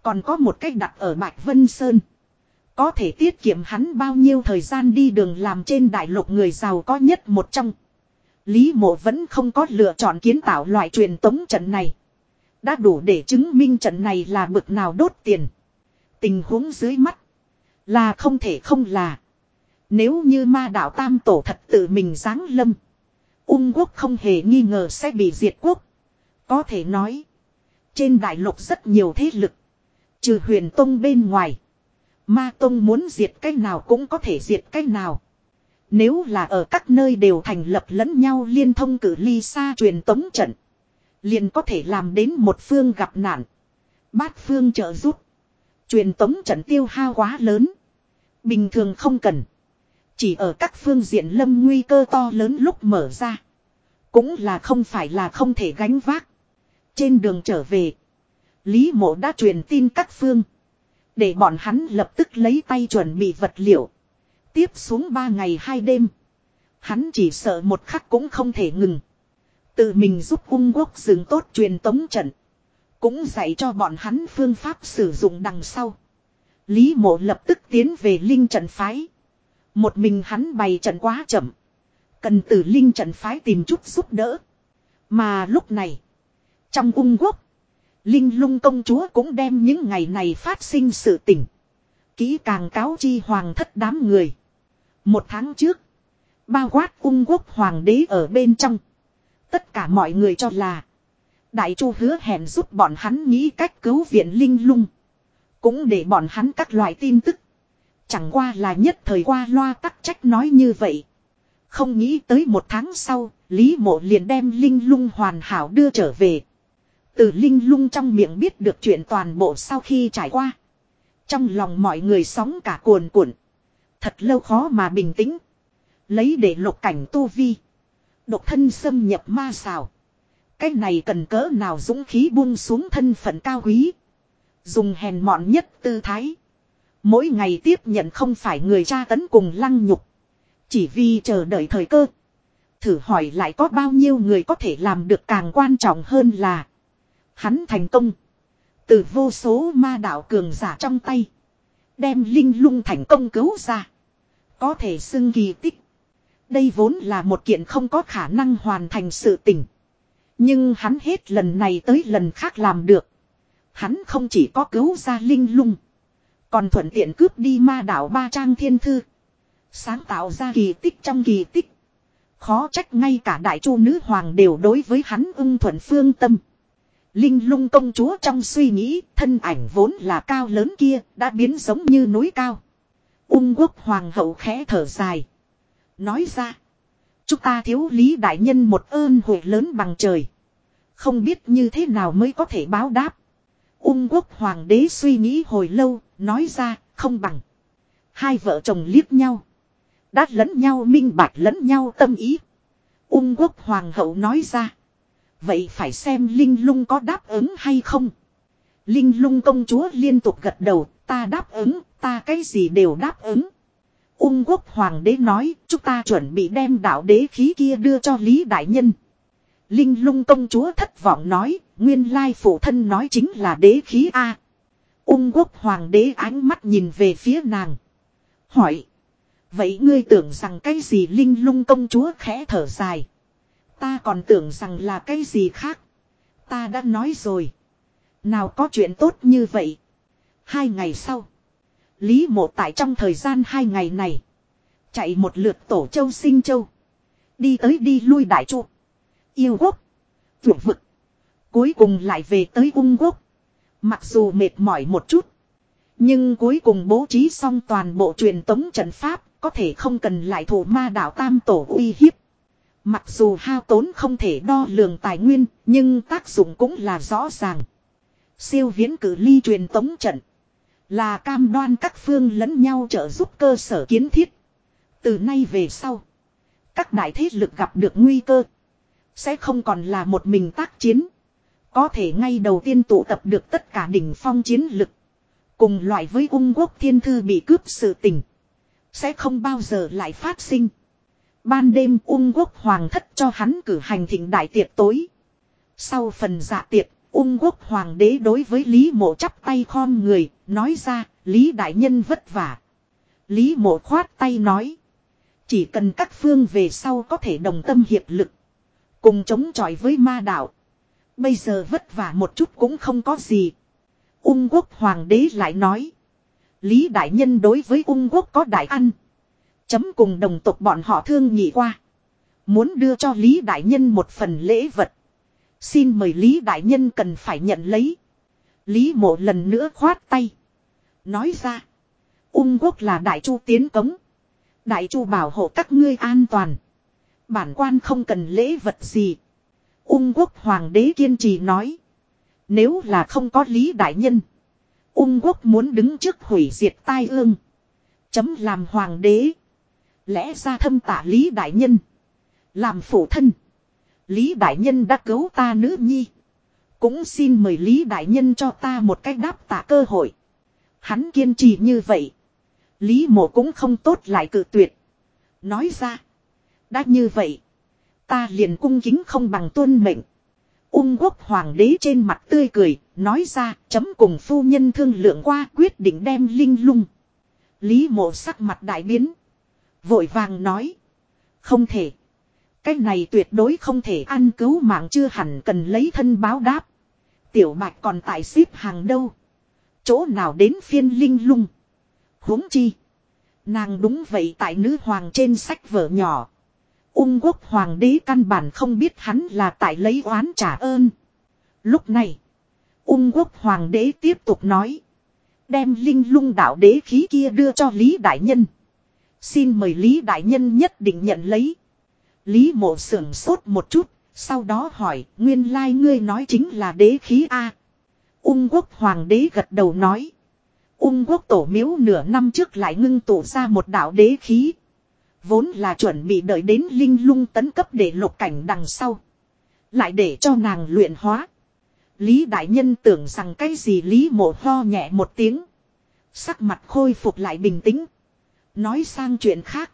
Còn có một cách đặt ở Bạch Vân Sơn. Có thể tiết kiệm hắn bao nhiêu thời gian đi đường làm trên đại lục người giàu có nhất một trong. Lý mộ vẫn không có lựa chọn kiến tạo loại truyền tống trận này. Đã đủ để chứng minh trận này là bực nào đốt tiền. Tình huống dưới mắt. Là không thể không là. Nếu như ma đạo tam tổ thật tự mình giáng lâm. Ung quốc không hề nghi ngờ sẽ bị diệt quốc. Có thể nói. Trên đại lục rất nhiều thế lực. Trừ huyền tông bên ngoài. Ma tông muốn diệt cái nào cũng có thể diệt cái nào. Nếu là ở các nơi đều thành lập lẫn nhau liên thông cử ly xa truyền tống trận. Liền có thể làm đến một phương gặp nạn. Bát phương trợ giúp. Truyền tống trận tiêu hao quá lớn. Bình thường không cần. Chỉ ở các phương diện lâm nguy cơ to lớn lúc mở ra. Cũng là không phải là không thể gánh vác. Trên đường trở về. Lý mộ đã truyền tin các phương. Để bọn hắn lập tức lấy tay chuẩn bị vật liệu. Tiếp xuống ba ngày hai đêm. Hắn chỉ sợ một khắc cũng không thể ngừng. Tự mình giúp ung quốc dừng tốt truyền tống trận. Cũng dạy cho bọn hắn phương pháp sử dụng đằng sau. Lý mộ lập tức tiến về linh trận phái. Một mình hắn bày trận quá chậm. Cần từ linh trận phái tìm chút giúp đỡ. Mà lúc này. Trong ung quốc. Linh lung công chúa cũng đem những ngày này phát sinh sự tình. Kỹ càng cáo chi hoàng thất đám người. Một tháng trước. Bao quát ung quốc hoàng đế ở bên trong. Tất cả mọi người cho là. Đại chu hứa hẹn giúp bọn hắn nghĩ cách cứu viện linh lung. Cũng để bọn hắn các loại tin tức. Chẳng qua là nhất thời qua loa tắc trách nói như vậy. Không nghĩ tới một tháng sau, Lý Mộ liền đem Linh Lung hoàn hảo đưa trở về. Từ Linh Lung trong miệng biết được chuyện toàn bộ sau khi trải qua. Trong lòng mọi người sóng cả cuồn cuộn. Thật lâu khó mà bình tĩnh. Lấy để lục cảnh tu vi. Độc thân xâm nhập ma xào. Cái này cần cỡ nào dũng khí buông xuống thân phận cao quý. Dùng hèn mọn nhất tư thái. Mỗi ngày tiếp nhận không phải người cha tấn cùng lăng nhục. Chỉ vì chờ đợi thời cơ. Thử hỏi lại có bao nhiêu người có thể làm được càng quan trọng hơn là. Hắn thành công. Từ vô số ma đạo cường giả trong tay. Đem linh lung thành công cứu ra. Có thể xưng kỳ tích. Đây vốn là một kiện không có khả năng hoàn thành sự tình. Nhưng hắn hết lần này tới lần khác làm được. Hắn không chỉ có cứu ra linh lung. Còn thuận tiện cướp đi ma đảo ba trang thiên thư. Sáng tạo ra kỳ tích trong kỳ tích. Khó trách ngay cả đại chu nữ hoàng đều đối với hắn ưng thuận phương tâm. Linh lung công chúa trong suy nghĩ, thân ảnh vốn là cao lớn kia, đã biến giống như núi cao. Ung quốc hoàng hậu khẽ thở dài. Nói ra, chúng ta thiếu lý đại nhân một ơn huệ lớn bằng trời. Không biết như thế nào mới có thể báo đáp. Ung quốc hoàng đế suy nghĩ hồi lâu, nói ra, không bằng. Hai vợ chồng liếc nhau. Đát lẫn nhau minh bạch lẫn nhau tâm ý. Ung quốc hoàng hậu nói ra. Vậy phải xem Linh lung có đáp ứng hay không. Linh lung công chúa liên tục gật đầu, ta đáp ứng, ta cái gì đều đáp ứng. Ung quốc hoàng đế nói, chúng ta chuẩn bị đem đạo đế khí kia đưa cho Lý Đại Nhân. Linh lung công chúa thất vọng nói, nguyên lai phụ thân nói chính là đế khí A. Ung quốc hoàng đế ánh mắt nhìn về phía nàng. Hỏi. Vậy ngươi tưởng rằng cái gì linh lung công chúa khẽ thở dài. Ta còn tưởng rằng là cái gì khác. Ta đã nói rồi. Nào có chuyện tốt như vậy. Hai ngày sau. Lý mộ tại trong thời gian hai ngày này. Chạy một lượt tổ châu sinh châu. Đi tới đi lui đại chu. Yêu quốc. Vượt vực. Cuối cùng lại về tới ung quốc. Mặc dù mệt mỏi một chút. Nhưng cuối cùng bố trí xong toàn bộ truyền tống trận pháp. Có thể không cần lại thủ ma đạo tam tổ uy hiếp. Mặc dù hao tốn không thể đo lường tài nguyên. Nhưng tác dụng cũng là rõ ràng. Siêu viễn cử ly truyền tống trận. Là cam đoan các phương lẫn nhau trợ giúp cơ sở kiến thiết. Từ nay về sau. Các đại thế lực gặp được nguy cơ. Sẽ không còn là một mình tác chiến. Có thể ngay đầu tiên tụ tập được tất cả đỉnh phong chiến lực. Cùng loại với ung quốc thiên thư bị cướp sự tình. Sẽ không bao giờ lại phát sinh. Ban đêm ung quốc hoàng thất cho hắn cử hành thịnh đại tiệc tối. Sau phần dạ tiệc, ung quốc hoàng đế đối với Lý mộ chắp tay khom người, nói ra, Lý đại nhân vất vả. Lý mộ khoát tay nói. Chỉ cần các phương về sau có thể đồng tâm hiệp lực. Cùng chống chọi với ma đạo. Bây giờ vất vả một chút cũng không có gì. Ung quốc hoàng đế lại nói. Lý đại nhân đối với ung quốc có đại ăn. Chấm cùng đồng tộc bọn họ thương nhị qua. Muốn đưa cho Lý đại nhân một phần lễ vật. Xin mời Lý đại nhân cần phải nhận lấy. Lý mộ lần nữa khoát tay. Nói ra. Ung quốc là đại chu tiến cống. Đại chu bảo hộ các ngươi an toàn. Bản quan không cần lễ vật gì. Ung quốc hoàng đế kiên trì nói. Nếu là không có lý đại nhân. Ung quốc muốn đứng trước hủy diệt tai ương. Chấm làm hoàng đế. Lẽ ra thâm tả lý đại nhân. Làm phụ thân. Lý đại nhân đã cứu ta nữ nhi. Cũng xin mời Lý đại nhân cho ta một cách đáp tạ cơ hội. Hắn kiên trì như vậy. Lý mộ cũng không tốt lại cự tuyệt. Nói ra. Đã như vậy. Ta liền cung kính không bằng tuân mệnh. Ung quốc hoàng đế trên mặt tươi cười. Nói ra, chấm cùng phu nhân thương lượng qua quyết định đem linh lung. Lý mộ sắc mặt đại biến. Vội vàng nói. Không thể. Cái này tuyệt đối không thể ăn cứu mạng chưa hẳn cần lấy thân báo đáp. Tiểu bạch còn tại xếp hàng đâu. Chỗ nào đến phiên linh lung huống chi. Nàng đúng vậy tại nữ hoàng trên sách vở nhỏ. Ung quốc hoàng đế căn bản không biết hắn là tại lấy oán trả ơn. Lúc này. Ung quốc hoàng đế tiếp tục nói. Đem linh lung đạo đế khí kia đưa cho Lý Đại Nhân. Xin mời Lý Đại Nhân nhất định nhận lấy. Lý mộ sưởng sốt một chút. Sau đó hỏi, nguyên lai ngươi nói chính là đế khí A. Ung quốc hoàng đế gật đầu nói. Ung quốc tổ miếu nửa năm trước lại ngưng tụ ra một đạo đế khí. Vốn là chuẩn bị đợi đến linh lung tấn cấp để lục cảnh đằng sau. Lại để cho nàng luyện hóa. Lý đại nhân tưởng rằng cái gì Lý mộ ho nhẹ một tiếng. Sắc mặt khôi phục lại bình tĩnh. Nói sang chuyện khác.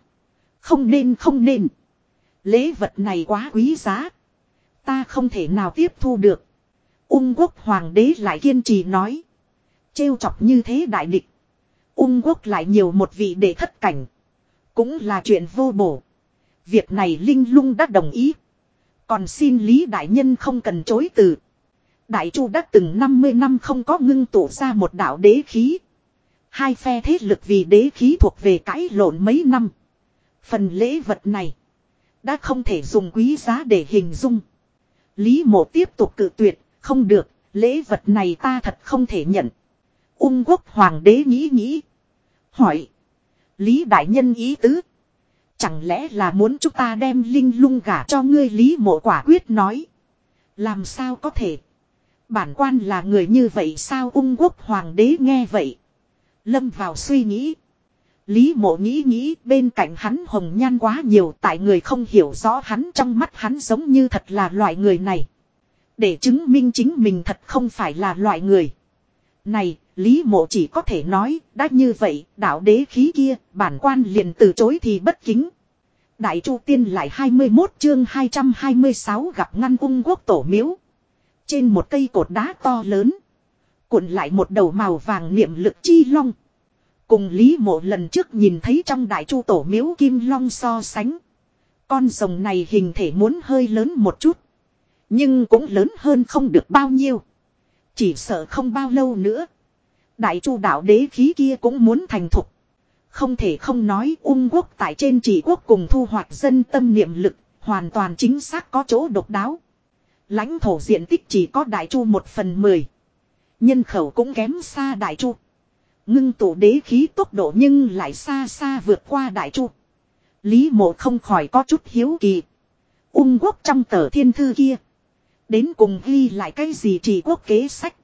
Không nên không nên. Lễ vật này quá quý giá. Ta không thể nào tiếp thu được. Ung quốc hoàng đế lại kiên trì nói trêu chọc như thế đại địch. Ung quốc lại nhiều một vị để thất cảnh. Cũng là chuyện vô bổ. Việc này Linh lung đã đồng ý. Còn xin Lý Đại Nhân không cần chối từ. Đại Chu đã từng 50 năm không có ngưng tụ ra một đạo đế khí. Hai phe thế lực vì đế khí thuộc về cãi lộn mấy năm. Phần lễ vật này. Đã không thể dùng quý giá để hình dung. Lý mộ tiếp tục cự tuyệt. Không được. Lễ vật này ta thật không thể nhận. Ung quốc hoàng đế nghĩ nghĩ. Hỏi. Lý đại nhân ý tứ. Chẳng lẽ là muốn chúng ta đem linh lung gả cho ngươi Lý mộ quả quyết nói. Làm sao có thể. Bản quan là người như vậy sao ung quốc hoàng đế nghe vậy. Lâm vào suy nghĩ. Lý mộ nghĩ nghĩ bên cạnh hắn hồng nhan quá nhiều tại người không hiểu rõ hắn trong mắt hắn giống như thật là loại người này. Để chứng minh chính mình thật không phải là loại người. Này, Lý mộ chỉ có thể nói, đã như vậy, đạo đế khí kia, bản quan liền từ chối thì bất kính. Đại Chu Tiên lại 21 chương 226 gặp ngăn ung quốc tổ miếu. Trên một cây cột đá to lớn. Cuộn lại một đầu màu vàng niệm lực chi long. Cùng Lý mộ lần trước nhìn thấy trong đại chu tổ miếu kim long so sánh. Con rồng này hình thể muốn hơi lớn một chút. Nhưng cũng lớn hơn không được bao nhiêu. Chỉ sợ không bao lâu nữa. Đại chu đạo đế khí kia cũng muốn thành thục. Không thể không nói ung quốc tại trên chỉ quốc cùng thu hoạch dân tâm niệm lực, Hoàn toàn chính xác có chỗ độc đáo. lãnh thổ diện tích chỉ có đại chu một phần mười. Nhân khẩu cũng kém xa đại chu. Ngưng tụ đế khí tốc độ nhưng lại xa xa vượt qua đại chu. Lý mộ không khỏi có chút hiếu kỳ. Ung quốc trong tờ thiên thư kia. Đến cùng ghi lại cái gì chỉ quốc kế sách.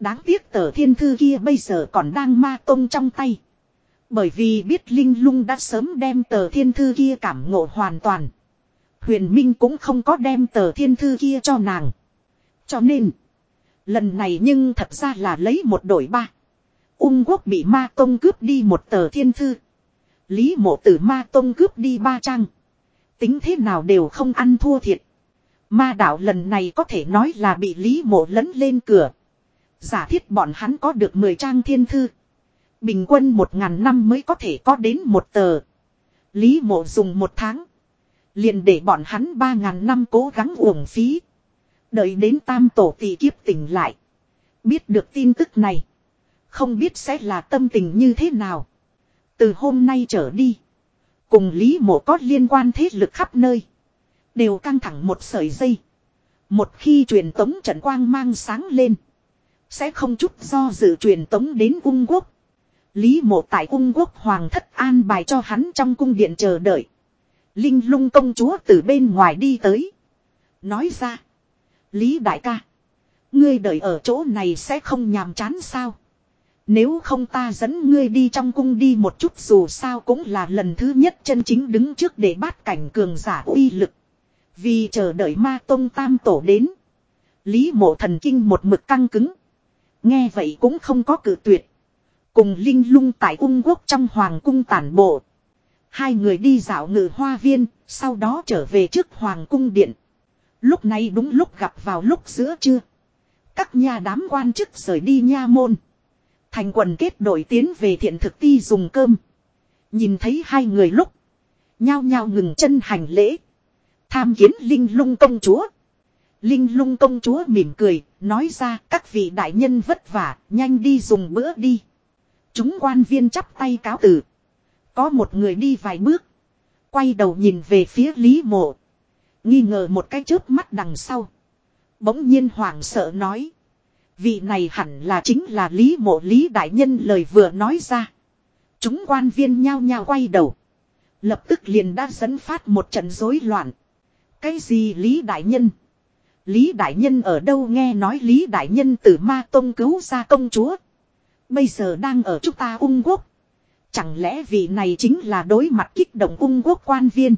Đáng tiếc tờ thiên thư kia bây giờ còn đang ma tông trong tay. Bởi vì biết Linh lung đã sớm đem tờ thiên thư kia cảm ngộ hoàn toàn. Huyền Minh cũng không có đem tờ thiên thư kia cho nàng. Cho nên. Lần này nhưng thật ra là lấy một đổi ba. Ung quốc bị ma tông cướp đi một tờ thiên thư. Lý mộ tử ma tông cướp đi ba trang. Tính thế nào đều không ăn thua thiệt. Ma đạo lần này có thể nói là bị Lý mộ lấn lên cửa. Giả thiết bọn hắn có được 10 trang thiên thư. Bình quân một ngàn năm mới có thể có đến một tờ. Lý mộ dùng một tháng. Liền để bọn hắn ba ngàn năm cố gắng uổng phí. Đợi đến tam tổ tỷ kiếp tỉnh lại. Biết được tin tức này. Không biết sẽ là tâm tình như thế nào. Từ hôm nay trở đi. Cùng Lý mộ có liên quan thế lực khắp nơi. Đều căng thẳng một sợi dây. Một khi truyền tống trận quang mang sáng lên. Sẽ không chút do dự truyền tống đến ung quốc. Lý mộ tại ung quốc hoàng thất an bài cho hắn trong cung điện chờ đợi. Linh lung công chúa từ bên ngoài đi tới. Nói ra. Lý đại ca. Ngươi đợi ở chỗ này sẽ không nhàm chán sao. Nếu không ta dẫn ngươi đi trong cung đi một chút dù sao cũng là lần thứ nhất chân chính đứng trước để bắt cảnh cường giả uy lực. Vì chờ đợi ma tông tam tổ đến. Lý mộ thần kinh một mực căng cứng. Nghe vậy cũng không có cử tuyệt. Cùng Linh lung tại ung quốc trong hoàng cung tản bộ. Hai người đi dạo ngự hoa viên, sau đó trở về trước hoàng cung điện. Lúc này đúng lúc gặp vào lúc giữa trưa. Các nhà đám quan chức rời đi nha môn. Thành quần kết đội tiến về thiện thực ti dùng cơm. Nhìn thấy hai người lúc. Nhao nhao ngừng chân hành lễ. Tham kiến Linh lung công chúa. Linh lung công chúa mỉm cười, nói ra các vị đại nhân vất vả, nhanh đi dùng bữa đi. Chúng quan viên chắp tay cáo từ. Có một người đi vài bước. Quay đầu nhìn về phía Lý mộ. Nghi ngờ một cái chớp mắt đằng sau. Bỗng nhiên hoảng sợ nói. Vị này hẳn là chính là Lý mộ Lý đại nhân lời vừa nói ra. Chúng quan viên nhao nhao quay đầu. Lập tức liền đã dẫn phát một trận rối loạn. Cái gì Lý đại nhân? Lý đại nhân ở đâu nghe nói Lý đại nhân từ ma tông cứu ra công chúa. Bây giờ đang ở chúng ta ung quốc. Chẳng lẽ vị này chính là đối mặt kích động ung quốc quan viên.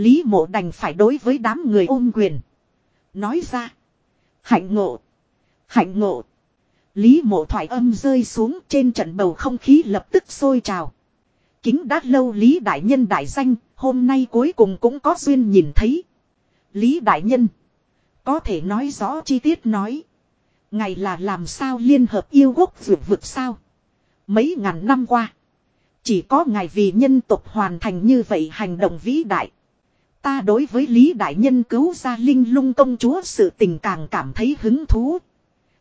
Lý mộ đành phải đối với đám người ôm quyền. Nói ra. Hạnh ngộ. Hạnh ngộ. Lý mộ thoại âm rơi xuống trên trận bầu không khí lập tức sôi trào. Kính đã lâu Lý Đại Nhân đại danh, hôm nay cuối cùng cũng có duyên nhìn thấy. Lý Đại Nhân. Có thể nói rõ chi tiết nói. Ngày là làm sao liên hợp yêu quốc vượt vực sao. Mấy ngàn năm qua. Chỉ có ngài vì nhân tộc hoàn thành như vậy hành động vĩ đại. Ta đối với Lý Đại Nhân cứu ra Linh lung công chúa sự tình càng cảm thấy hứng thú.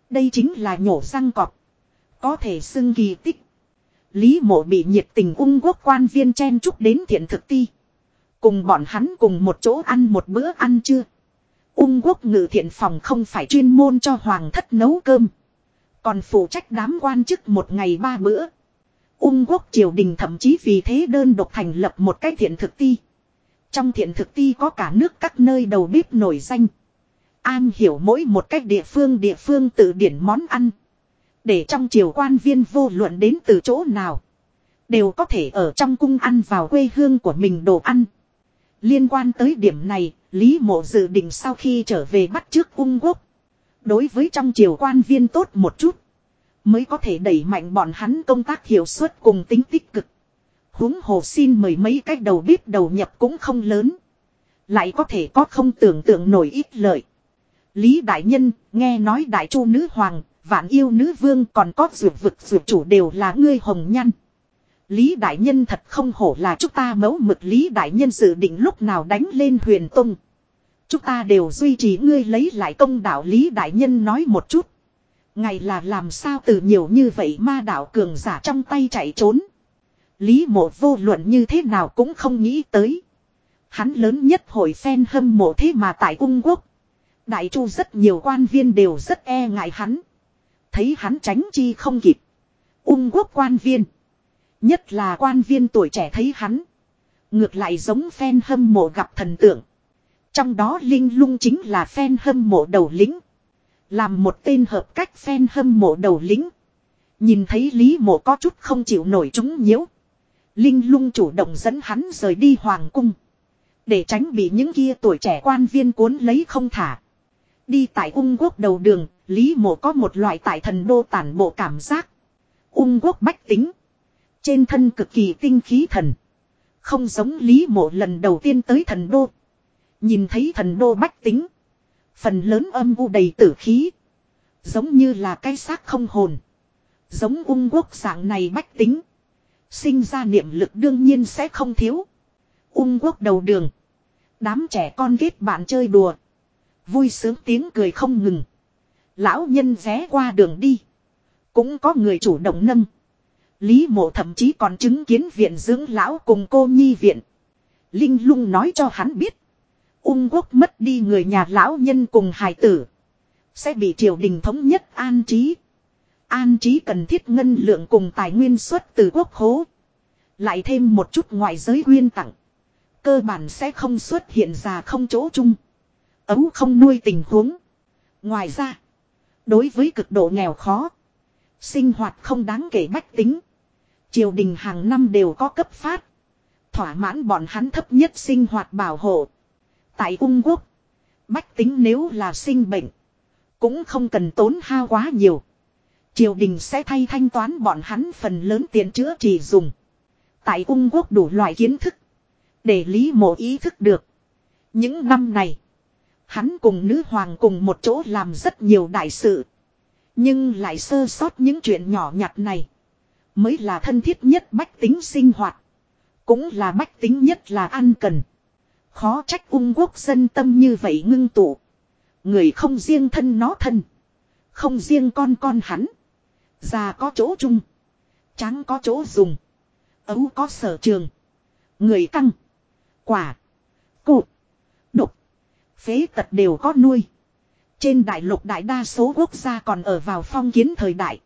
Đây chính là nhổ răng cọp. Có thể xưng kỳ tích. Lý mộ bị nhiệt tình ung quốc quan viên chen chúc đến thiện thực ti. Cùng bọn hắn cùng một chỗ ăn một bữa ăn chưa. Ung quốc ngự thiện phòng không phải chuyên môn cho hoàng thất nấu cơm. Còn phụ trách đám quan chức một ngày ba bữa. Ung quốc triều đình thậm chí vì thế đơn độc thành lập một cái thiện thực ti. Trong thiện thực ti có cả nước các nơi đầu bếp nổi danh. An hiểu mỗi một cách địa phương địa phương tự điển món ăn. Để trong triều quan viên vô luận đến từ chỗ nào. Đều có thể ở trong cung ăn vào quê hương của mình đồ ăn. Liên quan tới điểm này, Lý Mộ dự định sau khi trở về bắt trước ung quốc. Đối với trong triều quan viên tốt một chút. Mới có thể đẩy mạnh bọn hắn công tác hiệu suất cùng tính tích cực huống hồ xin mời mấy cách đầu bếp đầu nhập cũng không lớn. Lại có thể có không tưởng tượng nổi ít lợi. Lý Đại Nhân, nghe nói Đại Chu Nữ Hoàng, Vạn Yêu Nữ Vương còn có dược vực dược chủ đều là ngươi hồng nhăn. Lý Đại Nhân thật không hổ là chúng ta mẫu mực Lý Đại Nhân dự định lúc nào đánh lên huyền tung. Chúng ta đều duy trì ngươi lấy lại công đạo Lý Đại Nhân nói một chút. Ngày là làm sao từ nhiều như vậy ma đạo cường giả trong tay chạy trốn. Lý mộ vô luận như thế nào cũng không nghĩ tới. Hắn lớn nhất hội phen hâm mộ thế mà tại ung quốc. Đại chu rất nhiều quan viên đều rất e ngại hắn. Thấy hắn tránh chi không kịp. Ung quốc quan viên. Nhất là quan viên tuổi trẻ thấy hắn. Ngược lại giống phen hâm mộ gặp thần tượng. Trong đó Linh lung chính là phen hâm mộ đầu lính. Làm một tên hợp cách phen hâm mộ đầu lính. Nhìn thấy Lý mộ có chút không chịu nổi chúng nhiễu. Linh lung chủ động dẫn hắn rời đi hoàng cung. Để tránh bị những kia tuổi trẻ quan viên cuốn lấy không thả. Đi tại ung quốc đầu đường, Lý mộ có một loại tại thần đô tản bộ cảm giác. Ung quốc bách tính. Trên thân cực kỳ tinh khí thần. Không giống Lý mộ lần đầu tiên tới thần đô. Nhìn thấy thần đô bách tính. Phần lớn âm u đầy tử khí. Giống như là cái xác không hồn. Giống ung quốc dạng này bách tính. Sinh ra niệm lực đương nhiên sẽ không thiếu. Ung quốc đầu đường. Đám trẻ con ghét bạn chơi đùa. Vui sướng tiếng cười không ngừng. Lão nhân ré qua đường đi. Cũng có người chủ động nâng. Lý mộ thậm chí còn chứng kiến viện dưỡng lão cùng cô nhi viện. Linh lung nói cho hắn biết. Ung quốc mất đi người nhà lão nhân cùng hài tử. Sẽ bị triều đình thống nhất an trí. An trí cần thiết ngân lượng cùng tài nguyên xuất từ quốc hố. Lại thêm một chút ngoại giới quyên tặng. Cơ bản sẽ không xuất hiện ra không chỗ chung. Ấu không nuôi tình huống. Ngoài ra. Đối với cực độ nghèo khó. Sinh hoạt không đáng kể bách tính. Triều đình hàng năm đều có cấp phát. Thỏa mãn bọn hắn thấp nhất sinh hoạt bảo hộ. Tại ung quốc. Bách tính nếu là sinh bệnh. Cũng không cần tốn hao quá nhiều. Triều đình sẽ thay thanh toán bọn hắn phần lớn tiền chữa trị dùng. Tại ung quốc đủ loại kiến thức. Để Lý Mộ ý thức được. Những năm này. Hắn cùng nữ hoàng cùng một chỗ làm rất nhiều đại sự. Nhưng lại sơ sót những chuyện nhỏ nhặt này. Mới là thân thiết nhất bách tính sinh hoạt. Cũng là bách tính nhất là ăn cần. Khó trách ung quốc dân tâm như vậy ngưng tụ. Người không riêng thân nó thân. Không riêng con con hắn. Già có chỗ chung. Trắng có chỗ dùng. Ấu có sở trường. Người căng. Quả. Cụ. Đục. Phế tật đều có nuôi. Trên đại lục đại đa số quốc gia còn ở vào phong kiến thời đại.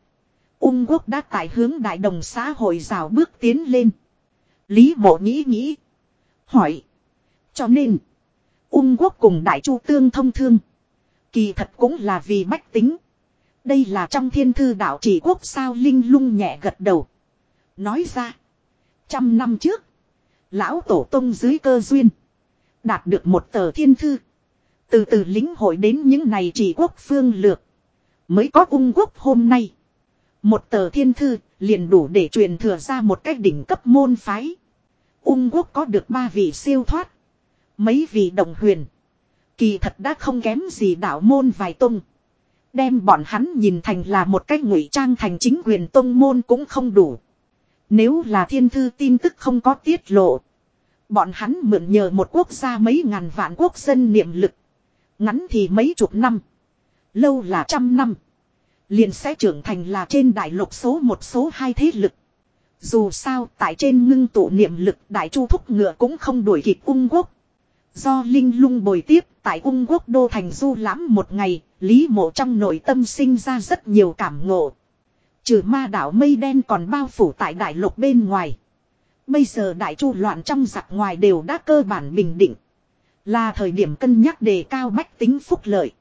Ung quốc đã tại hướng đại đồng xã hội rào bước tiến lên. Lý mộ nghĩ nghĩ. Hỏi. Cho nên. Ung quốc cùng đại chu tương thông thương. Kỳ thật cũng là vì bách tính. Đây là trong thiên thư đạo chỉ quốc sao linh lung nhẹ gật đầu. Nói ra. Trăm năm trước. Lão tổ tông dưới cơ duyên. Đạt được một tờ thiên thư. Từ từ lính hội đến những này chỉ quốc phương lược. Mới có ung quốc hôm nay. Một tờ thiên thư liền đủ để truyền thừa ra một cách đỉnh cấp môn phái. Ung quốc có được ba vị siêu thoát. Mấy vị đồng huyền. Kỳ thật đã không kém gì đạo môn vài tung. Đem bọn hắn nhìn thành là một cách ngụy trang thành chính quyền tông môn cũng không đủ. Nếu là thiên thư tin tức không có tiết lộ. Bọn hắn mượn nhờ một quốc gia mấy ngàn vạn quốc dân niệm lực. Ngắn thì mấy chục năm. Lâu là trăm năm. Liền sẽ trưởng thành là trên đại lục số một số hai thế lực. Dù sao, tại trên ngưng tụ niệm lực, đại chu thúc ngựa cũng không đuổi kịp ung quốc. Do Linh lung bồi tiếp tại ung quốc đô thành du lãm một ngày, Lý mộ trong nội tâm sinh ra rất nhiều cảm ngộ. Trừ ma đảo mây đen còn bao phủ tại đại lục bên ngoài. Bây giờ đại chu loạn trong giặc ngoài đều đã cơ bản bình định. Là thời điểm cân nhắc đề cao bách tính phúc lợi.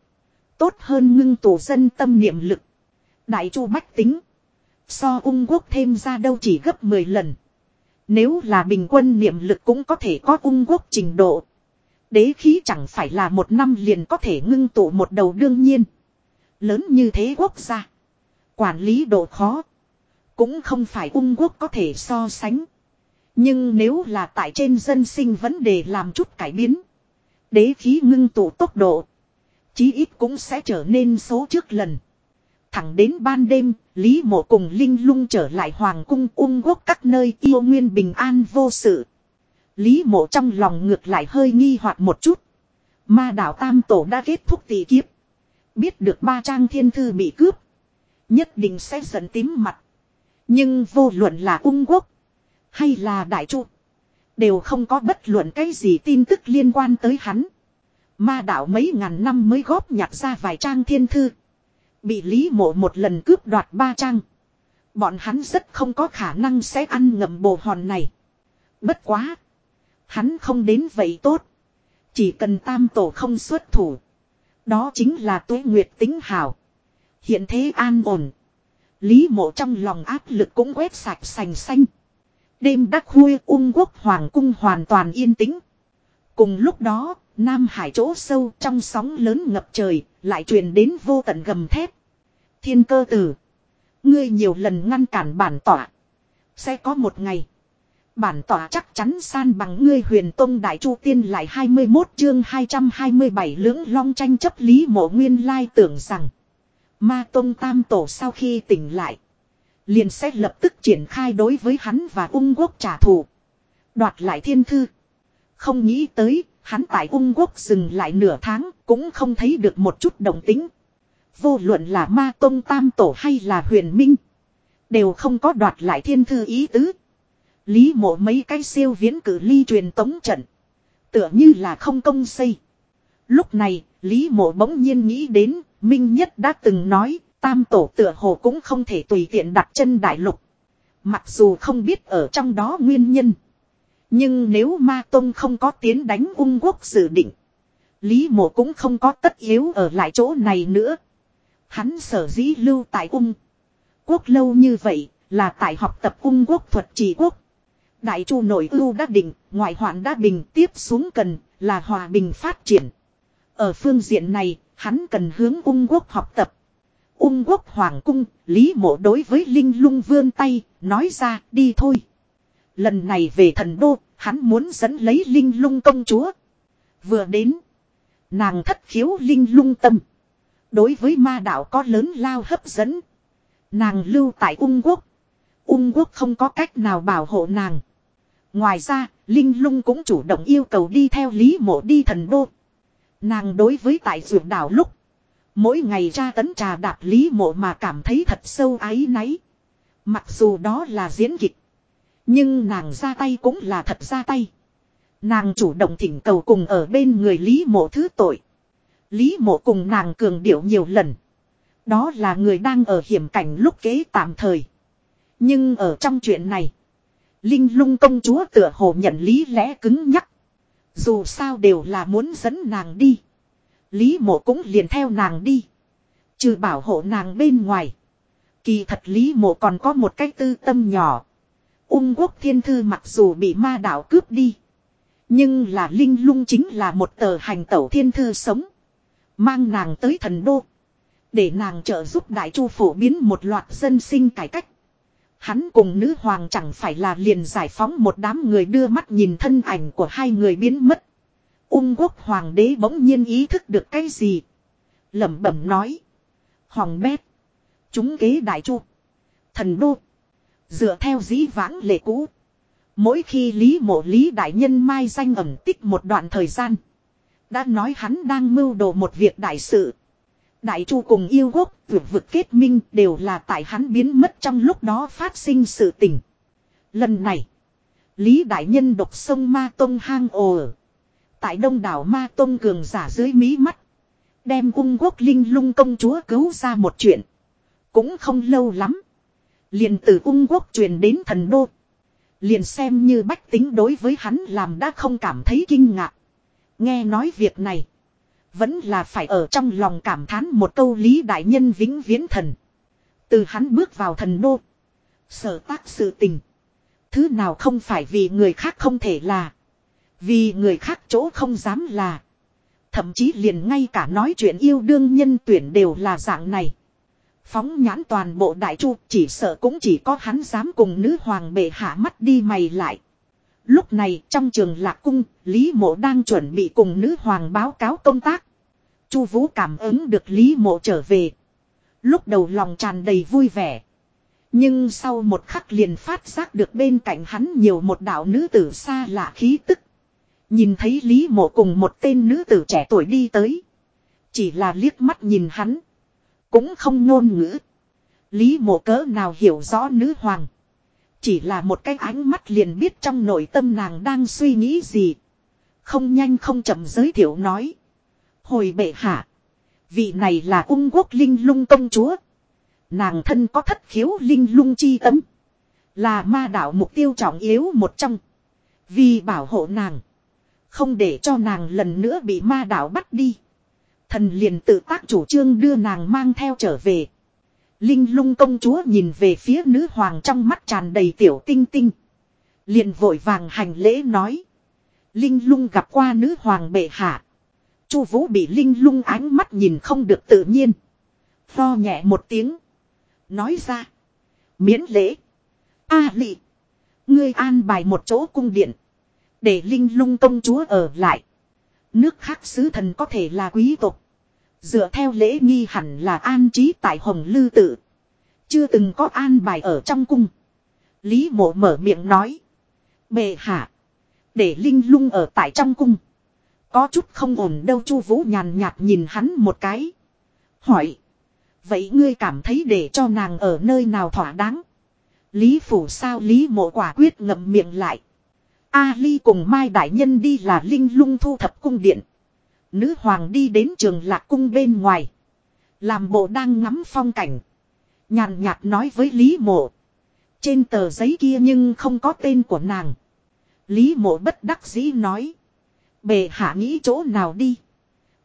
Tốt hơn ngưng tổ dân tâm niệm lực. Đại chu bách tính. So ung quốc thêm ra đâu chỉ gấp 10 lần. Nếu là bình quân niệm lực cũng có thể có ung quốc trình độ. Đế khí chẳng phải là một năm liền có thể ngưng tụ một đầu đương nhiên. Lớn như thế quốc gia. Quản lý độ khó. Cũng không phải ung quốc có thể so sánh. Nhưng nếu là tại trên dân sinh vấn đề làm chút cải biến. Đế khí ngưng tụ tốc độ. Chí ít cũng sẽ trở nên số trước lần. Thẳng đến ban đêm, Lý Mộ cùng Linh Lung trở lại Hoàng cung ung quốc các nơi yêu nguyên bình an vô sự. Lý Mộ trong lòng ngược lại hơi nghi hoặc một chút. Ma đảo Tam Tổ đã kết thúc tỷ kiếp. Biết được ba trang thiên thư bị cướp. Nhất định sẽ giận tím mặt. Nhưng vô luận là ung quốc. Hay là đại chu. Đều không có bất luận cái gì tin tức liên quan tới hắn. Ma đạo mấy ngàn năm mới góp nhặt ra vài trang thiên thư. Bị Lý Mộ một lần cướp đoạt ba trang. Bọn hắn rất không có khả năng sẽ ăn ngậm bồ hòn này. Bất quá. Hắn không đến vậy tốt. Chỉ cần tam tổ không xuất thủ. Đó chính là tuế nguyệt tính hảo. Hiện thế an ổn. Lý mộ trong lòng áp lực cũng quét sạch sành xanh. Đêm đắc khuya ung quốc hoàng cung hoàn toàn yên tĩnh. Cùng lúc đó, Nam Hải chỗ sâu trong sóng lớn ngập trời, lại truyền đến vô tận gầm thép. Thiên cơ tử. Ngươi nhiều lần ngăn cản bản tỏa. Sẽ có một ngày. Bản tỏa chắc chắn san bằng ngươi huyền tông đại chu tiên lại 21 chương 227 lưỡng long tranh chấp lý mộ nguyên lai tưởng rằng. Ma tông tam tổ sau khi tỉnh lại. Liền sẽ lập tức triển khai đối với hắn và ung quốc trả thù. Đoạt lại thiên thư. Không nghĩ tới, hắn tại ung quốc dừng lại nửa tháng, cũng không thấy được một chút đồng tính. Vô luận là ma tông tam tổ hay là huyền minh. Đều không có đoạt lại thiên thư ý tứ. Lý mộ mấy cái siêu viễn cử ly truyền tống trận. Tựa như là không công xây. Lúc này, Lý mộ bỗng nhiên nghĩ đến, Minh Nhất đã từng nói, tam tổ tựa hồ cũng không thể tùy tiện đặt chân đại lục. Mặc dù không biết ở trong đó nguyên nhân. Nhưng nếu Ma Tông không có tiến đánh ung quốc dự định. Lý mộ cũng không có tất yếu ở lại chỗ này nữa. Hắn sở dĩ lưu tại ung. Quốc lâu như vậy là tại học tập ung quốc thuật trị quốc. Đại chu nội ưu đã định, ngoại hoạn đã bình tiếp xuống cần là hòa bình phát triển. Ở phương diện này, hắn cần hướng ung quốc học tập. Ung quốc hoàng cung, Lý mộ đối với Linh lung vươn tay, nói ra đi thôi. Lần này về thần đô, hắn muốn dẫn lấy Linh lung công chúa. Vừa đến, nàng thất khiếu Linh lung tâm. Đối với ma đạo có lớn lao hấp dẫn. Nàng lưu tại ung quốc. Ung quốc không có cách nào bảo hộ nàng. Ngoài ra, Linh lung cũng chủ động yêu cầu đi theo Lý mộ đi thần đô. Nàng đối với tại ruộng đảo lúc. Mỗi ngày ra tấn trà đạp Lý mộ mà cảm thấy thật sâu áy náy. Mặc dù đó là diễn kịch. Nhưng nàng ra tay cũng là thật ra tay. Nàng chủ động thỉnh cầu cùng ở bên người Lý mộ thứ tội. Lý mộ cùng nàng cường điệu nhiều lần. Đó là người đang ở hiểm cảnh lúc kế tạm thời. Nhưng ở trong chuyện này. Linh lung công chúa tựa hồ nhận lý lẽ cứng nhắc. Dù sao đều là muốn dẫn nàng đi. Lý mộ cũng liền theo nàng đi. Trừ bảo hộ nàng bên ngoài. Kỳ thật Lý mộ còn có một cái tư tâm nhỏ. Ung quốc thiên thư mặc dù bị ma đạo cướp đi. Nhưng là Linh lung chính là một tờ hành tẩu thiên thư sống. Mang nàng tới thần đô. Để nàng trợ giúp đại chu phổ biến một loạt dân sinh cải cách. Hắn cùng nữ hoàng chẳng phải là liền giải phóng một đám người đưa mắt nhìn thân ảnh của hai người biến mất. Ung quốc hoàng đế bỗng nhiên ý thức được cái gì. lẩm bẩm nói. Hoàng bét. Chúng kế đại chu. Thần đô. Dựa theo dĩ vãng lệ cũ. Mỗi khi Lý mộ Lý Đại Nhân mai danh ẩm tích một đoạn thời gian. Đã nói hắn đang mưu đồ một việc đại sự. Đại chu cùng yêu quốc vượt vực kết minh, đều là tại hắn biến mất trong lúc đó phát sinh sự tình. Lần này. Lý Đại Nhân độc sông Ma Tông hang ồ. Tại đông đảo Ma Tông cường giả dưới mí mắt. Đem ung quốc linh lung công chúa cứu ra một chuyện. Cũng không lâu lắm. Liền từ ung quốc truyền đến thần đô. Liền xem như bách tính đối với hắn làm đã không cảm thấy kinh ngạc. Nghe nói việc này. Vẫn là phải ở trong lòng cảm thán một câu lý đại nhân vĩnh viễn thần. Từ hắn bước vào thần đô. Sở tác sự tình. Thứ nào không phải vì người khác không thể là. Vì người khác chỗ không dám là. Thậm chí liền ngay cả nói chuyện yêu đương nhân tuyển đều là dạng này. Phóng nhãn toàn bộ đại chu, chỉ sợ cũng chỉ có hắn dám cùng nữ hoàng bệ hạ mắt đi mày lại. Lúc này trong trường lạc cung, Lý Mộ đang chuẩn bị cùng nữ hoàng báo cáo công tác. Chu Vũ cảm ứng được Lý Mộ trở về. Lúc đầu lòng tràn đầy vui vẻ. Nhưng sau một khắc liền phát giác được bên cạnh hắn nhiều một đạo nữ tử xa lạ khí tức. Nhìn thấy Lý Mộ cùng một tên nữ tử trẻ tuổi đi tới. Chỉ là liếc mắt nhìn hắn. Cũng không ngôn ngữ. Lý Mộ cỡ nào hiểu rõ nữ hoàng. Chỉ là một cái ánh mắt liền biết trong nội tâm nàng đang suy nghĩ gì. Không nhanh không chậm giới thiệu nói. Hồi bệ hạ. Vị này là ung quốc linh lung công chúa. Nàng thân có thất khiếu linh lung chi tấm. Là ma đạo mục tiêu trọng yếu một trong. Vì bảo hộ nàng. Không để cho nàng lần nữa bị ma đạo bắt đi. Thần liền tự tác chủ trương đưa nàng mang theo trở về. Linh lung công chúa nhìn về phía nữ hoàng trong mắt tràn đầy tiểu tinh tinh. Liền vội vàng hành lễ nói. Linh lung gặp qua nữ hoàng bệ hạ. Chu vũ bị linh lung ánh mắt nhìn không được tự nhiên. Tho nhẹ một tiếng. Nói ra. Miễn lễ. A à, lị. Ngươi an bài một chỗ cung điện. Để linh lung công chúa ở lại. Nước khác sứ thần có thể là quý tộc. Dựa theo lễ nghi hẳn là an trí tại Hồng Lư Tự. Chưa từng có an bài ở trong cung. Lý mộ mở miệng nói. Bệ hạ. Để Linh lung ở tại trong cung. Có chút không ổn đâu Chu Vũ nhàn nhạt nhìn hắn một cái. Hỏi. Vậy ngươi cảm thấy để cho nàng ở nơi nào thỏa đáng? Lý phủ sao Lý mộ quả quyết ngậm miệng lại. A Ly cùng Mai Đại Nhân đi là Linh lung thu thập cung điện. Nữ hoàng đi đến trường lạc cung bên ngoài. Làm bộ đang ngắm phong cảnh. Nhàn nhạt nói với Lý mộ. Trên tờ giấy kia nhưng không có tên của nàng. Lý mộ bất đắc dĩ nói. Bề hạ nghĩ chỗ nào đi.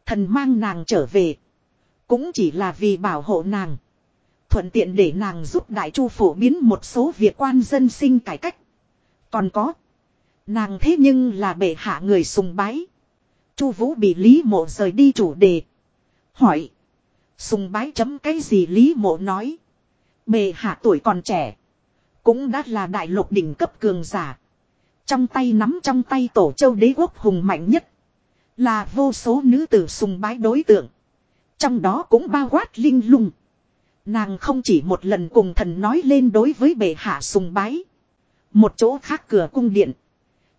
Thần mang nàng trở về. Cũng chỉ là vì bảo hộ nàng. Thuận tiện để nàng giúp đại chu phổ biến một số việc quan dân sinh cải cách. Còn có. Nàng thế nhưng là bệ hạ người sùng bái. Chu Vũ bị Lý Mộ rời đi chủ đề. Hỏi. Sùng bái chấm cái gì Lý Mộ nói. Bệ hạ tuổi còn trẻ. Cũng đã là đại lục đỉnh cấp cường giả. Trong tay nắm trong tay tổ châu đế quốc hùng mạnh nhất. Là vô số nữ tử sùng bái đối tượng. Trong đó cũng bao quát linh lung. Nàng không chỉ một lần cùng thần nói lên đối với bệ hạ sùng bái. Một chỗ khác cửa cung điện.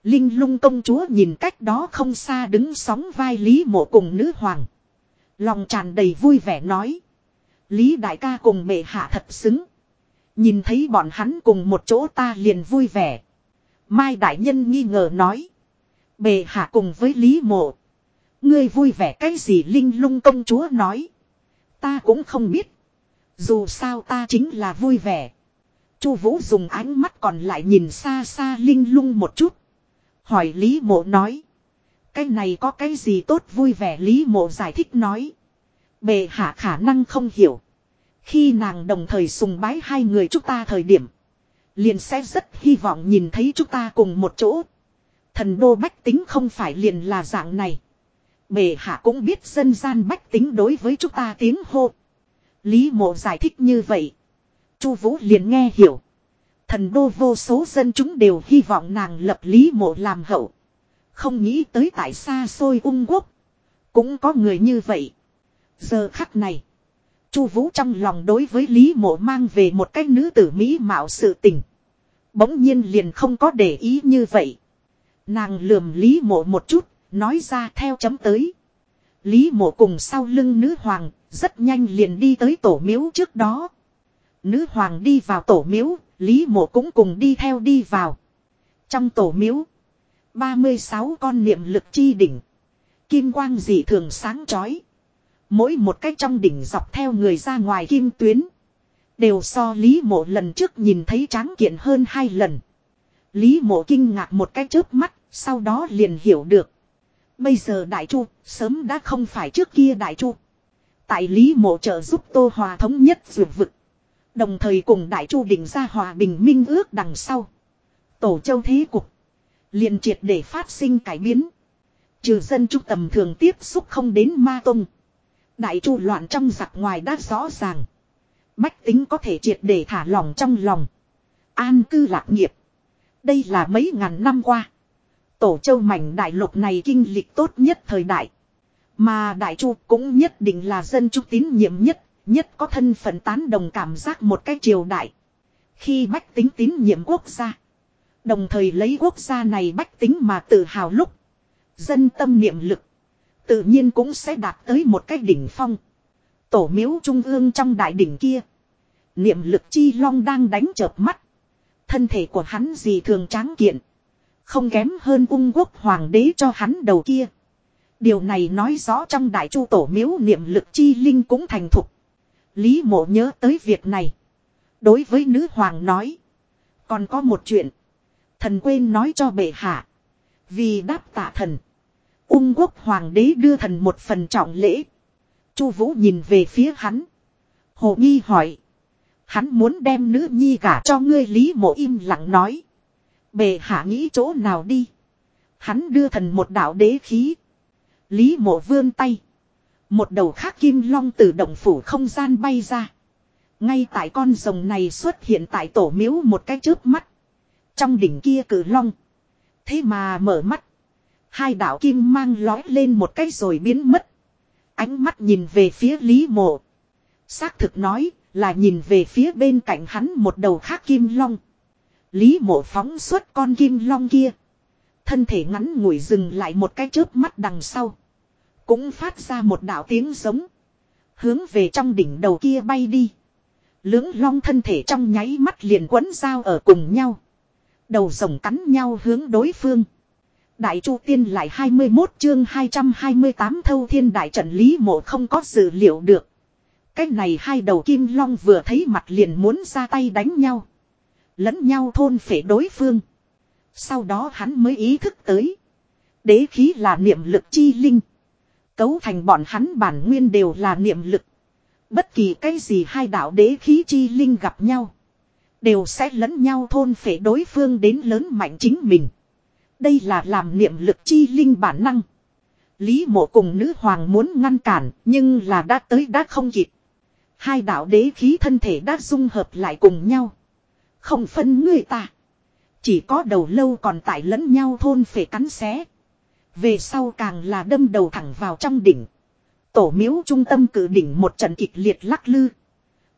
Linh lung công chúa nhìn cách đó không xa đứng sóng vai Lý mộ cùng nữ hoàng. Lòng tràn đầy vui vẻ nói. Lý đại ca cùng mẹ hạ thật xứng. Nhìn thấy bọn hắn cùng một chỗ ta liền vui vẻ. Mai đại nhân nghi ngờ nói. Bệ hạ cùng với Lý mộ. Ngươi vui vẻ cái gì Linh lung công chúa nói. Ta cũng không biết. Dù sao ta chính là vui vẻ. Chu Vũ dùng ánh mắt còn lại nhìn xa xa Linh lung một chút. Hỏi Lý mộ nói. Cái này có cái gì tốt vui vẻ Lý mộ giải thích nói. Bề hạ khả năng không hiểu. Khi nàng đồng thời sùng bái hai người chúng ta thời điểm. Liền sẽ rất hy vọng nhìn thấy chúng ta cùng một chỗ. Thần đô bách tính không phải liền là dạng này. Bề hạ cũng biết dân gian bách tính đối với chúng ta tiếng hô. Lý mộ giải thích như vậy. Chu Vũ liền nghe hiểu. Thần đô vô số dân chúng đều hy vọng nàng lập lý mộ làm hậu. Không nghĩ tới tại xa xôi ung quốc. Cũng có người như vậy. Giờ khắc này. Chu Vũ trong lòng đối với Lý Mộ mang về một cái nữ tử mỹ mạo sự tình. Bỗng nhiên liền không có để ý như vậy. Nàng lườm Lý Mộ một chút, nói ra theo chấm tới. Lý Mộ cùng sau lưng nữ hoàng, rất nhanh liền đi tới tổ miếu trước đó. Nữ hoàng đi vào tổ miếu, Lý mộ cũng cùng đi theo đi vào. Trong tổ miếu. 36 con niệm lực chi đỉnh. Kim quang dị thường sáng chói. Mỗi một cách trong đỉnh dọc theo người ra ngoài kim tuyến. Đều so Lý mộ lần trước nhìn thấy tráng kiện hơn hai lần. Lý mộ kinh ngạc một cái chớp mắt, sau đó liền hiểu được. Bây giờ đại chu, sớm đã không phải trước kia đại chu. Tại Lý mộ trợ giúp Tô Hòa thống nhất dược vực. Đồng thời cùng Đại Chu định ra hòa bình minh ước đằng sau. Tổ châu thế cục. liền triệt để phát sinh cải biến. Trừ dân trung tầm thường tiếp xúc không đến ma tông. Đại Chu loạn trong giặc ngoài đã rõ ràng. Bách tính có thể triệt để thả lòng trong lòng. An cư lạc nghiệp. Đây là mấy ngàn năm qua. Tổ châu mảnh đại lục này kinh lịch tốt nhất thời đại. Mà đại chu cũng nhất định là dân trung tín nhiệm nhất Nhất có thân phận tán đồng cảm giác một cái triều đại. Khi bách tính tín nhiệm quốc gia. Đồng thời lấy quốc gia này bách tính mà tự hào lúc. Dân tâm niệm lực. Tự nhiên cũng sẽ đạt tới một cái đỉnh phong. Tổ miếu trung ương trong đại đỉnh kia. Niệm lực chi long đang đánh chợp mắt. Thân thể của hắn gì thường tráng kiện. Không kém hơn ung quốc hoàng đế cho hắn đầu kia. Điều này nói rõ trong đại chu tổ miếu niệm lực chi linh cũng thành thục. Lý mộ nhớ tới việc này. Đối với nữ hoàng nói. Còn có một chuyện. Thần quên nói cho bệ hạ. Vì đáp tạ thần. Ung quốc hoàng đế đưa thần một phần trọng lễ. Chu vũ nhìn về phía hắn. Hồ nghi hỏi. Hắn muốn đem nữ nhi gả cho ngươi lý mộ im lặng nói. Bệ hạ nghĩ chỗ nào đi. Hắn đưa thần một đạo đế khí. Lý mộ vươn tay. Một đầu khác kim long từ động phủ không gian bay ra. Ngay tại con rồng này xuất hiện tại tổ miếu một cái chớp mắt. Trong đỉnh kia cử long. Thế mà mở mắt. Hai đạo kim mang lói lên một cái rồi biến mất. Ánh mắt nhìn về phía Lý mộ. Xác thực nói là nhìn về phía bên cạnh hắn một đầu khác kim long. Lý mộ phóng xuất con kim long kia. Thân thể ngắn ngủi dừng lại một cái chớp mắt đằng sau. Cũng phát ra một đạo tiếng giống. Hướng về trong đỉnh đầu kia bay đi. Lưỡng long thân thể trong nháy mắt liền quấn dao ở cùng nhau. Đầu rồng cắn nhau hướng đối phương. Đại Chu Tiên lại 21 chương 228 thâu thiên đại trận lý mộ không có dự liệu được. Cách này hai đầu kim long vừa thấy mặt liền muốn ra tay đánh nhau. Lẫn nhau thôn phệ đối phương. Sau đó hắn mới ý thức tới. Đế khí là niệm lực chi linh. Cấu thành bọn hắn bản nguyên đều là niệm lực. Bất kỳ cái gì hai đạo đế khí chi linh gặp nhau. Đều sẽ lẫn nhau thôn phệ đối phương đến lớn mạnh chính mình. Đây là làm niệm lực chi linh bản năng. Lý mộ cùng nữ hoàng muốn ngăn cản, nhưng là đã tới đã không kịp. Hai đạo đế khí thân thể đã dung hợp lại cùng nhau. Không phân người ta. Chỉ có đầu lâu còn tại lẫn nhau thôn phệ cắn xé. Về sau càng là đâm đầu thẳng vào trong đỉnh. Tổ miếu trung tâm cử đỉnh một trận kịch liệt lắc lư.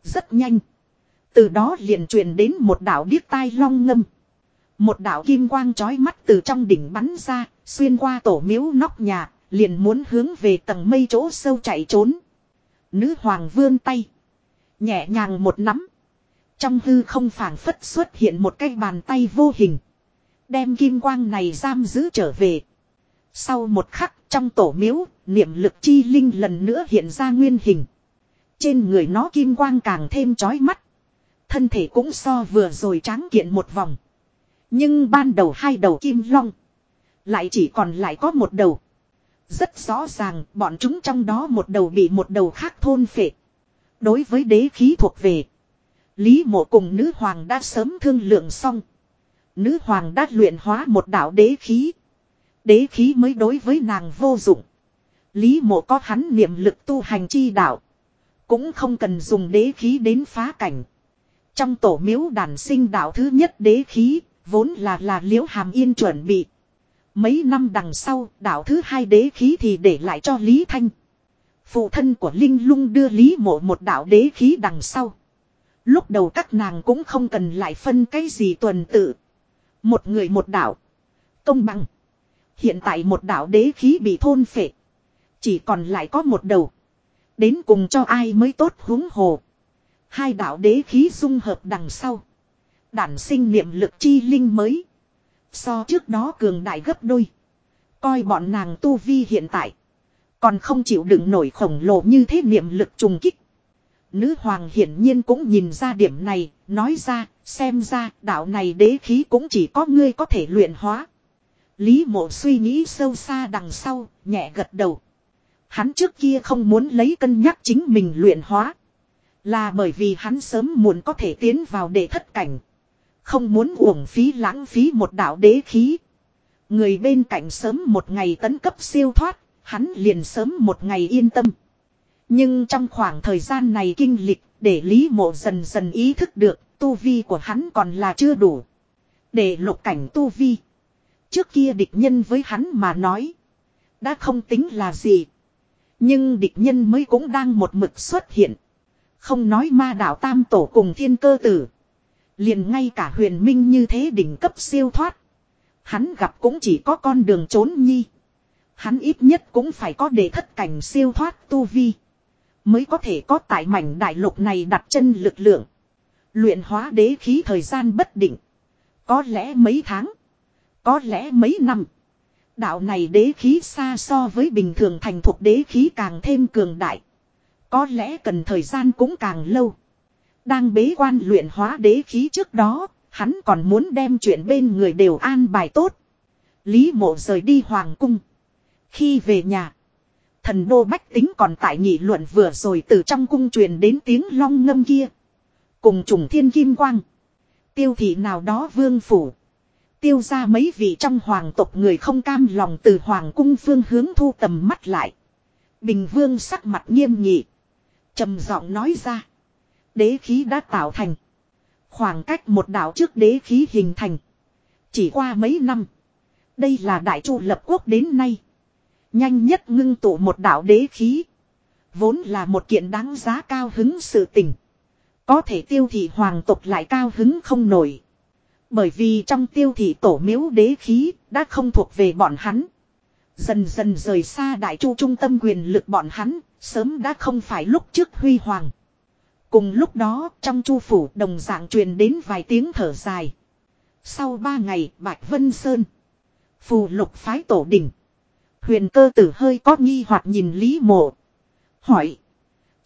Rất nhanh. Từ đó liền truyền đến một đạo điếc tai long ngâm. Một đạo kim quang chói mắt từ trong đỉnh bắn ra, xuyên qua tổ miếu nóc nhà, liền muốn hướng về tầng mây chỗ sâu chạy trốn. Nữ hoàng vươn tay. Nhẹ nhàng một nắm. Trong hư không phảng phất xuất hiện một cái bàn tay vô hình. Đem kim quang này giam giữ trở về. Sau một khắc trong tổ miếu, niệm lực chi linh lần nữa hiện ra nguyên hình. Trên người nó kim quang càng thêm chói mắt. Thân thể cũng so vừa rồi tráng kiện một vòng. Nhưng ban đầu hai đầu kim long. Lại chỉ còn lại có một đầu. Rất rõ ràng bọn chúng trong đó một đầu bị một đầu khác thôn phệ. Đối với đế khí thuộc về. Lý mộ cùng nữ hoàng đã sớm thương lượng xong. Nữ hoàng đã luyện hóa một đạo đế khí. Đế khí mới đối với nàng vô dụng. Lý mộ có hắn niệm lực tu hành chi đạo. Cũng không cần dùng đế khí đến phá cảnh. Trong tổ miếu đàn sinh đạo thứ nhất đế khí, vốn là là liễu hàm yên chuẩn bị. Mấy năm đằng sau, đạo thứ hai đế khí thì để lại cho Lý Thanh. Phụ thân của Linh lung đưa Lý mộ một đạo đế khí đằng sau. Lúc đầu các nàng cũng không cần lại phân cái gì tuần tự. Một người một đạo. Công bằng. Hiện tại một đạo đế khí bị thôn phệ. Chỉ còn lại có một đầu. Đến cùng cho ai mới tốt húng hồ. Hai đạo đế khí dung hợp đằng sau. Đản sinh niệm lực chi linh mới. So trước đó cường đại gấp đôi. Coi bọn nàng tu vi hiện tại. Còn không chịu đựng nổi khổng lồ như thế niệm lực trùng kích. Nữ hoàng hiển nhiên cũng nhìn ra điểm này, nói ra, xem ra đạo này đế khí cũng chỉ có ngươi có thể luyện hóa. Lý mộ suy nghĩ sâu xa đằng sau, nhẹ gật đầu. Hắn trước kia không muốn lấy cân nhắc chính mình luyện hóa. Là bởi vì hắn sớm muộn có thể tiến vào để thất cảnh. Không muốn uổng phí lãng phí một đạo đế khí. Người bên cạnh sớm một ngày tấn cấp siêu thoát, hắn liền sớm một ngày yên tâm. Nhưng trong khoảng thời gian này kinh lịch, để Lý Mộ dần dần ý thức được, tu vi của hắn còn là chưa đủ. Để lục cảnh tu vi. Trước kia địch nhân với hắn mà nói. Đã không tính là gì. Nhưng địch nhân mới cũng đang một mực xuất hiện. Không nói ma đạo tam tổ cùng thiên cơ tử. Liền ngay cả huyền minh như thế đỉnh cấp siêu thoát. Hắn gặp cũng chỉ có con đường trốn nhi. Hắn ít nhất cũng phải có để thất cảnh siêu thoát tu vi. Mới có thể có tại mảnh đại lục này đặt chân lực lượng. Luyện hóa đế khí thời gian bất định. Có lẽ mấy tháng. Có lẽ mấy năm. Đạo này đế khí xa so với bình thường thành thuộc đế khí càng thêm cường đại. Có lẽ cần thời gian cũng càng lâu. Đang bế quan luyện hóa đế khí trước đó, hắn còn muốn đem chuyện bên người đều an bài tốt. Lý mộ rời đi hoàng cung. Khi về nhà, thần đô bách tính còn tại nghị luận vừa rồi từ trong cung truyền đến tiếng long ngâm kia. Cùng trùng thiên kim quang. Tiêu thị nào đó vương phủ. Tiêu ra mấy vị trong hoàng tộc người không cam lòng từ hoàng cung phương hướng thu tầm mắt lại. Bình vương sắc mặt nghiêm nghị. trầm giọng nói ra. Đế khí đã tạo thành. Khoảng cách một đảo trước đế khí hình thành. Chỉ qua mấy năm. Đây là đại chu lập quốc đến nay. Nhanh nhất ngưng tụ một đảo đế khí. Vốn là một kiện đáng giá cao hứng sự tình. Có thể tiêu thị hoàng tộc lại cao hứng không nổi. Bởi vì trong tiêu thị tổ miếu đế khí đã không thuộc về bọn hắn. Dần dần rời xa đại chu trung tâm quyền lực bọn hắn, sớm đã không phải lúc trước huy hoàng. Cùng lúc đó trong chu phủ đồng dạng truyền đến vài tiếng thở dài. Sau ba ngày Bạch Vân Sơn. Phù lục phái tổ đỉnh. Huyền cơ tử hơi có nghi hoặc nhìn Lý Mộ. Hỏi.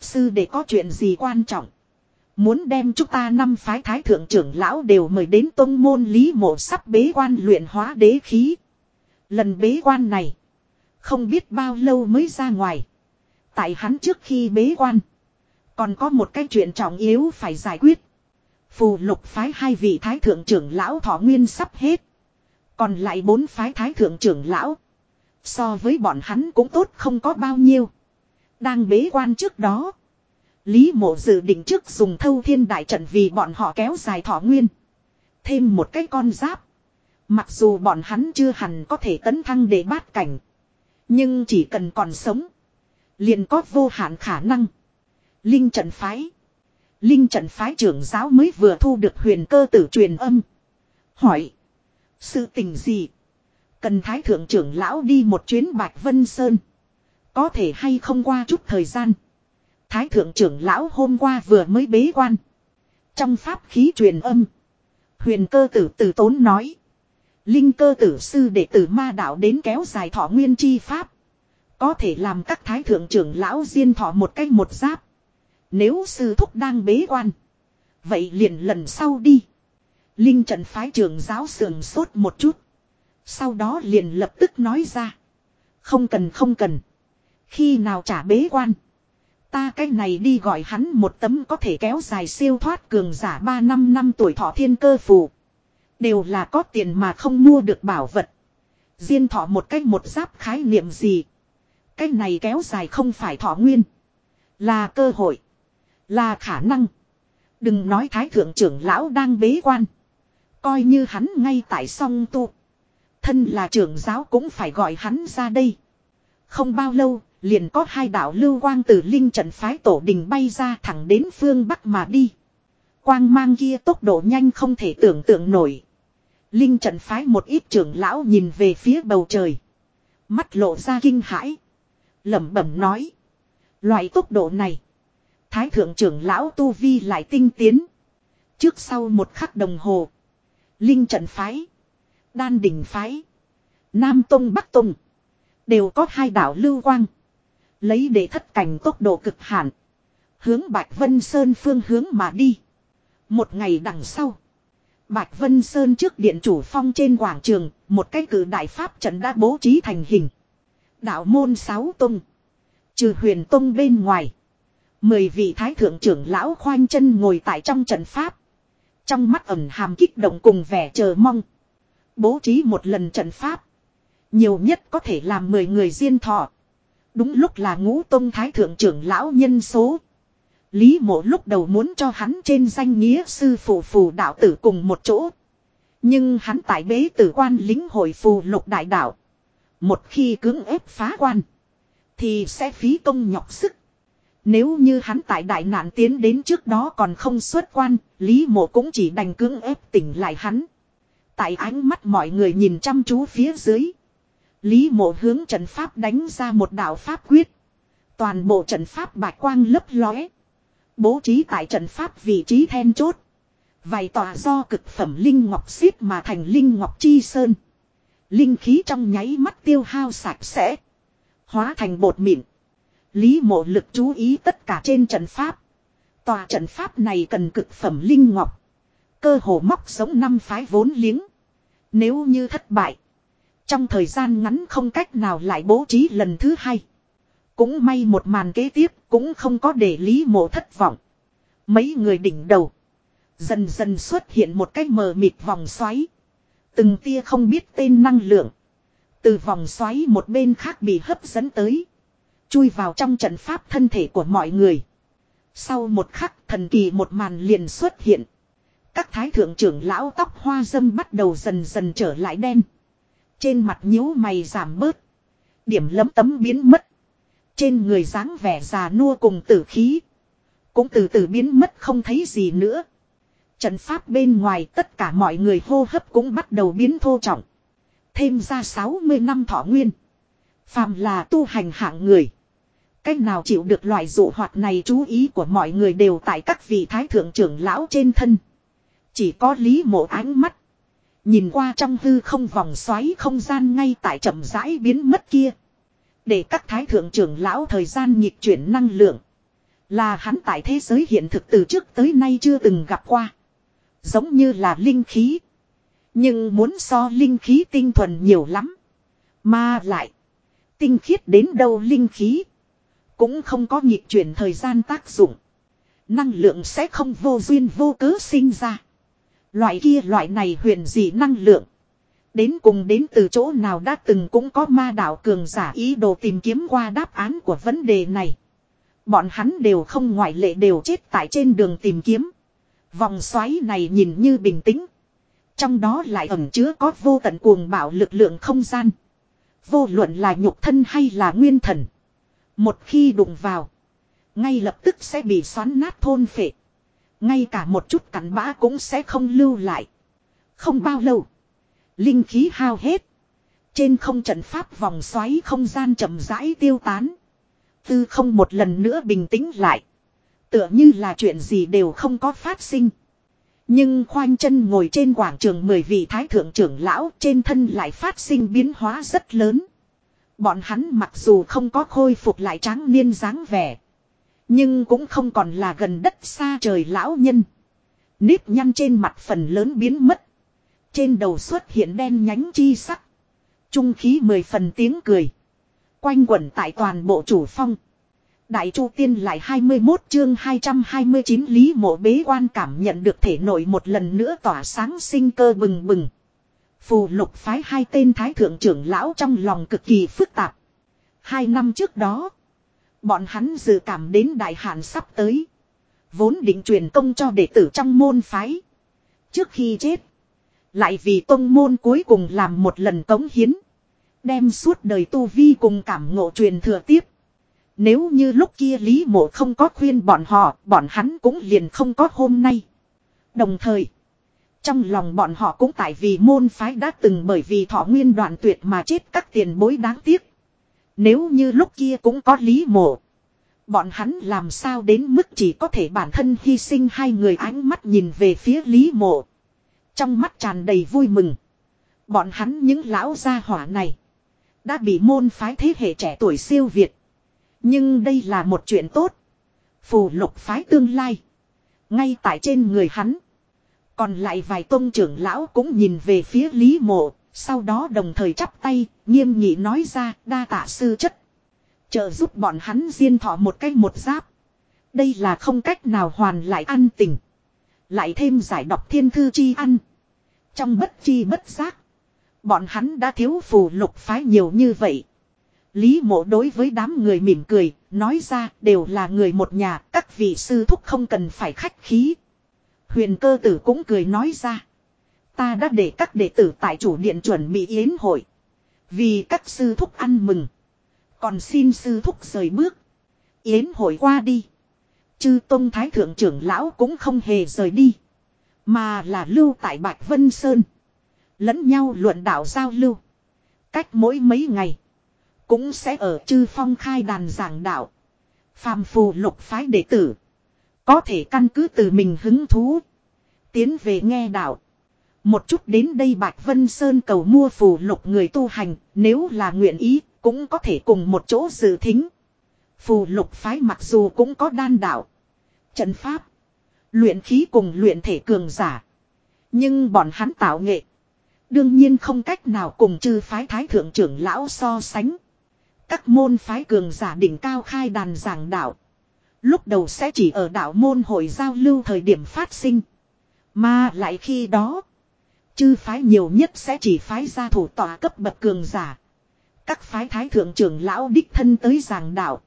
Sư để có chuyện gì quan trọng. Muốn đem chúng ta năm phái thái thượng trưởng lão đều mời đến tôn môn Lý Mộ sắp bế quan luyện hóa đế khí. Lần bế quan này. Không biết bao lâu mới ra ngoài. Tại hắn trước khi bế quan. Còn có một cái chuyện trọng yếu phải giải quyết. Phù lục phái hai vị thái thượng trưởng lão thọ nguyên sắp hết. Còn lại bốn phái thái thượng trưởng lão. So với bọn hắn cũng tốt không có bao nhiêu. Đang bế quan trước đó. Lý mộ dự định trước dùng thâu thiên đại trận vì bọn họ kéo dài thọ nguyên. Thêm một cái con giáp. Mặc dù bọn hắn chưa hẳn có thể tấn thăng để bát cảnh. Nhưng chỉ cần còn sống. Liền có vô hạn khả năng. Linh trận phái. Linh trận phái trưởng giáo mới vừa thu được huyền cơ tử truyền âm. Hỏi. Sự tình gì? Cần thái thượng trưởng lão đi một chuyến Bạch Vân Sơn. Có thể hay không qua chút thời gian. Thái thượng trưởng lão hôm qua vừa mới bế quan. Trong pháp khí truyền âm. Huyền cơ tử tử tốn nói. Linh cơ tử sư đệ tử ma đạo đến kéo dài thọ nguyên chi pháp. Có thể làm các thái thượng trưởng lão diên thọ một cách một giáp. Nếu sư thúc đang bế quan. Vậy liền lần sau đi. Linh trận phái trưởng giáo sườn sốt một chút. Sau đó liền lập tức nói ra. Không cần không cần. Khi nào trả bế quan. Ta cái này đi gọi hắn một tấm có thể kéo dài siêu thoát cường giả 3 năm năm tuổi thọ thiên cơ phù. Đều là có tiền mà không mua được bảo vật. Diên thọ một cách một giáp khái niệm gì. Cái này kéo dài không phải thọ nguyên. Là cơ hội. Là khả năng. Đừng nói thái thượng trưởng lão đang bế quan. Coi như hắn ngay tại song tu. Thân là trưởng giáo cũng phải gọi hắn ra đây. Không bao lâu, liền có hai đạo lưu quang từ linh trận phái tổ đình bay ra thẳng đến phương Bắc mà đi. Quang mang kia tốc độ nhanh không thể tưởng tượng nổi. Linh trận phái một ít trưởng lão nhìn về phía bầu trời. Mắt lộ ra kinh hãi. lẩm bẩm nói. Loại tốc độ này. Thái thượng trưởng lão Tu Vi lại tinh tiến. Trước sau một khắc đồng hồ. Linh trận phái. Đan đỉnh phái. Nam Tông Bắc Tông. Đều có hai đảo lưu quang. Lấy để thất cảnh tốc độ cực hạn. Hướng Bạch Vân Sơn phương hướng mà đi. Một ngày đằng sau. Bạch Vân Sơn trước điện chủ phong trên quảng trường. Một cái cử đại pháp trận đã bố trí thành hình. Đạo môn sáu tông. Trừ huyền tông bên ngoài. Mười vị thái thượng trưởng lão khoanh chân ngồi tại trong trận pháp. Trong mắt ẩn hàm kích động cùng vẻ chờ mong. Bố trí một lần trận pháp. Nhiều nhất có thể làm mười người diên thọ. Đúng lúc là ngũ tông thái thượng trưởng lão nhân số. Lý mộ lúc đầu muốn cho hắn trên danh nghĩa sư phụ phù đạo tử cùng một chỗ. Nhưng hắn tại bế tử quan lính hội phù lục đại đạo. Một khi cưỡng ép phá quan. Thì sẽ phí công nhọc sức. Nếu như hắn tại đại nạn tiến đến trước đó còn không xuất quan, Lý mộ cũng chỉ đành cưỡng ép tỉnh lại hắn. Tại ánh mắt mọi người nhìn chăm chú phía dưới. Lý mộ hướng trận pháp đánh ra một đạo pháp quyết. Toàn bộ trận pháp bạch quang lấp lóe. Bố trí tại trận pháp vị trí then chốt. Vài tòa do cực phẩm linh ngọc xếp mà thành linh ngọc chi sơn. Linh khí trong nháy mắt tiêu hao sạch sẽ. Hóa thành bột mịn. Lý mộ lực chú ý tất cả trên trận pháp. Tòa trận pháp này cần cực phẩm linh ngọc. Cơ hồ móc sống năm phái vốn liếng. Nếu như thất bại. Trong thời gian ngắn không cách nào lại bố trí lần thứ hai. Cũng may một màn kế tiếp cũng không có để lý mộ thất vọng. Mấy người đỉnh đầu. Dần dần xuất hiện một cái mờ mịt vòng xoáy. Từng tia không biết tên năng lượng. Từ vòng xoáy một bên khác bị hấp dẫn tới. Chui vào trong trận pháp thân thể của mọi người. Sau một khắc thần kỳ một màn liền xuất hiện. Các thái thượng trưởng lão tóc hoa dâm bắt đầu dần dần trở lại đen. Trên mặt nhíu mày giảm bớt. Điểm lấm tấm biến mất. Trên người dáng vẻ già nua cùng tử khí. Cũng từ từ biến mất không thấy gì nữa. Trận pháp bên ngoài tất cả mọi người hô hấp cũng bắt đầu biến thô trọng. Thêm ra 60 năm thọ nguyên. Phàm là tu hành hạng người. Cách nào chịu được loại dụ hoạt này chú ý của mọi người đều tại các vị thái thượng trưởng lão trên thân. Chỉ có lý mộ ánh mắt. Nhìn qua trong hư không vòng xoáy không gian ngay tại chậm rãi biến mất kia. Để các thái thượng trưởng lão thời gian nhịp chuyển năng lượng. Là hắn tại thế giới hiện thực từ trước tới nay chưa từng gặp qua. Giống như là linh khí. Nhưng muốn so linh khí tinh thuần nhiều lắm. Mà lại. Tinh khiết đến đâu linh khí. Cũng không có nhịp chuyển thời gian tác dụng. Năng lượng sẽ không vô duyên vô cớ sinh ra. Loại kia loại này huyền dị năng lượng. Đến cùng đến từ chỗ nào đã từng cũng có ma đạo cường giả ý đồ tìm kiếm qua đáp án của vấn đề này. Bọn hắn đều không ngoại lệ đều chết tại trên đường tìm kiếm. Vòng xoáy này nhìn như bình tĩnh. Trong đó lại ẩn chứa có vô tận cuồng bạo lực lượng không gian. Vô luận là nhục thân hay là nguyên thần. Một khi đụng vào. Ngay lập tức sẽ bị xoắn nát thôn phệ. Ngay cả một chút cắn bã cũng sẽ không lưu lại. Không bao lâu. Linh khí hao hết. Trên không trận pháp vòng xoáy không gian chậm rãi tiêu tán. Tư không một lần nữa bình tĩnh lại. Tựa như là chuyện gì đều không có phát sinh. Nhưng khoanh chân ngồi trên quảng trường mười vị thái thượng trưởng lão trên thân lại phát sinh biến hóa rất lớn. Bọn hắn mặc dù không có khôi phục lại tráng niên dáng vẻ. Nhưng cũng không còn là gần đất xa trời lão nhân. Nếp nhăn trên mặt phần lớn biến mất. Trên đầu xuất hiện đen nhánh chi sắc. Trung khí mười phần tiếng cười. Quanh quẩn tại toàn bộ chủ phong. Đại Chu Tiên lại 21 chương 229 Lý Mộ bế quan cảm nhận được thể nội một lần nữa tỏa sáng sinh cơ bừng bừng. Phù lục phái hai tên thái thượng trưởng lão trong lòng cực kỳ phức tạp. Hai năm trước đó, bọn hắn dự cảm đến đại hạn sắp tới. Vốn định truyền công cho đệ tử trong môn phái. Trước khi chết, lại vì tông môn cuối cùng làm một lần cống hiến. Đem suốt đời tu vi cùng cảm ngộ truyền thừa tiếp. Nếu như lúc kia Lý Mộ không có khuyên bọn họ, bọn hắn cũng liền không có hôm nay. Đồng thời, trong lòng bọn họ cũng tại vì môn phái đã từng bởi vì thọ nguyên đoạn tuyệt mà chết các tiền bối đáng tiếc. Nếu như lúc kia cũng có Lý Mộ, bọn hắn làm sao đến mức chỉ có thể bản thân hy sinh hai người ánh mắt nhìn về phía Lý Mộ. Trong mắt tràn đầy vui mừng. Bọn hắn những lão gia hỏa này. Đã bị môn phái thế hệ trẻ tuổi siêu việt. Nhưng đây là một chuyện tốt. Phù lục phái tương lai. Ngay tại trên người hắn. Còn lại vài tôn trưởng lão cũng nhìn về phía Lý Mộ. Sau đó đồng thời chắp tay, nghiêm nghị nói ra đa tạ sư chất. Trợ giúp bọn hắn diên thọ một cách một giáp. Đây là không cách nào hoàn lại ăn tình. Lại thêm giải đọc thiên thư chi ăn. Trong bất chi bất giác. Bọn hắn đã thiếu phù lục phái nhiều như vậy. Lý mộ đối với đám người mỉm cười, nói ra đều là người một nhà, các vị sư thúc không cần phải khách khí. Huyền cơ tử cũng cười nói ra. Ta đã để các đệ tử tại chủ điện chuẩn bị yến hội. Vì các sư thúc ăn mừng. Còn xin sư thúc rời bước. Yến hội qua đi. Chư Tông Thái Thượng trưởng lão cũng không hề rời đi. Mà là lưu tại Bạch Vân Sơn. Lẫn nhau luận đạo giao lưu. Cách mỗi mấy ngày. Cũng sẽ ở chư phong khai đàn giảng đạo. Phàm phù lục phái đệ tử. Có thể căn cứ từ mình hứng thú. Tiến về nghe đạo. Một chút đến đây Bạch Vân Sơn cầu mua phù lục người tu hành, nếu là nguyện ý, cũng có thể cùng một chỗ dự thính. Phù lục phái mặc dù cũng có đan đạo, trận pháp, luyện khí cùng luyện thể cường giả. Nhưng bọn hắn tạo nghệ. Đương nhiên không cách nào cùng chư phái thái thượng trưởng lão so sánh. Các môn phái cường giả đỉnh cao khai đàn giảng đạo. Lúc đầu sẽ chỉ ở đạo môn hội giao lưu thời điểm phát sinh. Mà lại khi đó. Chư phái nhiều nhất sẽ chỉ phái ra thủ tòa cấp bậc cường giả. Các phái thái thượng trưởng lão đích thân tới giảng đạo.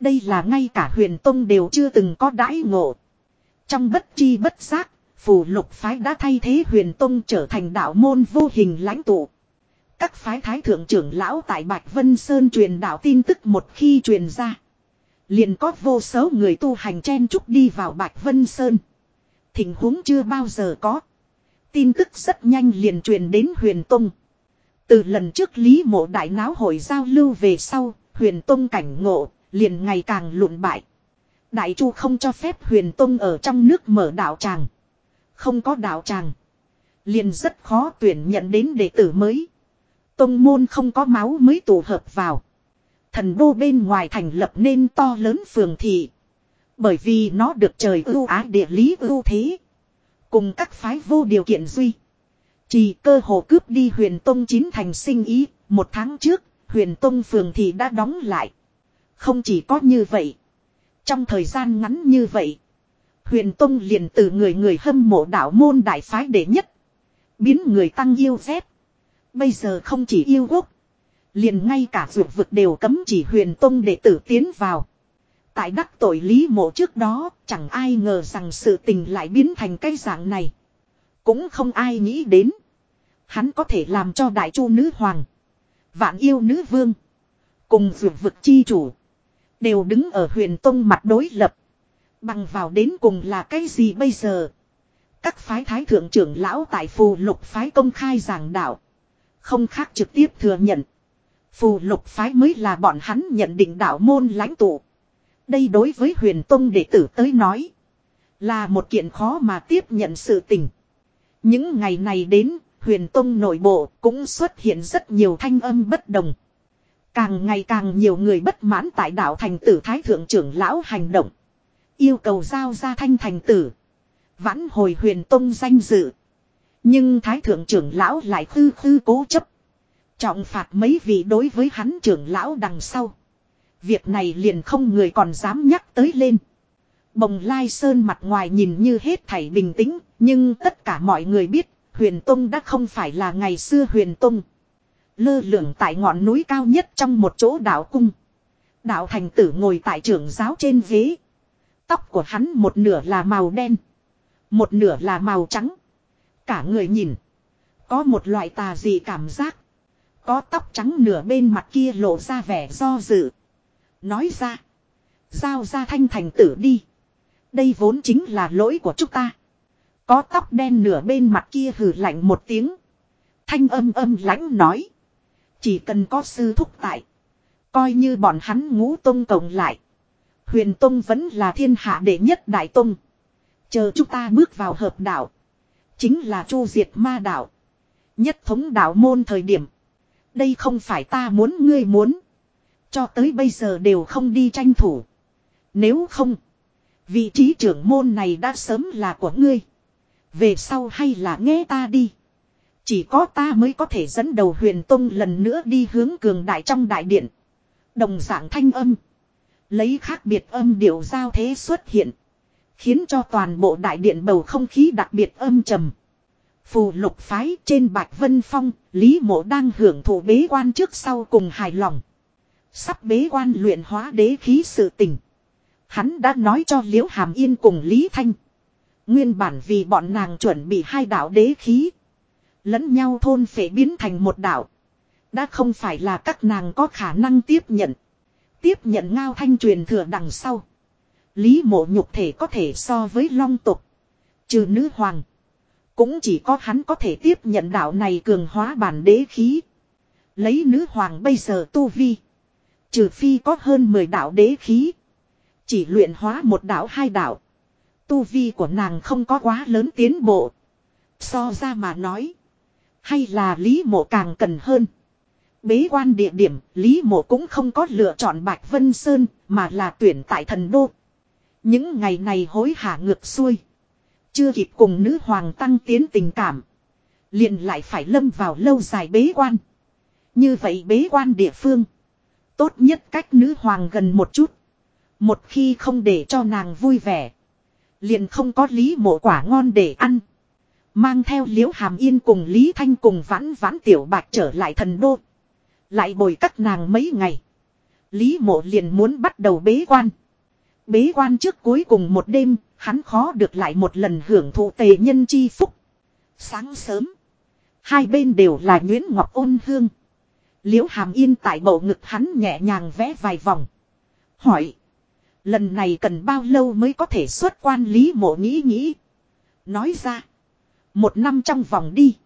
Đây là ngay cả huyền tông đều chưa từng có đãi ngộ. Trong bất chi bất giác, phù lục phái đã thay thế huyền tông trở thành đạo môn vô hình lãnh tụ. Các phái thái thượng trưởng lão tại Bạch Vân Sơn truyền đạo tin tức một khi truyền ra. Liền có vô số người tu hành chen chúc đi vào Bạch Vân Sơn. Tình huống chưa bao giờ có. Tin tức rất nhanh liền truyền đến huyền tông. Từ lần trước Lý Mộ Đại Náo hội giao lưu về sau, huyền tông cảnh ngộ, liền ngày càng lụn bại. Đại Chu không cho phép huyền tông ở trong nước mở đạo tràng. Không có đạo tràng. Liền rất khó tuyển nhận đến đệ tử mới. Tông môn không có máu mới tụ hợp vào. Thần đô bên ngoài thành lập nên to lớn phường thị. Bởi vì nó được trời ưu ái địa lý ưu thế. Cùng các phái vô điều kiện duy. Chỉ cơ hồ cướp đi huyền tông chín thành sinh ý. Một tháng trước, huyền tông phường thị đã đóng lại. Không chỉ có như vậy. Trong thời gian ngắn như vậy. Huyền Tông liền từ người người hâm mộ đạo môn đại phái đệ nhất. Biến người tăng yêu dép. Bây giờ không chỉ yêu quốc. Liền ngay cả ruột vực đều cấm chỉ huyền Tông đệ tử tiến vào. Tại đắc tội lý mộ trước đó, chẳng ai ngờ rằng sự tình lại biến thành cái dạng này. Cũng không ai nghĩ đến. Hắn có thể làm cho đại chu nữ hoàng. Vạn yêu nữ vương. Cùng vượt vực chi chủ. Đều đứng ở huyền tông mặt đối lập. Bằng vào đến cùng là cái gì bây giờ? Các phái thái thượng trưởng lão tại phù lục phái công khai giảng đạo. Không khác trực tiếp thừa nhận. Phù lục phái mới là bọn hắn nhận định đạo môn lãnh tụ. Đây đối với huyền tông đệ tử tới nói. Là một kiện khó mà tiếp nhận sự tình. Những ngày này đến, huyền tông nội bộ cũng xuất hiện rất nhiều thanh âm bất đồng. Càng ngày càng nhiều người bất mãn tại đạo thành tử thái thượng trưởng lão hành động. Yêu cầu giao ra thanh thành tử. Vãn hồi huyền tông danh dự. Nhưng thái thượng trưởng lão lại khư khư cố chấp. Trọng phạt mấy vị đối với hắn trưởng lão đằng sau. Việc này liền không người còn dám nhắc tới lên. Bồng Lai Sơn mặt ngoài nhìn như hết thảy bình tĩnh, nhưng tất cả mọi người biết, huyền tông đã không phải là ngày xưa huyền tông. Lơ lửng tại ngọn núi cao nhất trong một chỗ đảo cung. Đạo thành tử ngồi tại trưởng giáo trên ghế. Tóc của hắn một nửa là màu đen. Một nửa là màu trắng. Cả người nhìn. Có một loại tà dị cảm giác. Có tóc trắng nửa bên mặt kia lộ ra vẻ do dự. Nói ra. Giao ra thanh thành tử đi. Đây vốn chính là lỗi của chúng ta. Có tóc đen nửa bên mặt kia hừ lạnh một tiếng. Thanh âm âm lãnh nói. Chỉ cần có sư thúc tại. Coi như bọn hắn ngũ tông cộng lại. Huyền tông vẫn là thiên hạ đệ nhất đại tông. Chờ chúng ta bước vào hợp đạo. Chính là chu diệt ma đạo. Nhất thống đạo môn thời điểm. Đây không phải ta muốn, ngươi muốn. Cho tới bây giờ đều không đi tranh thủ. Nếu không. Vị trí trưởng môn này đã sớm là của ngươi. Về sau hay là nghe ta đi. Chỉ có ta mới có thể dẫn đầu huyền tông lần nữa đi hướng cường đại trong đại điện. Đồng dạng thanh âm. Lấy khác biệt âm điệu giao thế xuất hiện. Khiến cho toàn bộ đại điện bầu không khí đặc biệt âm trầm. Phù lục phái trên Bạch Vân Phong, Lý Mộ đang hưởng thụ bế quan trước sau cùng hài lòng. Sắp bế quan luyện hóa đế khí sự tình. Hắn đã nói cho Liễu Hàm Yên cùng Lý Thanh. Nguyên bản vì bọn nàng chuẩn bị hai đạo đế khí. Lẫn nhau thôn phệ biến thành một đạo. Đã không phải là các nàng có khả năng tiếp nhận. Tiếp nhận ngao thanh truyền thừa đằng sau. Lý mộ nhục thể có thể so với long tục. Trừ nữ hoàng. Cũng chỉ có hắn có thể tiếp nhận đạo này cường hóa bản đế khí. Lấy nữ hoàng bây giờ tu vi. Trừ phi có hơn 10 đạo đế khí. Chỉ luyện hóa một đạo hai đạo. Tu vi của nàng không có quá lớn tiến bộ. So ra mà nói. Hay là Lý Mộ càng cần hơn. Bế quan địa điểm, Lý Mộ cũng không có lựa chọn Bạch Vân Sơn, mà là tuyển tại thần đô. Những ngày này hối hả ngược xuôi. Chưa kịp cùng nữ hoàng tăng tiến tình cảm. liền lại phải lâm vào lâu dài bế quan. Như vậy bế quan địa phương. Tốt nhất cách nữ hoàng gần một chút. Một khi không để cho nàng vui vẻ. Liền không có lý mộ quả ngon để ăn. Mang theo liễu hàm yên cùng Lý Thanh cùng vãn vãn tiểu bạch trở lại thần đô. Lại bồi các nàng mấy ngày. Lý mộ liền muốn bắt đầu bế quan. Bế quan trước cuối cùng một đêm, hắn khó được lại một lần hưởng thụ tề nhân chi phúc. Sáng sớm, hai bên đều là Nguyễn Ngọc ôn hương. Liễu hàm yên tại bầu ngực hắn nhẹ nhàng vẽ vài vòng. Hỏi, lần này cần bao lâu mới có thể xuất quan lý mộ nghĩ nghĩ. Nói ra, một năm trong vòng đi.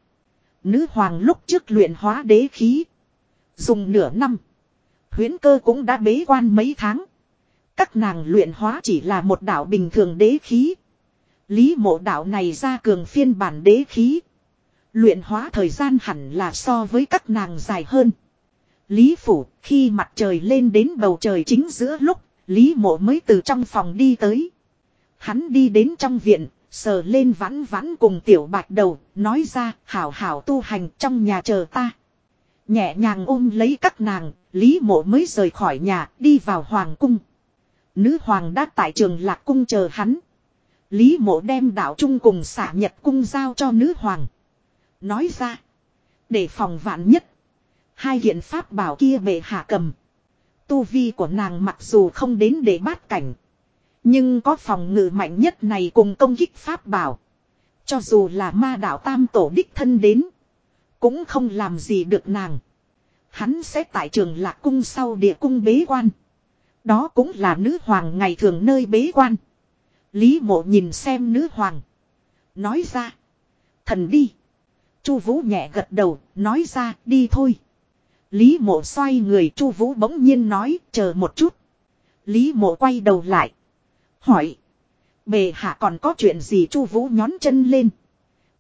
Nữ hoàng lúc trước luyện hóa đế khí. Dùng nửa năm. Huyến cơ cũng đã bế quan mấy tháng. Các nàng luyện hóa chỉ là một đạo bình thường đế khí. Lý mộ đạo này ra cường phiên bản đế khí. Luyện hóa thời gian hẳn là so với các nàng dài hơn. Lý phủ, khi mặt trời lên đến bầu trời chính giữa lúc, Lý mộ mới từ trong phòng đi tới. Hắn đi đến trong viện, sờ lên vãn vãn cùng tiểu bạch đầu, nói ra, hảo hảo tu hành trong nhà chờ ta. Nhẹ nhàng ôm lấy các nàng, Lý mộ mới rời khỏi nhà, đi vào hoàng cung. Nữ hoàng đã tại trường lạc cung chờ hắn. Lý mộ đem đạo trung cùng xả nhật cung giao cho nữ hoàng. Nói ra. Để phòng vạn nhất. Hai hiện pháp bảo kia bệ hạ cầm. Tu vi của nàng mặc dù không đến để bát cảnh. Nhưng có phòng ngự mạnh nhất này cùng công kích pháp bảo. Cho dù là ma đạo tam tổ đích thân đến. Cũng không làm gì được nàng. Hắn sẽ tại trường lạc cung sau địa cung bế quan. Đó cũng là nữ hoàng ngày thường nơi bế quan. Lý mộ nhìn xem nữ hoàng. Nói ra. Thần đi. Chu Vũ nhẹ gật đầu, nói ra đi thôi. Lý mộ xoay người Chu Vũ bỗng nhiên nói chờ một chút. Lý mộ quay đầu lại. Hỏi. Bề hạ còn có chuyện gì Chu Vũ nhón chân lên.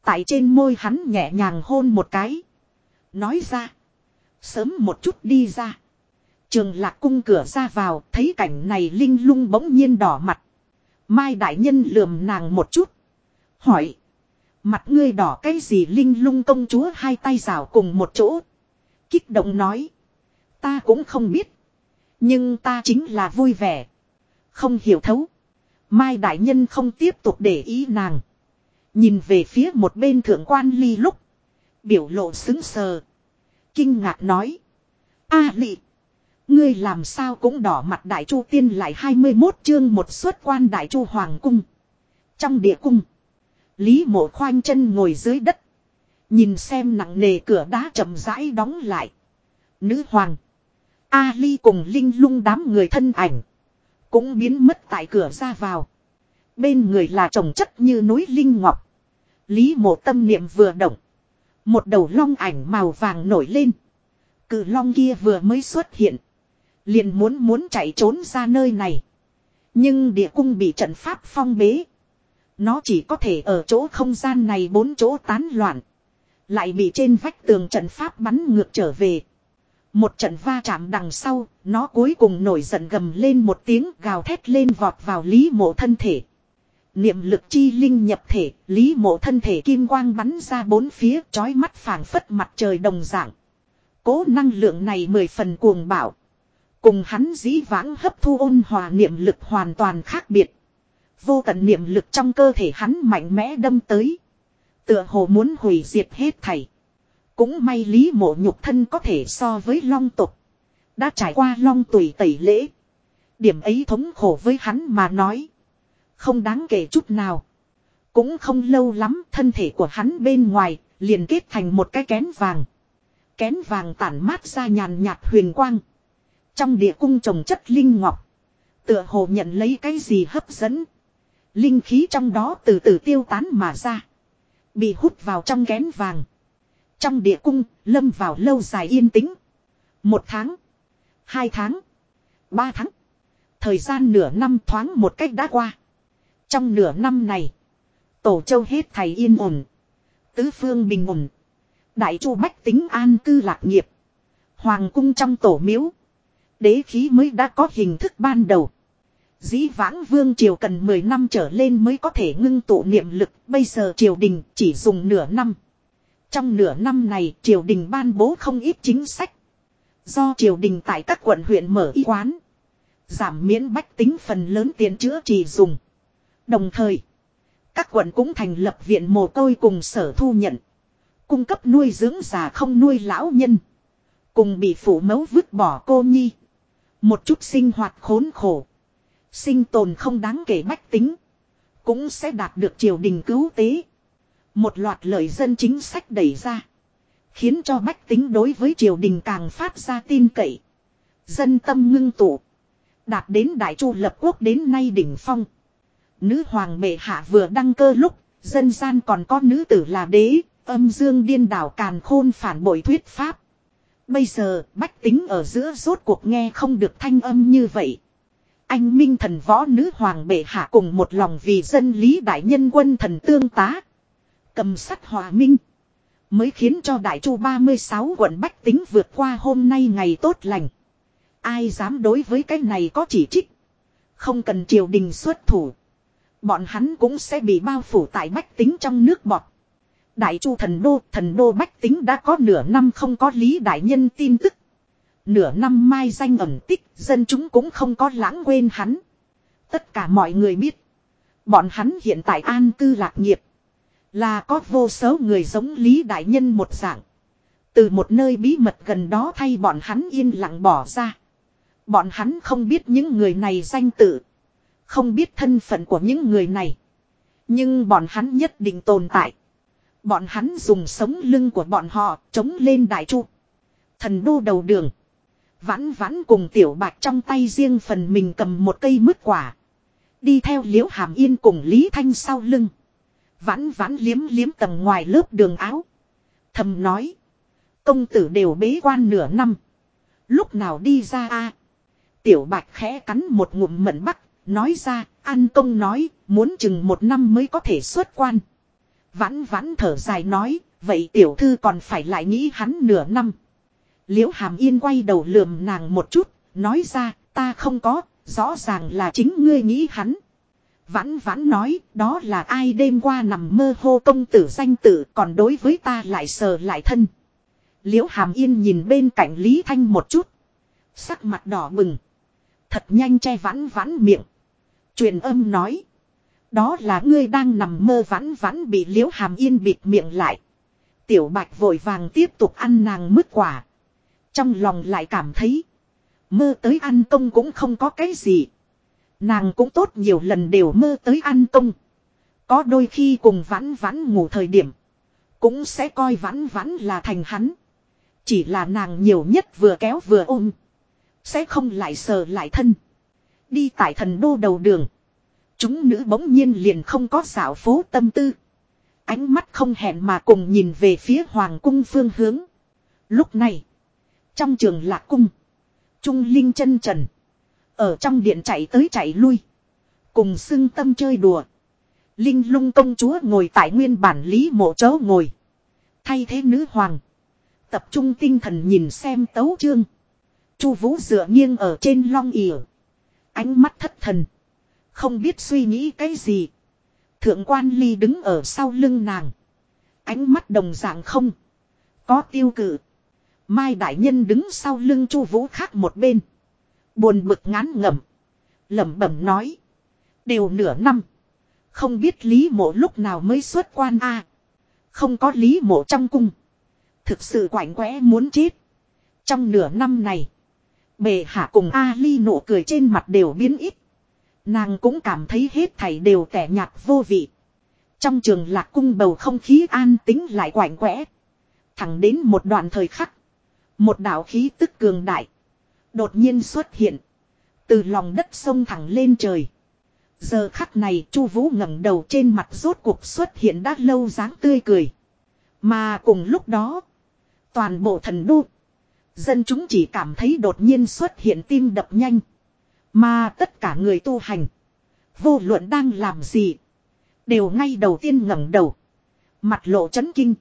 Tại trên môi hắn nhẹ nhàng hôn một cái. Nói ra. Sớm một chút đi ra. Trường lạc cung cửa ra vào, thấy cảnh này linh lung bỗng nhiên đỏ mặt. Mai đại nhân lườm nàng một chút. Hỏi. Mặt ngươi đỏ cái gì linh lung công chúa hai tay rào cùng một chỗ. Kích động nói. Ta cũng không biết. Nhưng ta chính là vui vẻ. Không hiểu thấu. Mai đại nhân không tiếp tục để ý nàng. Nhìn về phía một bên thượng quan ly lúc. Biểu lộ xứng sờ. Kinh ngạc nói. A à, lị. Ngươi làm sao cũng đỏ mặt đại chu tiên lại 21 chương một xuất quan đại chu hoàng cung. Trong địa cung. Lý mộ khoanh chân ngồi dưới đất. Nhìn xem nặng nề cửa đá chậm rãi đóng lại. Nữ hoàng. A ly cùng linh lung đám người thân ảnh. Cũng biến mất tại cửa ra vào. Bên người là trồng chất như núi linh ngọc. Lý mộ tâm niệm vừa động. Một đầu long ảnh màu vàng nổi lên. Cự long kia vừa mới xuất hiện. Liền muốn muốn chạy trốn ra nơi này. Nhưng địa cung bị trận pháp phong bế. Nó chỉ có thể ở chỗ không gian này bốn chỗ tán loạn. Lại bị trên vách tường trận pháp bắn ngược trở về. Một trận va chạm đằng sau, nó cuối cùng nổi giận gầm lên một tiếng gào thét lên vọt vào lý mộ thân thể. Niệm lực chi linh nhập thể, lý mộ thân thể kim quang bắn ra bốn phía chói mắt phảng phất mặt trời đồng dạng. Cố năng lượng này mười phần cuồng bạo. Cùng hắn dĩ vãng hấp thu ôn hòa niệm lực hoàn toàn khác biệt. Vô tận niệm lực trong cơ thể hắn mạnh mẽ đâm tới. Tựa hồ muốn hủy diệt hết thảy. Cũng may lý mộ nhục thân có thể so với long tục. Đã trải qua long tùy tẩy lễ. Điểm ấy thống khổ với hắn mà nói. Không đáng kể chút nào. Cũng không lâu lắm thân thể của hắn bên ngoài liền kết thành một cái kén vàng. Kén vàng tản mát ra nhàn nhạt huyền quang. Trong địa cung trồng chất linh ngọc. Tựa hồ nhận lấy cái gì hấp dẫn. Linh khí trong đó từ từ tiêu tán mà ra. Bị hút vào trong kén vàng. Trong địa cung, lâm vào lâu dài yên tĩnh. Một tháng. Hai tháng. Ba tháng. Thời gian nửa năm thoáng một cách đã qua. Trong nửa năm này, Tổ châu hết thầy yên ổn. Tứ phương bình ổn. Đại chu bách tính an cư lạc nghiệp. Hoàng cung trong tổ miếu. Đế khí mới đã có hình thức ban đầu. Dĩ vãng vương triều cần 10 năm trở lên mới có thể ngưng tụ niệm lực. Bây giờ triều đình chỉ dùng nửa năm. Trong nửa năm này, triều đình ban bố không ít chính sách. Do triều đình tại các quận huyện mở y quán. Giảm miễn bách tính phần lớn tiền chữa trị dùng. Đồng thời. Các quận cũng thành lập viện mồ côi cùng sở thu nhận. Cung cấp nuôi dưỡng già không nuôi lão nhân. Cùng bị phủ mẫu vứt bỏ cô nhi. Một chút sinh hoạt khốn khổ. Sinh tồn không đáng kể bách tính. Cũng sẽ đạt được triều đình cứu tế. Một loạt lời dân chính sách đẩy ra. Khiến cho bách tính đối với triều đình càng phát ra tin cậy. Dân tâm ngưng tụ. Đạt đến đại chu lập quốc đến nay đỉnh phong. Nữ hoàng bệ hạ vừa đăng cơ lúc, dân gian còn có nữ tử là đế, âm dương điên đảo càn khôn phản bội thuyết pháp. Bây giờ, bách tính ở giữa rốt cuộc nghe không được thanh âm như vậy. Anh minh thần võ nữ hoàng bệ hạ cùng một lòng vì dân lý đại nhân quân thần tương tá. Cầm sắt hòa minh. Mới khiến cho đại chu 36 quận bách tính vượt qua hôm nay ngày tốt lành. Ai dám đối với cái này có chỉ trích. Không cần triều đình xuất thủ. Bọn hắn cũng sẽ bị bao phủ tại bách tính trong nước bọt. Đại chu thần đô, thần đô bách tính đã có nửa năm không có lý đại nhân tin tức. Nửa năm mai danh ẩn tích, dân chúng cũng không có lãng quên hắn. Tất cả mọi người biết. Bọn hắn hiện tại an cư lạc nghiệp. Là có vô số người giống Lý Đại Nhân một dạng. Từ một nơi bí mật gần đó thay bọn hắn yên lặng bỏ ra. Bọn hắn không biết những người này danh tự. Không biết thân phận của những người này. Nhưng bọn hắn nhất định tồn tại. Bọn hắn dùng sống lưng của bọn họ chống lên đại chu. Thần đô đầu đường. Vãn vãn cùng tiểu bạch trong tay riêng phần mình cầm một cây mứt quả. Đi theo liễu hàm yên cùng Lý Thanh sau lưng. Vãn vãn liếm liếm tầng ngoài lớp đường áo. Thầm nói. Công tử đều bế quan nửa năm. Lúc nào đi ra a Tiểu bạch khẽ cắn một ngụm mận bắc. Nói ra, An Công nói, muốn chừng một năm mới có thể xuất quan. Vãn vãn thở dài nói, vậy tiểu thư còn phải lại nghĩ hắn nửa năm. Liễu Hàm Yên quay đầu lườm nàng một chút, nói ra, ta không có, rõ ràng là chính ngươi nghĩ hắn. Vãn vãn nói, đó là ai đêm qua nằm mơ hô công tử danh tử còn đối với ta lại sờ lại thân. Liễu Hàm Yên nhìn bên cạnh Lý Thanh một chút. Sắc mặt đỏ bừng. Thật nhanh che vãn vãn miệng. Truyền âm nói. Đó là ngươi đang nằm mơ vãn vãn bị liễu hàm yên bịt miệng lại. Tiểu bạch vội vàng tiếp tục ăn nàng mứt quả. Trong lòng lại cảm thấy. Mơ tới ăn công cũng không có cái gì. Nàng cũng tốt nhiều lần đều mơ tới ăn công. Có đôi khi cùng vãn vãn ngủ thời điểm. Cũng sẽ coi vãn vãn là thành hắn. Chỉ là nàng nhiều nhất vừa kéo vừa ôm. Sẽ không lại sờ lại thân. Đi tại thần đô đầu đường. Chúng nữ bỗng nhiên liền không có xảo phố tâm tư. Ánh mắt không hẹn mà cùng nhìn về phía hoàng cung phương hướng. Lúc này. Trong trường lạc cung. Trung Linh chân trần. Ở trong điện chạy tới chạy lui. Cùng xưng tâm chơi đùa. Linh lung công chúa ngồi tại nguyên bản lý mộ chấu ngồi. Thay thế nữ hoàng. Tập trung tinh thần nhìn xem tấu chương. Chu vũ dựa nghiêng ở trên long ỉa. Ánh mắt thất thần. Không biết suy nghĩ cái gì. Thượng quan ly đứng ở sau lưng nàng. Ánh mắt đồng dạng không. Có tiêu cự. Mai đại nhân đứng sau lưng chu vũ khác một bên. Buồn bực ngán ngẩm. lẩm bẩm nói. Đều nửa năm. Không biết lý mộ lúc nào mới xuất quan a Không có lý mộ trong cung. Thực sự quạnh quẽ muốn chết. Trong nửa năm này. Bề hạ cùng A Ly nụ cười trên mặt đều biến ít. Nàng cũng cảm thấy hết thảy đều tẻ nhạt vô vị. Trong trường lạc cung bầu không khí an tính lại quạnh quẽ. Thẳng đến một đoạn thời khắc. Một đạo khí tức cường đại. Đột nhiên xuất hiện. Từ lòng đất sông thẳng lên trời. Giờ khắc này Chu Vũ ngẩng đầu trên mặt rốt cuộc xuất hiện đã lâu dáng tươi cười. Mà cùng lúc đó, toàn bộ thần đô Dân chúng chỉ cảm thấy đột nhiên xuất hiện tim đập nhanh. Mà tất cả người tu hành. Vô luận đang làm gì. Đều ngay đầu tiên ngẩng đầu. Mặt lộ chấn kinh.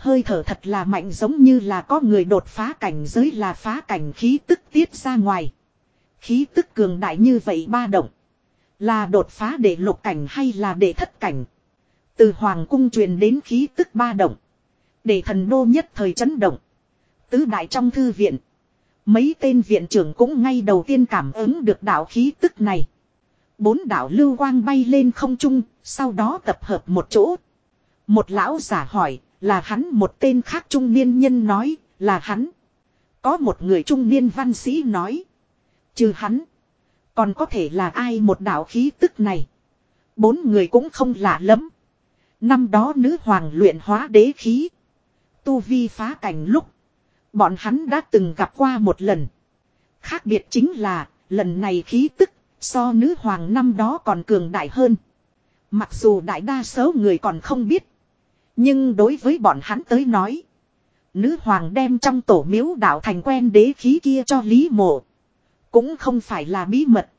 Hơi thở thật là mạnh giống như là có người đột phá cảnh giới là phá cảnh khí tức tiết ra ngoài. Khí tức cường đại như vậy ba động. Là đột phá để lục cảnh hay là để thất cảnh. Từ hoàng cung truyền đến khí tức ba động. Để thần đô nhất thời chấn động. Tứ đại trong thư viện. Mấy tên viện trưởng cũng ngay đầu tiên cảm ứng được đạo khí tức này. Bốn đạo lưu quang bay lên không trung, sau đó tập hợp một chỗ. Một lão giả hỏi, là hắn một tên khác trung niên nhân nói, là hắn. Có một người trung niên văn sĩ nói. Trừ hắn. Còn có thể là ai một đạo khí tức này. Bốn người cũng không lạ lắm. Năm đó nữ hoàng luyện hóa đế khí. Tu vi phá cảnh lúc. Bọn hắn đã từng gặp qua một lần. Khác biệt chính là, lần này khí tức, so nữ hoàng năm đó còn cường đại hơn. Mặc dù đại đa số người còn không biết. Nhưng đối với bọn hắn tới nói. Nữ hoàng đem trong tổ miếu đạo thành quen đế khí kia cho Lý Mộ. Cũng không phải là bí mật.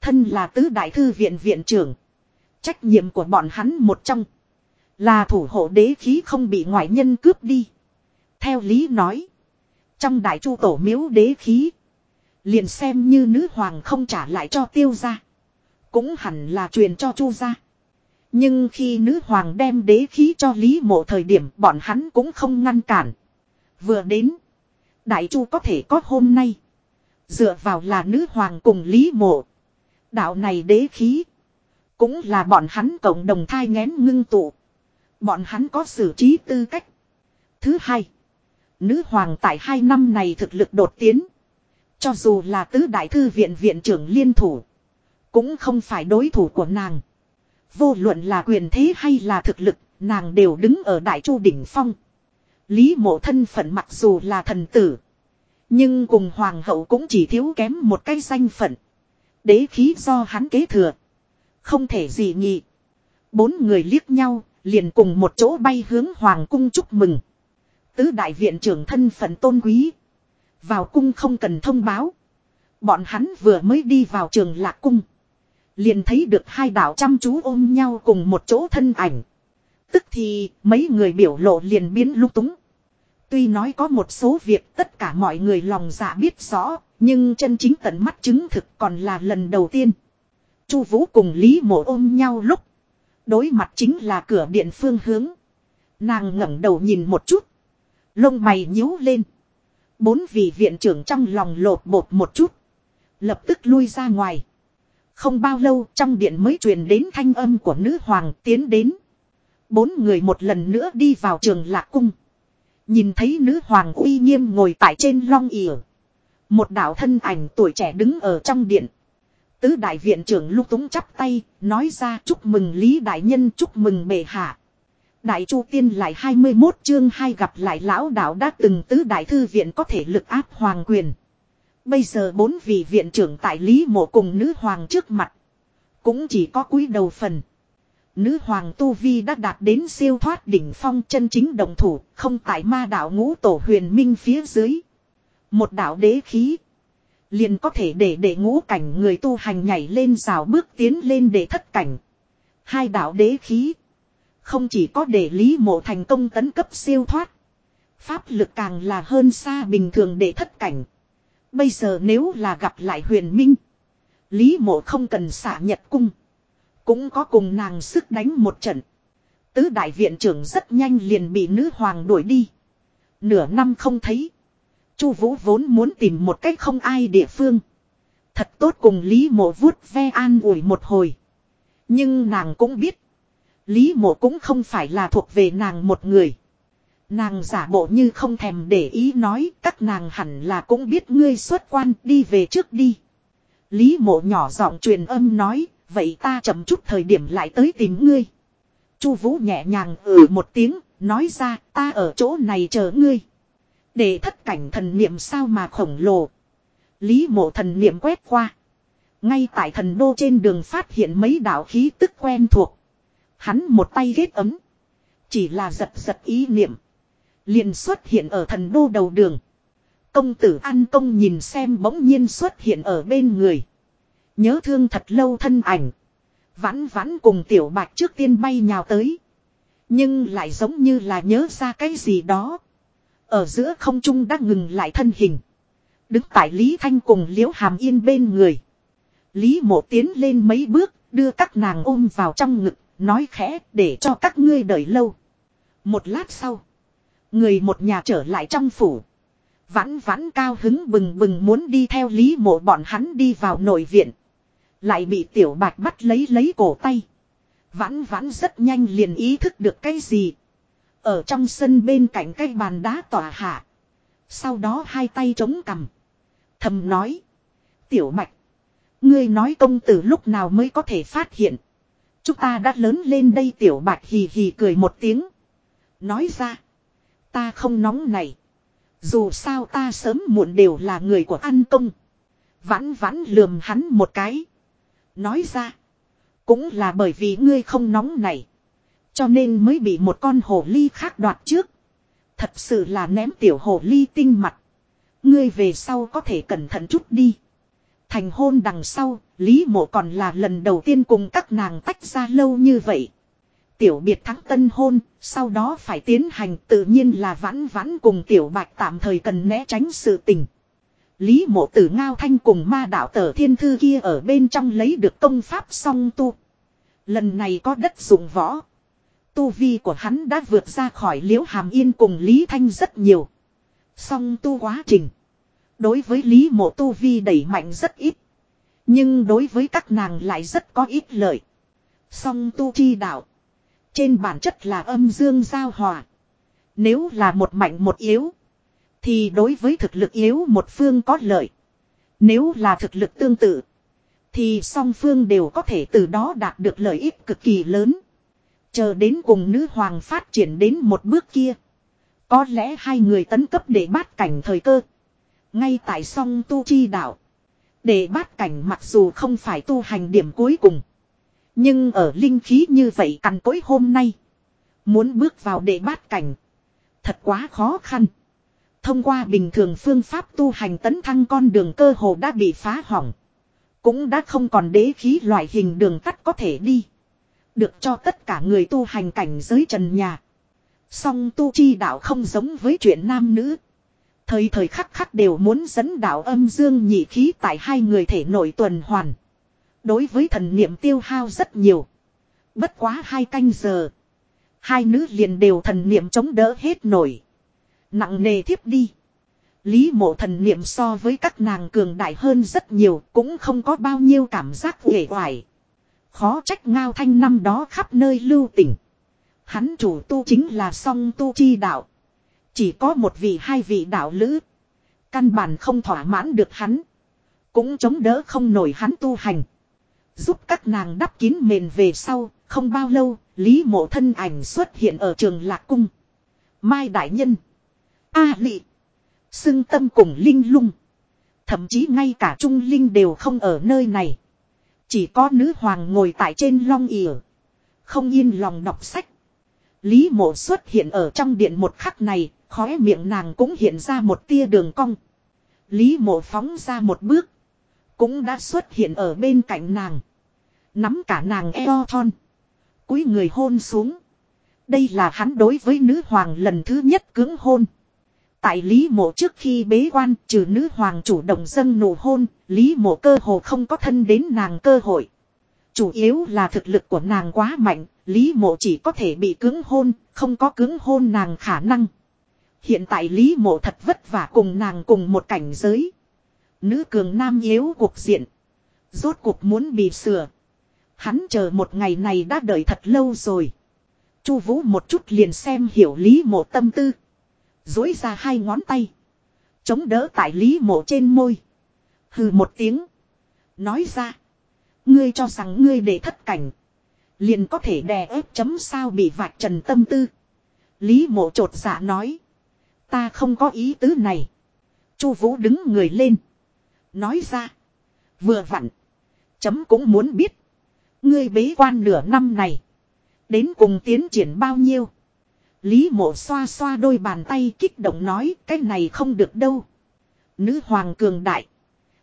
Thân là tứ đại thư viện viện trưởng. Trách nhiệm của bọn hắn một trong. Là thủ hộ đế khí không bị ngoại nhân cướp đi. Theo lý nói. Trong đại chu tổ miếu đế khí. Liền xem như nữ hoàng không trả lại cho tiêu ra. Cũng hẳn là truyền cho chu ra. Nhưng khi nữ hoàng đem đế khí cho Lý Mộ thời điểm, bọn hắn cũng không ngăn cản. Vừa đến. Đại chu có thể có hôm nay. Dựa vào là nữ hoàng cùng Lý Mộ. Đạo này đế khí. Cũng là bọn hắn cộng đồng thai ngén ngưng tụ. Bọn hắn có xử trí tư cách. Thứ hai. Nữ hoàng tại hai năm này thực lực đột tiến. Cho dù là tứ đại thư viện viện trưởng liên thủ. Cũng không phải đối thủ của nàng. Vô luận là quyền thế hay là thực lực, nàng đều đứng ở đại chu đỉnh phong. Lý mộ thân phận mặc dù là thần tử. Nhưng cùng hoàng hậu cũng chỉ thiếu kém một cái danh phận. Đế khí do hắn kế thừa. Không thể gì nhị. Bốn người liếc nhau, liền cùng một chỗ bay hướng hoàng cung chúc mừng. Tứ đại viện trưởng thân phận tôn quý. Vào cung không cần thông báo. Bọn hắn vừa mới đi vào trường lạc cung. Liền thấy được hai đạo chăm chú ôm nhau cùng một chỗ thân ảnh. Tức thì mấy người biểu lộ liền biến lúc túng. Tuy nói có một số việc tất cả mọi người lòng dạ biết rõ, nhưng chân chính tận mắt chứng thực còn là lần đầu tiên. Chu Vũ cùng Lý Mộ ôm nhau lúc. Đối mặt chính là cửa điện phương hướng. Nàng ngẩng đầu nhìn một chút. Lông mày nhíu lên. Bốn vị viện trưởng trong lòng lột bột một chút. Lập tức lui ra ngoài. Không bao lâu trong điện mới truyền đến thanh âm của nữ hoàng tiến đến. Bốn người một lần nữa đi vào trường lạc cung. Nhìn thấy nữ hoàng uy nghiêm ngồi tại trên long ỉa. Một đạo thân ảnh tuổi trẻ đứng ở trong điện. Tứ đại viện trưởng lúc túng chắp tay, nói ra chúc mừng Lý Đại Nhân chúc mừng bệ hạ. Đại Chu Tiên lại 21 chương hai gặp lại lão đạo đã từng tứ đại thư viện có thể lực áp hoàng quyền. Bây giờ bốn vị viện trưởng tại Lý Mộ cùng nữ hoàng trước mặt. Cũng chỉ có cúi đầu phần. Nữ hoàng Tu Vi đã đạt đến siêu thoát đỉnh phong chân chính đồng thủ, không tại ma đạo ngũ tổ huyền minh phía dưới. Một đạo đế khí. Liền có thể để để ngũ cảnh người tu hành nhảy lên rào bước tiến lên để thất cảnh. Hai đạo đế khí. Không chỉ có để lý mộ thành công tấn cấp siêu thoát. Pháp lực càng là hơn xa bình thường để thất cảnh. Bây giờ nếu là gặp lại huyền minh. Lý mộ không cần xả nhật cung. Cũng có cùng nàng sức đánh một trận. Tứ đại viện trưởng rất nhanh liền bị nữ hoàng đuổi đi. Nửa năm không thấy. Chu Vũ vốn muốn tìm một cách không ai địa phương. Thật tốt cùng Lý Mộ vuốt ve an ủi một hồi. Nhưng nàng cũng biết. Lý Mộ cũng không phải là thuộc về nàng một người. Nàng giả bộ như không thèm để ý nói các nàng hẳn là cũng biết ngươi xuất quan đi về trước đi. Lý mộ nhỏ giọng truyền âm nói, vậy ta chậm chút thời điểm lại tới tìm ngươi. Chu Vũ nhẹ nhàng ừ một tiếng, nói ra ta ở chỗ này chờ ngươi. Để thất cảnh thần niệm sao mà khổng lồ. Lý mộ thần niệm quét qua. Ngay tại thần đô trên đường phát hiện mấy đạo khí tức quen thuộc. Hắn một tay ghét ấm. Chỉ là giật giật ý niệm liền xuất hiện ở thần đô đầu đường. Công tử An Công nhìn xem bỗng nhiên xuất hiện ở bên người. Nhớ thương thật lâu thân ảnh. Vãn vãn cùng tiểu bạch trước tiên bay nhào tới. Nhưng lại giống như là nhớ ra cái gì đó. Ở giữa không trung đã ngừng lại thân hình. Đứng tại Lý Thanh cùng Liễu Hàm Yên bên người. Lý mộ tiến lên mấy bước, đưa các nàng ôm vào trong ngực, nói khẽ để cho các ngươi đợi lâu. Một lát sau, người một nhà trở lại trong phủ. Vãn vãn cao hứng bừng bừng muốn đi theo Lý mộ bọn hắn đi vào nội viện. Lại bị tiểu bạch bắt lấy lấy cổ tay. Vãn vãn rất nhanh liền ý thức được cái gì. Ở trong sân bên cạnh cái bàn đá tỏa hạ. Sau đó hai tay chống cằm. Thầm nói. Tiểu bạch. Ngươi nói công tử lúc nào mới có thể phát hiện. Chúng ta đã lớn lên đây tiểu bạch hì hì cười một tiếng. Nói ra. Ta không nóng này. Dù sao ta sớm muộn đều là người của An công. Vãn vãn lườm hắn một cái. Nói ra. Cũng là bởi vì ngươi không nóng này. Cho nên mới bị một con hồ ly khác đoạt trước. Thật sự là ném tiểu hồ ly tinh mặt. Ngươi về sau có thể cẩn thận chút đi. Thành hôn đằng sau, Lý mộ còn là lần đầu tiên cùng các nàng tách ra lâu như vậy. Tiểu biệt thắng tân hôn, sau đó phải tiến hành tự nhiên là vãn vãn cùng tiểu bạch tạm thời cần né tránh sự tình. Lý mộ tử ngao thanh cùng ma đạo tờ thiên thư kia ở bên trong lấy được công pháp song tu. Lần này có đất dụng võ. Tu vi của hắn đã vượt ra khỏi liễu hàm yên cùng Lý Thanh rất nhiều. Song tu quá trình. Đối với Lý mộ tu vi đẩy mạnh rất ít. Nhưng đối với các nàng lại rất có ít lợi. Song tu chi đạo. Trên bản chất là âm dương giao hòa. Nếu là một mạnh một yếu. Thì đối với thực lực yếu một phương có lợi. Nếu là thực lực tương tự. Thì song phương đều có thể từ đó đạt được lợi ích cực kỳ lớn. Chờ đến cùng nữ hoàng phát triển đến một bước kia. Có lẽ hai người tấn cấp để bắt cảnh thời cơ. Ngay tại song tu chi đạo. Để bắt cảnh mặc dù không phải tu hành điểm cuối cùng. Nhưng ở linh khí như vậy cằn cối hôm nay. Muốn bước vào để bát cảnh. Thật quá khó khăn. Thông qua bình thường phương pháp tu hành tấn thăng con đường cơ hồ đã bị phá hỏng. Cũng đã không còn đế khí loại hình đường tắt có thể đi. Được cho tất cả người tu hành cảnh giới trần nhà. Song tu chi đạo không giống với chuyện nam nữ. Thời thời khắc khắc đều muốn dẫn đạo âm dương nhị khí tại hai người thể nội tuần hoàn. Đối với thần niệm tiêu hao rất nhiều. Bất quá hai canh giờ. Hai nữ liền đều thần niệm chống đỡ hết nổi. Nặng nề thiếp đi. Lý mộ thần niệm so với các nàng cường đại hơn rất nhiều, cũng không có bao nhiêu cảm giác uể oải. Khó trách ngao thanh năm đó khắp nơi lưu tỉnh. Hắn chủ tu chính là song tu chi đạo. Chỉ có một vị hai vị đạo lữ. Căn bản không thỏa mãn được hắn. Cũng chống đỡ không nổi hắn tu hành. Giúp các nàng đắp kín mền về sau, không bao lâu, Lý mộ thân ảnh xuất hiện ở trường Lạc Cung. Mai Đại Nhân. A à, Lị. Xưng tâm cùng Linh lung. Thậm chí ngay cả Trung Linh đều không ở nơi này. Chỉ có nữ hoàng ngồi tại trên long ỉa. Không yên lòng đọc sách. Lý mộ xuất hiện ở trong điện một khắc này, khóe miệng nàng cũng hiện ra một tia đường cong. Lý mộ phóng ra một bước. Cũng đã xuất hiện ở bên cạnh nàng. Nắm cả nàng eo thon. cúi người hôn xuống. Đây là hắn đối với nữ hoàng lần thứ nhất cứng hôn. Tại Lý Mộ trước khi bế quan trừ nữ hoàng chủ động dâng nụ hôn, Lý Mộ cơ hồ không có thân đến nàng cơ hội. Chủ yếu là thực lực của nàng quá mạnh, Lý Mộ chỉ có thể bị cứng hôn, không có cứng hôn nàng khả năng. Hiện tại Lý Mộ thật vất vả cùng nàng cùng một cảnh giới. Nữ cường nam yếu cuộc diện. Rốt cuộc muốn bị sửa. Hắn chờ một ngày này đã đợi thật lâu rồi. Chu Vũ một chút liền xem hiểu Lý Mộ tâm tư. Dối ra hai ngón tay. Chống đỡ tại Lý Mộ trên môi. Hừ một tiếng. Nói ra. Ngươi cho rằng ngươi để thất cảnh. Liền có thể đè ép chấm sao bị vạch trần tâm tư. Lý mộ trột dạ nói. Ta không có ý tứ này. Chu Vũ đứng người lên. Nói ra. Vừa vặn. Chấm cũng muốn biết. Ngươi bế quan nửa năm này. Đến cùng tiến triển bao nhiêu. Lý mộ xoa xoa đôi bàn tay kích động nói, cái này không được đâu. Nữ hoàng cường đại.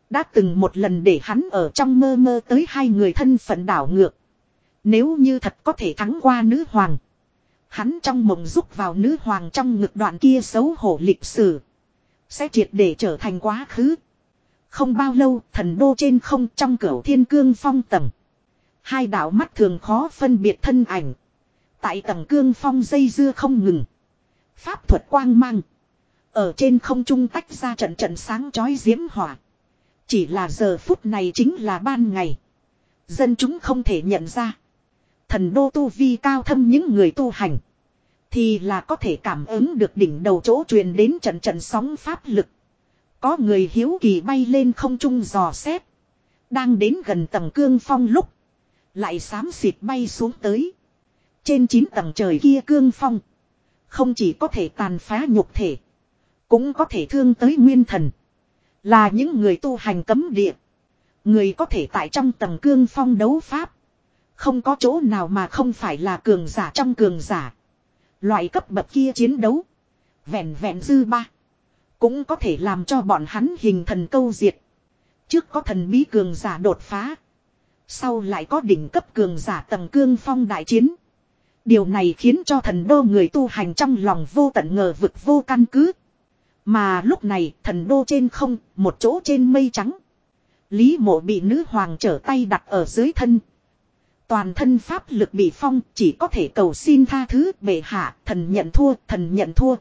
Đã từng một lần để hắn ở trong mơ mơ tới hai người thân phận đảo ngược. Nếu như thật có thể thắng qua nữ hoàng. Hắn trong mộng rúc vào nữ hoàng trong ngực đoạn kia xấu hổ lịch sử. Sẽ triệt để trở thành quá khứ. Không bao lâu, thần đô trên không trong cửa thiên cương phong tầng. Hai đạo mắt thường khó phân biệt thân ảnh. Tại tầng cương phong dây dưa không ngừng. Pháp thuật quang mang. Ở trên không trung tách ra trận trận sáng chói diễm hỏa. Chỉ là giờ phút này chính là ban ngày. Dân chúng không thể nhận ra. Thần đô tu vi cao thâm những người tu hành. Thì là có thể cảm ứng được đỉnh đầu chỗ truyền đến trận trận sóng pháp lực. Có người hiếu kỳ bay lên không trung dò xét. Đang đến gần tầng cương phong lúc. Lại xám xịt bay xuống tới. Trên chín tầng trời kia cương phong. Không chỉ có thể tàn phá nhục thể. Cũng có thể thương tới nguyên thần. Là những người tu hành cấm địa. Người có thể tại trong tầng cương phong đấu pháp. Không có chỗ nào mà không phải là cường giả trong cường giả. Loại cấp bậc kia chiến đấu. Vẹn vẹn dư ba. Cũng có thể làm cho bọn hắn hình thần câu diệt. Trước có thần bí cường giả đột phá. Sau lại có đỉnh cấp cường giả tầng cương phong đại chiến. Điều này khiến cho thần đô người tu hành trong lòng vô tận ngờ vực vô căn cứ. Mà lúc này thần đô trên không, một chỗ trên mây trắng. Lý mộ bị nữ hoàng trở tay đặt ở dưới thân. Toàn thân pháp lực bị phong chỉ có thể cầu xin tha thứ bệ hạ, thần nhận thua, thần nhận thua.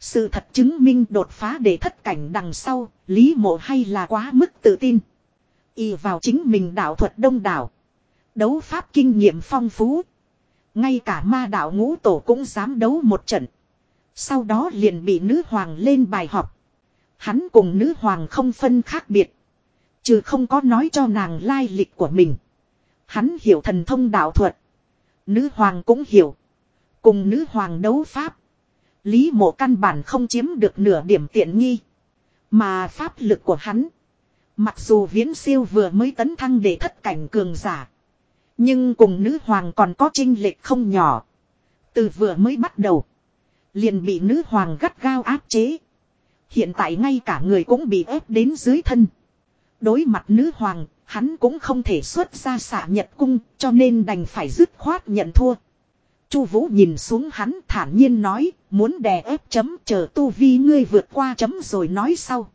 Sự thật chứng minh đột phá để thất cảnh đằng sau, Lý mộ hay là quá mức tự tin. Y vào chính mình đạo thuật đông đảo. Đấu pháp kinh nghiệm phong phú. Ngay cả ma đạo ngũ tổ cũng dám đấu một trận. Sau đó liền bị nữ hoàng lên bài học. Hắn cùng nữ hoàng không phân khác biệt. Trừ không có nói cho nàng lai lịch của mình. Hắn hiểu thần thông đạo thuật. Nữ hoàng cũng hiểu. Cùng nữ hoàng đấu pháp. Lý mộ căn bản không chiếm được nửa điểm tiện nghi. Mà pháp lực của hắn. Mặc dù viễn siêu vừa mới tấn thăng để thất cảnh cường giả. Nhưng cùng nữ hoàng còn có trinh lệch không nhỏ. Từ vừa mới bắt đầu. Liền bị nữ hoàng gắt gao áp chế. Hiện tại ngay cả người cũng bị ép đến dưới thân. Đối mặt nữ hoàng, hắn cũng không thể xuất ra xạ nhật cung, cho nên đành phải dứt khoát nhận thua. Chu Vũ nhìn xuống hắn thản nhiên nói, muốn đè ép chấm chờ tu vi ngươi vượt qua chấm rồi nói sau.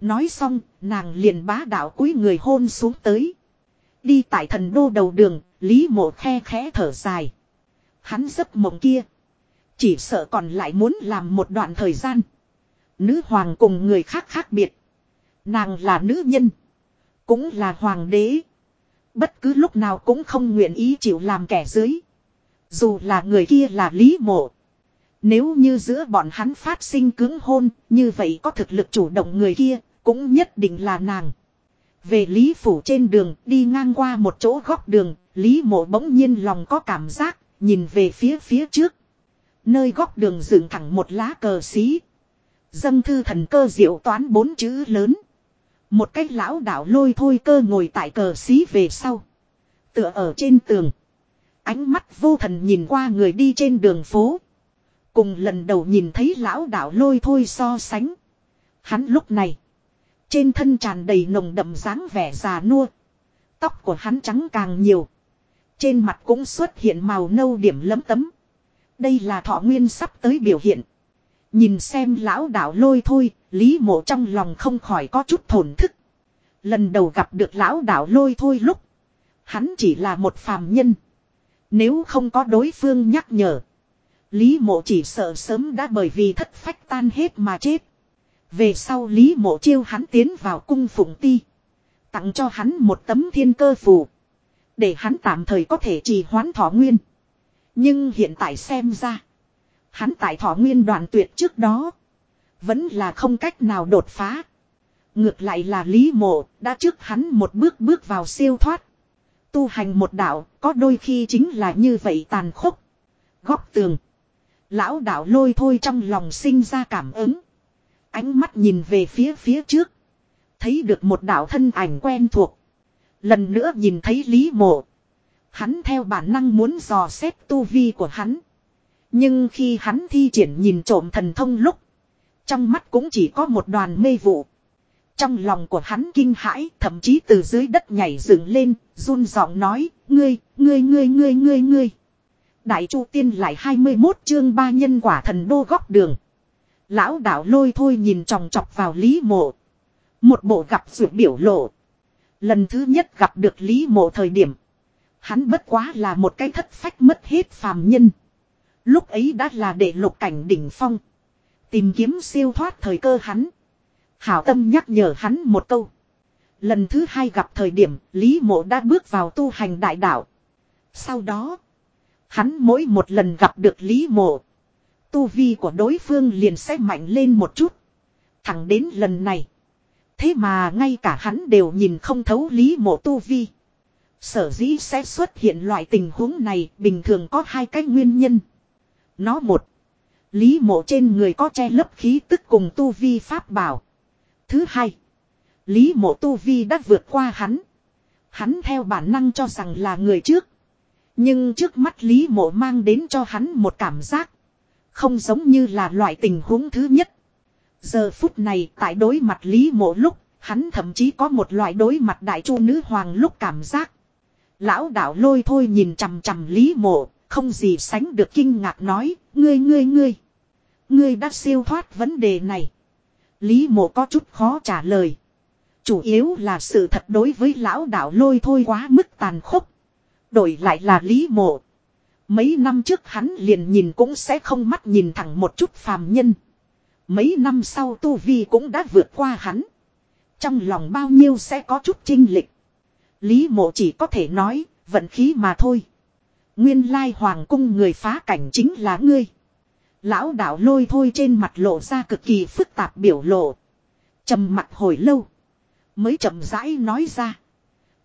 Nói xong, nàng liền bá đạo cúi người hôn xuống tới. Đi tại thần đô đầu đường, Lý Mộ khe khẽ thở dài. Hắn giấc mộng kia. Chỉ sợ còn lại muốn làm một đoạn thời gian. Nữ hoàng cùng người khác khác biệt. Nàng là nữ nhân. Cũng là hoàng đế. Bất cứ lúc nào cũng không nguyện ý chịu làm kẻ dưới. Dù là người kia là Lý Mộ. Nếu như giữa bọn hắn phát sinh cứng hôn, như vậy có thực lực chủ động người kia, cũng nhất định là nàng. Về Lý Phủ trên đường, đi ngang qua một chỗ góc đường, Lý Mộ bỗng nhiên lòng có cảm giác, nhìn về phía phía trước. Nơi góc đường dựng thẳng một lá cờ xí. Dâng thư thần cơ diệu toán bốn chữ lớn. Một cách lão đạo lôi thôi cơ ngồi tại cờ xí về sau. Tựa ở trên tường. Ánh mắt vô thần nhìn qua người đi trên đường phố. Cùng lần đầu nhìn thấy lão đạo lôi thôi so sánh. Hắn lúc này. Trên thân tràn đầy nồng đậm dáng vẻ già nua. Tóc của hắn trắng càng nhiều. Trên mặt cũng xuất hiện màu nâu điểm lấm tấm. Đây là thọ nguyên sắp tới biểu hiện. Nhìn xem lão đạo lôi thôi, Lý mộ trong lòng không khỏi có chút thổn thức. Lần đầu gặp được lão đạo lôi thôi lúc. Hắn chỉ là một phàm nhân. Nếu không có đối phương nhắc nhở. Lý mộ chỉ sợ sớm đã bởi vì thất phách tan hết mà chết. Về sau Lý mộ chiêu hắn tiến vào cung phụng ti. Tặng cho hắn một tấm thiên cơ phù. Để hắn tạm thời có thể trì hoãn thọ nguyên. Nhưng hiện tại xem ra. Hắn tại thọ nguyên đoạn tuyệt trước đó. Vẫn là không cách nào đột phá. Ngược lại là Lý Mộ đã trước hắn một bước bước vào siêu thoát. Tu hành một đạo, có đôi khi chính là như vậy tàn khốc. Góc tường. Lão đạo lôi thôi trong lòng sinh ra cảm ứng. Ánh mắt nhìn về phía phía trước. Thấy được một đạo thân ảnh quen thuộc. Lần nữa nhìn thấy Lý Mộ. Hắn theo bản năng muốn dò xét tu vi của hắn. Nhưng khi hắn thi triển nhìn trộm thần thông lúc. Trong mắt cũng chỉ có một đoàn mê vụ. Trong lòng của hắn kinh hãi, thậm chí từ dưới đất nhảy dựng lên, run giọng nói, ngươi, ngươi ngươi ngươi ngươi ngươi. Đại Chu Tiên lại 21 chương ba nhân quả thần đô góc đường. Lão đạo lôi thôi nhìn tròng trọc vào Lý Mộ. Một bộ gặp ruột biểu lộ. Lần thứ nhất gặp được Lý Mộ thời điểm. Hắn bất quá là một cái thất phách mất hết phàm nhân. Lúc ấy đã là để lục cảnh đỉnh phong. Tìm kiếm siêu thoát thời cơ hắn. Hảo tâm nhắc nhở hắn một câu. Lần thứ hai gặp thời điểm, Lý Mộ đã bước vào tu hành đại đạo. Sau đó. Hắn mỗi một lần gặp được Lý Mộ. Tu vi của đối phương liền sẽ mạnh lên một chút. Thẳng đến lần này. Thế mà ngay cả hắn đều nhìn không thấu Lý Mộ tu vi. Sở dĩ sẽ xuất hiện loại tình huống này, bình thường có hai cái nguyên nhân. Nó một. Lý mộ trên người có che lấp khí tức cùng tu vi pháp bảo. Thứ hai. Lý mộ tu vi đã vượt qua hắn. Hắn theo bản năng cho rằng là người trước. Nhưng trước mắt Lý mộ mang đến cho hắn một cảm giác. Không giống như là loại tình huống thứ nhất. Giờ phút này, tại đối mặt Lý mộ lúc. Hắn thậm chí có một loại đối mặt đại chu nữ hoàng lúc cảm giác. Lão đạo lôi thôi nhìn chằm chằm Lý mộ. Không gì sánh được kinh ngạc nói. Ngươi ngươi ngươi. Ngươi đã siêu thoát vấn đề này. Lý mộ có chút khó trả lời. Chủ yếu là sự thật đối với lão đạo lôi thôi quá mức tàn khốc. Đổi lại là lý mộ. Mấy năm trước hắn liền nhìn cũng sẽ không mắt nhìn thẳng một chút phàm nhân. Mấy năm sau Tu Vi cũng đã vượt qua hắn. Trong lòng bao nhiêu sẽ có chút trinh lịch. Lý mộ chỉ có thể nói, vận khí mà thôi. Nguyên lai hoàng cung người phá cảnh chính là ngươi. Lão đạo lôi thôi trên mặt lộ ra cực kỳ phức tạp biểu lộ. trầm mặt hồi lâu. Mới chậm rãi nói ra.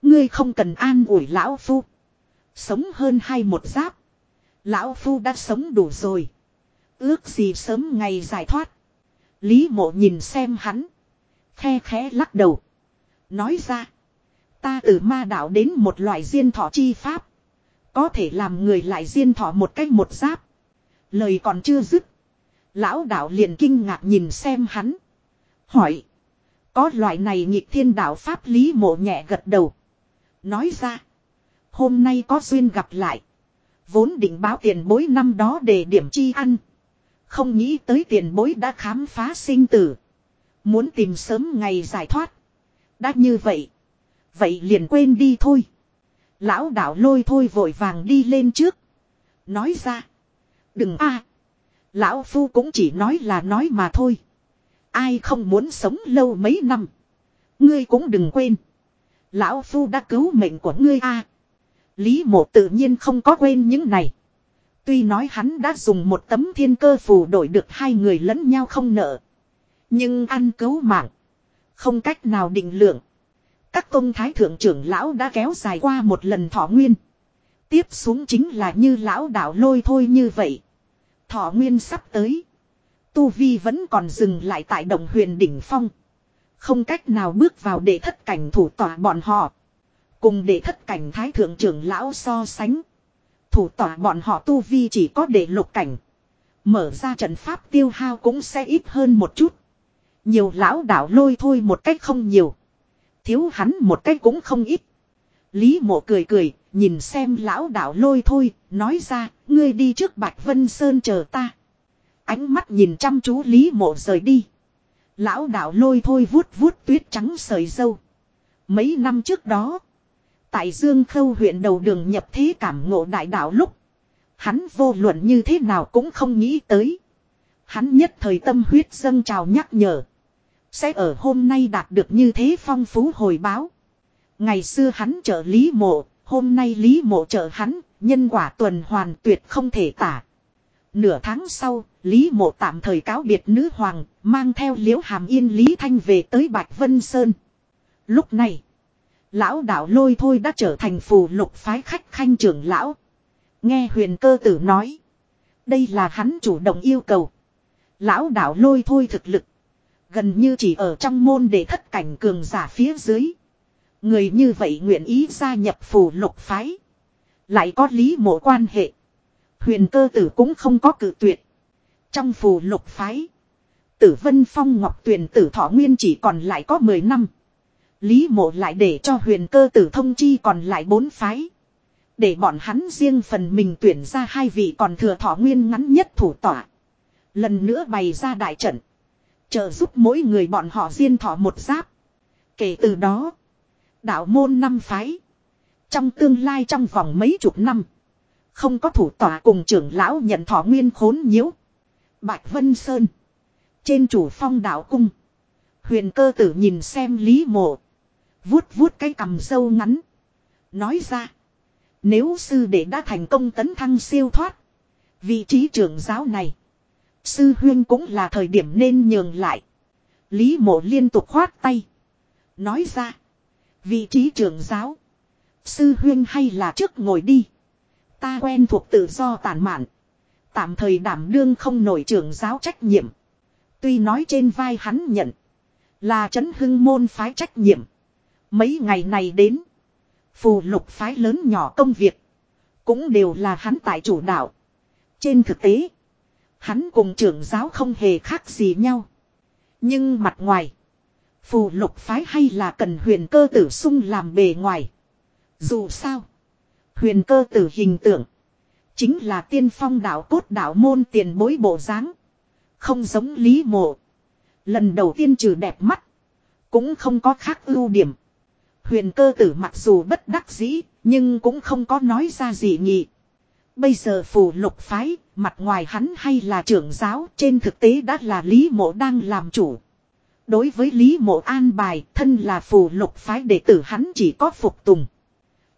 Ngươi không cần an ủi lão phu. Sống hơn hai một giáp. Lão phu đã sống đủ rồi. Ước gì sớm ngày giải thoát. Lý mộ nhìn xem hắn. Khe khẽ lắc đầu. Nói ra. Ta từ ma đạo đến một loại diên thọ chi pháp. Có thể làm người lại diên thọ một cách một giáp. Lời còn chưa dứt. Lão đạo liền kinh ngạc nhìn xem hắn. Hỏi. Có loại này nhịp thiên đạo pháp lý mộ nhẹ gật đầu. Nói ra. Hôm nay có duyên gặp lại. Vốn định báo tiền bối năm đó để điểm chi ăn. Không nghĩ tới tiền bối đã khám phá sinh tử. Muốn tìm sớm ngày giải thoát. Đã như vậy. Vậy liền quên đi thôi. Lão đạo lôi thôi vội vàng đi lên trước. Nói ra. Đừng a Lão Phu cũng chỉ nói là nói mà thôi. Ai không muốn sống lâu mấy năm. Ngươi cũng đừng quên. Lão Phu đã cứu mệnh của ngươi a Lý mộ tự nhiên không có quên những này. Tuy nói hắn đã dùng một tấm thiên cơ phù đổi được hai người lẫn nhau không nợ. Nhưng ăn cứu mạng. Không cách nào định lượng. Các công thái thượng trưởng lão đã kéo dài qua một lần thọ nguyên. Tiếp xuống chính là như lão đạo lôi thôi như vậy. Thọ nguyên sắp tới. Tu Vi vẫn còn dừng lại tại đồng huyền đỉnh phong. Không cách nào bước vào để thất cảnh thủ tỏa bọn họ. Cùng để thất cảnh thái thượng trưởng lão so sánh. Thủ tỏa bọn họ Tu Vi chỉ có để lục cảnh. Mở ra trận pháp tiêu hao cũng sẽ ít hơn một chút. Nhiều lão đạo lôi thôi một cách không nhiều. Thiếu hắn một cách cũng không ít. Lý mộ cười cười, nhìn xem lão đạo lôi thôi, nói ra, ngươi đi trước Bạch Vân Sơn chờ ta. Ánh mắt nhìn chăm chú Lý mộ rời đi. Lão đạo lôi thôi vuốt vuốt tuyết trắng sợi dâu. Mấy năm trước đó, tại Dương Khâu huyện đầu đường nhập thế cảm ngộ đại đạo lúc, hắn vô luận như thế nào cũng không nghĩ tới. Hắn nhất thời tâm huyết dâng trào nhắc nhở. Sẽ ở hôm nay đạt được như thế phong phú hồi báo. Ngày xưa hắn trợ Lý Mộ, hôm nay Lý Mộ trợ hắn, nhân quả tuần hoàn tuyệt không thể tả. Nửa tháng sau, Lý Mộ tạm thời cáo biệt nữ hoàng, mang theo liễu hàm yên Lý Thanh về tới Bạch Vân Sơn. Lúc này, lão đạo lôi thôi đã trở thành phù lục phái khách khanh trưởng lão. Nghe huyền cơ tử nói, đây là hắn chủ động yêu cầu. Lão đạo lôi thôi thực lực, gần như chỉ ở trong môn để thất cảnh cường giả phía dưới. Người như vậy nguyện ý gia nhập phù lục phái. Lại có lý mộ quan hệ. Huyền cơ tử cũng không có cử tuyệt. Trong phù lục phái. Tử Vân Phong Ngọc Tuyền tử thọ nguyên chỉ còn lại có 10 năm. Lý mộ lại để cho huyền cơ tử thông chi còn lại bốn phái. Để bọn hắn riêng phần mình tuyển ra hai vị còn thừa thọ nguyên ngắn nhất thủ tỏa. Lần nữa bày ra đại trận. Trợ giúp mỗi người bọn họ riêng thọ một giáp. Kể từ đó. Đạo môn năm phái. Trong tương lai trong vòng mấy chục năm. Không có thủ tỏa cùng trưởng lão nhận thọ nguyên khốn nhiễu. Bạch Vân Sơn. Trên chủ phong đạo cung. Huyền cơ tử nhìn xem Lý Mộ. Vuốt vuốt cái cầm sâu ngắn. Nói ra. Nếu sư đệ đã thành công tấn thăng siêu thoát. Vị trí trưởng giáo này. Sư huyên cũng là thời điểm nên nhường lại. Lý mộ liên tục khoát tay. Nói ra. Vị trí trưởng giáo. Sư huyên hay là trước ngồi đi. Ta quen thuộc tự do tàn mạn. Tạm thời đảm đương không nổi trưởng giáo trách nhiệm. Tuy nói trên vai hắn nhận. Là chấn hưng môn phái trách nhiệm. Mấy ngày này đến. Phù lục phái lớn nhỏ công việc. Cũng đều là hắn tại chủ đạo. Trên thực tế. Hắn cùng trưởng giáo không hề khác gì nhau. Nhưng mặt ngoài. Phù lục phái hay là cần huyền cơ tử sung làm bề ngoài. Dù sao. Huyền cơ tử hình tượng. Chính là tiên phong đạo cốt đạo môn tiền bối bộ dáng Không giống lý mộ. Lần đầu tiên trừ đẹp mắt. Cũng không có khác ưu điểm. Huyền cơ tử mặc dù bất đắc dĩ, nhưng cũng không có nói ra gì nhỉ. Bây giờ phù lục phái, mặt ngoài hắn hay là trưởng giáo, trên thực tế đã là Lý Mộ đang làm chủ. Đối với Lý Mộ an bài, thân là phù lục phái đệ tử hắn chỉ có phục tùng.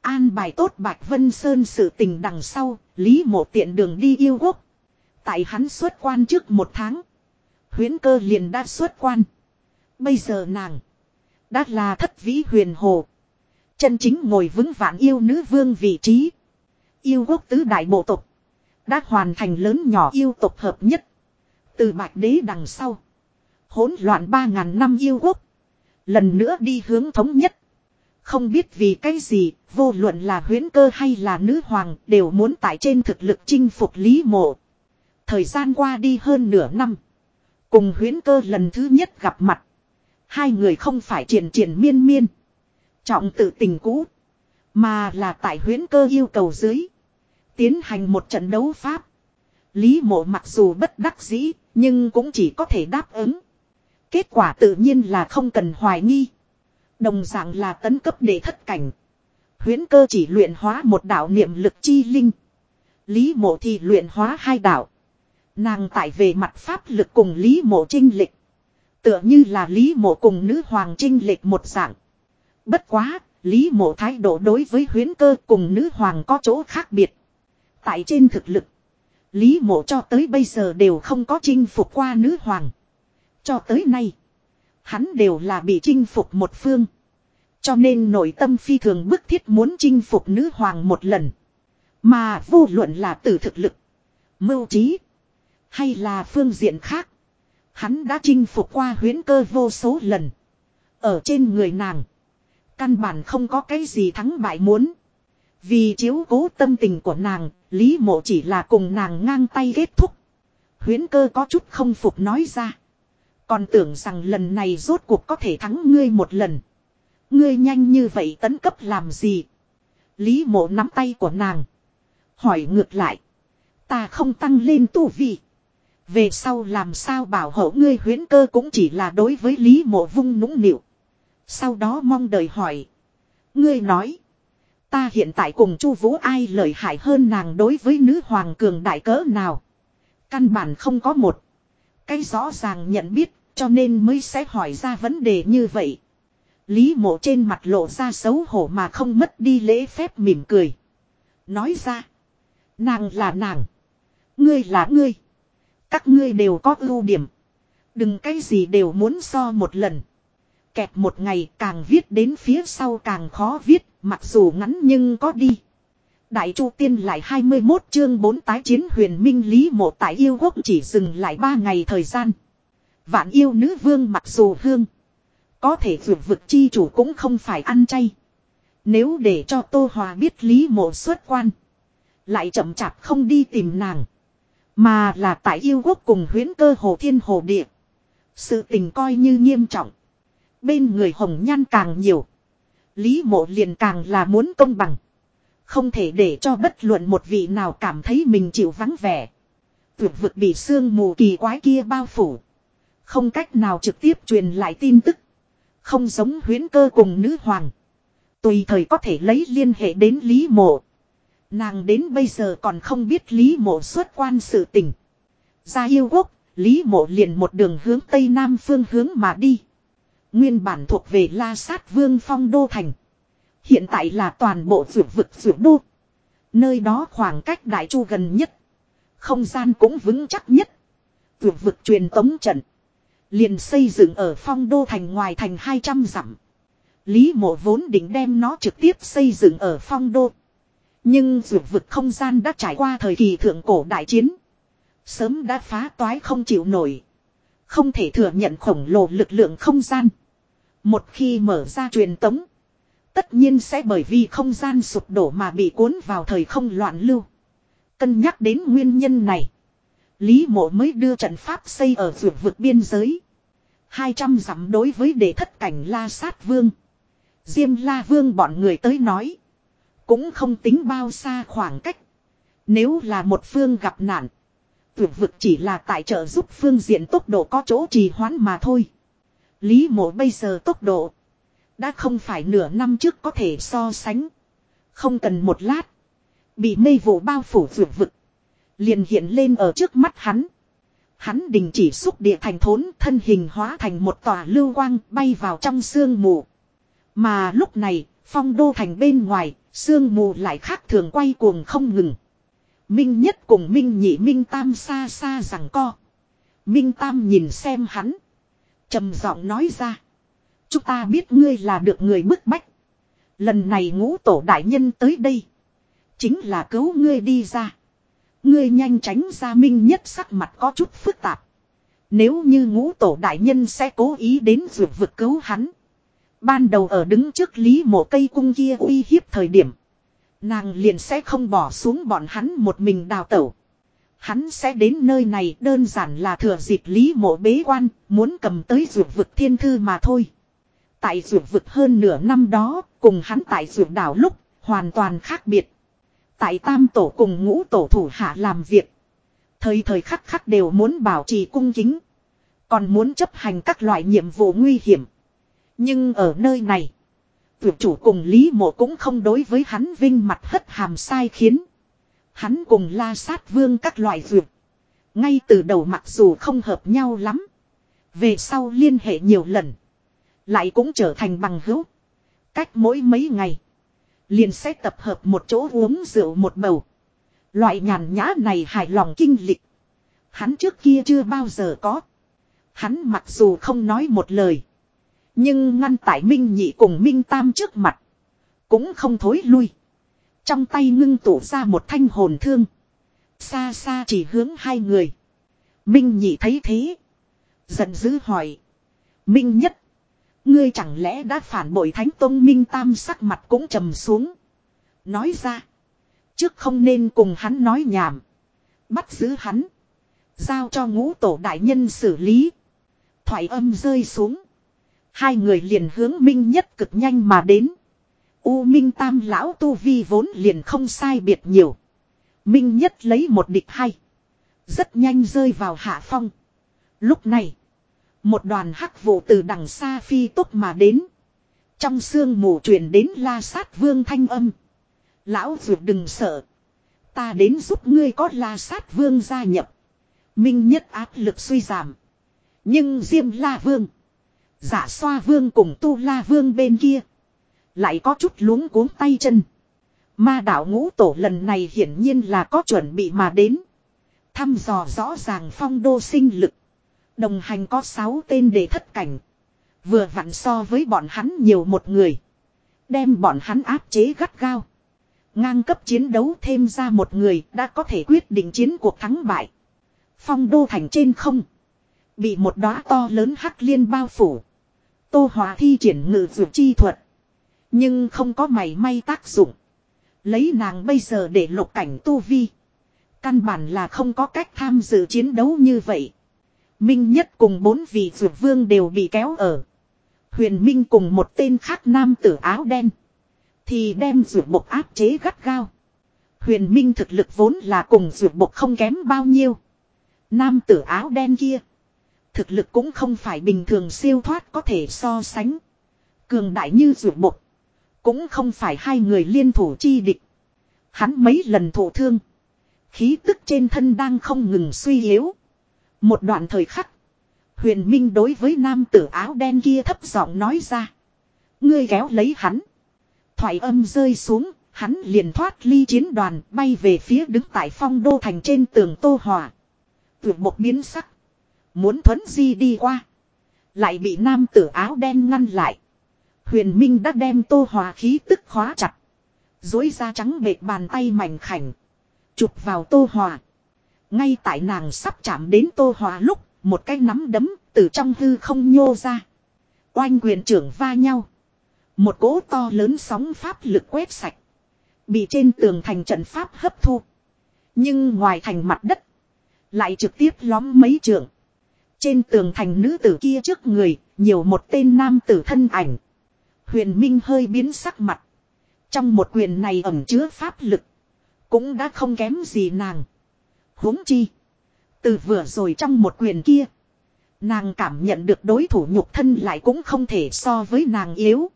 An bài tốt Bạch Vân Sơn sự tình đằng sau, Lý Mộ tiện đường đi yêu quốc. Tại hắn xuất quan trước một tháng. Huyến cơ liền đã xuất quan. Bây giờ nàng. Đã là thất vĩ huyền hồ. Chân chính ngồi vững vạn yêu nữ vương vị trí. Yêu quốc tứ đại bộ tộc. Đã hoàn thành lớn nhỏ yêu tộc hợp nhất. Từ bạch đế đằng sau hỗn loạn ba ngàn năm yêu quốc. Lần nữa đi hướng thống nhất. Không biết vì cái gì, vô luận là huyến cơ hay là nữ hoàng đều muốn tại trên thực lực chinh phục lý mộ. Thời gian qua đi hơn nửa năm. Cùng huyến cơ lần thứ nhất gặp mặt. Hai người không phải triển triển miên miên. Trọng tự tình cũ. Mà là tại huyến cơ yêu cầu dưới. Tiến hành một trận đấu pháp. Lý mộ mặc dù bất đắc dĩ. Nhưng cũng chỉ có thể đáp ứng. Kết quả tự nhiên là không cần hoài nghi. Đồng dạng là tấn cấp để thất cảnh. Huyến cơ chỉ luyện hóa một đạo niệm lực chi linh. Lý mộ thì luyện hóa hai đạo. Nàng tại về mặt pháp lực cùng Lý mộ trinh lịch. Tựa như là Lý mộ cùng nữ hoàng trinh lịch một dạng. Bất quá, Lý mộ thái độ đối với huyến cơ cùng nữ hoàng có chỗ khác biệt. Tại trên thực lực, Lý mộ cho tới bây giờ đều không có chinh phục qua nữ hoàng. Cho tới nay, hắn đều là bị chinh phục một phương. Cho nên nội tâm phi thường bức thiết muốn chinh phục nữ hoàng một lần. Mà vô luận là từ thực lực, mưu trí, hay là phương diện khác. Hắn đã chinh phục qua huyến cơ vô số lần. Ở trên người nàng. Căn bản không có cái gì thắng bại muốn. Vì chiếu cố tâm tình của nàng, Lý mộ chỉ là cùng nàng ngang tay kết thúc. Huyến cơ có chút không phục nói ra. Còn tưởng rằng lần này rốt cuộc có thể thắng ngươi một lần. Ngươi nhanh như vậy tấn cấp làm gì? Lý mộ nắm tay của nàng. Hỏi ngược lại. Ta không tăng lên tu vi. Về sau làm sao bảo hộ ngươi huyến cơ cũng chỉ là đối với Lý mộ vung nũng nịu. Sau đó mong đợi hỏi. Ngươi nói. Ta hiện tại cùng chu vũ ai lợi hại hơn nàng đối với nữ hoàng cường đại cỡ nào. Căn bản không có một. Cái rõ ràng nhận biết cho nên mới sẽ hỏi ra vấn đề như vậy. Lý mộ trên mặt lộ ra xấu hổ mà không mất đi lễ phép mỉm cười. Nói ra. Nàng là nàng. Ngươi là ngươi. Các ngươi đều có ưu điểm. Đừng cái gì đều muốn so một lần. Kẹp một ngày càng viết đến phía sau càng khó viết, mặc dù ngắn nhưng có đi. Đại Chu Tiên lại 21 chương 4 tái chiến huyền minh lý mộ tại yêu quốc chỉ dừng lại 3 ngày thời gian. Vạn yêu nữ vương mặc dù hương. Có thể vượt vực chi chủ cũng không phải ăn chay. Nếu để cho Tô Hòa biết lý mộ xuất quan. Lại chậm chạp không đi tìm nàng. Mà là tại yêu quốc cùng huyến cơ hồ thiên hồ địa. Sự tình coi như nghiêm trọng. Bên người hồng nhan càng nhiều. Lý mộ liền càng là muốn công bằng. Không thể để cho bất luận một vị nào cảm thấy mình chịu vắng vẻ. Vượt vực bị sương mù kỳ quái kia bao phủ. Không cách nào trực tiếp truyền lại tin tức. Không giống huyến cơ cùng nữ hoàng. Tùy thời có thể lấy liên hệ đến Lý Mộ. Nàng đến bây giờ còn không biết Lý Mộ xuất quan sự tình. Ra yêu quốc, Lý Mộ liền một đường hướng Tây Nam phương hướng mà đi. Nguyên bản thuộc về La Sát Vương Phong Đô Thành. Hiện tại là toàn bộ vượt vực rượu đô. Nơi đó khoảng cách đại chu gần nhất. Không gian cũng vững chắc nhất. Vượt vực truyền tống trận. Liền xây dựng ở phong đô thành ngoài thành 200 dặm. Lý mộ vốn định đem nó trực tiếp xây dựng ở phong đô. Nhưng vượt vực không gian đã trải qua thời kỳ thượng cổ đại chiến. Sớm đã phá toái không chịu nổi. Không thể thừa nhận khổng lồ lực lượng không gian. Một khi mở ra truyền tống. Tất nhiên sẽ bởi vì không gian sụp đổ mà bị cuốn vào thời không loạn lưu. Cân nhắc đến nguyên nhân này. Lý mộ mới đưa trận pháp xây ở vượt vực biên giới. 200 dặm đối với đệ thất cảnh la sát vương. Diêm la vương bọn người tới nói. Cũng không tính bao xa khoảng cách. Nếu là một phương gặp nạn. tuyệt vực chỉ là tại trợ giúp phương diện tốc độ có chỗ trì hoãn mà thôi. Lý mộ bây giờ tốc độ. Đã không phải nửa năm trước có thể so sánh. Không cần một lát. Bị mây vụ bao phủ vượt vực. Liền hiện lên ở trước mắt hắn. Hắn đình chỉ xúc địa thành thốn thân hình hóa thành một tòa lưu quang bay vào trong sương mù. Mà lúc này, phong đô thành bên ngoài, sương mù lại khác thường quay cuồng không ngừng. Minh nhất cùng Minh nhị Minh tam xa xa rằng co. Minh tam nhìn xem hắn. trầm giọng nói ra. Chúng ta biết ngươi là được người bức bách. Lần này ngũ tổ đại nhân tới đây. Chính là cứu ngươi đi ra. Ngươi nhanh tránh ra minh nhất sắc mặt có chút phức tạp. Nếu như ngũ tổ đại nhân sẽ cố ý đến vượt vực cứu hắn. Ban đầu ở đứng trước lý mộ cây cung kia uy hiếp thời điểm. Nàng liền sẽ không bỏ xuống bọn hắn một mình đào tẩu. Hắn sẽ đến nơi này đơn giản là thừa dịp lý mộ bế quan, muốn cầm tới vượt vực thiên thư mà thôi. Tại vượt vực hơn nửa năm đó, cùng hắn tại vượt đảo lúc, hoàn toàn khác biệt. Tại tam tổ cùng ngũ tổ thủ hạ làm việc. Thời thời khắc khắc đều muốn bảo trì cung kính. Còn muốn chấp hành các loại nhiệm vụ nguy hiểm. Nhưng ở nơi này. Tuyệt chủ cùng Lý Mộ cũng không đối với hắn vinh mặt hất hàm sai khiến. Hắn cùng la sát vương các loại dược. Ngay từ đầu mặc dù không hợp nhau lắm. Về sau liên hệ nhiều lần. Lại cũng trở thành bằng hữu. Cách mỗi mấy ngày. Liền sẽ tập hợp một chỗ uống rượu một bầu. Loại nhàn nhã này hài lòng kinh lịch. Hắn trước kia chưa bao giờ có. Hắn mặc dù không nói một lời. Nhưng ngăn tại Minh Nhị cùng Minh Tam trước mặt. Cũng không thối lui. Trong tay ngưng tụ ra một thanh hồn thương. Xa xa chỉ hướng hai người. Minh Nhị thấy thế. Giận dữ hỏi. Minh Nhất. Ngươi chẳng lẽ đã phản bội Thánh Tông Minh Tam sắc mặt cũng trầm xuống. Nói ra. Trước không nên cùng hắn nói nhảm. Bắt giữ hắn. Giao cho ngũ tổ đại nhân xử lý. Thoại âm rơi xuống. Hai người liền hướng Minh nhất cực nhanh mà đến. U Minh Tam lão tu vi vốn liền không sai biệt nhiều. Minh nhất lấy một địch hay. Rất nhanh rơi vào hạ phong. Lúc này. Một đoàn hắc vụ từ đằng xa phi tốc mà đến. Trong sương mù truyền đến la sát vương thanh âm. Lão vượt đừng sợ. Ta đến giúp ngươi có la sát vương gia nhập. Minh nhất áp lực suy giảm. Nhưng Diêm La Vương. Giả xoa vương cùng tu la vương bên kia. Lại có chút luống cuống tay chân. Ma đạo ngũ tổ lần này hiển nhiên là có chuẩn bị mà đến. Thăm dò rõ ràng phong đô sinh lực. Đồng hành có 6 tên để thất cảnh. Vừa vặn so với bọn hắn nhiều một người. Đem bọn hắn áp chế gắt gao. Ngang cấp chiến đấu thêm ra một người đã có thể quyết định chiến cuộc thắng bại. Phong đô thành trên không. Bị một đóa to lớn hắc liên bao phủ. Tô Hòa thi triển ngự dược chi thuật. Nhưng không có mảy may tác dụng. Lấy nàng bây giờ để lục cảnh tu vi. Căn bản là không có cách tham dự chiến đấu như vậy. Minh nhất cùng bốn vị dược vương đều bị kéo ở. Huyền Minh cùng một tên khác nam tử áo đen. Thì đem dược bộc áp chế gắt gao. Huyền Minh thực lực vốn là cùng dược bộc không kém bao nhiêu. Nam tử áo đen kia. Thực lực cũng không phải bình thường siêu thoát có thể so sánh. Cường đại như dược bộc. Cũng không phải hai người liên thủ chi địch. Hắn mấy lần thổ thương. Khí tức trên thân đang không ngừng suy yếu. Một đoạn thời khắc. Huyền Minh đối với nam tử áo đen kia thấp giọng nói ra. Ngươi kéo lấy hắn. Thoại âm rơi xuống, hắn liền thoát ly chiến đoàn bay về phía đứng tại phong đô thành trên tường Tô Hòa. Tuyệt một biến sắc. Muốn thuấn di đi qua. Lại bị nam tử áo đen ngăn lại. Huyền Minh đã đem Tô Hòa khí tức khóa chặt. Dối ra trắng bệt bàn tay mảnh khảnh. Chụp vào Tô Hòa. Ngay tại nàng sắp chạm đến Tô Hòa lúc, một cái nắm đấm từ trong hư không nhô ra. Oanh quyền trưởng va nhau. Một cỗ to lớn sóng pháp lực quét sạch. Bị trên tường thành trận pháp hấp thu. Nhưng ngoài thành mặt đất. Lại trực tiếp lóm mấy trường. Trên tường thành nữ tử kia trước người. Nhiều một tên nam tử thân ảnh. Huyền Minh hơi biến sắc mặt. Trong một quyền này ẩm chứa pháp lực. Cũng đã không kém gì nàng huống chi. Từ vừa rồi trong một quyền kia. Nàng cảm nhận được đối thủ nhục thân lại cũng không thể so với nàng yếu.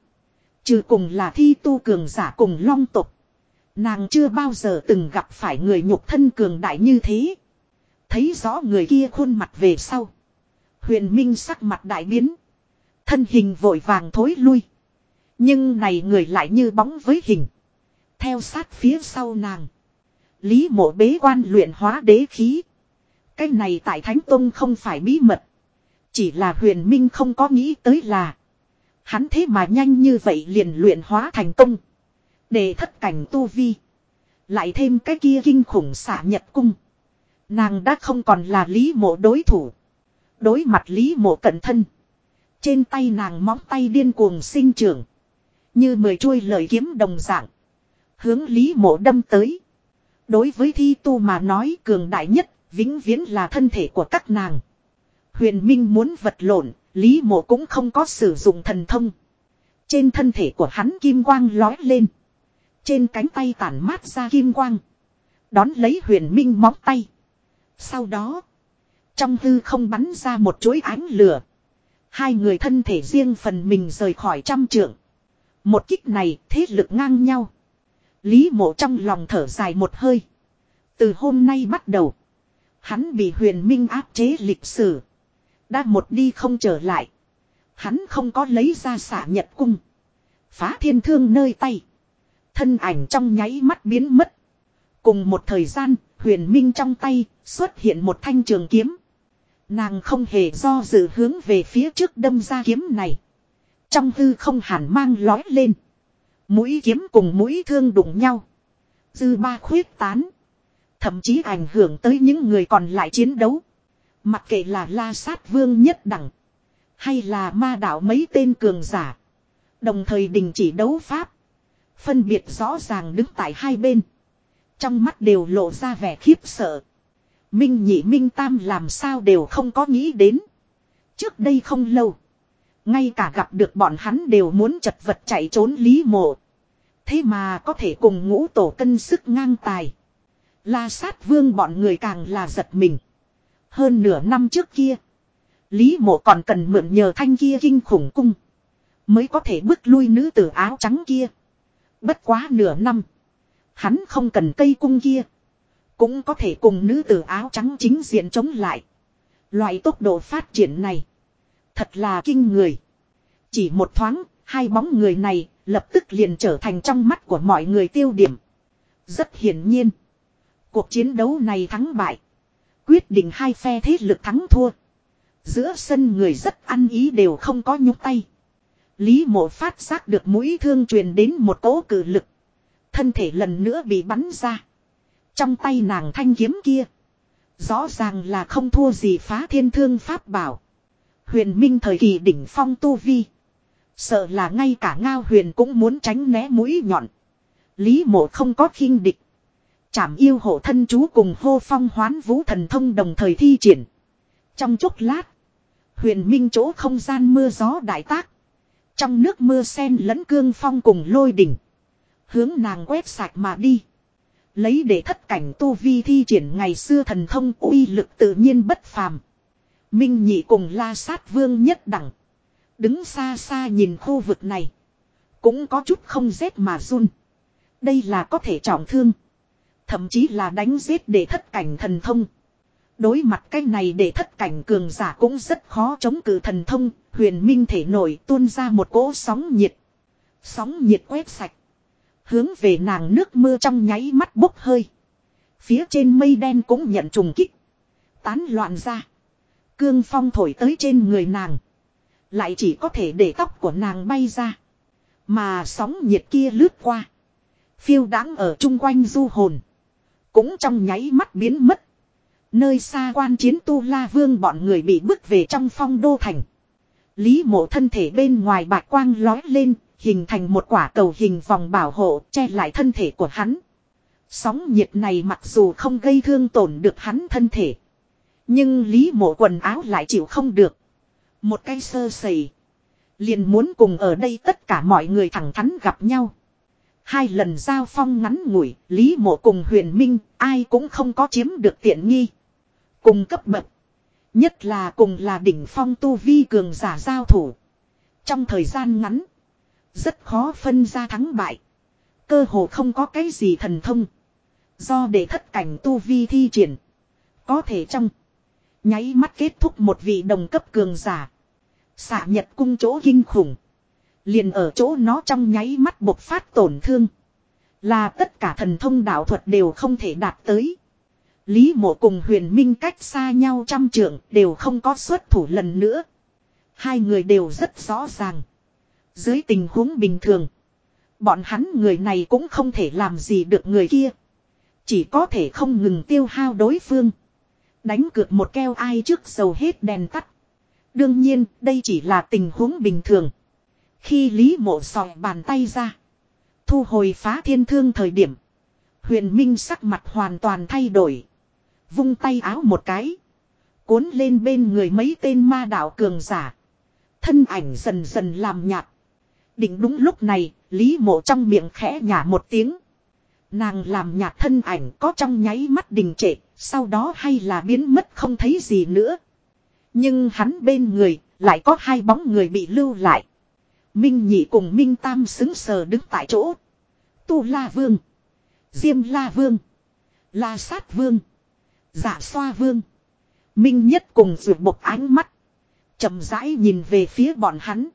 Trừ cùng là thi tu cường giả cùng long tục. Nàng chưa bao giờ từng gặp phải người nhục thân cường đại như thế. Thấy rõ người kia khuôn mặt về sau. Huyền Minh sắc mặt đại biến. Thân hình vội vàng thối lui. Nhưng này người lại như bóng với hình. Theo sát phía sau nàng. Lý mộ bế quan luyện hóa đế khí. Cái này tại Thánh Tông không phải bí mật. Chỉ là huyền minh không có nghĩ tới là. Hắn thế mà nhanh như vậy liền luyện hóa thành công. Để thất cảnh tu vi. Lại thêm cái kia kinh khủng xả nhật cung. Nàng đã không còn là lý mộ đối thủ. Đối mặt lý mộ cận thân. Trên tay nàng móng tay điên cuồng sinh trưởng. Như mười chuôi lời kiếm đồng dạng. Hướng lý mộ đâm tới. Đối với thi tu mà nói cường đại nhất, vĩnh viễn là thân thể của các nàng. Huyền Minh muốn vật lộn, Lý Mộ cũng không có sử dụng thần thông. Trên thân thể của hắn kim quang lói lên. Trên cánh tay tản mát ra kim quang. Đón lấy huyền minh móng tay. Sau đó, trong hư không bắn ra một chuỗi ánh lửa. Hai người thân thể riêng phần mình rời khỏi trăm trượng. Một kích này thế lực ngang nhau. Lý mộ trong lòng thở dài một hơi. Từ hôm nay bắt đầu. Hắn bị huyền minh áp chế lịch sử. Đã một đi không trở lại. Hắn không có lấy ra xả nhật cung. Phá thiên thương nơi tay. Thân ảnh trong nháy mắt biến mất. Cùng một thời gian, huyền minh trong tay xuất hiện một thanh trường kiếm. Nàng không hề do dự hướng về phía trước đâm ra kiếm này. Trong hư không hàn mang lói lên. Mũi kiếm cùng mũi thương đụng nhau. Dư ba khuyết tán. Thậm chí ảnh hưởng tới những người còn lại chiến đấu. Mặc kệ là la sát vương nhất đẳng. Hay là ma đạo mấy tên cường giả. Đồng thời đình chỉ đấu pháp. Phân biệt rõ ràng đứng tại hai bên. Trong mắt đều lộ ra vẻ khiếp sợ. Minh nhị minh tam làm sao đều không có nghĩ đến. Trước đây không lâu. Ngay cả gặp được bọn hắn đều muốn chật vật chạy trốn lý mộ. Thế mà có thể cùng ngũ tổ cân sức ngang tài. La sát vương bọn người càng là giật mình. Hơn nửa năm trước kia. Lý mộ còn cần mượn nhờ thanh kia kinh khủng cung. Mới có thể bước lui nữ tử áo trắng kia. Bất quá nửa năm. Hắn không cần cây cung kia. Cũng có thể cùng nữ tử áo trắng chính diện chống lại. Loại tốc độ phát triển này. Thật là kinh người. Chỉ một thoáng, hai bóng người này lập tức liền trở thành trong mắt của mọi người tiêu điểm. Rất hiển nhiên. Cuộc chiến đấu này thắng bại. Quyết định hai phe thế lực thắng thua. Giữa sân người rất ăn ý đều không có nhúc tay. Lý mộ phát giác được mũi thương truyền đến một cỗ cử lực. Thân thể lần nữa bị bắn ra. Trong tay nàng thanh kiếm kia. Rõ ràng là không thua gì phá thiên thương pháp bảo. Huyền Minh thời kỳ đỉnh phong tu vi. Sợ là ngay cả ngao huyền cũng muốn tránh né mũi nhọn. Lý mộ không có khinh địch. Chảm yêu hộ thân chú cùng hô phong hoán vũ thần thông đồng thời thi triển. Trong chốc lát. Huyền minh chỗ không gian mưa gió đại tác. Trong nước mưa sen lẫn cương phong cùng lôi đỉnh. Hướng nàng quét sạch mà đi. Lấy để thất cảnh tu vi thi triển ngày xưa thần thông uy lực tự nhiên bất phàm. Minh nhị cùng la sát vương nhất đẳng. Đứng xa xa nhìn khu vực này. Cũng có chút không rét mà run. Đây là có thể trọng thương. Thậm chí là đánh giết để thất cảnh thần thông. Đối mặt cái này để thất cảnh cường giả cũng rất khó chống cự thần thông. Huyền minh thể nổi tuôn ra một cỗ sóng nhiệt. Sóng nhiệt quét sạch. Hướng về nàng nước mưa trong nháy mắt bốc hơi. Phía trên mây đen cũng nhận trùng kích. Tán loạn ra. Cương phong thổi tới trên người nàng. Lại chỉ có thể để tóc của nàng bay ra. Mà sóng nhiệt kia lướt qua. Phiêu đáng ở chung quanh du hồn. Cũng trong nháy mắt biến mất. Nơi xa quan chiến tu la vương bọn người bị bức về trong phong đô thành. Lý mộ thân thể bên ngoài bạc quang lói lên, hình thành một quả cầu hình vòng bảo hộ che lại thân thể của hắn. Sóng nhiệt này mặc dù không gây thương tổn được hắn thân thể. Nhưng lý mộ quần áo lại chịu không được. Một cái sơ sẩy. Liền muốn cùng ở đây tất cả mọi người thẳng thắn gặp nhau. Hai lần giao phong ngắn ngủi, Lý Mộ cùng huyền minh, ai cũng không có chiếm được tiện nghi. Cùng cấp bậc. Nhất là cùng là đỉnh phong tu vi cường giả giao thủ. Trong thời gian ngắn, rất khó phân ra thắng bại. Cơ hồ không có cái gì thần thông. Do để thất cảnh tu vi thi triển. Có thể trong. Nháy mắt kết thúc một vị đồng cấp cường giả. Xạ nhật cung chỗ kinh khủng. Liền ở chỗ nó trong nháy mắt bộc phát tổn thương. Là tất cả thần thông đạo thuật đều không thể đạt tới. Lý mộ cùng huyền minh cách xa nhau trăm trượng đều không có xuất thủ lần nữa. Hai người đều rất rõ ràng. Dưới tình huống bình thường. Bọn hắn người này cũng không thể làm gì được người kia. Chỉ có thể không ngừng tiêu hao đối phương. Đánh cược một keo ai trước dầu hết đèn tắt. Đương nhiên đây chỉ là tình huống bình thường. Khi Lý mộ sòi bàn tay ra. Thu hồi phá thiên thương thời điểm. Huyền Minh sắc mặt hoàn toàn thay đổi. Vung tay áo một cái. Cuốn lên bên người mấy tên ma đạo cường giả. Thân ảnh dần dần làm nhạt. Định đúng lúc này, Lý mộ trong miệng khẽ nhả một tiếng. Nàng làm nhạt thân ảnh có trong nháy mắt đình trệ, sau đó hay là biến mất không thấy gì nữa. Nhưng hắn bên người, lại có hai bóng người bị lưu lại. Minh nhị cùng Minh Tam xứng sờ đứng tại chỗ. Tu La Vương. Diêm La Vương. La Sát Vương. giả Xoa Vương. Minh nhất cùng rượt một ánh mắt. chậm rãi nhìn về phía bọn hắn.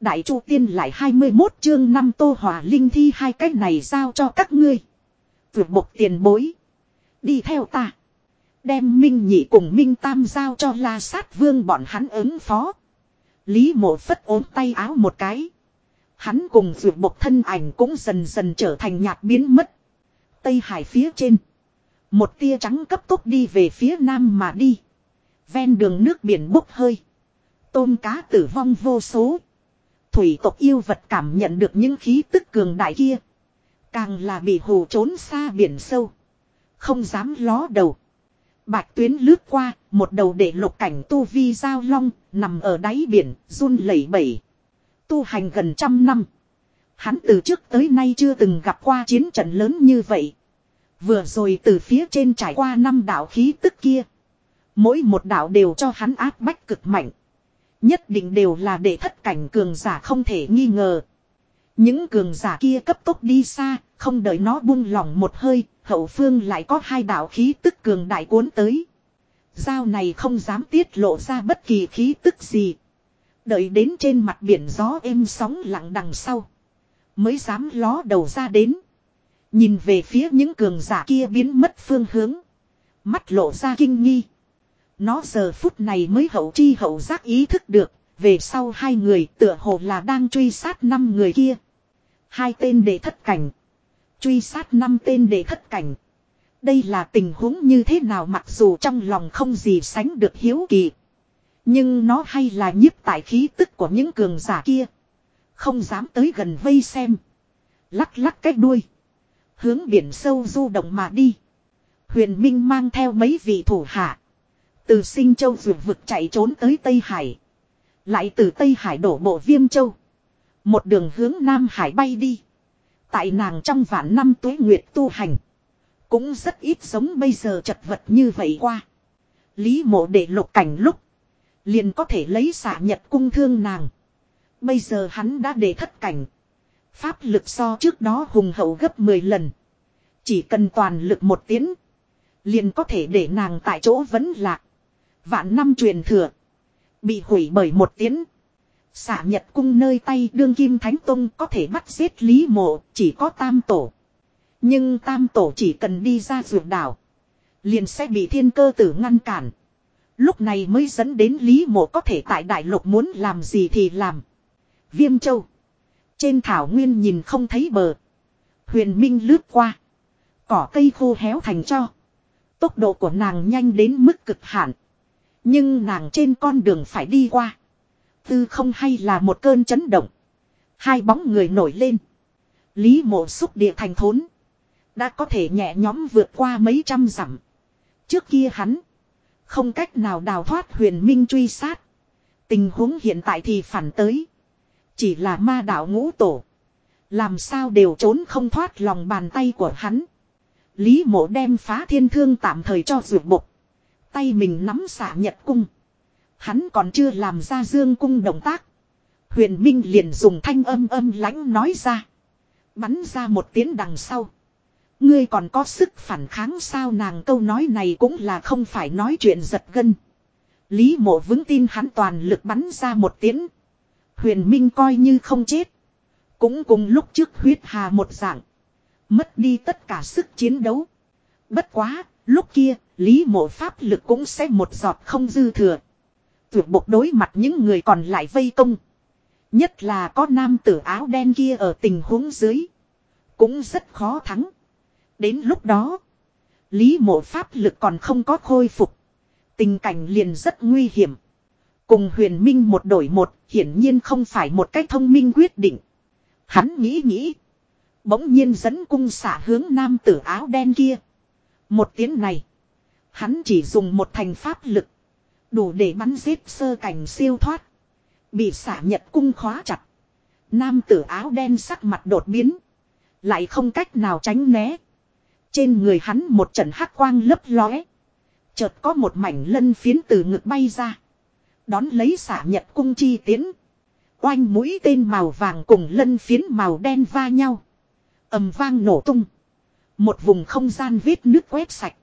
Đại Chu Tiên lại 21 chương năm Tô Hòa Linh thi hai cách này giao cho các ngươi. Vượt một tiền bối. Đi theo ta. Đem Minh Nhị cùng Minh Tam giao cho La Sát Vương bọn hắn ứng phó. Lý mộ phất ốm tay áo một cái. Hắn cùng vượt bộc thân ảnh cũng dần dần trở thành nhạt biến mất. Tây Hải phía trên. Một tia trắng cấp tốc đi về phía nam mà đi. Ven đường nước biển bốc hơi. Tôm cá tử vong vô số. Thủy tộc yêu vật cảm nhận được những khí tức cường đại kia. Càng là bị hù trốn xa biển sâu. Không dám ló đầu. Bạch tuyến lướt qua, một đầu để lục cảnh tu vi giao long, nằm ở đáy biển, run lẩy bẩy. Tu hành gần trăm năm. Hắn từ trước tới nay chưa từng gặp qua chiến trận lớn như vậy. Vừa rồi từ phía trên trải qua năm đạo khí tức kia. Mỗi một đạo đều cho hắn áp bách cực mạnh. Nhất định đều là để thất cảnh cường giả không thể nghi ngờ. Những cường giả kia cấp tốc đi xa, không đợi nó buông lỏng một hơi, hậu phương lại có hai đạo khí tức cường đại cuốn tới. Dao này không dám tiết lộ ra bất kỳ khí tức gì. Đợi đến trên mặt biển gió êm sóng lặng đằng sau. Mới dám ló đầu ra đến. Nhìn về phía những cường giả kia biến mất phương hướng. Mắt lộ ra kinh nghi. Nó giờ phút này mới hậu chi hậu giác ý thức được. Về sau hai người tựa hồ là đang truy sát năm người kia. Hai tên để thất cảnh. Truy sát năm tên để thất cảnh. Đây là tình huống như thế nào mặc dù trong lòng không gì sánh được hiếu kỳ. Nhưng nó hay là nhiếp tại khí tức của những cường giả kia. Không dám tới gần vây xem. Lắc lắc cái đuôi. Hướng biển sâu du động mà đi. Huyền Minh mang theo mấy vị thủ hạ. Từ sinh châu vượt vực chạy trốn tới Tây Hải. Lại từ Tây Hải đổ bộ viêm châu. Một đường hướng Nam Hải bay đi. Tại nàng trong vạn năm tuế nguyệt tu hành. Cũng rất ít giống bây giờ chật vật như vậy qua. Lý mộ để lục cảnh lúc. Liền có thể lấy xả nhật cung thương nàng. Bây giờ hắn đã để thất cảnh. Pháp lực so trước đó hùng hậu gấp 10 lần. Chỉ cần toàn lực một tiến. Liền có thể để nàng tại chỗ vẫn lạc. Vạn năm truyền thừa. Bị hủy bởi một tiếng Xả nhật cung nơi tay đương kim thánh tông có thể bắt giết lý mộ, chỉ có tam tổ. Nhưng tam tổ chỉ cần đi ra ruột đảo. Liền sẽ bị thiên cơ tử ngăn cản. Lúc này mới dẫn đến lý mộ có thể tại đại lục muốn làm gì thì làm. Viêm châu. Trên thảo nguyên nhìn không thấy bờ. Huyền Minh lướt qua. Cỏ cây khô héo thành cho. Tốc độ của nàng nhanh đến mức cực hạn. Nhưng nàng trên con đường phải đi qua. Tư không hay là một cơn chấn động. Hai bóng người nổi lên. Lý mộ xúc địa thành thốn. Đã có thể nhẹ nhóm vượt qua mấy trăm dặm. Trước kia hắn. Không cách nào đào thoát huyền minh truy sát. Tình huống hiện tại thì phản tới. Chỉ là ma đạo ngũ tổ. Làm sao đều trốn không thoát lòng bàn tay của hắn. Lý mộ đem phá thiên thương tạm thời cho ruột bục. Tay mình nắm xả nhật cung. Hắn còn chưa làm ra dương cung động tác. Huyền Minh liền dùng thanh âm âm lãnh nói ra. Bắn ra một tiếng đằng sau. Ngươi còn có sức phản kháng sao nàng câu nói này cũng là không phải nói chuyện giật gân. Lý mộ vững tin hắn toàn lực bắn ra một tiếng. Huyền Minh coi như không chết. Cũng cùng lúc trước huyết hà một dạng. Mất đi tất cả sức chiến đấu. Bất quá, lúc kia, Lý mộ pháp lực cũng sẽ một giọt không dư thừa. Tuyệt bộc đối mặt những người còn lại vây công. Nhất là có nam tử áo đen kia ở tình huống dưới. Cũng rất khó thắng. Đến lúc đó, Lý mộ pháp lực còn không có khôi phục. Tình cảnh liền rất nguy hiểm. Cùng huyền minh một đổi một, hiển nhiên không phải một cách thông minh quyết định. Hắn nghĩ nghĩ. Bỗng nhiên dẫn cung xả hướng nam tử áo đen kia. Một tiếng này. Hắn chỉ dùng một thành pháp lực. Đủ để bắn giết sơ cảnh siêu thoát. Bị xả nhật cung khóa chặt. Nam tử áo đen sắc mặt đột biến. Lại không cách nào tránh né. Trên người hắn một trận hắc quang lấp lóe. Chợt có một mảnh lân phiến từ ngực bay ra. Đón lấy xả nhật cung chi tiến. Oanh mũi tên màu vàng cùng lân phiến màu đen va nhau. ầm vang nổ tung. Một vùng không gian vết nước quét sạch.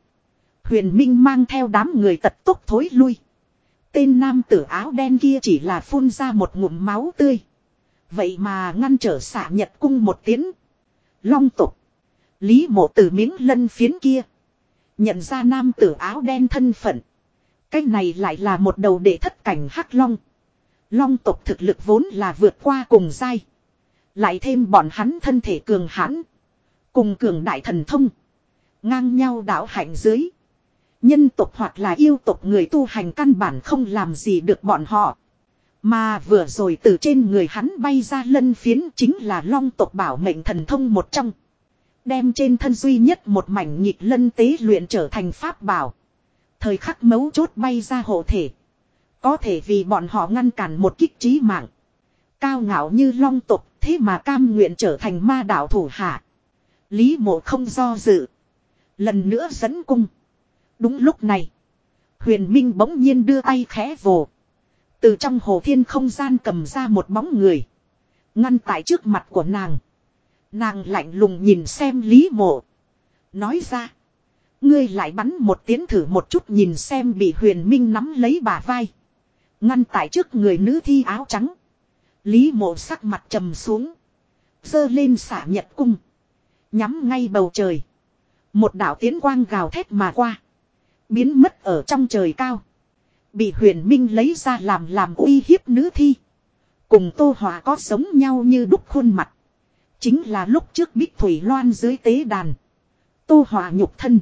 Huyền Minh mang theo đám người tật tốc thối lui. Tên nam tử áo đen kia chỉ là phun ra một ngụm máu tươi. Vậy mà ngăn trở xả nhật cung một tiếng. Long tục. Lý mộ từ miếng lân phiến kia. Nhận ra nam tử áo đen thân phận. Cái này lại là một đầu đệ thất cảnh hắc long. Long tộc thực lực vốn là vượt qua cùng dai. Lại thêm bọn hắn thân thể cường hãn. Cùng cường đại thần thông. Ngang nhau đảo hạnh dưới. Nhân tộc hoặc là yêu tộc người tu hành căn bản không làm gì được bọn họ. Mà vừa rồi từ trên người hắn bay ra lân phiến chính là long tộc bảo mệnh thần thông một trong. Đem trên thân duy nhất một mảnh nhịp lân tế luyện trở thành pháp bảo. Thời khắc mấu chốt bay ra hộ thể. Có thể vì bọn họ ngăn cản một kích trí mạng. Cao ngạo như long tục thế mà cam nguyện trở thành ma đạo thủ hạ. Lý mộ không do dự. Lần nữa dẫn cung. Đúng lúc này. Huyền Minh bỗng nhiên đưa tay khẽ vồ. Từ trong hồ thiên không gian cầm ra một bóng người. Ngăn tại trước mặt của nàng. Nàng lạnh lùng nhìn xem Lý Mộ. Nói ra. Ngươi lại bắn một tiếng thử một chút nhìn xem bị huyền minh nắm lấy bà vai. Ngăn tại trước người nữ thi áo trắng. Lý mộ sắc mặt trầm xuống. Dơ lên xả nhật cung. Nhắm ngay bầu trời. Một đạo tiến quang gào thét mà qua. Biến mất ở trong trời cao. Bị huyền minh lấy ra làm làm uy hiếp nữ thi. Cùng tô hòa có sống nhau như đúc khuôn mặt. Chính là lúc trước Bích Thủy Loan dưới tế đàn. Tô Hòa nhục thân.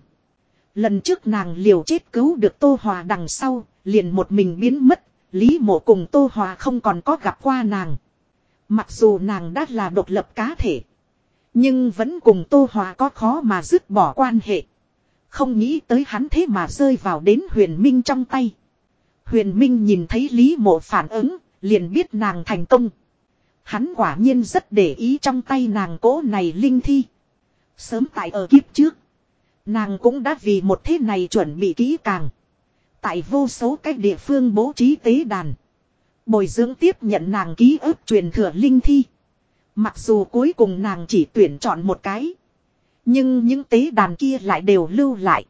Lần trước nàng liều chết cứu được Tô Hòa đằng sau, liền một mình biến mất, Lý Mộ cùng Tô Hòa không còn có gặp qua nàng. Mặc dù nàng đã là độc lập cá thể, nhưng vẫn cùng Tô Hòa có khó mà dứt bỏ quan hệ. Không nghĩ tới hắn thế mà rơi vào đến huyền minh trong tay. Huyền minh nhìn thấy Lý mộ phản ứng, liền biết nàng thành công. Hắn quả nhiên rất để ý trong tay nàng cố này linh thi. Sớm tại ở kiếp trước. Nàng cũng đã vì một thế này chuẩn bị kỹ càng. Tại vô số các địa phương bố trí tế đàn. Bồi dưỡng tiếp nhận nàng ký ức truyền thừa linh thi. Mặc dù cuối cùng nàng chỉ tuyển chọn một cái. Nhưng những tế đàn kia lại đều lưu lại.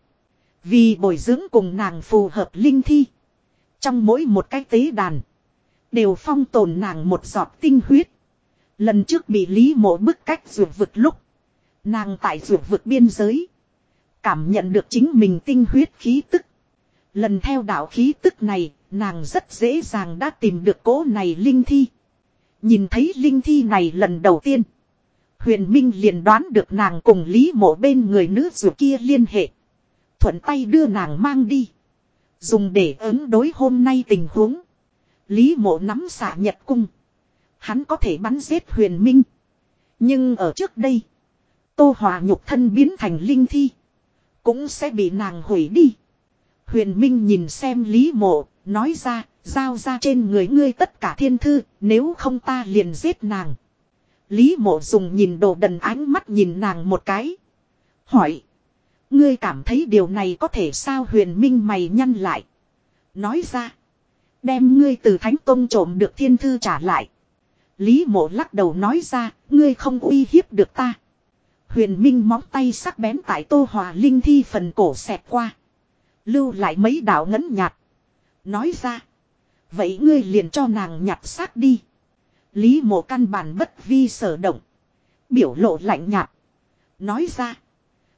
Vì bồi dưỡng cùng nàng phù hợp linh thi. Trong mỗi một cái tế đàn. Đều phong tồn nàng một giọt tinh huyết. Lần trước bị Lý mộ bức cách ruột vực lúc. Nàng tại ruột vực biên giới. Cảm nhận được chính mình tinh huyết khí tức. Lần theo đạo khí tức này, nàng rất dễ dàng đã tìm được cỗ này linh thi. Nhìn thấy linh thi này lần đầu tiên. Huyền Minh liền đoán được nàng cùng Lý mộ bên người nữ dù kia liên hệ. Thuận tay đưa nàng mang đi. Dùng để ứng đối hôm nay tình huống. Lý mộ nắm xạ nhật cung. Hắn có thể bắn giết huyền minh. Nhưng ở trước đây. Tô Hòa nhục thân biến thành linh thi. Cũng sẽ bị nàng hủy đi. Huyền Minh nhìn xem Lý Mộ, nói ra, giao ra trên người ngươi tất cả thiên thư, nếu không ta liền giết nàng. Lý Mộ dùng nhìn đồ đần ánh mắt nhìn nàng một cái. Hỏi. Ngươi cảm thấy điều này có thể sao huyền minh mày nhăn lại. Nói ra. Đem ngươi từ Thánh Tông trộm được thiên thư trả lại. Lý mộ lắc đầu nói ra, ngươi không uy hiếp được ta. Huyền Minh móng tay sắc bén tại Tô Hòa Linh thi phần cổ xẹt qua. Lưu lại mấy đạo ngấn nhạt. Nói ra. Vậy ngươi liền cho nàng nhặt xác đi. Lý mộ căn bản bất vi sở động. Biểu lộ lạnh nhạt. Nói ra.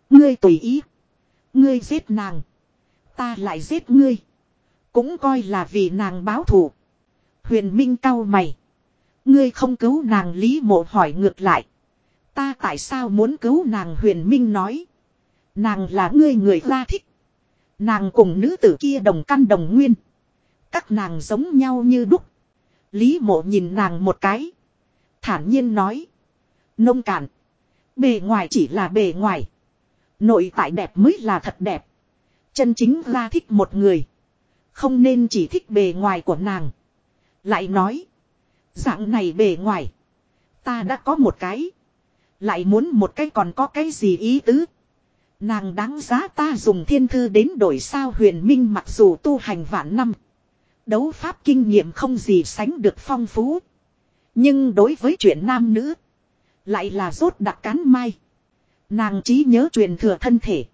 Ngươi tùy ý. Ngươi giết nàng. Ta lại giết ngươi. Cũng coi là vì nàng báo thù. Huyền Minh cau mày. Ngươi không cứu nàng Lý mộ hỏi ngược lại. Ta tại sao muốn cứu nàng huyền minh nói. Nàng là ngươi người ra thích. Nàng cùng nữ tử kia đồng căn đồng nguyên. Các nàng giống nhau như đúc. Lý mộ nhìn nàng một cái. Thản nhiên nói. Nông cạn. Bề ngoài chỉ là bề ngoài. Nội tại đẹp mới là thật đẹp. Chân chính ra thích một người. Không nên chỉ thích bề ngoài của nàng. Lại nói. Dạng này bề ngoài. Ta đã có một cái. Lại muốn một cái còn có cái gì ý tứ. Nàng đáng giá ta dùng thiên thư đến đổi sao huyền minh mặc dù tu hành vạn năm. Đấu pháp kinh nghiệm không gì sánh được phong phú. Nhưng đối với chuyện nam nữ. Lại là rốt đặc cán mai. Nàng trí nhớ truyền thừa thân thể.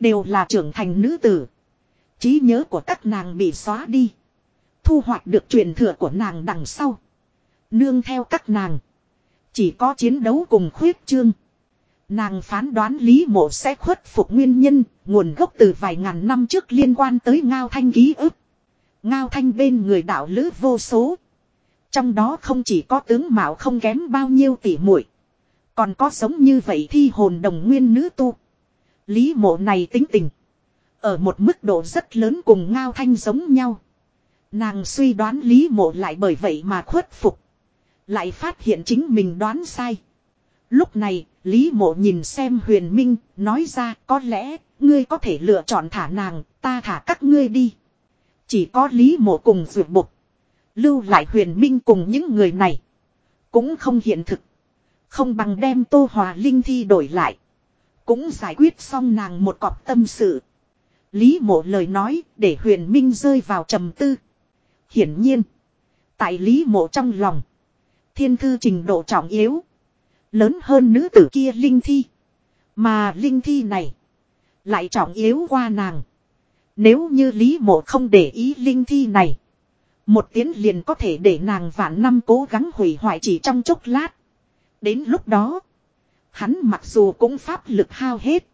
Đều là trưởng thành nữ tử. trí nhớ của các nàng bị xóa đi. Thu hoạch được truyền thừa của nàng đằng sau. Nương theo các nàng. Chỉ có chiến đấu cùng khuyết trương. Nàng phán đoán Lý Mộ sẽ khuất phục nguyên nhân, nguồn gốc từ vài ngàn năm trước liên quan tới Ngao Thanh ký ức. Ngao Thanh bên người đạo lữ vô số. Trong đó không chỉ có tướng mạo không kém bao nhiêu tỷ muội Còn có giống như vậy thi hồn đồng nguyên nữ tu. Lý mộ này tính tình. Ở một mức độ rất lớn cùng Ngao Thanh giống nhau. Nàng suy đoán Lý mộ lại bởi vậy mà khuất phục. Lại phát hiện chính mình đoán sai. Lúc này, Lý mộ nhìn xem huyền minh, nói ra có lẽ, ngươi có thể lựa chọn thả nàng, ta thả các ngươi đi. Chỉ có Lý mộ cùng vượt bục. Lưu lại huyền minh cùng những người này. Cũng không hiện thực. Không bằng đem tô hòa linh thi đổi lại. Cũng giải quyết xong nàng một cọp tâm sự. Lý mộ lời nói để huyền minh rơi vào trầm tư. Hiển nhiên. Tại lý mộ trong lòng. Thiên thư trình độ trọng yếu. Lớn hơn nữ tử kia linh thi. Mà linh thi này. Lại trọng yếu qua nàng. Nếu như Lý Mộ không để ý linh thi này. Một tiếng liền có thể để nàng vạn năm cố gắng hủy hoại chỉ trong chốc lát. Đến lúc đó. Hắn mặc dù cũng pháp lực hao hết.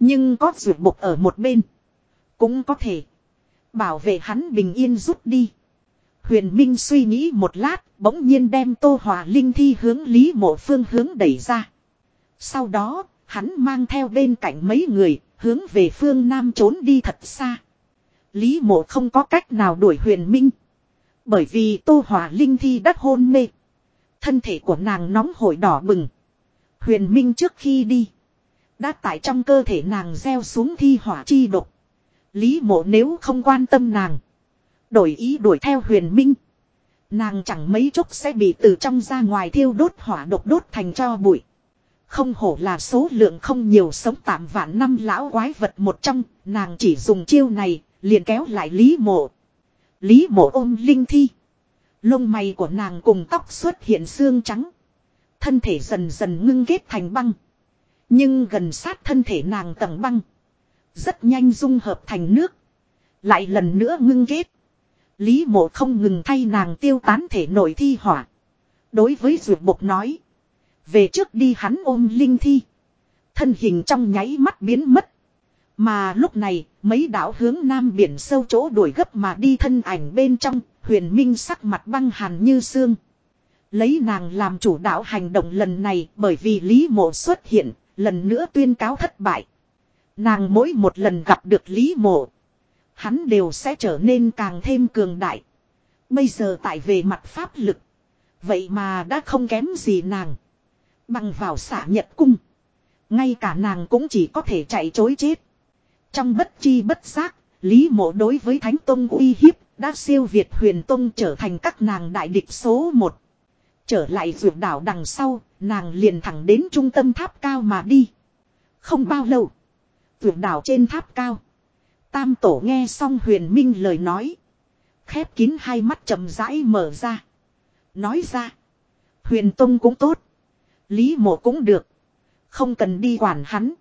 Nhưng có rượu bục ở một bên. Cũng có thể. Bảo vệ hắn bình yên rút đi. Huyền Minh suy nghĩ một lát, bỗng nhiên đem Tô Hòa Linh thi hướng Lý Mộ phương hướng đẩy ra. Sau đó, hắn mang theo bên cạnh mấy người, hướng về phương Nam trốn đi thật xa. Lý Mộ không có cách nào đuổi Huyền Minh. Bởi vì Tô Hòa Linh thi đắc hôn mê. Thân thể của nàng nóng hổi đỏ bừng. Huyền Minh trước khi đi. Đã tại trong cơ thể nàng gieo xuống thi hỏa chi độc. Lý mộ nếu không quan tâm nàng. Đổi ý đuổi theo huyền minh. Nàng chẳng mấy chốc sẽ bị từ trong ra ngoài thiêu đốt hỏa độc đốt thành cho bụi. Không hổ là số lượng không nhiều sống tạm vạn năm lão quái vật một trong, nàng chỉ dùng chiêu này, liền kéo lại Lý mộ. Lý mộ ôm linh thi. Lông mày của nàng cùng tóc xuất hiện xương trắng. Thân thể dần dần ngưng kết thành băng. Nhưng gần sát thân thể nàng tầng băng. Rất nhanh dung hợp thành nước. Lại lần nữa ngưng kết. Lý mộ không ngừng thay nàng tiêu tán thể nội thi hỏa. Đối với ruột bộc nói. Về trước đi hắn ôm linh thi. Thân hình trong nháy mắt biến mất. Mà lúc này, mấy đảo hướng nam biển sâu chỗ đuổi gấp mà đi thân ảnh bên trong, huyền minh sắc mặt băng hàn như xương. Lấy nàng làm chủ đạo hành động lần này bởi vì Lý Mộ xuất hiện, lần nữa tuyên cáo thất bại. Nàng mỗi một lần gặp được Lý Mộ, hắn đều sẽ trở nên càng thêm cường đại. Bây giờ tại về mặt pháp lực, vậy mà đã không kém gì nàng. Bằng vào xả nhật cung, ngay cả nàng cũng chỉ có thể chạy chối chết. Trong bất chi bất giác, Lý Mộ đối với Thánh Tông uy hiếp, đã siêu Việt huyền Tông trở thành các nàng đại địch số một. Trở lại ruột đảo đằng sau, nàng liền thẳng đến trung tâm tháp cao mà đi. Không bao lâu, ruột đảo trên tháp cao. Tam tổ nghe xong huyền minh lời nói. Khép kín hai mắt chậm rãi mở ra. Nói ra. Huyền Tông cũng tốt. Lý mộ cũng được. Không cần đi quản hắn.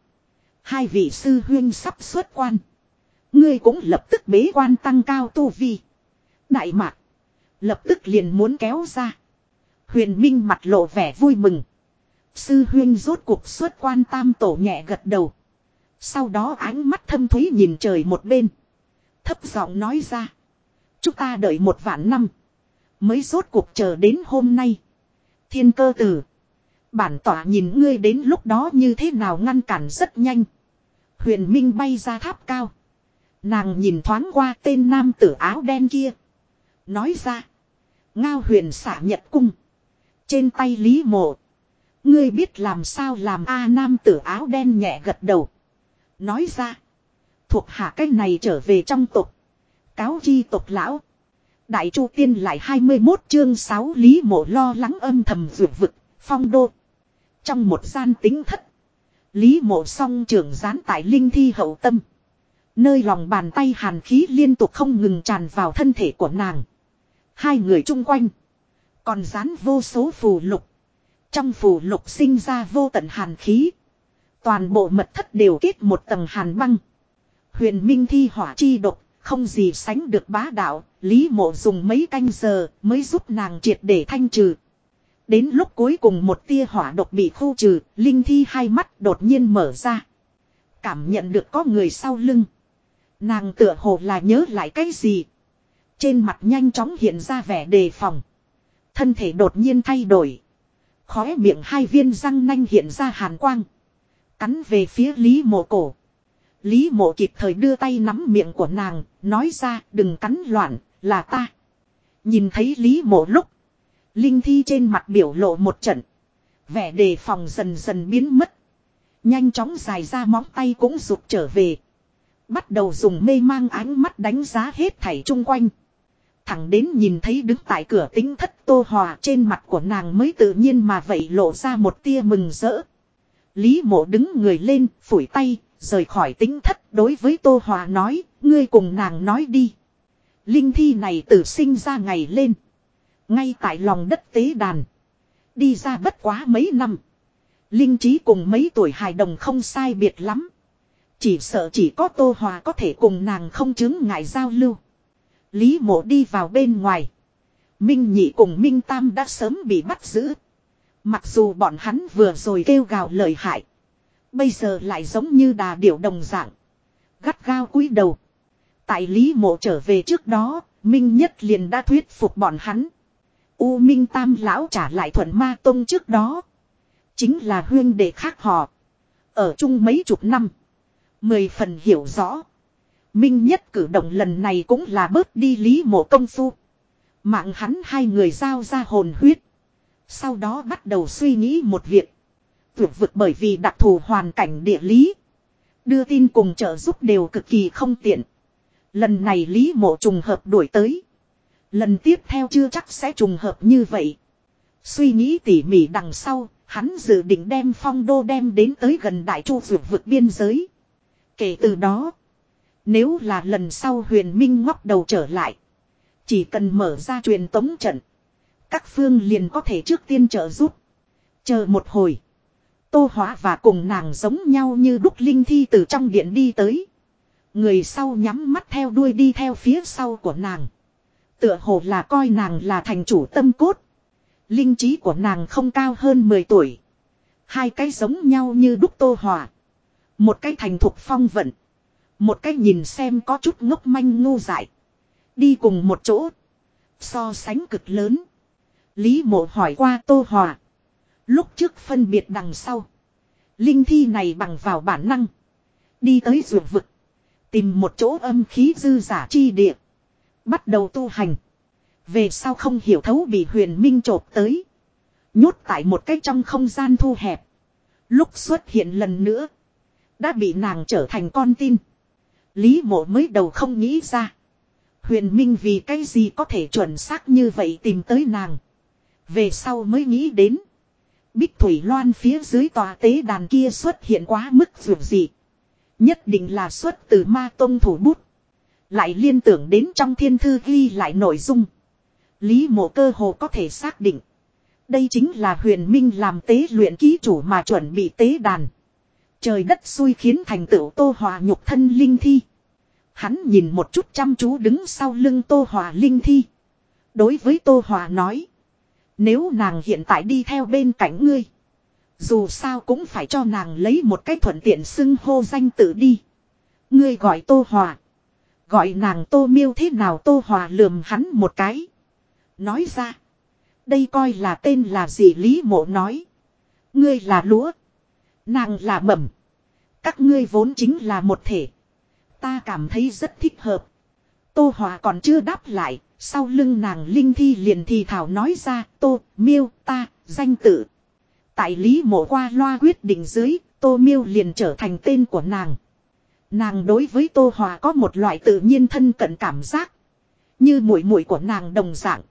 Hai vị sư huyên sắp xuất quan. Ngươi cũng lập tức bế quan tăng cao tu vi. Đại mạc. Lập tức liền muốn kéo ra. Huyền Minh mặt lộ vẻ vui mừng. Sư huyên rốt cuộc xuất quan tam tổ nhẹ gật đầu. Sau đó ánh mắt thâm thúy nhìn trời một bên. Thấp giọng nói ra. Chúng ta đợi một vạn năm. Mới rốt cuộc chờ đến hôm nay. Thiên cơ tử. Bản tỏa nhìn ngươi đến lúc đó như thế nào ngăn cản rất nhanh. Huyền Minh bay ra tháp cao. Nàng nhìn thoáng qua tên nam tử áo đen kia. Nói ra. Ngao huyền xả nhật cung. Trên tay Lý Mộ. Ngươi biết làm sao làm A nam tử áo đen nhẹ gật đầu. Nói ra. Thuộc hạ cái này trở về trong tục. Cáo chi tục lão. Đại Chu Tiên lại 21 chương 6 Lý Mộ lo lắng âm thầm vượt vực, phong đô. Trong một gian tính thất. Lý Mộ song trưởng gián tại linh thi hậu tâm. Nơi lòng bàn tay hàn khí liên tục không ngừng tràn vào thân thể của nàng. Hai người chung quanh. Còn dán vô số phù lục. Trong phù lục sinh ra vô tận hàn khí. Toàn bộ mật thất đều kết một tầng hàn băng. Huyền Minh thi hỏa chi độc, không gì sánh được bá đạo, Lý Mộ dùng mấy canh giờ mới giúp nàng triệt để thanh trừ. Đến lúc cuối cùng một tia hỏa độc bị khu trừ, Linh Thi hai mắt đột nhiên mở ra. Cảm nhận được có người sau lưng. Nàng tựa hồ là nhớ lại cái gì. Trên mặt nhanh chóng hiện ra vẻ đề phòng. Thân thể đột nhiên thay đổi. Khóe miệng hai viên răng nanh hiện ra hàn quang. Cắn về phía Lý mộ cổ. Lý mộ kịp thời đưa tay nắm miệng của nàng, nói ra đừng cắn loạn, là ta. Nhìn thấy Lý mộ lúc. Linh thi trên mặt biểu lộ một trận. Vẻ đề phòng dần dần biến mất. Nhanh chóng dài ra móng tay cũng rụt trở về. Bắt đầu dùng mê mang ánh mắt đánh giá hết thảy chung quanh. Thẳng đến nhìn thấy đứng tại cửa tính thất tô hòa trên mặt của nàng mới tự nhiên mà vậy lộ ra một tia mừng rỡ. Lý mộ đứng người lên, phủi tay, rời khỏi tính thất đối với tô hòa nói, ngươi cùng nàng nói đi. Linh thi này tự sinh ra ngày lên. Ngay tại lòng đất tế đàn. Đi ra bất quá mấy năm. Linh trí cùng mấy tuổi hài đồng không sai biệt lắm. Chỉ sợ chỉ có Tô Hòa có thể cùng nàng không chứng ngại giao lưu. Lý mộ đi vào bên ngoài. Minh nhị cùng Minh Tam đã sớm bị bắt giữ. Mặc dù bọn hắn vừa rồi kêu gào lời hại. Bây giờ lại giống như đà điểu đồng dạng. Gắt gao cúi đầu. Tại Lý mộ trở về trước đó, Minh nhất liền đã thuyết phục bọn hắn. U Minh Tam lão trả lại thuận ma tông trước đó. Chính là huyên đệ khác họ. Ở chung mấy chục năm. Mười phần hiểu rõ. Minh nhất cử động lần này cũng là bớt đi lý mộ công phu. Mạng hắn hai người giao ra hồn huyết. Sau đó bắt đầu suy nghĩ một việc. Tuyệt vực bởi vì đặc thù hoàn cảnh địa lý. Đưa tin cùng trợ giúp đều cực kỳ không tiện. Lần này Lý Mộ trùng hợp đuổi tới. Lần tiếp theo chưa chắc sẽ trùng hợp như vậy. Suy nghĩ tỉ mỉ đằng sau, hắn dự định đem phong đô đem đến tới gần đại chu vượt vực biên giới. Kể từ đó, nếu là lần sau huyền minh ngóc đầu trở lại, chỉ cần mở ra truyền tống trận, các phương liền có thể trước tiên trợ giúp. Chờ một hồi, tô hóa và cùng nàng giống nhau như đúc linh thi từ trong điện đi tới. Người sau nhắm mắt theo đuôi đi theo phía sau của nàng. Tựa hồ là coi nàng là thành chủ tâm cốt. Linh trí của nàng không cao hơn 10 tuổi. Hai cái giống nhau như đúc tô hòa. Một cái thành thục phong vận. Một cái nhìn xem có chút ngốc manh ngu dại. Đi cùng một chỗ. So sánh cực lớn. Lý mộ hỏi qua tô hòa. Lúc trước phân biệt đằng sau. Linh thi này bằng vào bản năng. Đi tới ruột vực. Tìm một chỗ âm khí dư giả chi địa. Bắt đầu tu hành. Về sau không hiểu thấu bị huyền minh trộp tới. Nhốt tại một cái trong không gian thu hẹp. Lúc xuất hiện lần nữa. Đã bị nàng trở thành con tin. Lý mộ mới đầu không nghĩ ra. Huyền minh vì cái gì có thể chuẩn xác như vậy tìm tới nàng. Về sau mới nghĩ đến. Bích Thủy Loan phía dưới tòa tế đàn kia xuất hiện quá mức dù gì. Nhất định là xuất từ ma tông thủ bút. Lại liên tưởng đến trong thiên thư ghi lại nội dung. Lý mộ cơ hồ có thể xác định. Đây chính là huyền minh làm tế luyện ký chủ mà chuẩn bị tế đàn. Trời đất xui khiến thành tựu tô hòa nhục thân linh thi. Hắn nhìn một chút chăm chú đứng sau lưng tô hòa linh thi. Đối với tô hòa nói. Nếu nàng hiện tại đi theo bên cạnh ngươi. Dù sao cũng phải cho nàng lấy một cách thuận tiện xưng hô danh tự đi. Ngươi gọi tô hòa. Gọi nàng tô miêu thế nào tô hòa lườm hắn một cái. Nói ra. Đây coi là tên là gì Lý mộ nói. Ngươi là lúa. Nàng là mầm. Các ngươi vốn chính là một thể. Ta cảm thấy rất thích hợp. Tô Hòa còn chưa đáp lại. Sau lưng nàng Linh Thi liền thì thảo nói ra. Tô, miêu, ta, danh tự. Tại Lý mộ qua loa quyết định dưới. Tô miêu liền trở thành tên của nàng. Nàng đối với Tô Hòa có một loại tự nhiên thân cận cảm giác. Như mũi mũi của nàng đồng dạng.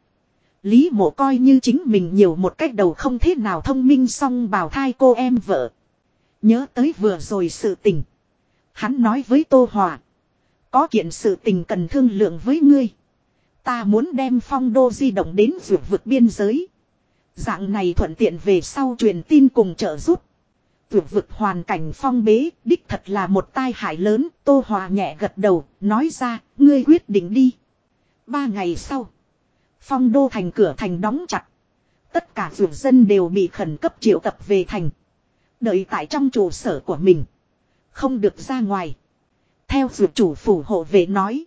Lý mộ coi như chính mình nhiều một cách đầu không thế nào thông minh song bào thai cô em vợ. Nhớ tới vừa rồi sự tình. Hắn nói với Tô Hòa. Có kiện sự tình cần thương lượng với ngươi. Ta muốn đem phong đô di động đến vượt vực biên giới. Dạng này thuận tiện về sau truyền tin cùng trợ giúp. Vượt vực hoàn cảnh phong bế, đích thật là một tai hại lớn. Tô Hòa nhẹ gật đầu, nói ra, ngươi quyết định đi. Ba ngày sau. Phong đô thành cửa thành đóng chặt. Tất cả vượt dân đều bị khẩn cấp triệu tập về thành. Đợi tại trong trụ sở của mình. Không được ra ngoài. Theo vượt chủ phủ hộ vệ nói.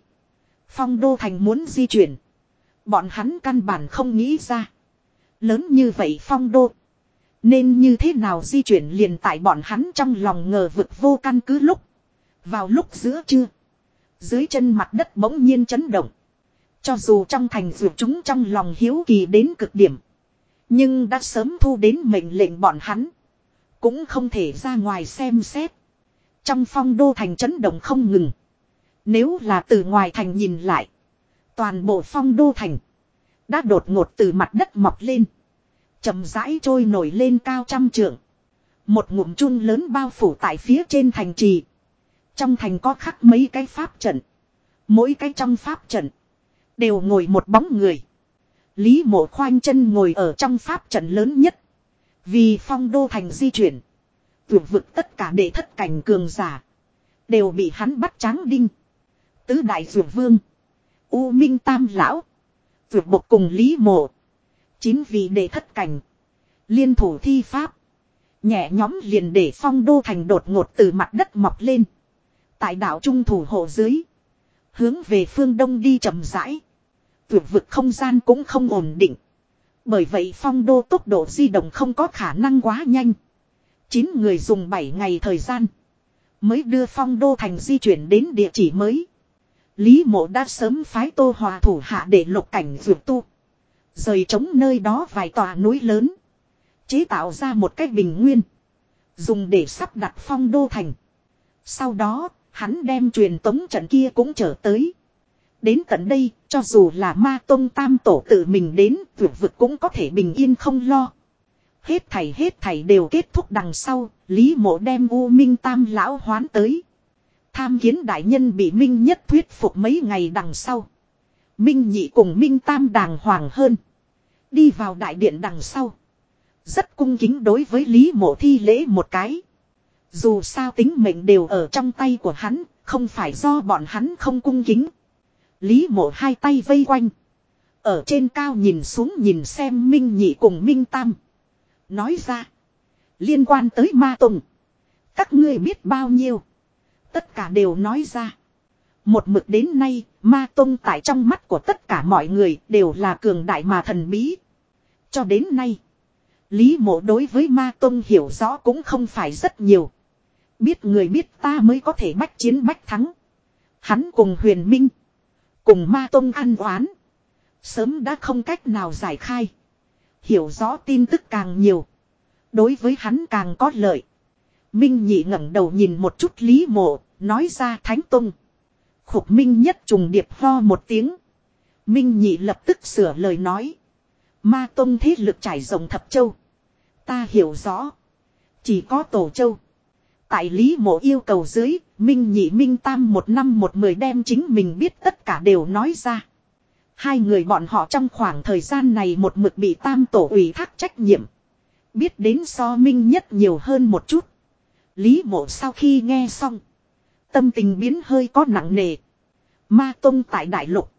Phong đô thành muốn di chuyển. Bọn hắn căn bản không nghĩ ra. Lớn như vậy phong đô. Nên như thế nào di chuyển liền tại bọn hắn trong lòng ngờ vực vô căn cứ lúc. Vào lúc giữa trưa. Dưới chân mặt đất bỗng nhiên chấn động. Cho dù trong thành vượt chúng trong lòng hiếu kỳ đến cực điểm. Nhưng đã sớm thu đến mệnh lệnh bọn hắn. Cũng không thể ra ngoài xem xét. Trong phong đô thành chấn động không ngừng. Nếu là từ ngoài thành nhìn lại. Toàn bộ phong đô thành. Đã đột ngột từ mặt đất mọc lên chậm rãi trôi nổi lên cao trăm trượng. Một ngụm chun lớn bao phủ tại phía trên thành trì. Trong thành có khắc mấy cái pháp trận. Mỗi cái trong pháp trận. Đều ngồi một bóng người. Lý mộ khoanh chân ngồi ở trong pháp trận lớn nhất. Vì phong đô thành di chuyển. Tuyệt vực tất cả đệ thất cảnh cường giả. Đều bị hắn bắt tráng đinh. Tứ đại dược vương. U Minh Tam Lão. tuyệt bộc cùng Lý Mộ. Chín vị đệ thất cảnh. Liên thủ thi pháp. Nhẹ nhóm liền để phong đô thành đột ngột từ mặt đất mọc lên. Tại đảo trung thủ hộ dưới. Hướng về phương đông đi chậm rãi. Tuyệt vực không gian cũng không ổn định. Bởi vậy phong đô tốc độ di động không có khả năng quá nhanh. Chín người dùng 7 ngày thời gian. Mới đưa phong đô thành di chuyển đến địa chỉ mới. Lý mộ đã sớm phái tô hòa thủ hạ để lục cảnh vượt tu. Rời trống nơi đó vài tòa núi lớn. Chế tạo ra một cách bình nguyên. Dùng để sắp đặt phong đô thành. Sau đó, hắn đem truyền tống trận kia cũng trở tới. Đến tận đây, cho dù là ma tông tam tổ tự mình đến, tuyệt vực cũng có thể bình yên không lo. Hết thảy hết thảy đều kết thúc đằng sau, Lý mộ đem U Minh Tam lão hoán tới. Tham kiến đại nhân bị Minh nhất thuyết phục mấy ngày đằng sau. Minh nhị cùng Minh Tam đàng hoàng hơn. Đi vào đại điện đằng sau. Rất cung kính đối với Lý mộ thi lễ một cái. Dù sao tính mệnh đều ở trong tay của hắn, không phải do bọn hắn không cung kính. Lý mộ hai tay vây quanh. Ở trên cao nhìn xuống nhìn xem Minh nhị cùng Minh Tam. Nói ra. Liên quan tới ma tùng. Các ngươi biết bao nhiêu. Tất cả đều nói ra. Một mực đến nay, ma tông tại trong mắt của tất cả mọi người đều là cường đại mà thần bí. Cho đến nay, Lý mộ đối với ma tông hiểu rõ cũng không phải rất nhiều. Biết người biết ta mới có thể bách chiến bách thắng. Hắn cùng huyền minh. Cùng ma tông ăn oán. Sớm đã không cách nào giải khai. Hiểu rõ tin tức càng nhiều. Đối với hắn càng có lợi. Minh nhị ngẩng đầu nhìn một chút Lý mộ, nói ra thánh tông. Khục Minh nhất trùng điệp ho một tiếng. Minh nhị lập tức sửa lời nói. Ma tông thế lực trải rộng thập châu. Ta hiểu rõ. Chỉ có tổ châu. Tại Lý Mộ yêu cầu dưới, Minh Nhị Minh Tam một năm một mười đem chính mình biết tất cả đều nói ra. Hai người bọn họ trong khoảng thời gian này một mực bị Tam Tổ ủy thác trách nhiệm. Biết đến so Minh nhất nhiều hơn một chút. Lý Mộ sau khi nghe xong. Tâm tình biến hơi có nặng nề. Ma Tông tại Đại Lục.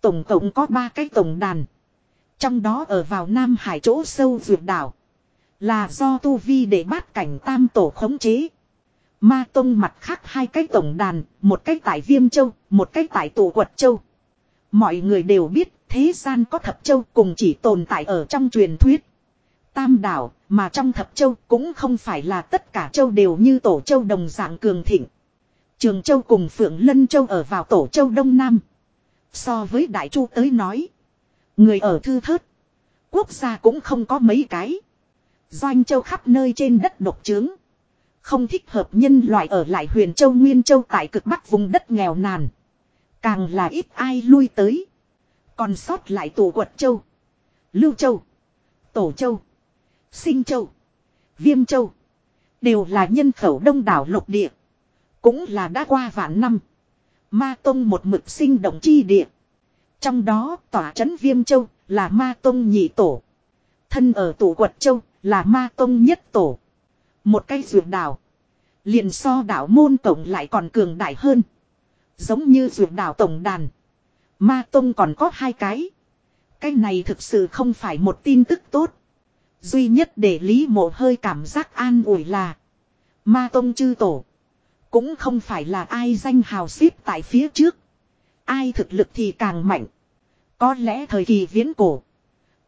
Tổng cộng có ba cái tổng đàn. Trong đó ở vào Nam Hải chỗ sâu vượt đảo. Là do Tu Vi để bắt cảnh tam tổ khống chế. Ma Tông mặt khác hai cái tổng đàn, một cái tại Viêm Châu, một cái tại Tổ Quật Châu. Mọi người đều biết thế gian có thập châu cùng chỉ tồn tại ở trong truyền thuyết. Tam đảo, mà trong thập châu cũng không phải là tất cả châu đều như tổ châu đồng dạng cường thịnh. Trường châu cùng Phượng Lân châu ở vào tổ châu Đông Nam. So với Đại Chu tới nói. Người ở thư thớt. Quốc gia cũng không có mấy cái. Doanh châu khắp nơi trên đất độc trướng. Không thích hợp nhân loại ở lại huyền châu Nguyên châu tại cực bắc vùng đất nghèo nàn. Càng là ít ai lui tới. Còn sót lại tổ quật châu. Lưu châu. Tổ châu. Sinh châu. Viêm châu. Đều là nhân khẩu đông đảo lục địa. Cũng là đã qua vạn năm. Ma Tông một mực sinh động chi địa. Trong đó tỏa trấn Viêm Châu là Ma Tông nhị tổ. Thân ở tổ quật châu là Ma Tông nhất tổ. Một cây ruột đảo. Liền so đảo môn tổng lại còn cường đại hơn. Giống như ruột đảo tổng đàn. Ma Tông còn có hai cái. Cái này thực sự không phải một tin tức tốt. Duy nhất để Lý Mộ hơi cảm giác an ủi là. Ma Tông chư tổ. Cũng không phải là ai danh hào xếp tại phía trước. Ai thực lực thì càng mạnh. Có lẽ thời kỳ viễn cổ.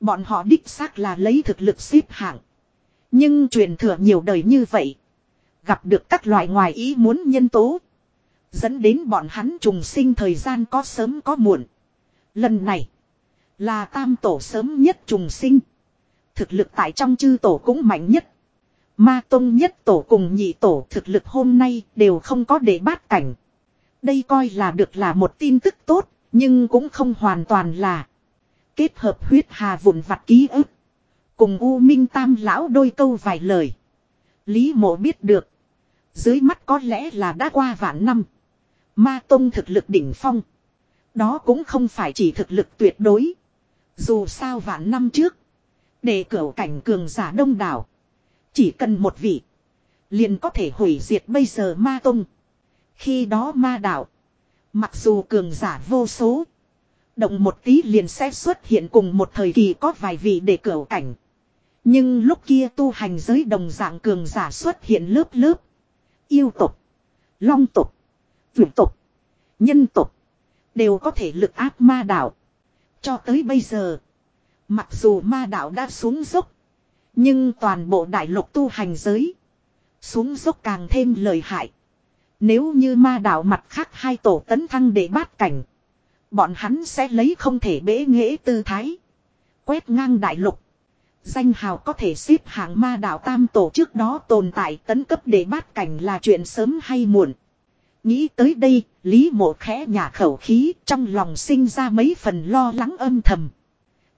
Bọn họ đích xác là lấy thực lực xếp hạng. Nhưng truyền thừa nhiều đời như vậy. Gặp được các loại ngoài ý muốn nhân tố. Dẫn đến bọn hắn trùng sinh thời gian có sớm có muộn. Lần này. Là tam tổ sớm nhất trùng sinh. Thực lực tại trong chư tổ cũng mạnh nhất. Ma Tông nhất tổ cùng nhị tổ thực lực hôm nay đều không có để bát cảnh. Đây coi là được là một tin tức tốt, nhưng cũng không hoàn toàn là. Kết hợp huyết hà vụn vặt ký ức. Cùng U Minh Tam lão đôi câu vài lời. Lý mộ biết được. Dưới mắt có lẽ là đã qua vạn năm. Ma Tông thực lực đỉnh phong. Đó cũng không phải chỉ thực lực tuyệt đối. Dù sao vạn năm trước. Để cửu cảnh cường giả đông đảo. Chỉ cần một vị. Liền có thể hủy diệt bây giờ ma tông. Khi đó ma đạo. Mặc dù cường giả vô số. Động một tí liền sẽ xuất hiện cùng một thời kỳ có vài vị để cửa cảnh. Nhưng lúc kia tu hành giới đồng dạng cường giả xuất hiện lớp lớp. Yêu tục. Long tục. Vượt tục. Nhân tục. Đều có thể lực áp ma đạo. Cho tới bây giờ. Mặc dù ma đạo đã xuống dốc. Nhưng toàn bộ đại lục tu hành giới. Xuống dốc càng thêm lời hại. Nếu như ma đạo mặt khác hai tổ tấn thăng để bát cảnh. Bọn hắn sẽ lấy không thể bế nghệ tư thái. Quét ngang đại lục. Danh hào có thể xếp hạng ma đạo tam tổ trước đó tồn tại tấn cấp để bát cảnh là chuyện sớm hay muộn. Nghĩ tới đây, Lý mộ khẽ nhả khẩu khí trong lòng sinh ra mấy phần lo lắng âm thầm.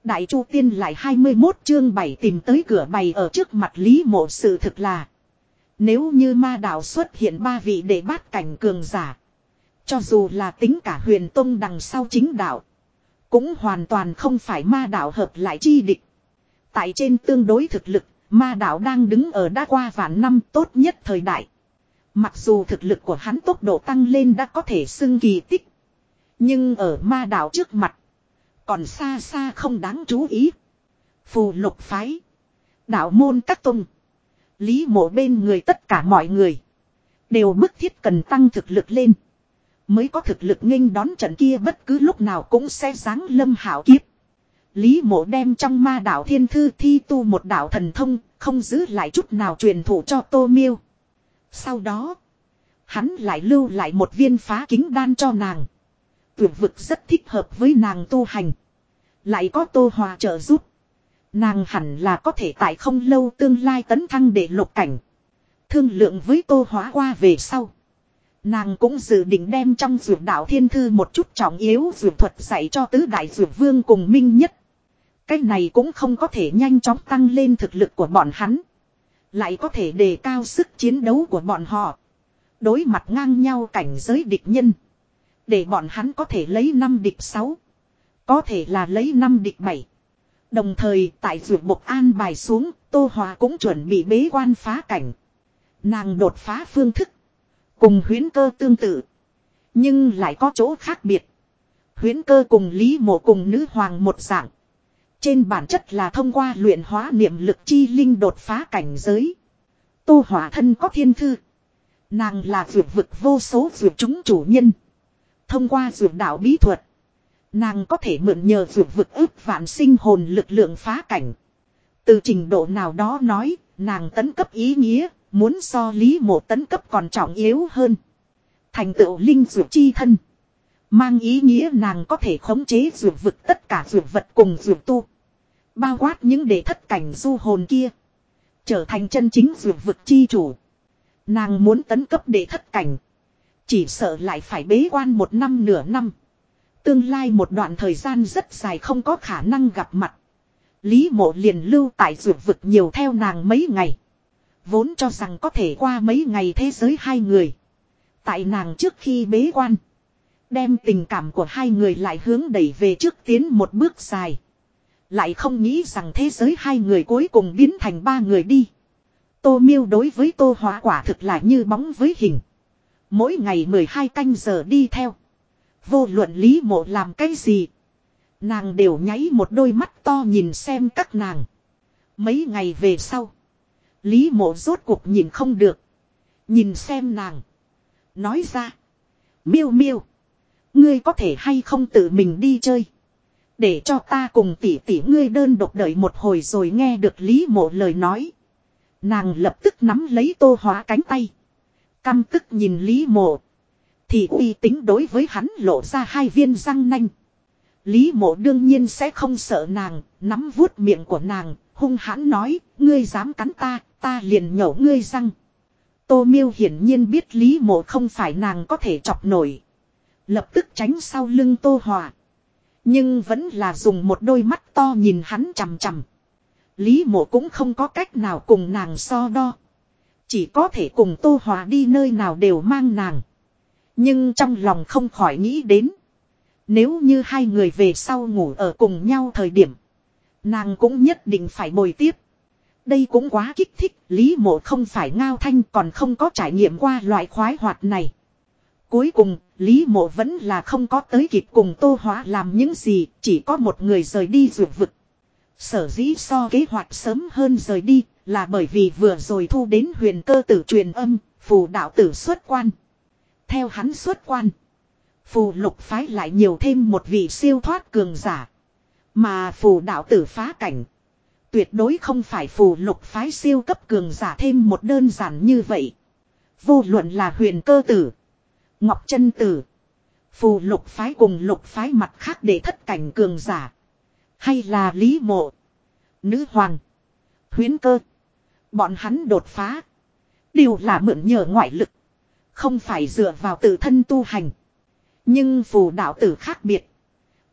Đại Chu Tiên lại 21 chương 7 tìm tới cửa bày ở trước mặt Lý mộ sự thực là. Nếu như ma đạo xuất hiện ba vị để bát cảnh cường giả. Cho dù là tính cả huyền tông đằng sau chính đạo. Cũng hoàn toàn không phải ma đạo hợp lại chi địch. Tại trên tương đối thực lực, ma đạo đang đứng ở đã qua vạn năm tốt nhất thời đại. Mặc dù thực lực của hắn tốc độ tăng lên đã có thể xưng kỳ tích. Nhưng ở ma đạo trước mặt. Còn xa xa không đáng chú ý. Phù lục phái. Đạo môn các tung. Lý mộ bên người tất cả mọi người. Đều bức thiết cần tăng thực lực lên. Mới có thực lực nghênh đón trận kia bất cứ lúc nào cũng sẽ giáng lâm hảo kiếp. Lý mộ đem trong ma đạo thiên thư thi tu một đạo thần thông, không giữ lại chút nào truyền thụ cho tô miêu. Sau đó, hắn lại lưu lại một viên phá kính đan cho nàng. Tuyệt vực rất thích hợp với nàng tu hành. Lại có tô hòa trợ giúp. Nàng hẳn là có thể tại không lâu tương lai tấn thăng để lục cảnh. Thương lượng với tô hóa qua về sau. Nàng cũng dự định đem trong dược đạo thiên thư một chút trọng yếu dược thuật dạy cho tứ đại dược vương cùng minh nhất. Cái này cũng không có thể nhanh chóng tăng lên thực lực của bọn hắn. Lại có thể đề cao sức chiến đấu của bọn họ. Đối mặt ngang nhau cảnh giới địch nhân. Để bọn hắn có thể lấy năm địch sáu Có thể là lấy năm địch bảy Đồng thời tại dược bộc an bài xuống, Tô Hòa cũng chuẩn bị bế quan phá cảnh. Nàng đột phá phương thức. Cùng huyến cơ tương tự. Nhưng lại có chỗ khác biệt. Huyến cơ cùng Lý Mộ cùng nữ hoàng một dạng. Trên bản chất là thông qua luyện hóa niệm lực chi linh đột phá cảnh giới. Tô hỏa thân có thiên thư. Nàng là vượt vực vô số vượt chúng chủ nhân. Thông qua dược đạo bí thuật. Nàng có thể mượn nhờ vượt vực ức vạn sinh hồn lực lượng phá cảnh. Từ trình độ nào đó nói, nàng tấn cấp ý nghĩa, muốn so lý mộ tấn cấp còn trọng yếu hơn. Thành tựu linh dược chi thân. Mang ý nghĩa nàng có thể khống chế dược vực tất cả dược vật cùng dược tu. Bao quát những đệ thất cảnh du hồn kia. Trở thành chân chính dược vực chi chủ. Nàng muốn tấn cấp đệ thất cảnh. Chỉ sợ lại phải bế quan một năm nửa năm. Tương lai một đoạn thời gian rất dài không có khả năng gặp mặt. Lý mộ liền lưu tại dược vực nhiều theo nàng mấy ngày. Vốn cho rằng có thể qua mấy ngày thế giới hai người. Tại nàng trước khi bế quan. Đem tình cảm của hai người lại hướng đẩy về trước tiến một bước dài. Lại không nghĩ rằng thế giới hai người cuối cùng biến thành ba người đi. Tô miêu đối với tô hóa quả thực là như bóng với hình. Mỗi ngày 12 canh giờ đi theo. Vô luận lý mộ làm cái gì. Nàng đều nháy một đôi mắt to nhìn xem các nàng. Mấy ngày về sau. Lý mộ rốt cuộc nhìn không được. Nhìn xem nàng. Nói ra. Miêu miêu. Ngươi có thể hay không tự mình đi chơi. Để cho ta cùng tỷ tỷ ngươi đơn độc đợi một hồi rồi nghe được Lý mộ lời nói. Nàng lập tức nắm lấy tô hóa cánh tay. Căm tức nhìn Lý mộ. Thì uy tính đối với hắn lộ ra hai viên răng nanh. Lý mộ đương nhiên sẽ không sợ nàng, nắm vuốt miệng của nàng, hung hãn nói, ngươi dám cắn ta, ta liền nhổ ngươi răng. Tô miêu hiển nhiên biết Lý mộ không phải nàng có thể chọc nổi. Lập tức tránh sau lưng tô hòa. Nhưng vẫn là dùng một đôi mắt to nhìn hắn chằm chằm. Lý mộ cũng không có cách nào cùng nàng so đo. Chỉ có thể cùng tô hòa đi nơi nào đều mang nàng. Nhưng trong lòng không khỏi nghĩ đến. Nếu như hai người về sau ngủ ở cùng nhau thời điểm. Nàng cũng nhất định phải bồi tiếp. Đây cũng quá kích thích. Lý mộ không phải ngao thanh còn không có trải nghiệm qua loại khoái hoạt này. Cuối cùng, Lý mộ vẫn là không có tới kịp cùng tô hóa làm những gì, chỉ có một người rời đi rượu vực. Sở dĩ so kế hoạch sớm hơn rời đi, là bởi vì vừa rồi thu đến huyền cơ tử truyền âm, phù đạo tử xuất quan. Theo hắn xuất quan, phù lục phái lại nhiều thêm một vị siêu thoát cường giả. Mà phù đạo tử phá cảnh. Tuyệt đối không phải phù lục phái siêu cấp cường giả thêm một đơn giản như vậy. Vô luận là huyền cơ tử. Ngọc chân Tử. Phù lục phái cùng lục phái mặt khác để thất cảnh cường giả. Hay là Lý Mộ. Nữ Hoàng. Huyến cơ. Bọn hắn đột phá. Đều là mượn nhờ ngoại lực. Không phải dựa vào tự thân tu hành. Nhưng phù đạo tử khác biệt.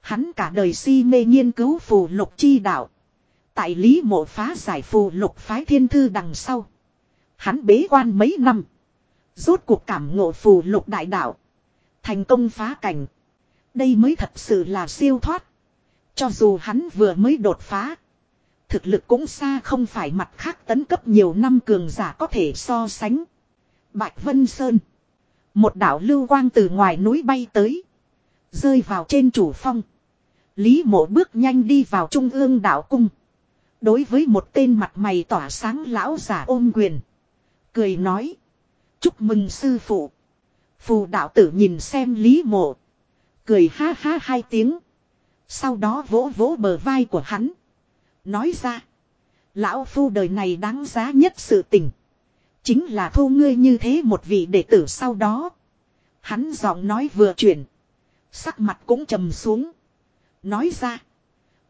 Hắn cả đời si mê nghiên cứu phù lục chi đạo. Tại lý mộ phá giải phù lục phái thiên thư đằng sau. Hắn bế quan mấy năm. Rốt cuộc cảm ngộ phù lục đại đạo. Thành công phá cảnh. Đây mới thật sự là siêu thoát. Cho dù hắn vừa mới đột phá. Thực lực cũng xa không phải mặt khác tấn cấp nhiều năm cường giả có thể so sánh. Bạch Vân Sơn. Một đảo lưu quang từ ngoài núi bay tới. Rơi vào trên chủ phong. Lý mộ bước nhanh đi vào trung ương đảo cung. Đối với một tên mặt mày tỏa sáng lão giả ôm quyền. Cười nói. Chúc mừng sư phụ. Phù đạo tử nhìn xem Lý mộ. Cười ha ha hai tiếng. Sau đó vỗ vỗ bờ vai của hắn. Nói ra. Lão phu đời này đáng giá nhất sự tình. Chính là thu ngươi như thế một vị đệ tử sau đó. Hắn giọng nói vừa chuyển. Sắc mặt cũng trầm xuống. Nói ra.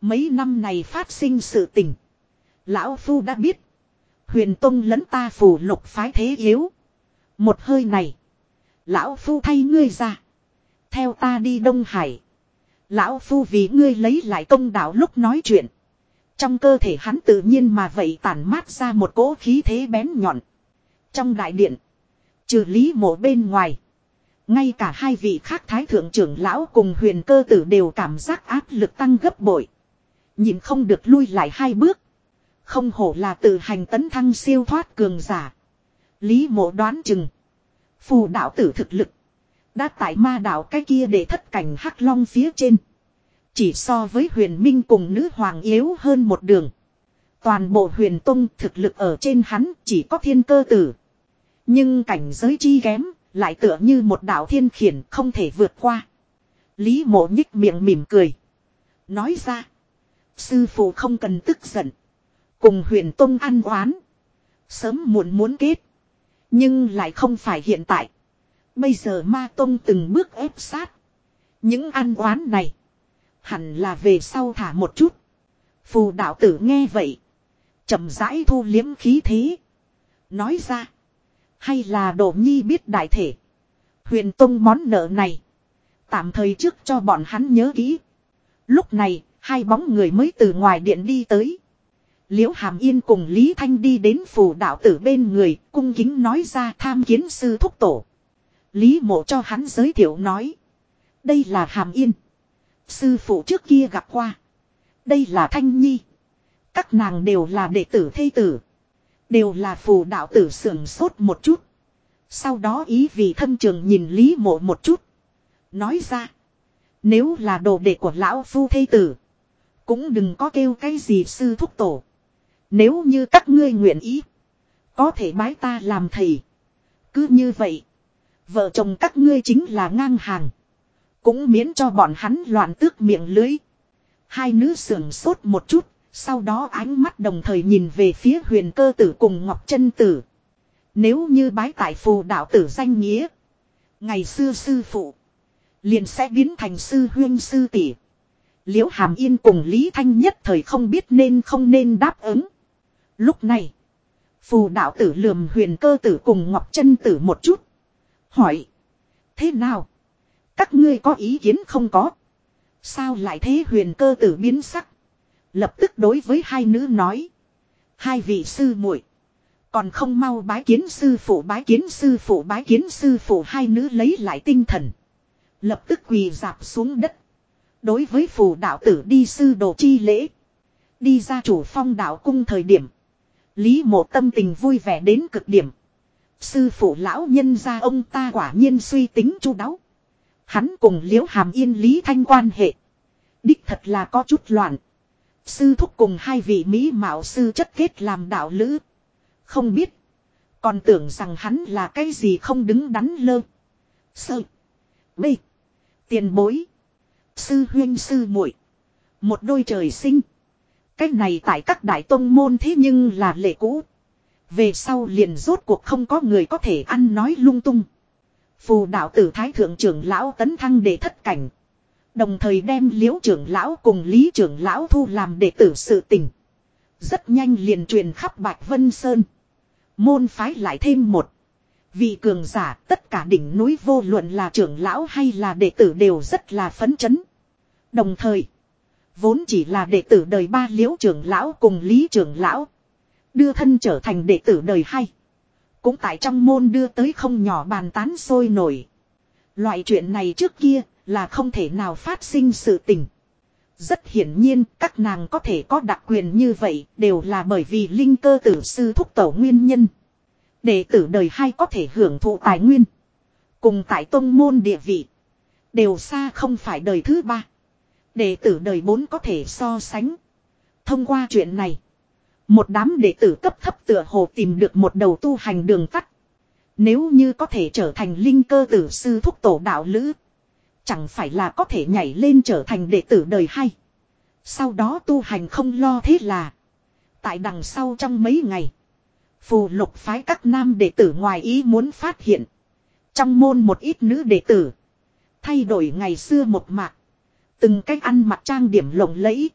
Mấy năm này phát sinh sự tình. Lão Phu đã biết. Huyền Tông lẫn ta phù lục phái thế yếu. Một hơi này. Lão Phu thay ngươi ra. Theo ta đi Đông Hải. Lão Phu vì ngươi lấy lại công đạo lúc nói chuyện. Trong cơ thể hắn tự nhiên mà vậy tản mát ra một cỗ khí thế bén nhọn. Trong đại điện. Trừ lý mộ bên ngoài. Ngay cả hai vị khác thái thượng trưởng lão cùng huyền cơ tử đều cảm giác áp lực tăng gấp bội. Nhìn không được lui lại hai bước. Không hổ là tự hành tấn thăng siêu thoát cường giả. Lý mộ đoán chừng. Phù đạo tử thực lực. Đã tại ma đạo cái kia để thất cảnh hắc long phía trên. Chỉ so với huyền minh cùng nữ hoàng yếu hơn một đường. Toàn bộ huyền tông thực lực ở trên hắn chỉ có thiên cơ tử. Nhưng cảnh giới chi kém, lại tựa như một đạo thiên khiển không thể vượt qua. Lý mộ nhích miệng mỉm cười. Nói ra. Sư phụ không cần tức giận. Cùng huyền tông ăn oán. Sớm muộn muốn kết. Nhưng lại không phải hiện tại. Bây giờ ma tông từng bước ép sát. Những ăn oán này. Hẳn là về sau thả một chút. Phù đạo tử nghe vậy. chậm rãi thu liếm khí thế. Nói ra. Hay là đổ nhi biết đại thể. Huyền tông món nợ này. Tạm thời trước cho bọn hắn nhớ kỹ. Lúc này, hai bóng người mới từ ngoài điện đi tới. Liễu Hàm Yên cùng Lý Thanh đi đến phù đạo tử bên người, cung kính nói ra tham kiến sư thúc tổ. Lý mộ cho hắn giới thiệu nói. Đây là Hàm Yên. Sư phụ trước kia gặp qua. Đây là Thanh Nhi. Các nàng đều là đệ tử thây tử. Đều là phù đạo tử sưởng sốt một chút. Sau đó ý vì thân trường nhìn Lý mộ một chút. Nói ra. Nếu là đồ đệ của lão phu thây tử. Cũng đừng có kêu cái gì sư thúc tổ. Nếu như các ngươi nguyện ý. Có thể bái ta làm thầy. Cứ như vậy. Vợ chồng các ngươi chính là ngang hàng. Cũng miễn cho bọn hắn loạn tước miệng lưới. Hai nữ sưởng sốt một chút. Sau đó ánh mắt đồng thời nhìn về phía huyền cơ tử cùng Ngọc chân Tử. Nếu như bái tại phù đạo tử danh nghĩa. Ngày xưa sư phụ. Liền sẽ biến thành sư huyên sư tỷ. Liễu Hàm Yên cùng Lý Thanh nhất thời không biết nên không nên đáp ứng. Lúc này. Phù đạo tử lườm huyền cơ tử cùng Ngọc chân Tử một chút. Hỏi. Thế nào? Các ngươi có ý kiến không có? Sao lại thế huyền cơ tử biến sắc? Lập tức đối với hai nữ nói. Hai vị sư muội, Còn không mau bái kiến sư phụ, bái kiến sư phụ, bái kiến sư phụ hai nữ lấy lại tinh thần. Lập tức quỳ dạp xuống đất. Đối với phù đạo tử đi sư đồ chi lễ. Đi ra chủ phong đạo cung thời điểm. Lý mộ tâm tình vui vẻ đến cực điểm. Sư phụ lão nhân ra ông ta quả nhiên suy tính chu đáo. Hắn cùng liễu hàm yên lý thanh quan hệ. Đích thật là có chút loạn. Sư thúc cùng hai vị Mỹ mạo sư chất kết làm đạo lữ. Không biết. Còn tưởng rằng hắn là cái gì không đứng đắn lơ. Sơ. Bê. Tiền bối. Sư huyên sư muội Một đôi trời sinh. Cái này tại các đại tông môn thế nhưng là lệ cũ. Về sau liền rốt cuộc không có người có thể ăn nói lung tung. Phù đạo tử thái thượng trưởng lão tấn thăng để thất cảnh. Đồng thời đem liễu trưởng lão cùng lý trưởng lão thu làm đệ tử sự tình. Rất nhanh liền truyền khắp Bạch Vân Sơn. Môn phái lại thêm một. Vị cường giả, tất cả đỉnh núi vô luận là trưởng lão hay là đệ tử đều rất là phấn chấn. Đồng thời. Vốn chỉ là đệ tử đời ba liễu trưởng lão cùng lý trưởng lão. Đưa thân trở thành đệ tử đời hai. Cũng tại trong môn đưa tới không nhỏ bàn tán sôi nổi. Loại chuyện này trước kia là không thể nào phát sinh sự tình. Rất hiển nhiên, các nàng có thể có đặc quyền như vậy đều là bởi vì linh cơ tử sư thúc tổ nguyên nhân. Đệ tử đời hai có thể hưởng thụ tài nguyên. Cùng tại tôn môn địa vị. Đều xa không phải đời thứ ba. Đệ tử đời bốn có thể so sánh. Thông qua chuyện này. Một đám đệ tử cấp thấp tựa hồ tìm được một đầu tu hành đường tắt. Nếu như có thể trở thành linh cơ tử sư thúc tổ đạo lữ. Chẳng phải là có thể nhảy lên trở thành đệ tử đời hay. Sau đó tu hành không lo thế là. Tại đằng sau trong mấy ngày. Phù lục phái các nam đệ tử ngoài ý muốn phát hiện. Trong môn một ít nữ đệ tử. Thay đổi ngày xưa một mạc. Từng cách ăn mặc trang điểm lộng lẫy.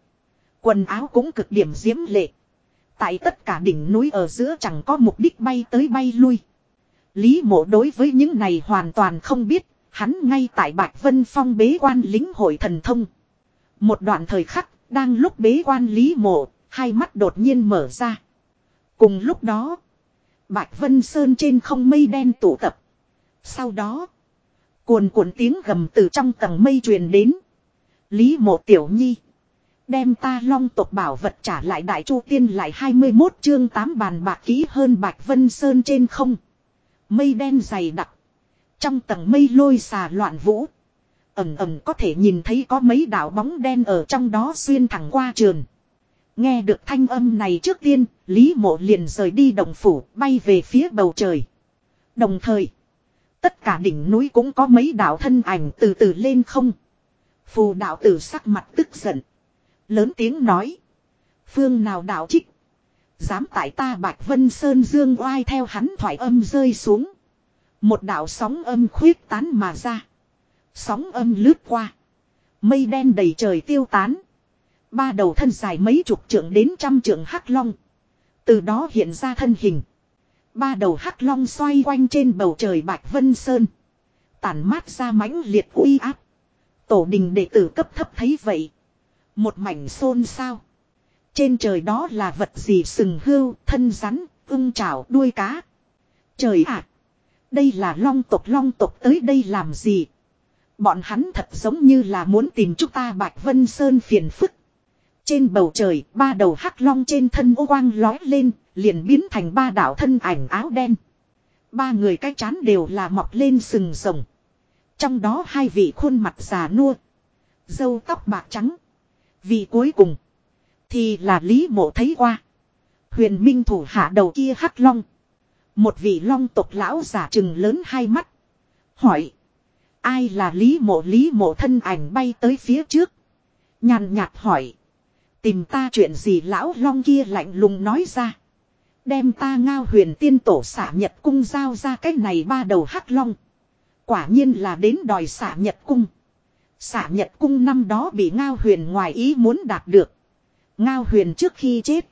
Quần áo cũng cực điểm diễm lệ. Tại tất cả đỉnh núi ở giữa chẳng có mục đích bay tới bay lui. Lý mộ đối với những này hoàn toàn không biết, hắn ngay tại Bạch Vân Phong bế quan lính hội thần thông. Một đoạn thời khắc, đang lúc bế quan Lý mộ, hai mắt đột nhiên mở ra. Cùng lúc đó, Bạch Vân Sơn trên không mây đen tụ tập. Sau đó, cuồn cuộn tiếng gầm từ trong tầng mây truyền đến. Lý mộ tiểu nhi. Đem ta long tộc bảo vật trả lại đại chu tiên lại 21 chương 8 bàn bạc kỹ hơn Bạch Vân Sơn trên không. Mây đen dày đặc. Trong tầng mây lôi xà loạn vũ. Ẩm ẩm có thể nhìn thấy có mấy đảo bóng đen ở trong đó xuyên thẳng qua trường. Nghe được thanh âm này trước tiên, Lý Mộ liền rời đi đồng phủ, bay về phía bầu trời. Đồng thời, tất cả đỉnh núi cũng có mấy đảo thân ảnh từ từ lên không. Phù đạo tử sắc mặt tức giận. Lớn tiếng nói. Phương nào đạo trích. Dám tại ta Bạch Vân Sơn Dương oai theo hắn thoại âm rơi xuống. Một đạo sóng âm khuyết tán mà ra. Sóng âm lướt qua. Mây đen đầy trời tiêu tán. Ba đầu thân dài mấy chục trượng đến trăm trượng hắc long. Từ đó hiện ra thân hình. Ba đầu hắc long xoay quanh trên bầu trời Bạch Vân Sơn. Tản mát ra mãnh liệt uy áp. Tổ đình đệ tử cấp thấp thấy vậy. Một mảnh xôn sao Trên trời đó là vật gì sừng hưu, thân rắn, ưng chảo, đuôi cá. Trời ạ! đây là long tộc long tộc tới đây làm gì? Bọn hắn thật giống như là muốn tìm chúng ta Bạch Vân Sơn phiền phức. Trên bầu trời, ba đầu hắc long trên thân ô quang lói lên, liền biến thành ba đạo thân ảnh áo đen. Ba người cái chán đều là mọc lên sừng rồng. Trong đó hai vị khuôn mặt già nua. Dâu tóc bạc trắng vì cuối cùng. Thì là Lý Mộ thấy qua. Huyền Minh thủ hạ đầu kia hắc long. Một vị long tộc lão giả trừng lớn hai mắt. Hỏi. Ai là Lý Mộ Lý Mộ thân ảnh bay tới phía trước. Nhàn nhạt hỏi. Tìm ta chuyện gì lão long kia lạnh lùng nói ra. Đem ta ngao huyền tiên tổ xả nhật cung giao ra cái này ba đầu hắc long. Quả nhiên là đến đòi xả nhật cung. Xả nhật cung năm đó bị ngao huyền ngoài ý muốn đạt được. Ngao huyền trước khi chết.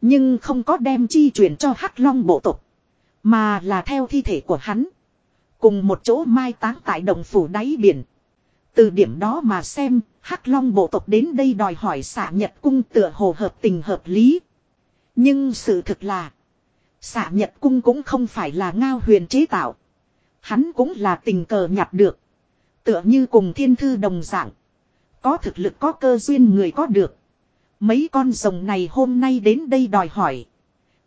Nhưng không có đem chi truyền cho hắc long bộ tộc. Mà là theo thi thể của hắn. Cùng một chỗ mai táng tại đồng phủ đáy biển. Từ điểm đó mà xem, Hắc Long bộ tộc đến đây đòi hỏi xả nhật cung tựa hồ hợp tình hợp lý. Nhưng sự thực là, xả nhật cung cũng không phải là ngao huyền chế tạo. Hắn cũng là tình cờ nhặt được. Tựa như cùng thiên thư đồng dạng. Có thực lực, có cơ duyên người có được. Mấy con rồng này hôm nay đến đây đòi hỏi.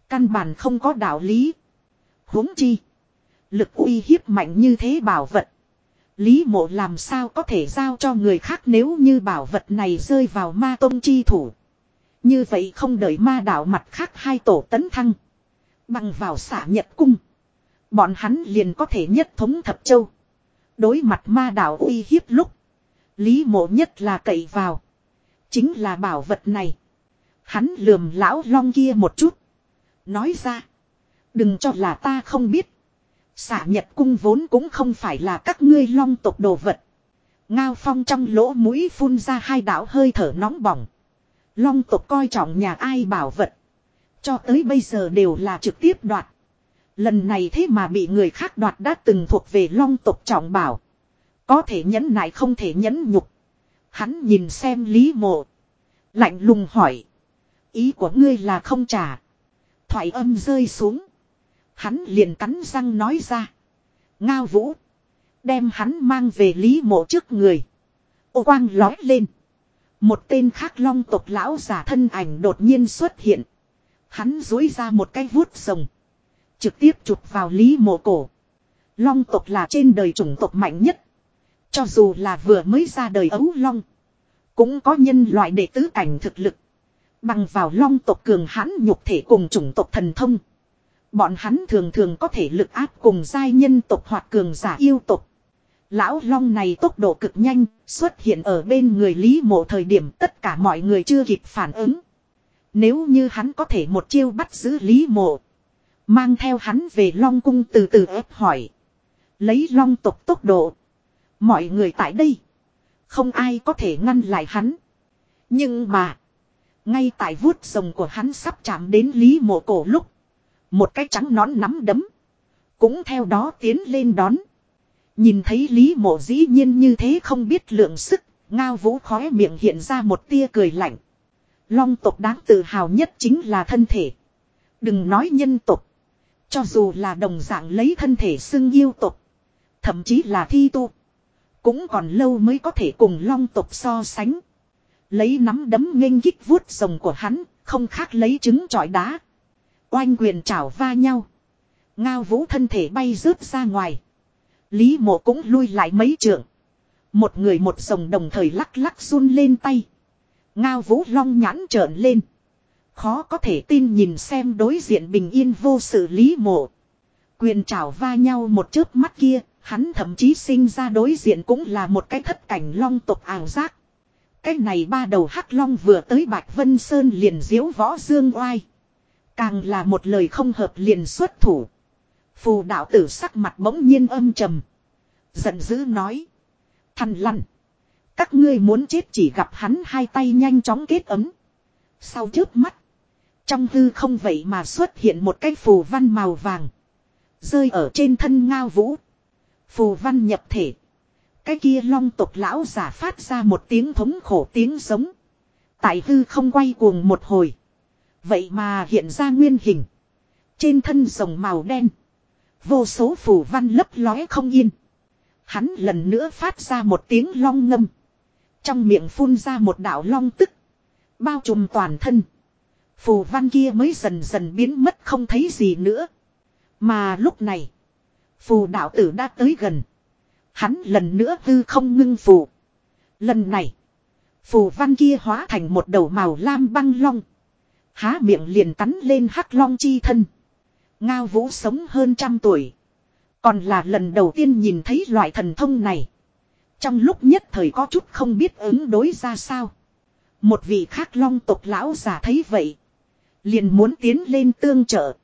Căn bản không có đạo lý. huống chi. Lực uy hiếp mạnh như thế bảo vật. Lý mộ làm sao có thể giao cho người khác nếu như bảo vật này rơi vào ma tông chi thủ. Như vậy không đợi ma đạo mặt khác hai tổ tấn thăng. Bằng vào xả nhật cung. Bọn hắn liền có thể nhất thống thập châu. Đối mặt ma đảo uy hiếp lúc. Lý mộ nhất là cậy vào. Chính là bảo vật này. Hắn lườm lão long kia một chút. Nói ra. Đừng cho là ta không biết. Xả nhật cung vốn cũng không phải là các ngươi long tộc đồ vật. Ngao phong trong lỗ mũi phun ra hai đạo hơi thở nóng bỏng. Long tộc coi trọng nhà ai bảo vật. Cho tới bây giờ đều là trực tiếp đoạt. Lần này thế mà bị người khác đoạt đã từng thuộc về long tộc trọng bảo. Có thể nhẫn nại không thể nhẫn nhục. Hắn nhìn xem Lý Mộ. Lạnh lùng hỏi. Ý của ngươi là không trả. Thoại âm rơi xuống. Hắn liền cắn răng nói ra. Ngao vũ. Đem hắn mang về Lý Mộ trước người. Ô quang lói lên. Một tên khác long tộc lão giả thân ảnh đột nhiên xuất hiện. Hắn dối ra một cái vuốt rồng. Trực tiếp chụp vào Lý Mộ cổ. Long tộc là trên đời chủng tộc mạnh nhất. Cho dù là vừa mới ra đời ấu long. Cũng có nhân loại đệ tứ cảnh thực lực. Bằng vào long tộc cường hãn nhục thể cùng chủng tộc thần thông. Bọn hắn thường thường có thể lực áp cùng giai nhân tộc hoặc cường giả yêu tộc. Lão long này tốc độ cực nhanh, xuất hiện ở bên người Lý Mộ thời điểm tất cả mọi người chưa kịp phản ứng. Nếu như hắn có thể một chiêu bắt giữ Lý Mộ. Mang theo hắn về long cung từ từ ép hỏi. Lấy long tộc tốc độ. Mọi người tại đây. Không ai có thể ngăn lại hắn. Nhưng mà. Ngay tại vuốt rồng của hắn sắp chạm đến Lý Mộ cổ lúc. Một cái trắng nón nắm đấm. Cũng theo đó tiến lên đón. Nhìn thấy Lý Mộ dĩ nhiên như thế không biết lượng sức. Ngao vũ khóe miệng hiện ra một tia cười lạnh. Long tộc đáng tự hào nhất chính là thân thể. Đừng nói nhân tộc. Cho dù là đồng dạng lấy thân thể xưng yêu tộc. Thậm chí là thi tu. Cũng còn lâu mới có thể cùng long tộc so sánh. Lấy nắm đấm nghênh kích vuốt rồng của hắn, không khác lấy trứng trọi đá. Oanh quyền chảo va nhau. Ngao vũ thân thể bay rớt ra ngoài. Lý mộ cũng lui lại mấy trượng. Một người một rồng đồng thời lắc lắc run lên tay. Ngao vũ long nhãn trợn lên. Khó có thể tin nhìn xem đối diện bình yên vô sự lý mộ. Quyền trảo va nhau một chớp mắt kia, hắn thậm chí sinh ra đối diện cũng là một cái thất cảnh long tộc ảo giác. Cái này ba đầu hắc long vừa tới Bạch Vân Sơn liền diễu võ dương oai. Càng là một lời không hợp liền xuất thủ. Phù đạo tử sắc mặt bỗng nhiên âm trầm. Giận dữ nói. Thằn lằn. Các ngươi muốn chết chỉ gặp hắn hai tay nhanh chóng kết ấm. Sau trước mắt. Trong hư không vậy mà xuất hiện một cái phù văn màu vàng. Rơi ở trên thân ngao vũ. Phù văn nhập thể. Cái kia long tộc lão giả phát ra một tiếng thống khổ tiếng giống. Tại hư không quay cuồng một hồi. Vậy mà hiện ra nguyên hình. Trên thân rồng màu đen. Vô số phù văn lấp lóe không yên. Hắn lần nữa phát ra một tiếng long ngâm. Trong miệng phun ra một đạo long tức. Bao trùm toàn thân. Phù văn kia mới dần dần biến mất không thấy gì nữa. Mà lúc này. Phù đạo tử đã tới gần. Hắn lần nữa hư không ngưng phù. Lần này. Phù văn kia hóa thành một đầu màu lam băng long. Há miệng liền cắn lên hắc long chi thân. Ngao vũ sống hơn trăm tuổi. Còn là lần đầu tiên nhìn thấy loại thần thông này. Trong lúc nhất thời có chút không biết ứng đối ra sao. Một vị khác long tộc lão già thấy vậy. Liền muốn tiến lên tương trợ.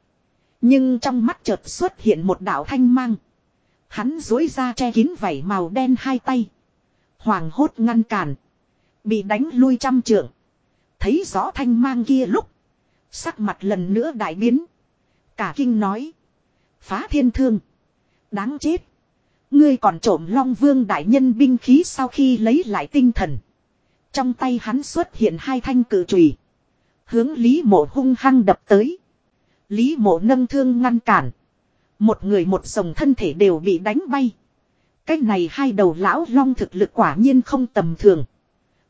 Nhưng trong mắt chợt xuất hiện một đạo thanh mang. Hắn dối ra che kín vảy màu đen hai tay. Hoàng hốt ngăn cản. Bị đánh lui trăm trượng. Thấy rõ thanh mang kia lúc. Sắc mặt lần nữa đại biến. Cả kinh nói. Phá thiên thương. Đáng chết. Ngươi còn trộm long vương đại nhân binh khí sau khi lấy lại tinh thần. Trong tay hắn xuất hiện hai thanh cử trùy. Hướng Lý mộ hung hăng đập tới. Lý mộ nâng thương ngăn cản. Một người một dòng thân thể đều bị đánh bay. Cái này hai đầu lão long thực lực quả nhiên không tầm thường.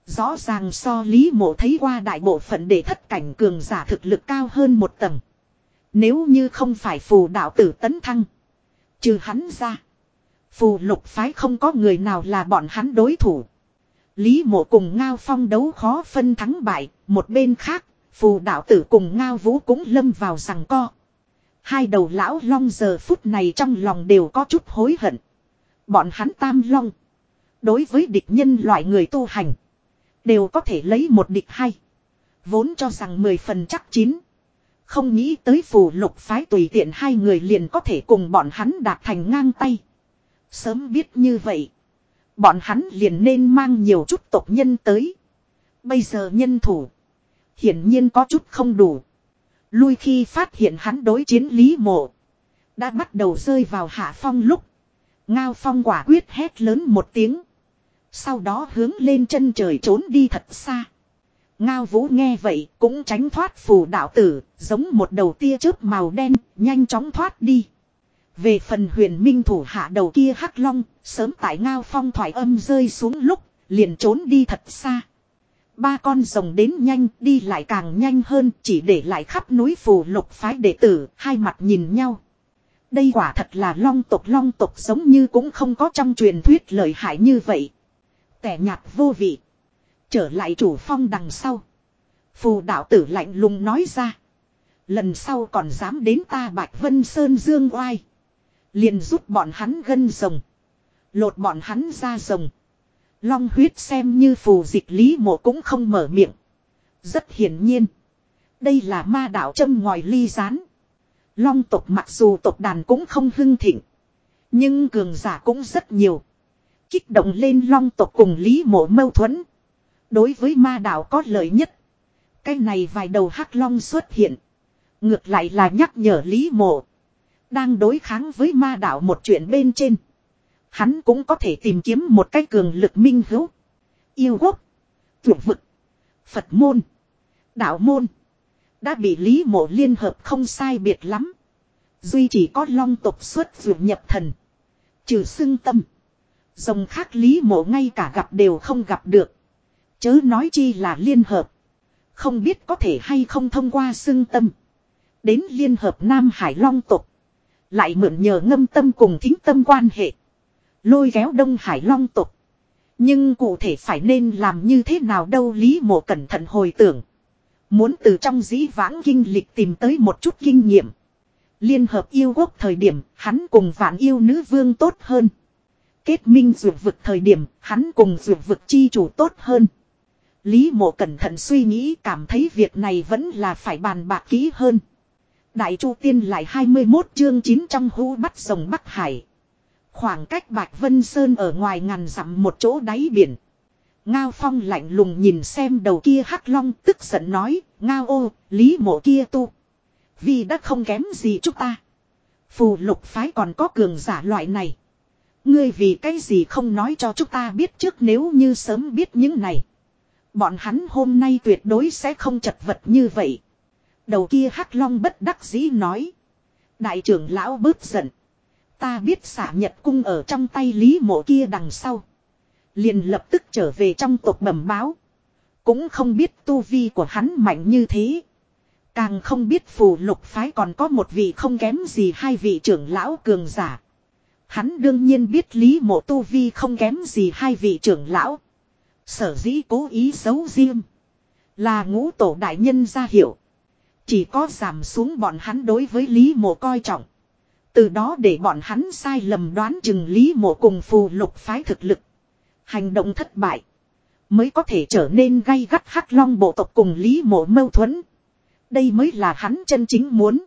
Rõ ràng so Lý mộ thấy qua đại bộ phận để thất cảnh cường giả thực lực cao hơn một tầng. Nếu như không phải phù đạo tử tấn thăng. Trừ hắn ra. Phù lục phái không có người nào là bọn hắn đối thủ. Lý mộ cùng Ngao Phong đấu khó phân thắng bại, một bên khác, phù đạo tử cùng Ngao Vũ cũng lâm vào rằng co. Hai đầu lão long giờ phút này trong lòng đều có chút hối hận. Bọn hắn tam long. Đối với địch nhân loại người tu hành. Đều có thể lấy một địch hay. Vốn cho rằng mười phần chắc chín. Không nghĩ tới phù lục phái tùy tiện hai người liền có thể cùng bọn hắn đạt thành ngang tay. Sớm biết như vậy. Bọn hắn liền nên mang nhiều chút tộc nhân tới. Bây giờ nhân thủ. Hiển nhiên có chút không đủ. Lui khi phát hiện hắn đối chiến Lý Mộ. Đã bắt đầu rơi vào hạ phong lúc. Ngao phong quả quyết hét lớn một tiếng. Sau đó hướng lên chân trời trốn đi thật xa. Ngao vũ nghe vậy cũng tránh thoát phù đạo tử, giống một đầu tia chớp màu đen, nhanh chóng thoát đi. Về phần huyền minh thủ hạ đầu kia hắc long, sớm tại ngao phong thoải âm rơi xuống lúc, liền trốn đi thật xa. Ba con rồng đến nhanh, đi lại càng nhanh hơn, chỉ để lại khắp núi phù lục phái đệ tử, hai mặt nhìn nhau. Đây quả thật là long tộc long tộc giống như cũng không có trong truyền thuyết lợi hại như vậy. Tẻ nhạt vô vị. Trở lại chủ phong đằng sau. Phù đạo tử lạnh lùng nói ra. Lần sau còn dám đến ta Bạch Vân Sơn Dương oai. Liền giúp bọn hắn gân rồng. Lột bọn hắn ra rồng. Long huyết xem như phù dịch lý mộ cũng không mở miệng. Rất hiển nhiên. Đây là ma đạo châm ngòi ly rán. Long tộc mặc dù tộc đàn cũng không hưng thịnh. Nhưng cường giả cũng rất nhiều. Kích động lên long tộc cùng lý mộ mâu thuẫn. Đối với ma đạo có lợi nhất. Cái này vài đầu hắc long xuất hiện. Ngược lại là nhắc nhở lý mộ. Đang đối kháng với ma đạo một chuyện bên trên. Hắn cũng có thể tìm kiếm một cái cường lực minh hữu. Yêu quốc. Tuyệt vực. Phật môn. Đạo môn. Đã bị Lý Mộ liên hợp không sai biệt lắm. Duy chỉ có long tộc xuất vượt nhập thần. Trừ xưng tâm. Dòng khác Lý Mộ ngay cả gặp đều không gặp được. Chớ nói chi là liên hợp. Không biết có thể hay không thông qua xưng tâm. Đến liên hợp Nam Hải Long tộc. Lại mượn nhờ ngâm tâm cùng thính tâm quan hệ. Lôi kéo Đông Hải Long tộc. Nhưng cụ thể phải nên làm như thế nào đâu Lý Mộ cẩn thận hồi tưởng. Muốn từ trong dĩ vãng kinh lịch tìm tới một chút kinh nghiệm. Liên hợp yêu quốc thời điểm, hắn cùng vạn yêu nữ vương tốt hơn. Kết minh dược vực thời điểm, hắn cùng dược vực chi chủ tốt hơn. Lý mộ cẩn thận suy nghĩ cảm thấy việc này vẫn là phải bàn bạc kỹ hơn. Đại Chu Tiên lại 21 chương 9 trong hũ bắt rồng Bắc Hải. Khoảng cách Bạch Vân Sơn ở ngoài ngàn dặm một chỗ đáy biển. Ngao Phong lạnh lùng nhìn xem đầu kia hắc long tức giận nói, Ngao ô, lý mộ kia tu. Vì đã không kém gì chúng ta. Phù lục phái còn có cường giả loại này. Ngươi vì cái gì không nói cho chúng ta biết trước nếu như sớm biết những này. Bọn hắn hôm nay tuyệt đối sẽ không chật vật như vậy. Đầu kia hắc long bất đắc dĩ nói. Đại trưởng lão bớt giận. Ta biết xả nhật cung ở trong tay lý mộ kia đằng sau. Liền lập tức trở về trong tộc bẩm báo. Cũng không biết tu vi của hắn mạnh như thế. Càng không biết phù lục phái còn có một vị không kém gì hai vị trưởng lão cường giả. Hắn đương nhiên biết lý mộ tu vi không kém gì hai vị trưởng lão. Sở dĩ cố ý giấu riêng. Là ngũ tổ đại nhân ra hiểu. Chỉ có giảm xuống bọn hắn đối với lý mộ coi trọng. Từ đó để bọn hắn sai lầm đoán chừng lý mộ cùng phù lục phái thực lực. Hành động thất bại. Mới có thể trở nên gay gắt hắc long bộ tộc cùng lý mộ mâu thuẫn. Đây mới là hắn chân chính muốn.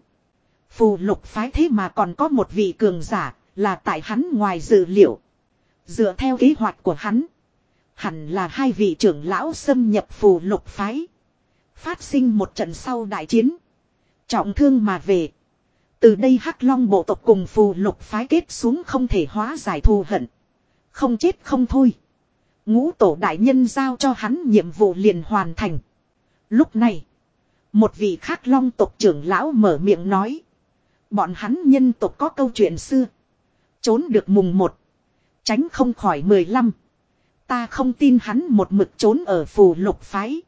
Phù lục phái thế mà còn có một vị cường giả, là tại hắn ngoài dự liệu. Dựa theo kế hoạch của hắn. Hẳn là hai vị trưởng lão xâm nhập phù lục phái. Phát sinh một trận sau đại chiến. Trọng thương mà về. Từ đây hắc long bộ tộc cùng phù lục phái kết xuống không thể hóa giải thù hận. Không chết không thôi. Ngũ tổ đại nhân giao cho hắn nhiệm vụ liền hoàn thành. Lúc này. Một vị khác long tộc trưởng lão mở miệng nói. Bọn hắn nhân tộc có câu chuyện xưa. Trốn được mùng một. Tránh không khỏi mười lăm. Ta không tin hắn một mực trốn ở phù lục phái.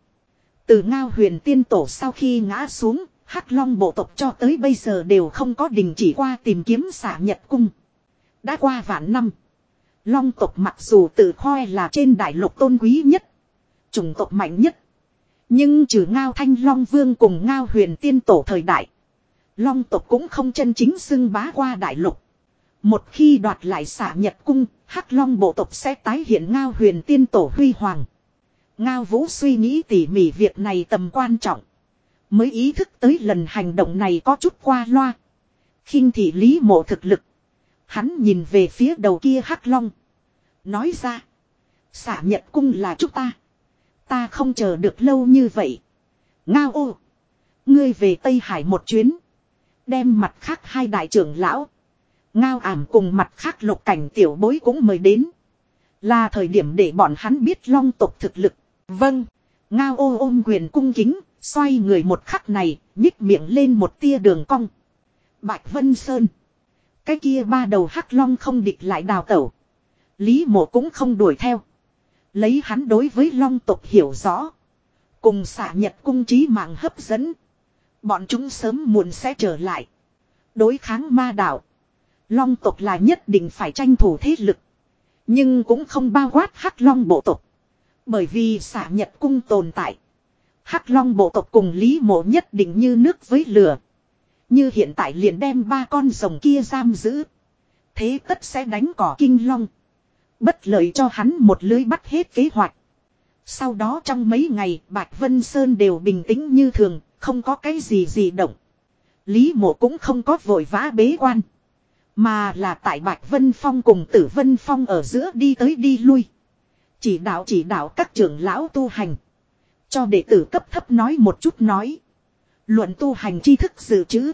Từ ngao huyền tiên tổ sau khi ngã xuống, hắc long bộ tộc cho tới bây giờ đều không có đình chỉ qua tìm kiếm xả nhật cung. Đã qua vạn năm. Long tộc mặc dù tự khoe là trên đại lục tôn quý nhất. Chủng tộc mạnh nhất. Nhưng trừ ngao thanh long vương cùng ngao huyền tiên tổ thời đại. Long tộc cũng không chân chính xưng bá qua đại lục. Một khi đoạt lại xả nhật cung, hắc long bộ tộc sẽ tái hiện ngao huyền tiên tổ huy hoàng. Ngao vũ suy nghĩ tỉ mỉ việc này tầm quan trọng. Mới ý thức tới lần hành động này có chút qua loa. khinh thị lý mộ thực lực. Hắn nhìn về phía đầu kia hắc long. Nói ra. Xả nhật cung là chúng ta. Ta không chờ được lâu như vậy. Ngao ô. Ngươi về Tây Hải một chuyến. Đem mặt khác hai đại trưởng lão. Ngao ảm cùng mặt khác lục cảnh tiểu bối cũng mời đến. Là thời điểm để bọn hắn biết long tộc thực lực. Vâng. Ngao ô ôm quyền cung kính. Xoay người một khắc này. nhích miệng lên một tia đường cong. Bạch Vân Sơn. Cái kia ba đầu hắc long không địch lại đào tẩu. Lý mộ cũng không đuổi theo. Lấy hắn đối với long tộc hiểu rõ. Cùng xả nhật cung trí mạng hấp dẫn. Bọn chúng sớm muộn sẽ trở lại. Đối kháng ma đạo. Long tộc là nhất định phải tranh thủ thế lực. Nhưng cũng không bao quát hắc long bộ tộc. Bởi vì xả nhật cung tồn tại hắc long bộ tộc cùng lý mộ nhất định như nước với lửa. Như hiện tại liền đem ba con rồng kia giam giữ. Thế tất sẽ đánh cỏ kinh long. Bất lợi cho hắn một lưới bắt hết kế hoạch. Sau đó trong mấy ngày Bạch Vân Sơn đều bình tĩnh như thường, không có cái gì gì động. Lý mộ cũng không có vội vã bế quan. Mà là tại Bạch Vân Phong cùng Tử Vân Phong ở giữa đi tới đi lui. Chỉ đạo chỉ đạo các trưởng lão tu hành. Cho đệ tử cấp thấp nói một chút nói. Luận tu hành tri thức dự trữ.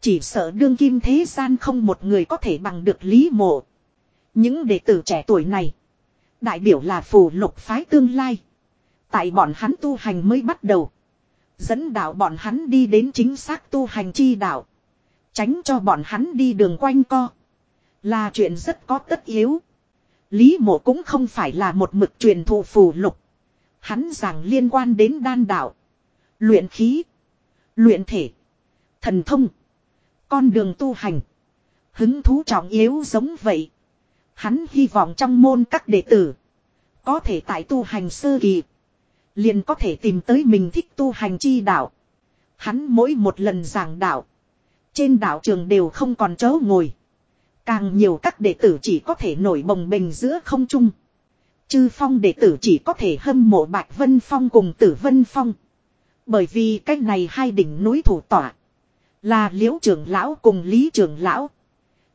Chỉ sợ đương kim thế gian không một người có thể bằng được lý mộ. Những đệ tử trẻ tuổi này. Đại biểu là phù lục phái tương lai. Tại bọn hắn tu hành mới bắt đầu. Dẫn đạo bọn hắn đi đến chính xác tu hành chi đạo. Tránh cho bọn hắn đi đường quanh co. Là chuyện rất có tất yếu. Lý mộ cũng không phải là một mực truyền thụ phù lục. Hắn giảng liên quan đến đan đạo. Luyện khí. Luyện thể. Thần thông. Con đường tu hành. Hứng thú trọng yếu giống vậy. Hắn hy vọng trong môn các đệ tử. Có thể tại tu hành sơ kỳ. Liền có thể tìm tới mình thích tu hành chi đạo. Hắn mỗi một lần giảng đạo. Trên đạo trường đều không còn chỗ ngồi. Càng nhiều các đệ tử chỉ có thể nổi bồng bềnh giữa không trung. Chư phong đệ tử chỉ có thể hâm mộ Bạch Vân Phong cùng Tử Vân Phong. Bởi vì cách này hai đỉnh núi thủ tỏa. Là liễu trưởng lão cùng lý trưởng lão.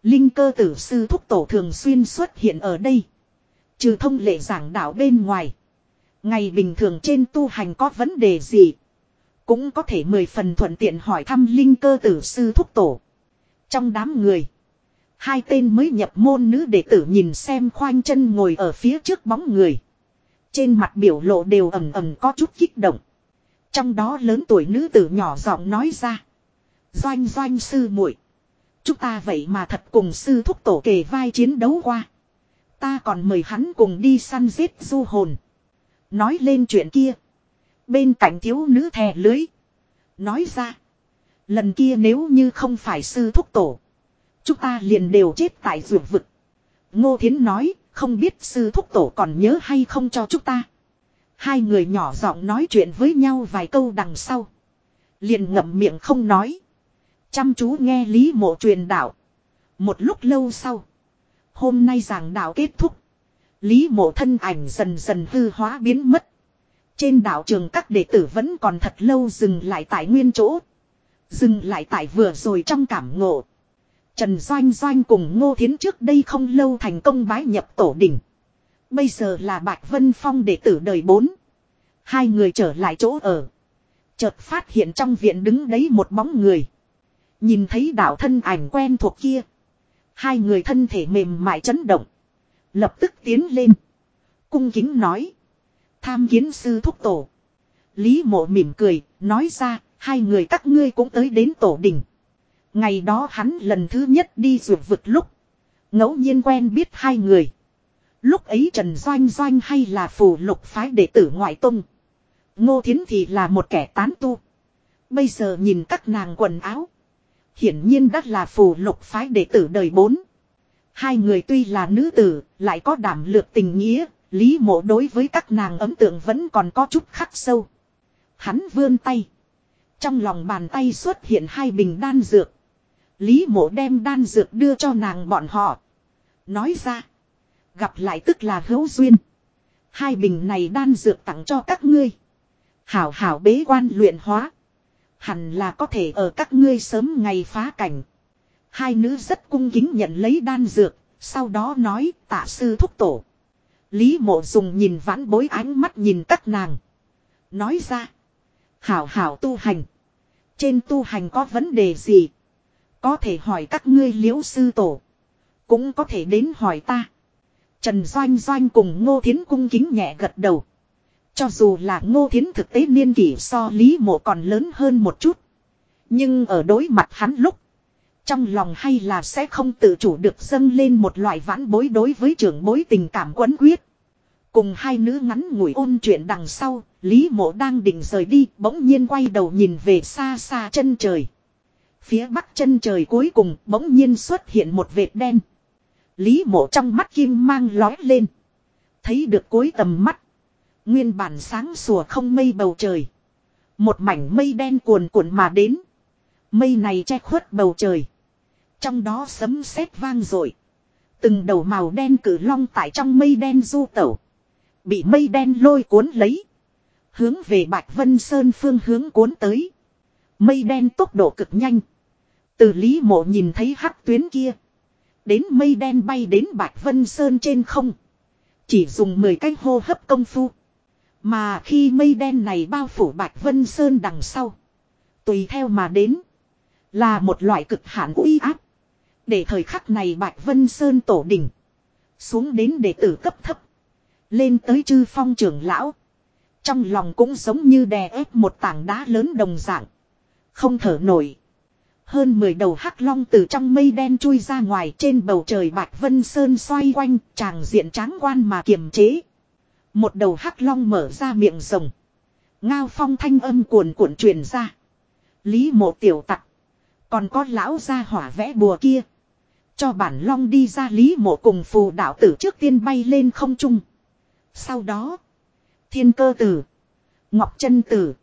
Linh cơ tử sư thúc tổ thường xuyên xuất hiện ở đây. Trừ thông lệ giảng đạo bên ngoài. Ngày bình thường trên tu hành có vấn đề gì. Cũng có thể mười phần thuận tiện hỏi thăm linh cơ tử sư thúc tổ. Trong đám người. Hai tên mới nhập môn nữ đệ tử nhìn xem khoanh chân ngồi ở phía trước bóng người. Trên mặt biểu lộ đều ẩm ẩm có chút kích động. Trong đó lớn tuổi nữ tử nhỏ giọng nói ra. Doanh doanh sư muội, Chúng ta vậy mà thật cùng sư thúc tổ kề vai chiến đấu qua. Ta còn mời hắn cùng đi săn giết du hồn. Nói lên chuyện kia. Bên cạnh thiếu nữ thè lưới. Nói ra. Lần kia nếu như không phải sư thúc tổ. Chúng ta liền đều chết tại ruột vực. Ngô Thiến nói. Không biết sư thúc tổ còn nhớ hay không cho chúng ta. Hai người nhỏ giọng nói chuyện với nhau vài câu đằng sau. Liền ngậm miệng không nói. Chăm chú nghe Lý Mộ truyền đạo. Một lúc lâu sau. Hôm nay giảng đạo kết thúc. Lý Mộ thân ảnh dần dần hư hóa biến mất. Trên đạo trường các đệ tử vẫn còn thật lâu dừng lại tại nguyên chỗ. Dừng lại tại vừa rồi trong cảm ngộ. Trần Doanh Doanh cùng Ngô Thiến trước đây không lâu thành công bái nhập tổ đỉnh. Bây giờ là Bạch Vân Phong đệ tử đời bốn. Hai người trở lại chỗ ở. Chợt phát hiện trong viện đứng đấy một bóng người. Nhìn thấy đạo thân ảnh quen thuộc kia. Hai người thân thể mềm mại chấn động. Lập tức tiến lên. Cung kính nói. Tham kiến sư thúc tổ. Lý mộ mỉm cười, nói ra, hai người các ngươi cũng tới đến tổ đình. Ngày đó hắn lần thứ nhất đi ruột vực lúc. ngẫu nhiên quen biết hai người. Lúc ấy Trần Doanh Doanh hay là phù lục phái đệ tử ngoại tông. Ngô Thiến thì là một kẻ tán tu. Bây giờ nhìn các nàng quần áo. Hiển nhiên đắt là phù lục phái đệ tử đời bốn. Hai người tuy là nữ tử, lại có đảm lược tình nghĩa, lý mộ đối với các nàng ấm tượng vẫn còn có chút khắc sâu. Hắn vươn tay. Trong lòng bàn tay xuất hiện hai bình đan dược. Lý mộ đem đan dược đưa cho nàng bọn họ. Nói ra. Gặp lại tức là hữu duyên. Hai bình này đan dược tặng cho các ngươi. Hảo hảo bế quan luyện hóa. Hẳn là có thể ở các ngươi sớm ngày phá cảnh. Hai nữ rất cung kính nhận lấy đan dược, sau đó nói tạ sư thúc tổ. Lý mộ dùng nhìn vãn bối ánh mắt nhìn các nàng. Nói ra. Hảo hảo tu hành. Trên tu hành có vấn đề gì? Có thể hỏi các ngươi liễu sư tổ. Cũng có thể đến hỏi ta. Trần Doanh Doanh cùng Ngô Thiến cung kính nhẹ gật đầu. Cho dù là Ngô Thiến thực tế niên kỷ so Lý Mộ còn lớn hơn một chút. Nhưng ở đối mặt hắn lúc. Trong lòng hay là sẽ không tự chủ được dâng lên một loại vãn bối đối với trưởng bối tình cảm quấn quyết. Cùng hai nữ ngắn ngủi ôn chuyện đằng sau, Lý mộ đang định rời đi, bỗng nhiên quay đầu nhìn về xa xa chân trời. Phía bắc chân trời cuối cùng bỗng nhiên xuất hiện một vệt đen. Lý mộ trong mắt kim mang lói lên. Thấy được cuối tầm mắt. Nguyên bản sáng sủa không mây bầu trời. Một mảnh mây đen cuồn cuộn mà đến. Mây này che khuất bầu trời. Trong đó sấm sét vang dội Từng đầu màu đen cử long tại trong mây đen du tẩu. Bị mây đen lôi cuốn lấy. Hướng về Bạch Vân Sơn phương hướng cuốn tới. Mây đen tốc độ cực nhanh. Từ Lý Mộ nhìn thấy hắc tuyến kia. Đến mây đen bay đến Bạch Vân Sơn trên không. Chỉ dùng 10 cái hô hấp công phu. Mà khi mây đen này bao phủ Bạch Vân Sơn đằng sau. Tùy theo mà đến. Là một loại cực hạn uy áp. Để thời khắc này Bạch Vân Sơn tổ đỉnh. Xuống đến đệ tử cấp thấp. Lên tới chư phong trưởng lão. Trong lòng cũng giống như đè ép một tảng đá lớn đồng dạng. Không thở nổi. Hơn 10 đầu hắc long từ trong mây đen chui ra ngoài trên bầu trời Bạch Vân Sơn xoay quanh, chàng diện tráng quan mà kiềm chế. Một đầu hắc long mở ra miệng rồng. Ngao phong thanh âm cuồn cuộn truyền ra. Lý mộ tiểu tặc. Còn có lão gia hỏa vẽ bùa kia. Cho bản long đi ra lý mộ cùng phù đạo tử trước tiên bay lên không trung. Sau đó. Thiên cơ tử. Ngọc chân tử.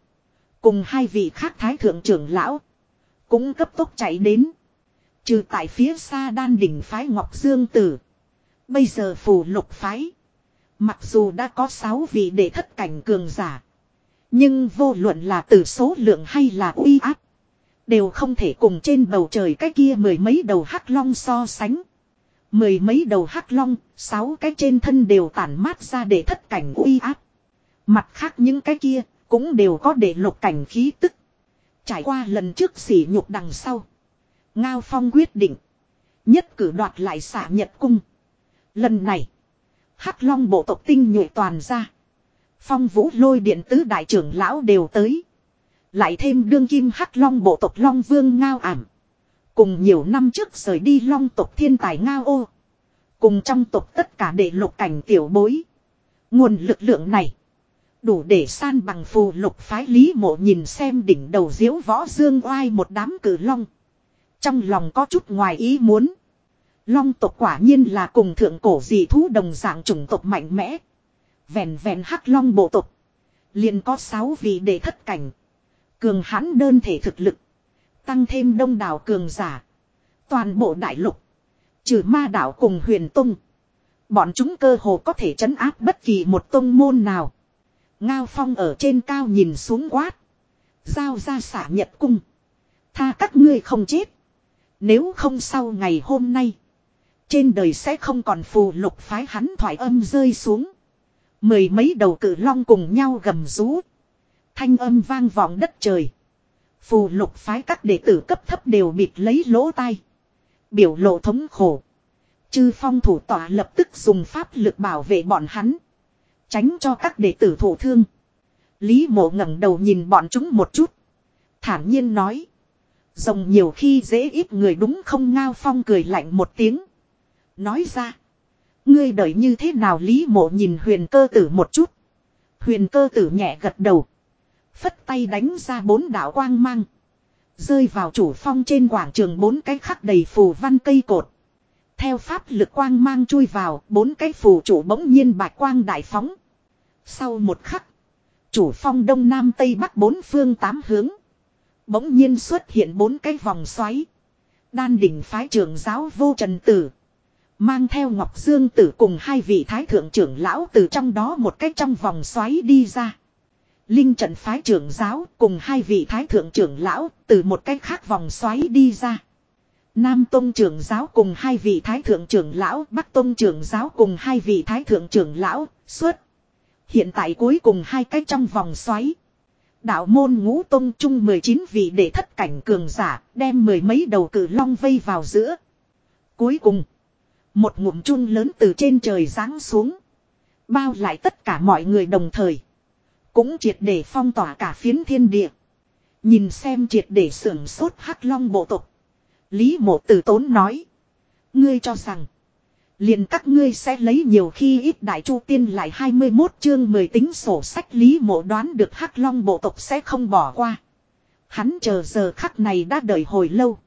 Cùng hai vị khác thái thượng trưởng lão. Cũng cấp tốc chạy đến. Trừ tại phía xa đan đỉnh phái Ngọc Dương Tử. Bây giờ phù lục phái. Mặc dù đã có sáu vị để thất cảnh cường giả. Nhưng vô luận là từ số lượng hay là uy áp. Đều không thể cùng trên bầu trời cái kia mười mấy đầu hắc long so sánh. Mười mấy đầu hắc long, sáu cái trên thân đều tản mát ra để thất cảnh uy áp. Mặt khác những cái kia, cũng đều có để lục cảnh khí tức. Trải qua lần trước sỉ nhục đằng sau. Ngao Phong quyết định. Nhất cử đoạt lại xả nhật cung. Lần này. Hắc Long bộ tộc tinh nhuệ toàn ra. Phong vũ lôi điện tứ đại trưởng lão đều tới. Lại thêm đương kim Hắc Long bộ tộc Long Vương Ngao ảm. Cùng nhiều năm trước rời đi Long tộc thiên tài Ngao ô. Cùng trong tộc tất cả đệ lục cảnh tiểu bối. Nguồn lực lượng này. Đủ để san bằng phù lục phái lý mộ nhìn xem đỉnh đầu diễu võ dương oai một đám cử long. Trong lòng có chút ngoài ý muốn. Long tộc quả nhiên là cùng thượng cổ dị thú đồng dạng chủng tộc mạnh mẽ. Vẹn vẹn hắc long bộ tộc. liền có sáu vị để thất cảnh. Cường hãn đơn thể thực lực. Tăng thêm đông đảo cường giả. Toàn bộ đại lục. Trừ ma đảo cùng huyền tung. Bọn chúng cơ hồ có thể chấn áp bất kỳ một tông môn nào. Ngao Phong ở trên cao nhìn xuống quát. Giao ra xả nhật cung. Tha các ngươi không chết. Nếu không sau ngày hôm nay. Trên đời sẽ không còn phù lục phái hắn thoải âm rơi xuống. Mười mấy đầu cử long cùng nhau gầm rú. Thanh âm vang vọng đất trời. Phù lục phái các đệ tử cấp thấp đều bịt lấy lỗ tai. Biểu lộ thống khổ. Chư phong thủ tỏa lập tức dùng pháp lực bảo vệ bọn hắn. Tránh cho các đệ tử thổ thương. Lý mộ ngẩng đầu nhìn bọn chúng một chút. Thản nhiên nói. Rồng nhiều khi dễ ít người đúng không ngao phong cười lạnh một tiếng. Nói ra. Ngươi đợi như thế nào Lý mộ nhìn huyền cơ tử một chút. Huyền cơ tử nhẹ gật đầu. Phất tay đánh ra bốn đạo quang mang. Rơi vào chủ phong trên quảng trường bốn cái khắc đầy phù văn cây cột. Theo pháp lực quang mang chui vào, bốn cái phù chủ bỗng nhiên bạch quang đại phóng. Sau một khắc, chủ phong đông nam tây bắc bốn phương tám hướng. Bỗng nhiên xuất hiện bốn cái vòng xoáy. Đan đỉnh phái trưởng giáo vô trần tử. Mang theo Ngọc Dương tử cùng hai vị thái thượng trưởng lão từ trong đó một cái trong vòng xoáy đi ra. Linh trận phái trưởng giáo cùng hai vị thái thượng trưởng lão từ một cái khác vòng xoáy đi ra. Nam Tông trưởng giáo cùng hai vị thái thượng trưởng lão, Bắc Tông trưởng giáo cùng hai vị thái thượng trưởng lão, xuất. Hiện tại cuối cùng hai cái trong vòng xoáy. Đạo môn ngũ tông chung 19 vị để thất cảnh cường giả, đem mười mấy đầu cử long vây vào giữa. Cuối cùng, một ngụm chun lớn từ trên trời giáng xuống. Bao lại tất cả mọi người đồng thời. Cũng triệt để phong tỏa cả phiến thiên địa. Nhìn xem triệt để sưởng sốt hắc long bộ tộc. Lý mộ tử tốn nói. Ngươi cho rằng. Liền các ngươi sẽ lấy nhiều khi ít đại chu tiên lại 21 chương 10 tính sổ sách lý mộ đoán được hắc long bộ tộc sẽ không bỏ qua. Hắn chờ giờ khắc này đã đợi hồi lâu.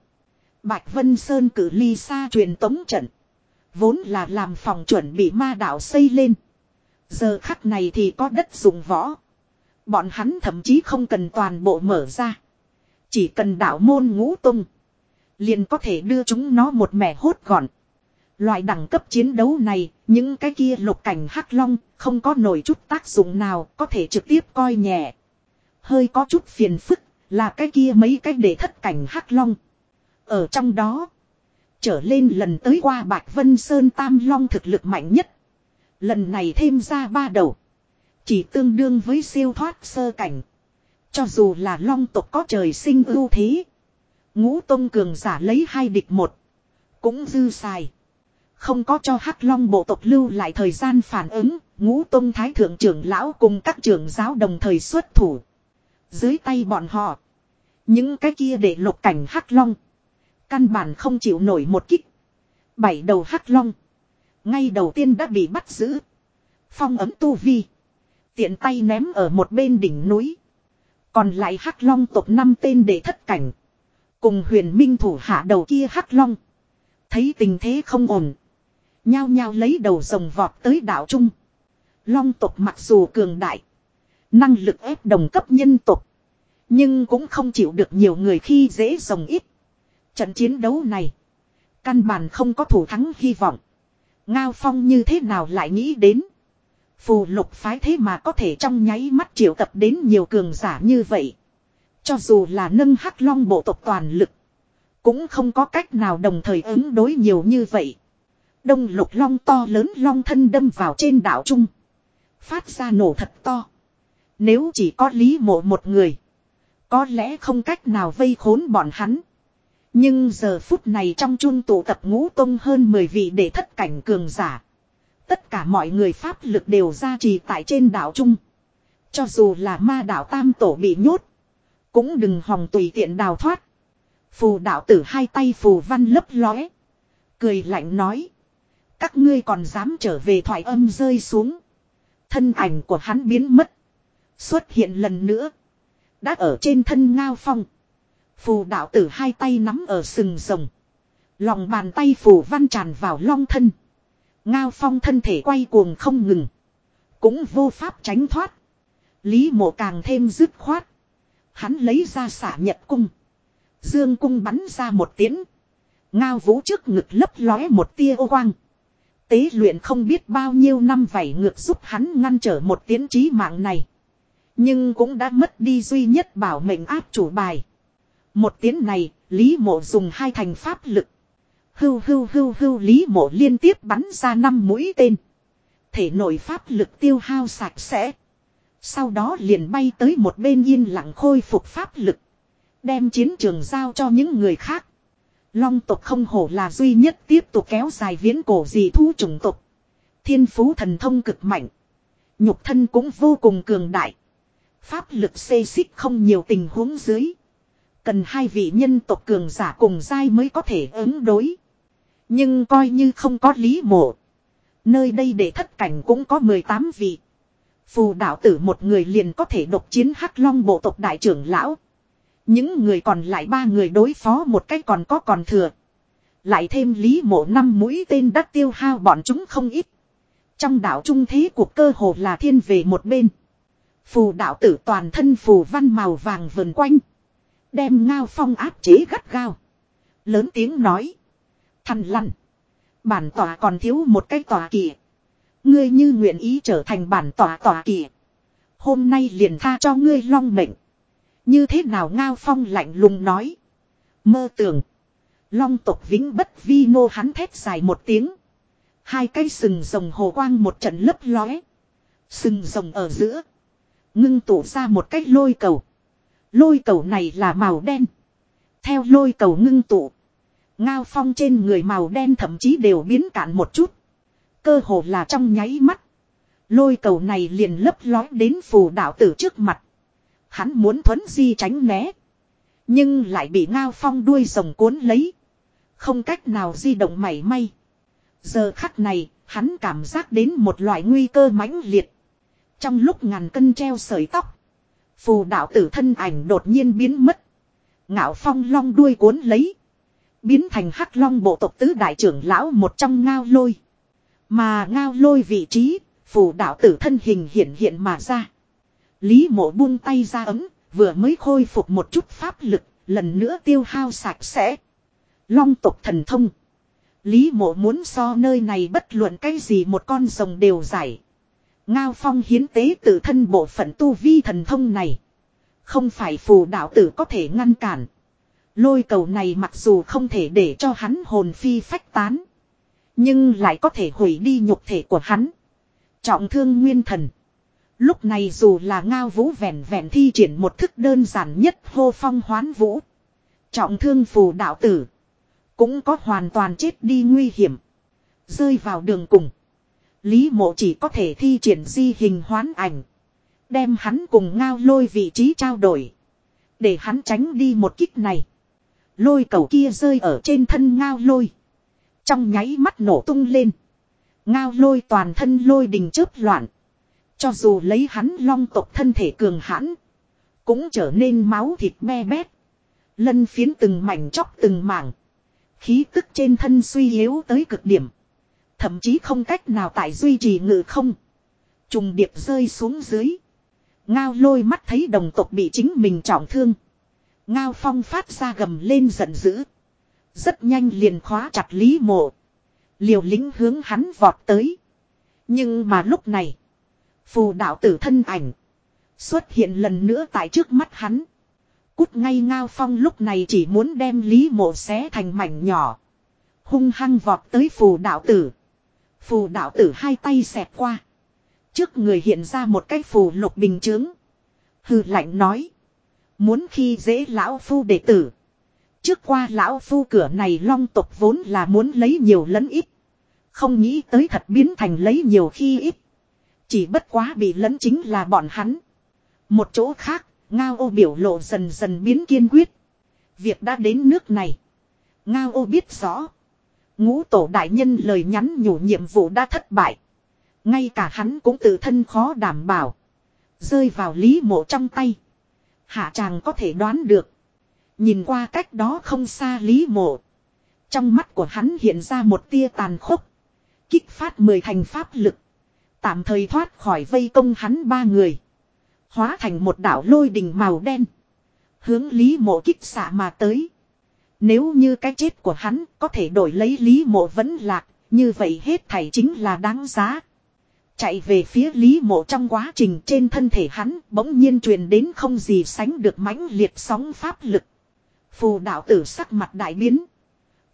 Bạch Vân Sơn cử ly xa truyền tống trận. Vốn là làm phòng chuẩn bị ma đạo xây lên. Giờ khắc này thì có đất dùng võ. Bọn hắn thậm chí không cần toàn bộ mở ra. Chỉ cần đạo môn ngũ tung. Liền có thể đưa chúng nó một mẻ hốt gọn. Loại đẳng cấp chiến đấu này, những cái kia lục cảnh hắc long, không có nổi chút tác dụng nào, có thể trực tiếp coi nhẹ. Hơi có chút phiền phức, là cái kia mấy cái để thất cảnh hắc long. Ở trong đó, trở lên lần tới qua Bạch Vân Sơn Tam Long thực lực mạnh nhất. Lần này thêm ra ba đầu. Chỉ tương đương với siêu thoát sơ cảnh. Cho dù là long tộc có trời sinh ưu thế. Ngũ Tông Cường giả lấy hai địch một. Cũng dư xài. Không có cho Hắc Long bộ tộc lưu lại thời gian phản ứng, ngũ tôn Thái Thượng trưởng lão cùng các trưởng giáo đồng thời xuất thủ. Dưới tay bọn họ. Những cái kia để lục cảnh Hắc Long. Căn bản không chịu nổi một kích. Bảy đầu Hắc Long. Ngay đầu tiên đã bị bắt giữ. Phong ấm tu vi. Tiện tay ném ở một bên đỉnh núi. Còn lại Hắc Long tộc năm tên để thất cảnh. Cùng huyền minh thủ hạ đầu kia Hắc Long. Thấy tình thế không ổn. Nhao nhao lấy đầu rồng vọt tới đảo Trung. Long tộc mặc dù cường đại. Năng lực ép đồng cấp nhân tộc. Nhưng cũng không chịu được nhiều người khi dễ rồng ít. Trận chiến đấu này. Căn bản không có thủ thắng hy vọng. Ngao Phong như thế nào lại nghĩ đến. Phù lục phái thế mà có thể trong nháy mắt triệu tập đến nhiều cường giả như vậy. Cho dù là nâng hắc long bộ tộc toàn lực. Cũng không có cách nào đồng thời ứng đối nhiều như vậy. Đông lục long to lớn long thân đâm vào trên đảo Trung. Phát ra nổ thật to. Nếu chỉ có lý mộ một người. Có lẽ không cách nào vây khốn bọn hắn. Nhưng giờ phút này trong trung tụ tập ngũ tông hơn 10 vị để thất cảnh cường giả. Tất cả mọi người pháp lực đều ra trì tại trên đảo Trung. Cho dù là ma đảo Tam Tổ bị nhốt. Cũng đừng hòng tùy tiện đào thoát. Phù đạo tử hai tay phù văn lấp lóe. Cười lạnh nói. Các ngươi còn dám trở về thoại âm rơi xuống. Thân ảnh của hắn biến mất. Xuất hiện lần nữa. Đã ở trên thân ngao phong. Phù đạo tử hai tay nắm ở sừng rồng. Lòng bàn tay phù văn tràn vào long thân. Ngao phong thân thể quay cuồng không ngừng. Cũng vô pháp tránh thoát. Lý mộ càng thêm dứt khoát. Hắn lấy ra xả nhật cung. Dương cung bắn ra một tiếng. Ngao vũ trước ngực lấp lóe một tia ô quang. Tế luyện không biết bao nhiêu năm vảy ngược giúp hắn ngăn trở một tiến trí mạng này. Nhưng cũng đã mất đi duy nhất bảo mệnh áp chủ bài. Một tiếng này, Lý Mộ dùng hai thành pháp lực. Hưu hưu hưu hưu Lý Mộ liên tiếp bắn ra năm mũi tên. Thể nội pháp lực tiêu hao sạch sẽ. Sau đó liền bay tới một bên yên lặng khôi phục pháp lực. Đem chiến trường giao cho những người khác. Long tộc không hổ là duy nhất tiếp tục kéo dài viễn cổ gì thu chủng tộc. Thiên phú thần thông cực mạnh. Nhục thân cũng vô cùng cường đại. Pháp lực xê xích không nhiều tình huống dưới. Cần hai vị nhân tộc cường giả cùng giai mới có thể ứng đối. Nhưng coi như không có lý mộ. Nơi đây để thất cảnh cũng có 18 vị. Phù đạo tử một người liền có thể độc chiến hắc long bộ tộc đại trưởng lão. Những người còn lại ba người đối phó một cách còn có còn thừa. Lại thêm lý mộ năm mũi tên đắc tiêu hao bọn chúng không ít. Trong đảo trung thế cuộc cơ hồ là thiên về một bên. Phù đạo tử toàn thân phù văn màu vàng vần quanh. Đem ngao phong áp chế gắt gao. Lớn tiếng nói. Thằn lằn. Bản tòa còn thiếu một cái tòa kỳ. Ngươi như nguyện ý trở thành bản tòa tòa kỳ. Hôm nay liền tha cho ngươi long mệnh. Như thế nào ngao phong lạnh lùng nói. Mơ tưởng. Long tộc vĩnh bất vi nô hắn thét dài một tiếng. Hai cây sừng rồng hồ quang một trận lấp lóe. Sừng rồng ở giữa. Ngưng tụ ra một cách lôi cầu. Lôi cầu này là màu đen. Theo lôi cầu ngưng tụ. Ngao phong trên người màu đen thậm chí đều biến cạn một chút. Cơ hồ là trong nháy mắt. Lôi cầu này liền lấp lói đến phù đạo tử trước mặt. Hắn muốn thuấn di tránh né. Nhưng lại bị ngao phong đuôi rồng cuốn lấy. Không cách nào di động mảy may. Giờ khắc này, hắn cảm giác đến một loại nguy cơ mãnh liệt. Trong lúc ngàn cân treo sợi tóc. Phù đạo tử thân ảnh đột nhiên biến mất. Ngạo phong long đuôi cuốn lấy. Biến thành hắc long bộ tộc tứ đại trưởng lão một trong ngao lôi. Mà ngao lôi vị trí, phù đạo tử thân hình hiện hiện mà ra. Lý mộ buông tay ra ấm, vừa mới khôi phục một chút pháp lực, lần nữa tiêu hao sạch sẽ. Long tộc thần thông. Lý mộ muốn so nơi này bất luận cái gì một con rồng đều giải. Ngao phong hiến tế tự thân bộ phận tu vi thần thông này. Không phải phù đạo tử có thể ngăn cản. Lôi cầu này mặc dù không thể để cho hắn hồn phi phách tán. Nhưng lại có thể hủy đi nhục thể của hắn. Trọng thương nguyên thần. Lúc này dù là ngao vũ vẹn vẹn thi triển một thức đơn giản nhất hô phong hoán vũ. Trọng thương phù đạo tử. Cũng có hoàn toàn chết đi nguy hiểm. Rơi vào đường cùng. Lý mộ chỉ có thể thi triển di hình hoán ảnh. Đem hắn cùng ngao lôi vị trí trao đổi. Để hắn tránh đi một kích này. Lôi cầu kia rơi ở trên thân ngao lôi. Trong nháy mắt nổ tung lên. Ngao lôi toàn thân lôi đình chớp loạn. Cho dù lấy hắn long tộc thân thể cường hãn. Cũng trở nên máu thịt me bét. Lân phiến từng mảnh chóc từng mảng. Khí tức trên thân suy yếu tới cực điểm. Thậm chí không cách nào tại duy trì ngự không. Trùng điệp rơi xuống dưới. Ngao lôi mắt thấy đồng tộc bị chính mình trọng thương. Ngao phong phát ra gầm lên giận dữ. Rất nhanh liền khóa chặt lý mộ. Liều lính hướng hắn vọt tới. Nhưng mà lúc này. Phù đạo tử thân ảnh. Xuất hiện lần nữa tại trước mắt hắn. Cút ngay ngao phong lúc này chỉ muốn đem lý mộ xé thành mảnh nhỏ. Hung hăng vọt tới phù đạo tử. Phù đạo tử hai tay xẹt qua. Trước người hiện ra một cái phù lục bình chướng. hư lạnh nói. Muốn khi dễ lão phu đệ tử. Trước qua lão phu cửa này long tục vốn là muốn lấy nhiều lẫn ít. Không nghĩ tới thật biến thành lấy nhiều khi ít. Chỉ bất quá bị lẫn chính là bọn hắn. Một chỗ khác, Ngao ô biểu lộ dần dần biến kiên quyết. Việc đã đến nước này. Ngao ô biết rõ. Ngũ tổ đại nhân lời nhắn nhủ nhiệm vụ đã thất bại. Ngay cả hắn cũng tự thân khó đảm bảo. Rơi vào lý mộ trong tay. Hạ chàng có thể đoán được. Nhìn qua cách đó không xa lý mộ. Trong mắt của hắn hiện ra một tia tàn khốc. Kích phát mười thành pháp lực. Tạm thời thoát khỏi vây công hắn ba người. Hóa thành một đảo lôi đình màu đen. Hướng Lý mộ kích xạ mà tới. Nếu như cái chết của hắn có thể đổi lấy Lý mộ vẫn lạc. Như vậy hết thảy chính là đáng giá. Chạy về phía Lý mộ trong quá trình trên thân thể hắn bỗng nhiên truyền đến không gì sánh được mãnh liệt sóng pháp lực. Phù đạo tử sắc mặt đại biến.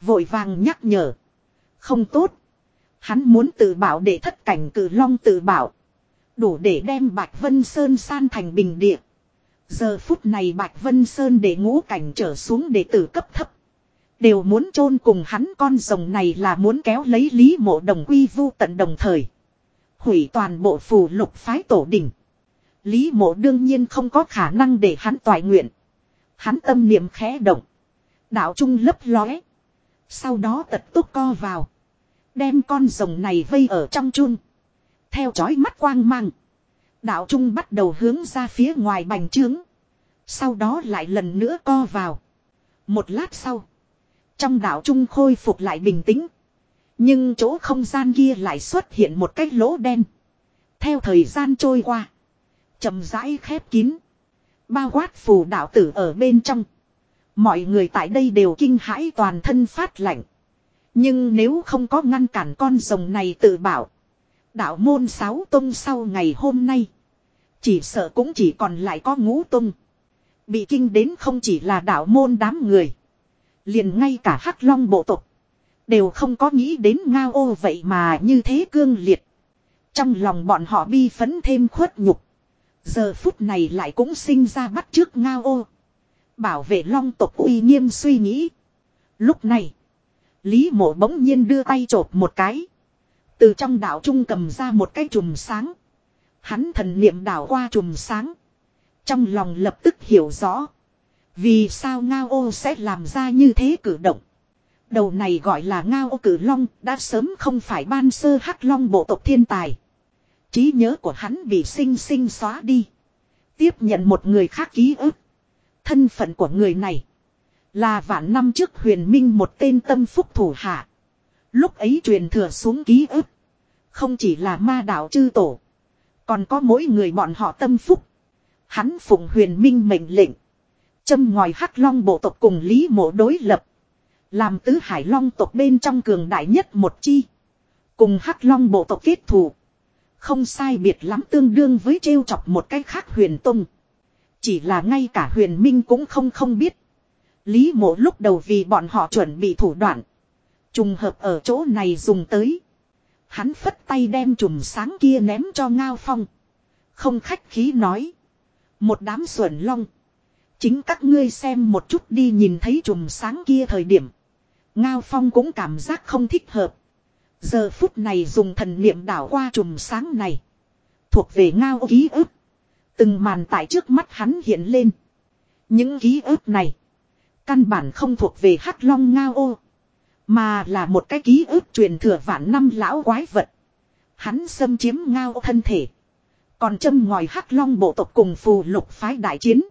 Vội vàng nhắc nhở. Không tốt. Hắn muốn tự bảo để thất cảnh cử long tự bảo. Đủ để đem Bạch Vân Sơn san thành bình địa. Giờ phút này Bạch Vân Sơn để ngũ cảnh trở xuống để tử cấp thấp. Đều muốn chôn cùng hắn con rồng này là muốn kéo lấy lý mộ đồng quy vu tận đồng thời. Hủy toàn bộ phù lục phái tổ đỉnh. Lý mộ đương nhiên không có khả năng để hắn toại nguyện. Hắn tâm niệm khẽ động. Đạo trung lấp lóe. Sau đó tật túc co vào. Đem con rồng này vây ở trong chun. Theo chói mắt quang mang. Đạo trung bắt đầu hướng ra phía ngoài bành trướng. Sau đó lại lần nữa co vào. Một lát sau. Trong đạo trung khôi phục lại bình tĩnh. Nhưng chỗ không gian kia lại xuất hiện một cái lỗ đen. Theo thời gian trôi qua. chậm rãi khép kín. Bao quát phù đạo tử ở bên trong. Mọi người tại đây đều kinh hãi toàn thân phát lạnh. Nhưng nếu không có ngăn cản con rồng này tự bảo. Đạo môn sáu tông sau ngày hôm nay. Chỉ sợ cũng chỉ còn lại có ngũ tông. Bị kinh đến không chỉ là đạo môn đám người. Liền ngay cả hắc long bộ tộc. Đều không có nghĩ đến ngao ô vậy mà như thế cương liệt. Trong lòng bọn họ bi phấn thêm khuất nhục. Giờ phút này lại cũng sinh ra bắt trước ngao ô. Bảo vệ long tộc uy nghiêm suy nghĩ. Lúc này. Lý mộ bỗng nhiên đưa tay chộp một cái. Từ trong đảo trung cầm ra một cái chùm sáng. Hắn thần niệm đảo qua chùm sáng. Trong lòng lập tức hiểu rõ. Vì sao Ngao ô sẽ làm ra như thế cử động. Đầu này gọi là Ngao ô cử long đã sớm không phải ban sơ hắc long bộ tộc thiên tài. trí nhớ của hắn bị sinh sinh xóa đi. Tiếp nhận một người khác ký ức. Thân phận của người này. Là vạn năm trước huyền minh một tên tâm phúc thủ hạ. Lúc ấy truyền thừa xuống ký ức. Không chỉ là ma đạo chư tổ. Còn có mỗi người bọn họ tâm phúc. Hắn phụng huyền minh mệnh lệnh. Châm ngòi hắc long bộ tộc cùng Lý mộ đối lập. Làm tứ hải long tộc bên trong cường đại nhất một chi. Cùng hắc long bộ tộc kết thù. Không sai biệt lắm tương đương với trêu chọc một cái khác huyền tông. Chỉ là ngay cả huyền minh cũng không không biết. Lý mộ lúc đầu vì bọn họ chuẩn bị thủ đoạn. Trùng hợp ở chỗ này dùng tới. Hắn phất tay đem chùm sáng kia ném cho Ngao Phong. Không khách khí nói. Một đám xuẩn long. Chính các ngươi xem một chút đi nhìn thấy chùm sáng kia thời điểm. Ngao Phong cũng cảm giác không thích hợp. Giờ phút này dùng thần niệm đảo qua chùm sáng này. Thuộc về Ngao ký ức. Từng màn tại trước mắt hắn hiện lên. Những ký ức này. Căn bản không thuộc về Hắc Long Ngao ô. Mà là một cái ký ức truyền thừa vạn năm lão quái vật. Hắn xâm chiếm Ngao thân thể. Còn châm ngòi Hắc Long bộ tộc cùng phù lục phái đại chiến.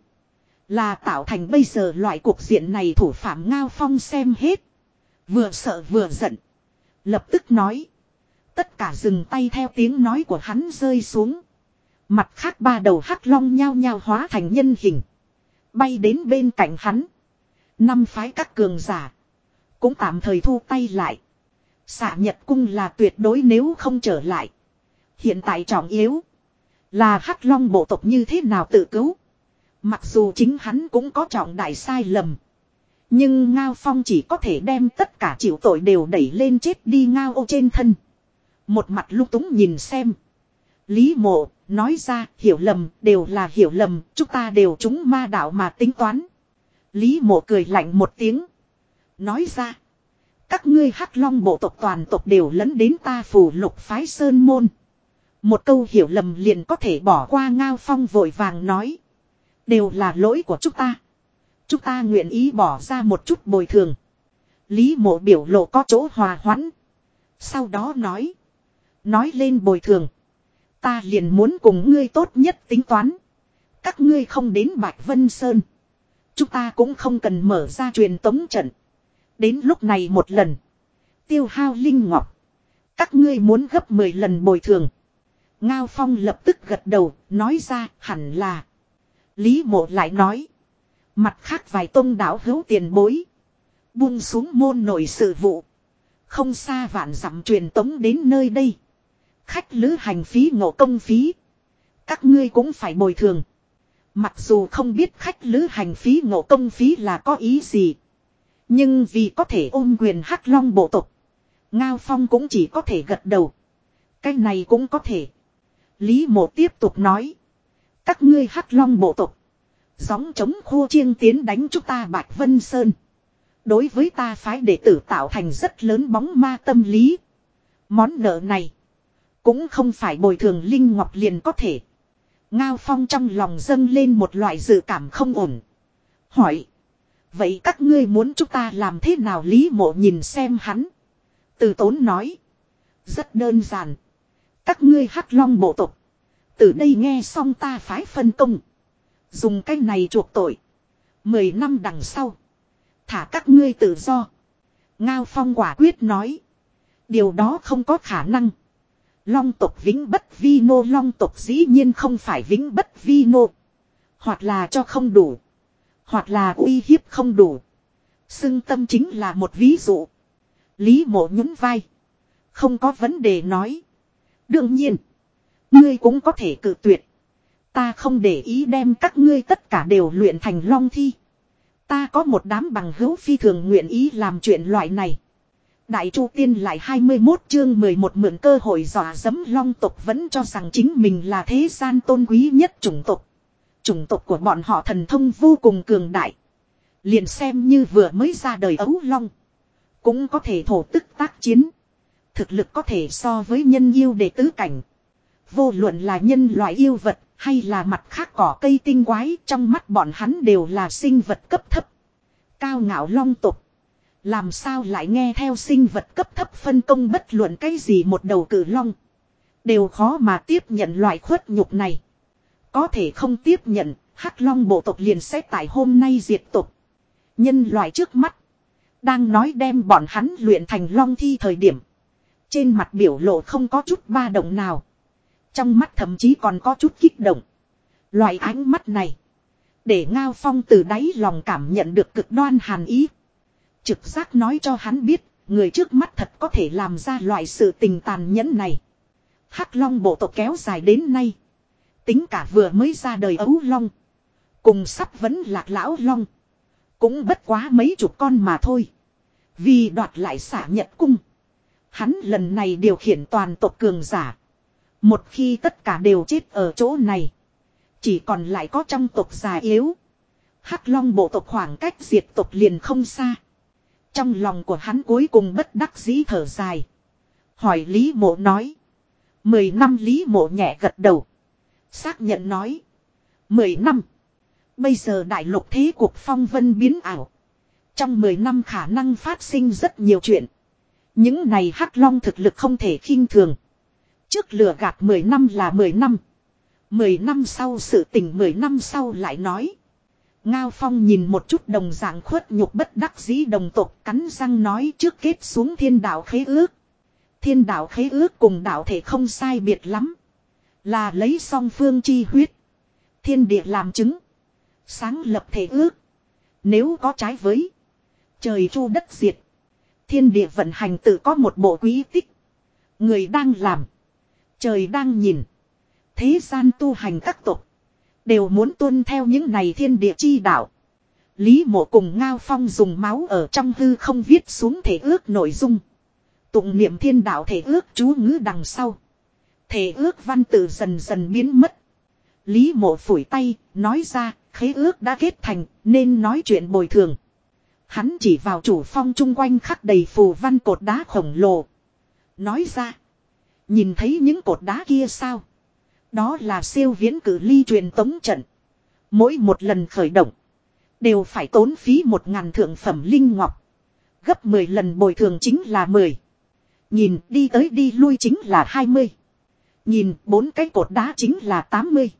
Là tạo thành bây giờ loại cuộc diện này thủ phạm Ngao Phong xem hết. Vừa sợ vừa giận. Lập tức nói. Tất cả dừng tay theo tiếng nói của hắn rơi xuống. Mặt khác ba đầu hắc long nhao nhao hóa thành nhân hình. Bay đến bên cạnh hắn. Năm phái các cường giả. Cũng tạm thời thu tay lại. Xạ nhật cung là tuyệt đối nếu không trở lại. Hiện tại trọng yếu. Là hắc long bộ tộc như thế nào tự cứu. Mặc dù chính hắn cũng có trọng đại sai lầm. Nhưng Ngao Phong chỉ có thể đem tất cả chịu tội đều đẩy lên chết đi Ngao ô trên thân. Một mặt lung túng nhìn xem. Lý mộ, nói ra, hiểu lầm, đều là hiểu lầm, chúng ta đều chúng ma đạo mà tính toán. Lý mộ cười lạnh một tiếng. Nói ra. Các ngươi hắc long bộ tộc toàn tộc đều lấn đến ta phủ lục phái sơn môn. Một câu hiểu lầm liền có thể bỏ qua ngao phong vội vàng nói. Đều là lỗi của chúng ta. Chúng ta nguyện ý bỏ ra một chút bồi thường. Lý mộ biểu lộ có chỗ hòa hoãn. Sau đó nói. Nói lên bồi thường. Ta liền muốn cùng ngươi tốt nhất tính toán. Các ngươi không đến Bạch Vân Sơn. Chúng ta cũng không cần mở ra truyền tống trận. Đến lúc này một lần. Tiêu hao linh ngọc. Các ngươi muốn gấp 10 lần bồi thường. Ngao Phong lập tức gật đầu, nói ra hẳn là. Lý mộ lại nói. Mặt khác vài tôn đảo hữu tiền bối. Buông xuống môn nội sự vụ. Không xa vạn dặm truyền tống đến nơi đây. Khách lữ hành phí ngộ công phí. Các ngươi cũng phải bồi thường. Mặc dù không biết khách lữ hành phí ngộ công phí là có ý gì. Nhưng vì có thể ôm quyền hắc long bộ tộc. Ngao Phong cũng chỉ có thể gật đầu. Cái này cũng có thể. Lý mộ tiếp tục nói. Các ngươi hắc long bộ tộc. Gióng chống khô chiêng tiến đánh chúng ta Bạch Vân Sơn. Đối với ta phái đệ tử tạo thành rất lớn bóng ma tâm lý. Món nợ này. Cũng không phải bồi thường Linh Ngọc liền có thể. Ngao Phong trong lòng dâng lên một loại dự cảm không ổn. Hỏi. Vậy các ngươi muốn chúng ta làm thế nào Lý mộ nhìn xem hắn. Từ tốn nói. Rất đơn giản. Các ngươi hắc long bộ tộc. Từ đây nghe xong ta phái phân công. Dùng cái này chuộc tội. Mười năm đằng sau. Thả các ngươi tự do. Ngao Phong quả quyết nói. Điều đó không có khả năng. Long tộc vĩnh bất vi nô long tộc dĩ nhiên không phải vĩnh bất vi nô. Hoặc là cho không đủ. Hoặc là uy hiếp không đủ. Xưng tâm chính là một ví dụ. Lý mộ nhún vai. Không có vấn đề nói. Đương nhiên. Ngươi cũng có thể cự tuyệt. Ta không để ý đem các ngươi tất cả đều luyện thành long thi. Ta có một đám bằng hữu phi thường nguyện ý làm chuyện loại này. Đại Chu Tiên lại 21 chương 11 mượn cơ hội dọa dẫm long tộc vẫn cho rằng chính mình là thế gian tôn quý nhất chủng tộc. Chủng tộc của bọn họ thần thông vô cùng cường đại. Liền xem như vừa mới ra đời ấu long. Cũng có thể thổ tức tác chiến. Thực lực có thể so với nhân yêu đệ tứ cảnh. Vô luận là nhân loại yêu vật hay là mặt khác cỏ cây tinh quái, trong mắt bọn hắn đều là sinh vật cấp thấp. Cao ngạo long tục. Làm sao lại nghe theo sinh vật cấp thấp phân công bất luận cái gì một đầu cử long. Đều khó mà tiếp nhận loại khuất nhục này. Có thể không tiếp nhận, hắc long bộ tộc liền sẽ tại hôm nay diệt tộc. Nhân loại trước mắt. Đang nói đem bọn hắn luyện thành long thi thời điểm. Trên mặt biểu lộ không có chút ba động nào. Trong mắt thậm chí còn có chút kích động. Loại ánh mắt này. Để Ngao Phong từ đáy lòng cảm nhận được cực đoan hàn ý. Trực giác nói cho hắn biết, người trước mắt thật có thể làm ra loại sự tình tàn nhẫn này. Hắc Long bộ tộc kéo dài đến nay. Tính cả vừa mới ra đời ấu long. Cùng sắp vẫn lạc lão long. Cũng bất quá mấy chục con mà thôi. Vì đoạt lại xả nhật cung. Hắn lần này điều khiển toàn tộc cường giả. Một khi tất cả đều chết ở chỗ này. Chỉ còn lại có trong tộc già yếu. Hắc long bộ tộc khoảng cách diệt tộc liền không xa. Trong lòng của hắn cuối cùng bất đắc dĩ thở dài. Hỏi Lý mộ nói. Mười năm Lý mộ nhẹ gật đầu. Xác nhận nói. Mười năm. Bây giờ đại lục thế cuộc phong vân biến ảo. Trong mười năm khả năng phát sinh rất nhiều chuyện. Những này hắc long thực lực không thể khinh thường. Trước lừa gạt 10 năm là 10 năm. 10 năm sau sự tình 10 năm sau lại nói. Ngao Phong nhìn một chút đồng dạng khuất nhục bất đắc dĩ đồng tộc, cắn răng nói trước kết xuống thiên đạo khế ước. Thiên đạo khế ước cùng đạo thể không sai biệt lắm. Là lấy song phương chi huyết. Thiên địa làm chứng. Sáng lập thể ước. Nếu có trái với. Trời chu đất diệt. Thiên địa vận hành tự có một bộ quý tích. Người đang làm. Trời đang nhìn. Thế gian tu hành các tục. Đều muốn tuân theo những này thiên địa chi đạo. Lý mộ cùng Ngao Phong dùng máu ở trong hư không viết xuống thể ước nội dung. Tụng niệm thiên đạo thể ước chú ngữ đằng sau. Thể ước văn tự dần dần biến mất. Lý mộ phủi tay, nói ra, khế ước đã kết thành, nên nói chuyện bồi thường. Hắn chỉ vào chủ phong chung quanh khắc đầy phù văn cột đá khổng lồ. Nói ra. Nhìn thấy những cột đá kia sao? Đó là siêu viễn cử ly truyền tống trận. Mỗi một lần khởi động. Đều phải tốn phí một ngàn thượng phẩm linh ngọc. Gấp 10 lần bồi thường chính là 10. Nhìn đi tới đi lui chính là 20. Nhìn bốn cái cột đá chính là 80.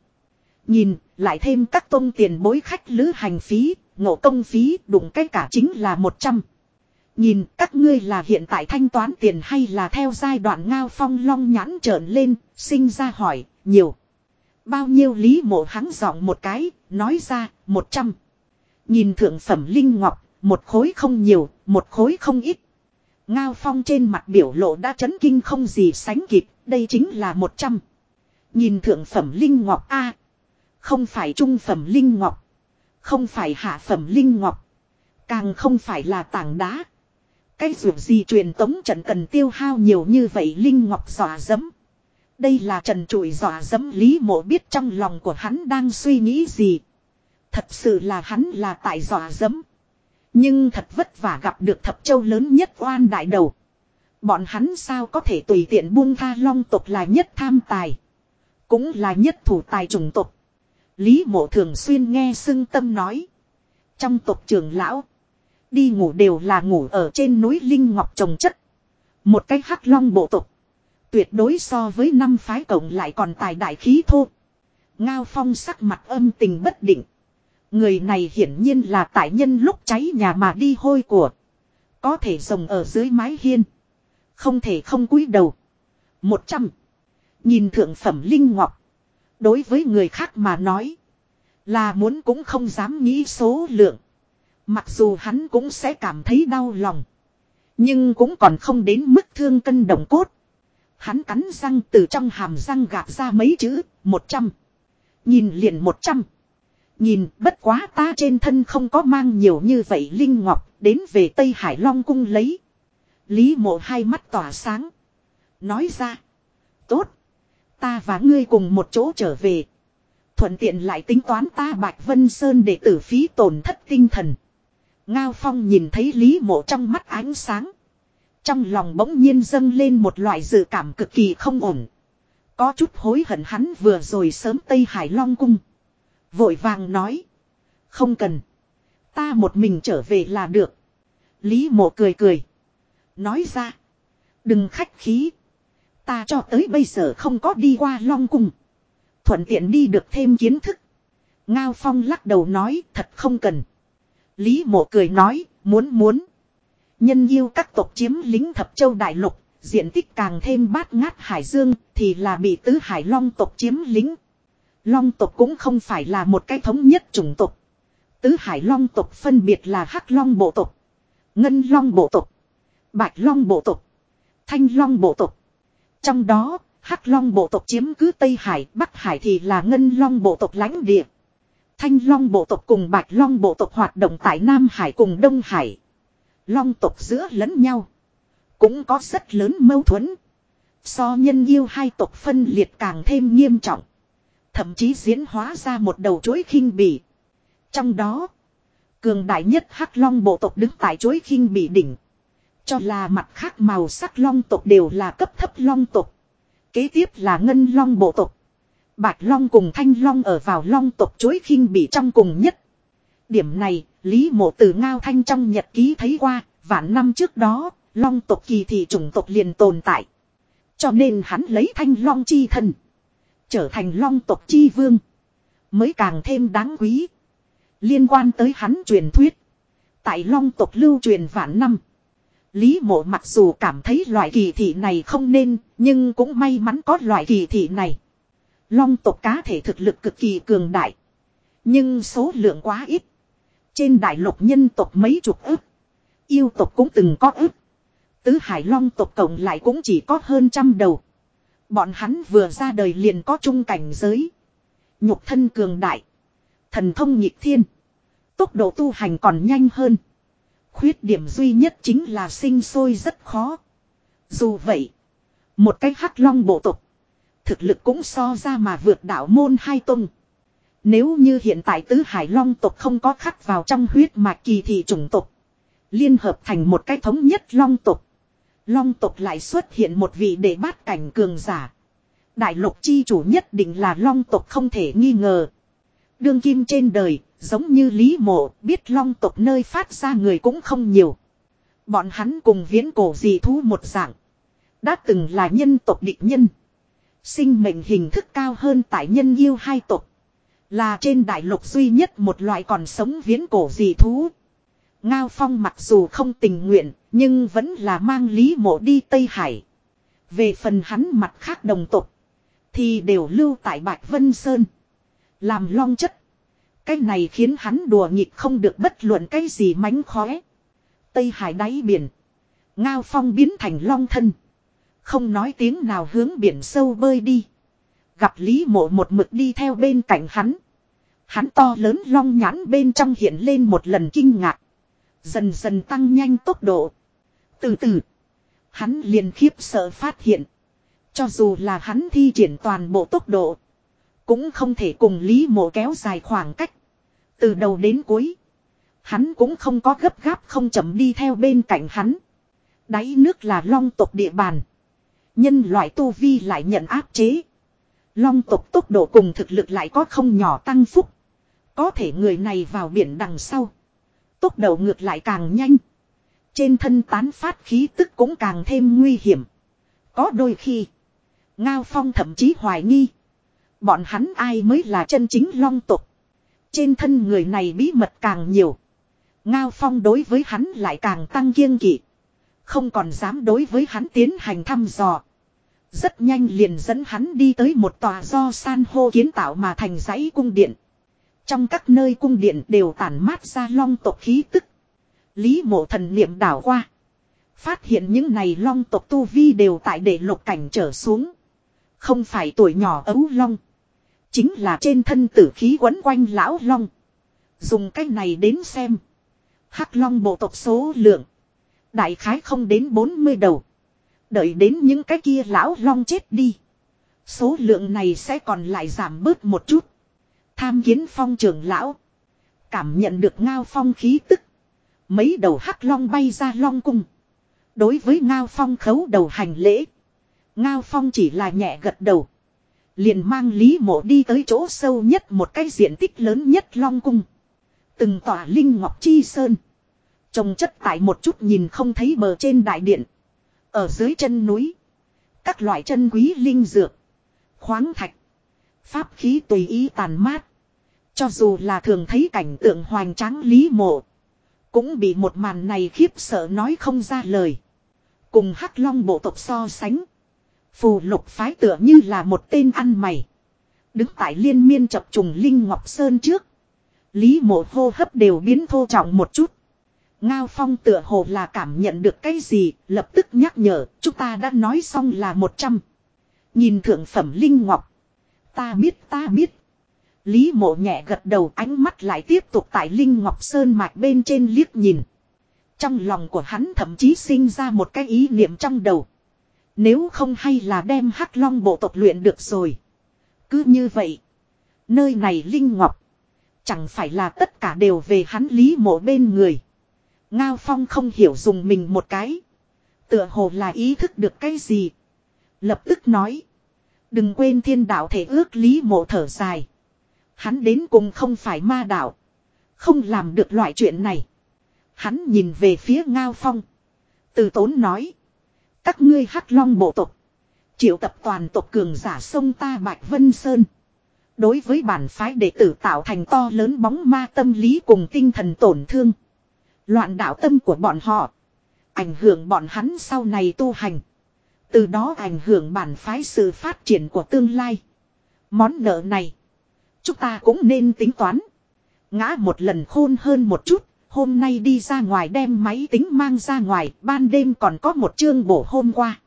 Nhìn lại thêm các tôn tiền bối khách lữ hành phí, ngộ công phí đụng cái cả chính là 100. Nhìn các ngươi là hiện tại thanh toán tiền hay là theo giai đoạn ngao phong long nhãn trợn lên, sinh ra hỏi, nhiều. Bao nhiêu lý mộ hắn giọng một cái, nói ra, một trăm. Nhìn thượng phẩm linh ngọc, một khối không nhiều, một khối không ít. Ngao phong trên mặt biểu lộ đã chấn kinh không gì sánh kịp, đây chính là một trăm. Nhìn thượng phẩm linh ngọc A. không phải trung phẩm linh ngọc. Không phải hạ phẩm linh ngọc. Càng không phải là tảng đá. Cái dù gì truyền tống trận cần tiêu hao nhiều như vậy Linh Ngọc dọa dẫm. Đây là trần trụi dọa dẫm Lý mộ biết trong lòng của hắn đang suy nghĩ gì. Thật sự là hắn là tại dọa dẫm. Nhưng thật vất vả gặp được thập châu lớn nhất oan đại đầu. Bọn hắn sao có thể tùy tiện buông tha long tộc là nhất tham tài. Cũng là nhất thủ tài trùng tộc. Lý mộ thường xuyên nghe xưng tâm nói. Trong tộc trưởng lão. Đi ngủ đều là ngủ ở trên núi Linh Ngọc trồng chất. Một cái hắc long bộ tộc. Tuyệt đối so với năm phái cộng lại còn tài đại khí thô. Ngao phong sắc mặt âm tình bất định. Người này hiển nhiên là tại nhân lúc cháy nhà mà đi hôi của. Có thể rồng ở dưới mái hiên. Không thể không cúi đầu. Một trăm. Nhìn thượng phẩm Linh Ngọc. Đối với người khác mà nói. Là muốn cũng không dám nghĩ số lượng. Mặc dù hắn cũng sẽ cảm thấy đau lòng. Nhưng cũng còn không đến mức thương cân đồng cốt. Hắn cắn răng từ trong hàm răng gạt ra mấy chữ, một trăm. Nhìn liền một trăm. Nhìn bất quá ta trên thân không có mang nhiều như vậy Linh Ngọc đến về Tây Hải Long cung lấy. Lý mộ hai mắt tỏa sáng. Nói ra. Tốt. Ta và ngươi cùng một chỗ trở về. Thuận tiện lại tính toán ta Bạch Vân Sơn để tử phí tổn thất tinh thần. Ngao Phong nhìn thấy Lý mộ trong mắt ánh sáng. Trong lòng bỗng nhiên dâng lên một loại dự cảm cực kỳ không ổn. Có chút hối hận hắn vừa rồi sớm Tây Hải Long Cung. Vội vàng nói. Không cần. Ta một mình trở về là được. Lý mộ cười cười. Nói ra. Đừng khách khí. Ta cho tới bây giờ không có đi qua Long Cung. Thuận tiện đi được thêm kiến thức. Ngao Phong lắc đầu nói, thật không cần. Lý mộ cười nói, muốn muốn. Nhân yêu các tộc chiếm lính thập châu đại lục. Diện tích càng thêm bát ngát hải dương thì là bị tứ hải long tộc chiếm lính. Long tộc cũng không phải là một cái thống nhất chủng tộc. Tứ hải long tộc phân biệt là hắc long bộ tộc, ngân long bộ tộc, bạch long bộ tộc, thanh long bộ tộc. Trong đó, hắc long bộ tộc chiếm cứ Tây Hải, Bắc Hải thì là ngân long bộ tộc lãnh địa. Thanh long bộ tộc cùng bạch long bộ tộc hoạt động tại Nam Hải cùng Đông Hải. Long tộc giữa lẫn nhau. Cũng có rất lớn mâu thuẫn. So nhân yêu hai tộc phân liệt càng thêm nghiêm trọng. Thậm chí diễn hóa ra một đầu chối khinh bỉ. Trong đó, cường đại nhất hắc long bộ tộc đứng tại chối khinh bỉ đỉnh. Cho là mặt khác màu sắc long tộc đều là cấp thấp long tộc. Kế tiếp là ngân long bộ tộc. Bạch long cùng thanh long ở vào long tộc chối khinh bỉ trong cùng nhất. Điểm này, Lý mộ từ Ngao Thanh trong nhật ký thấy qua, vạn năm trước đó, long tộc kỳ thị chủng tộc liền tồn tại. Cho nên hắn lấy thanh long chi thần Trở thành long tộc chi vương. Mới càng thêm đáng quý. Liên quan tới hắn truyền thuyết. Tại long tộc lưu truyền vạn năm. Lý mộ mặc dù cảm thấy loại kỳ thị này không nên, nhưng cũng may mắn có loại kỳ thị này. Long tộc cá thể thực lực cực kỳ cường đại. Nhưng số lượng quá ít. Trên đại lục nhân tộc mấy chục ức. Yêu tộc cũng từng có ức. Tứ hải long tộc cộng lại cũng chỉ có hơn trăm đầu. Bọn hắn vừa ra đời liền có trung cảnh giới. Nhục thân cường đại. Thần thông nhịp thiên. Tốc độ tu hành còn nhanh hơn. Khuyết điểm duy nhất chính là sinh sôi rất khó. Dù vậy. Một cái hắc long bộ tộc. Thực lực cũng so ra mà vượt đảo môn hai tung. Nếu như hiện tại tứ hải long tộc không có khắc vào trong huyết mạch kỳ thị chủng tộc. Liên hợp thành một cái thống nhất long tộc. Long tộc lại xuất hiện một vị đệ bát cảnh cường giả. Đại lục chi chủ nhất định là long tộc không thể nghi ngờ. Đương kim trên đời, giống như Lý Mộ, biết long tộc nơi phát ra người cũng không nhiều. Bọn hắn cùng viễn cổ dị thú một dạng. Đã từng là nhân tộc địch nhân. Sinh mệnh hình thức cao hơn tại nhân yêu hai tộc. Là trên đại lục duy nhất một loại còn sống viễn cổ dị thú. Ngao Phong mặc dù không tình nguyện, nhưng vẫn là mang Lý Mộ đi Tây Hải. Về phần hắn mặt khác đồng tộc, thì đều lưu tại Bạch Vân Sơn. Làm long chất. Cái này khiến hắn đùa nghịch không được bất luận cái gì mánh khóe. Tây Hải đáy biển. Ngao Phong biến thành long thân. Không nói tiếng nào hướng biển sâu bơi đi. Gặp Lý Mộ một mực đi theo bên cạnh hắn. Hắn to lớn long nhãn bên trong hiện lên một lần kinh ngạc. Dần dần tăng nhanh tốc độ. Từ từ. Hắn liền khiếp sợ phát hiện. Cho dù là hắn thi triển toàn bộ tốc độ. Cũng không thể cùng Lý Mộ kéo dài khoảng cách. Từ đầu đến cuối. Hắn cũng không có gấp gáp không chậm đi theo bên cạnh hắn. Đáy nước là long tộc địa bàn. Nhân loại tu vi lại nhận áp chế. Long tộc tốc độ cùng thực lực lại có không nhỏ tăng phúc. Có thể người này vào biển đằng sau. Tốc độ ngược lại càng nhanh. Trên thân tán phát khí tức cũng càng thêm nguy hiểm. Có đôi khi. Ngao Phong thậm chí hoài nghi. Bọn hắn ai mới là chân chính long tục. Trên thân người này bí mật càng nhiều. Ngao Phong đối với hắn lại càng tăng kiêng kỵ. Không còn dám đối với hắn tiến hành thăm dò. Rất nhanh liền dẫn hắn đi tới một tòa do san hô kiến tạo mà thành dãy cung điện. Trong các nơi cung điện đều tản mát ra long tộc khí tức. Lý mộ thần niệm đảo qua. Phát hiện những này long tộc tu vi đều tại để lục cảnh trở xuống. Không phải tuổi nhỏ ấu long. Chính là trên thân tử khí quấn quanh lão long. Dùng cách này đến xem. Hắc long bộ tộc số lượng. Đại khái không đến 40 đầu. Đợi đến những cái kia lão long chết đi. Số lượng này sẽ còn lại giảm bớt một chút. Tham kiến phong trưởng lão. Cảm nhận được ngao phong khí tức. Mấy đầu hắc long bay ra long cung. Đối với ngao phong khấu đầu hành lễ. Ngao phong chỉ là nhẹ gật đầu. Liền mang Lý Mộ đi tới chỗ sâu nhất một cái diện tích lớn nhất Long Cung. Từng tòa Linh Ngọc Chi Sơn. Trồng chất tại một chút nhìn không thấy bờ trên đại điện. Ở dưới chân núi. Các loại chân quý linh dược. Khoáng thạch. Pháp khí tùy ý tàn mát. Cho dù là thường thấy cảnh tượng hoành tráng Lý Mộ. Cũng bị một màn này khiếp sợ nói không ra lời. Cùng Hắc Long bộ tộc so sánh. Phù lục phái tựa như là một tên ăn mày. Đứng tại liên miên chập trùng Linh Ngọc Sơn trước. Lý mộ hô hấp đều biến thô trọng một chút. Ngao Phong tựa hồ là cảm nhận được cái gì, lập tức nhắc nhở, chúng ta đã nói xong là một trăm. Nhìn thượng phẩm Linh Ngọc. Ta biết ta biết. Lý mộ nhẹ gật đầu ánh mắt lại tiếp tục tại Linh Ngọc Sơn mạch bên trên liếc nhìn. Trong lòng của hắn thậm chí sinh ra một cái ý niệm trong đầu. Nếu không hay là đem hắc long bộ tộc luyện được rồi. Cứ như vậy. Nơi này Linh Ngọc. Chẳng phải là tất cả đều về hắn lý mộ bên người. Ngao Phong không hiểu dùng mình một cái. Tựa hồ là ý thức được cái gì. Lập tức nói. Đừng quên thiên đạo thể ước lý mộ thở dài. Hắn đến cùng không phải ma đạo. Không làm được loại chuyện này. Hắn nhìn về phía Ngao Phong. Từ tốn nói. Các ngươi hắc long bộ tộc. Triệu tập toàn tộc cường giả sông ta Bạch Vân Sơn. Đối với bản phái đệ tử tạo thành to lớn bóng ma tâm lý cùng tinh thần tổn thương. Loạn đạo tâm của bọn họ. Ảnh hưởng bọn hắn sau này tu hành. Từ đó ảnh hưởng bản phái sự phát triển của tương lai. Món nợ này. Chúng ta cũng nên tính toán. Ngã một lần khôn hơn một chút. Hôm nay đi ra ngoài đem máy tính mang ra ngoài. Ban đêm còn có một chương bổ hôm qua.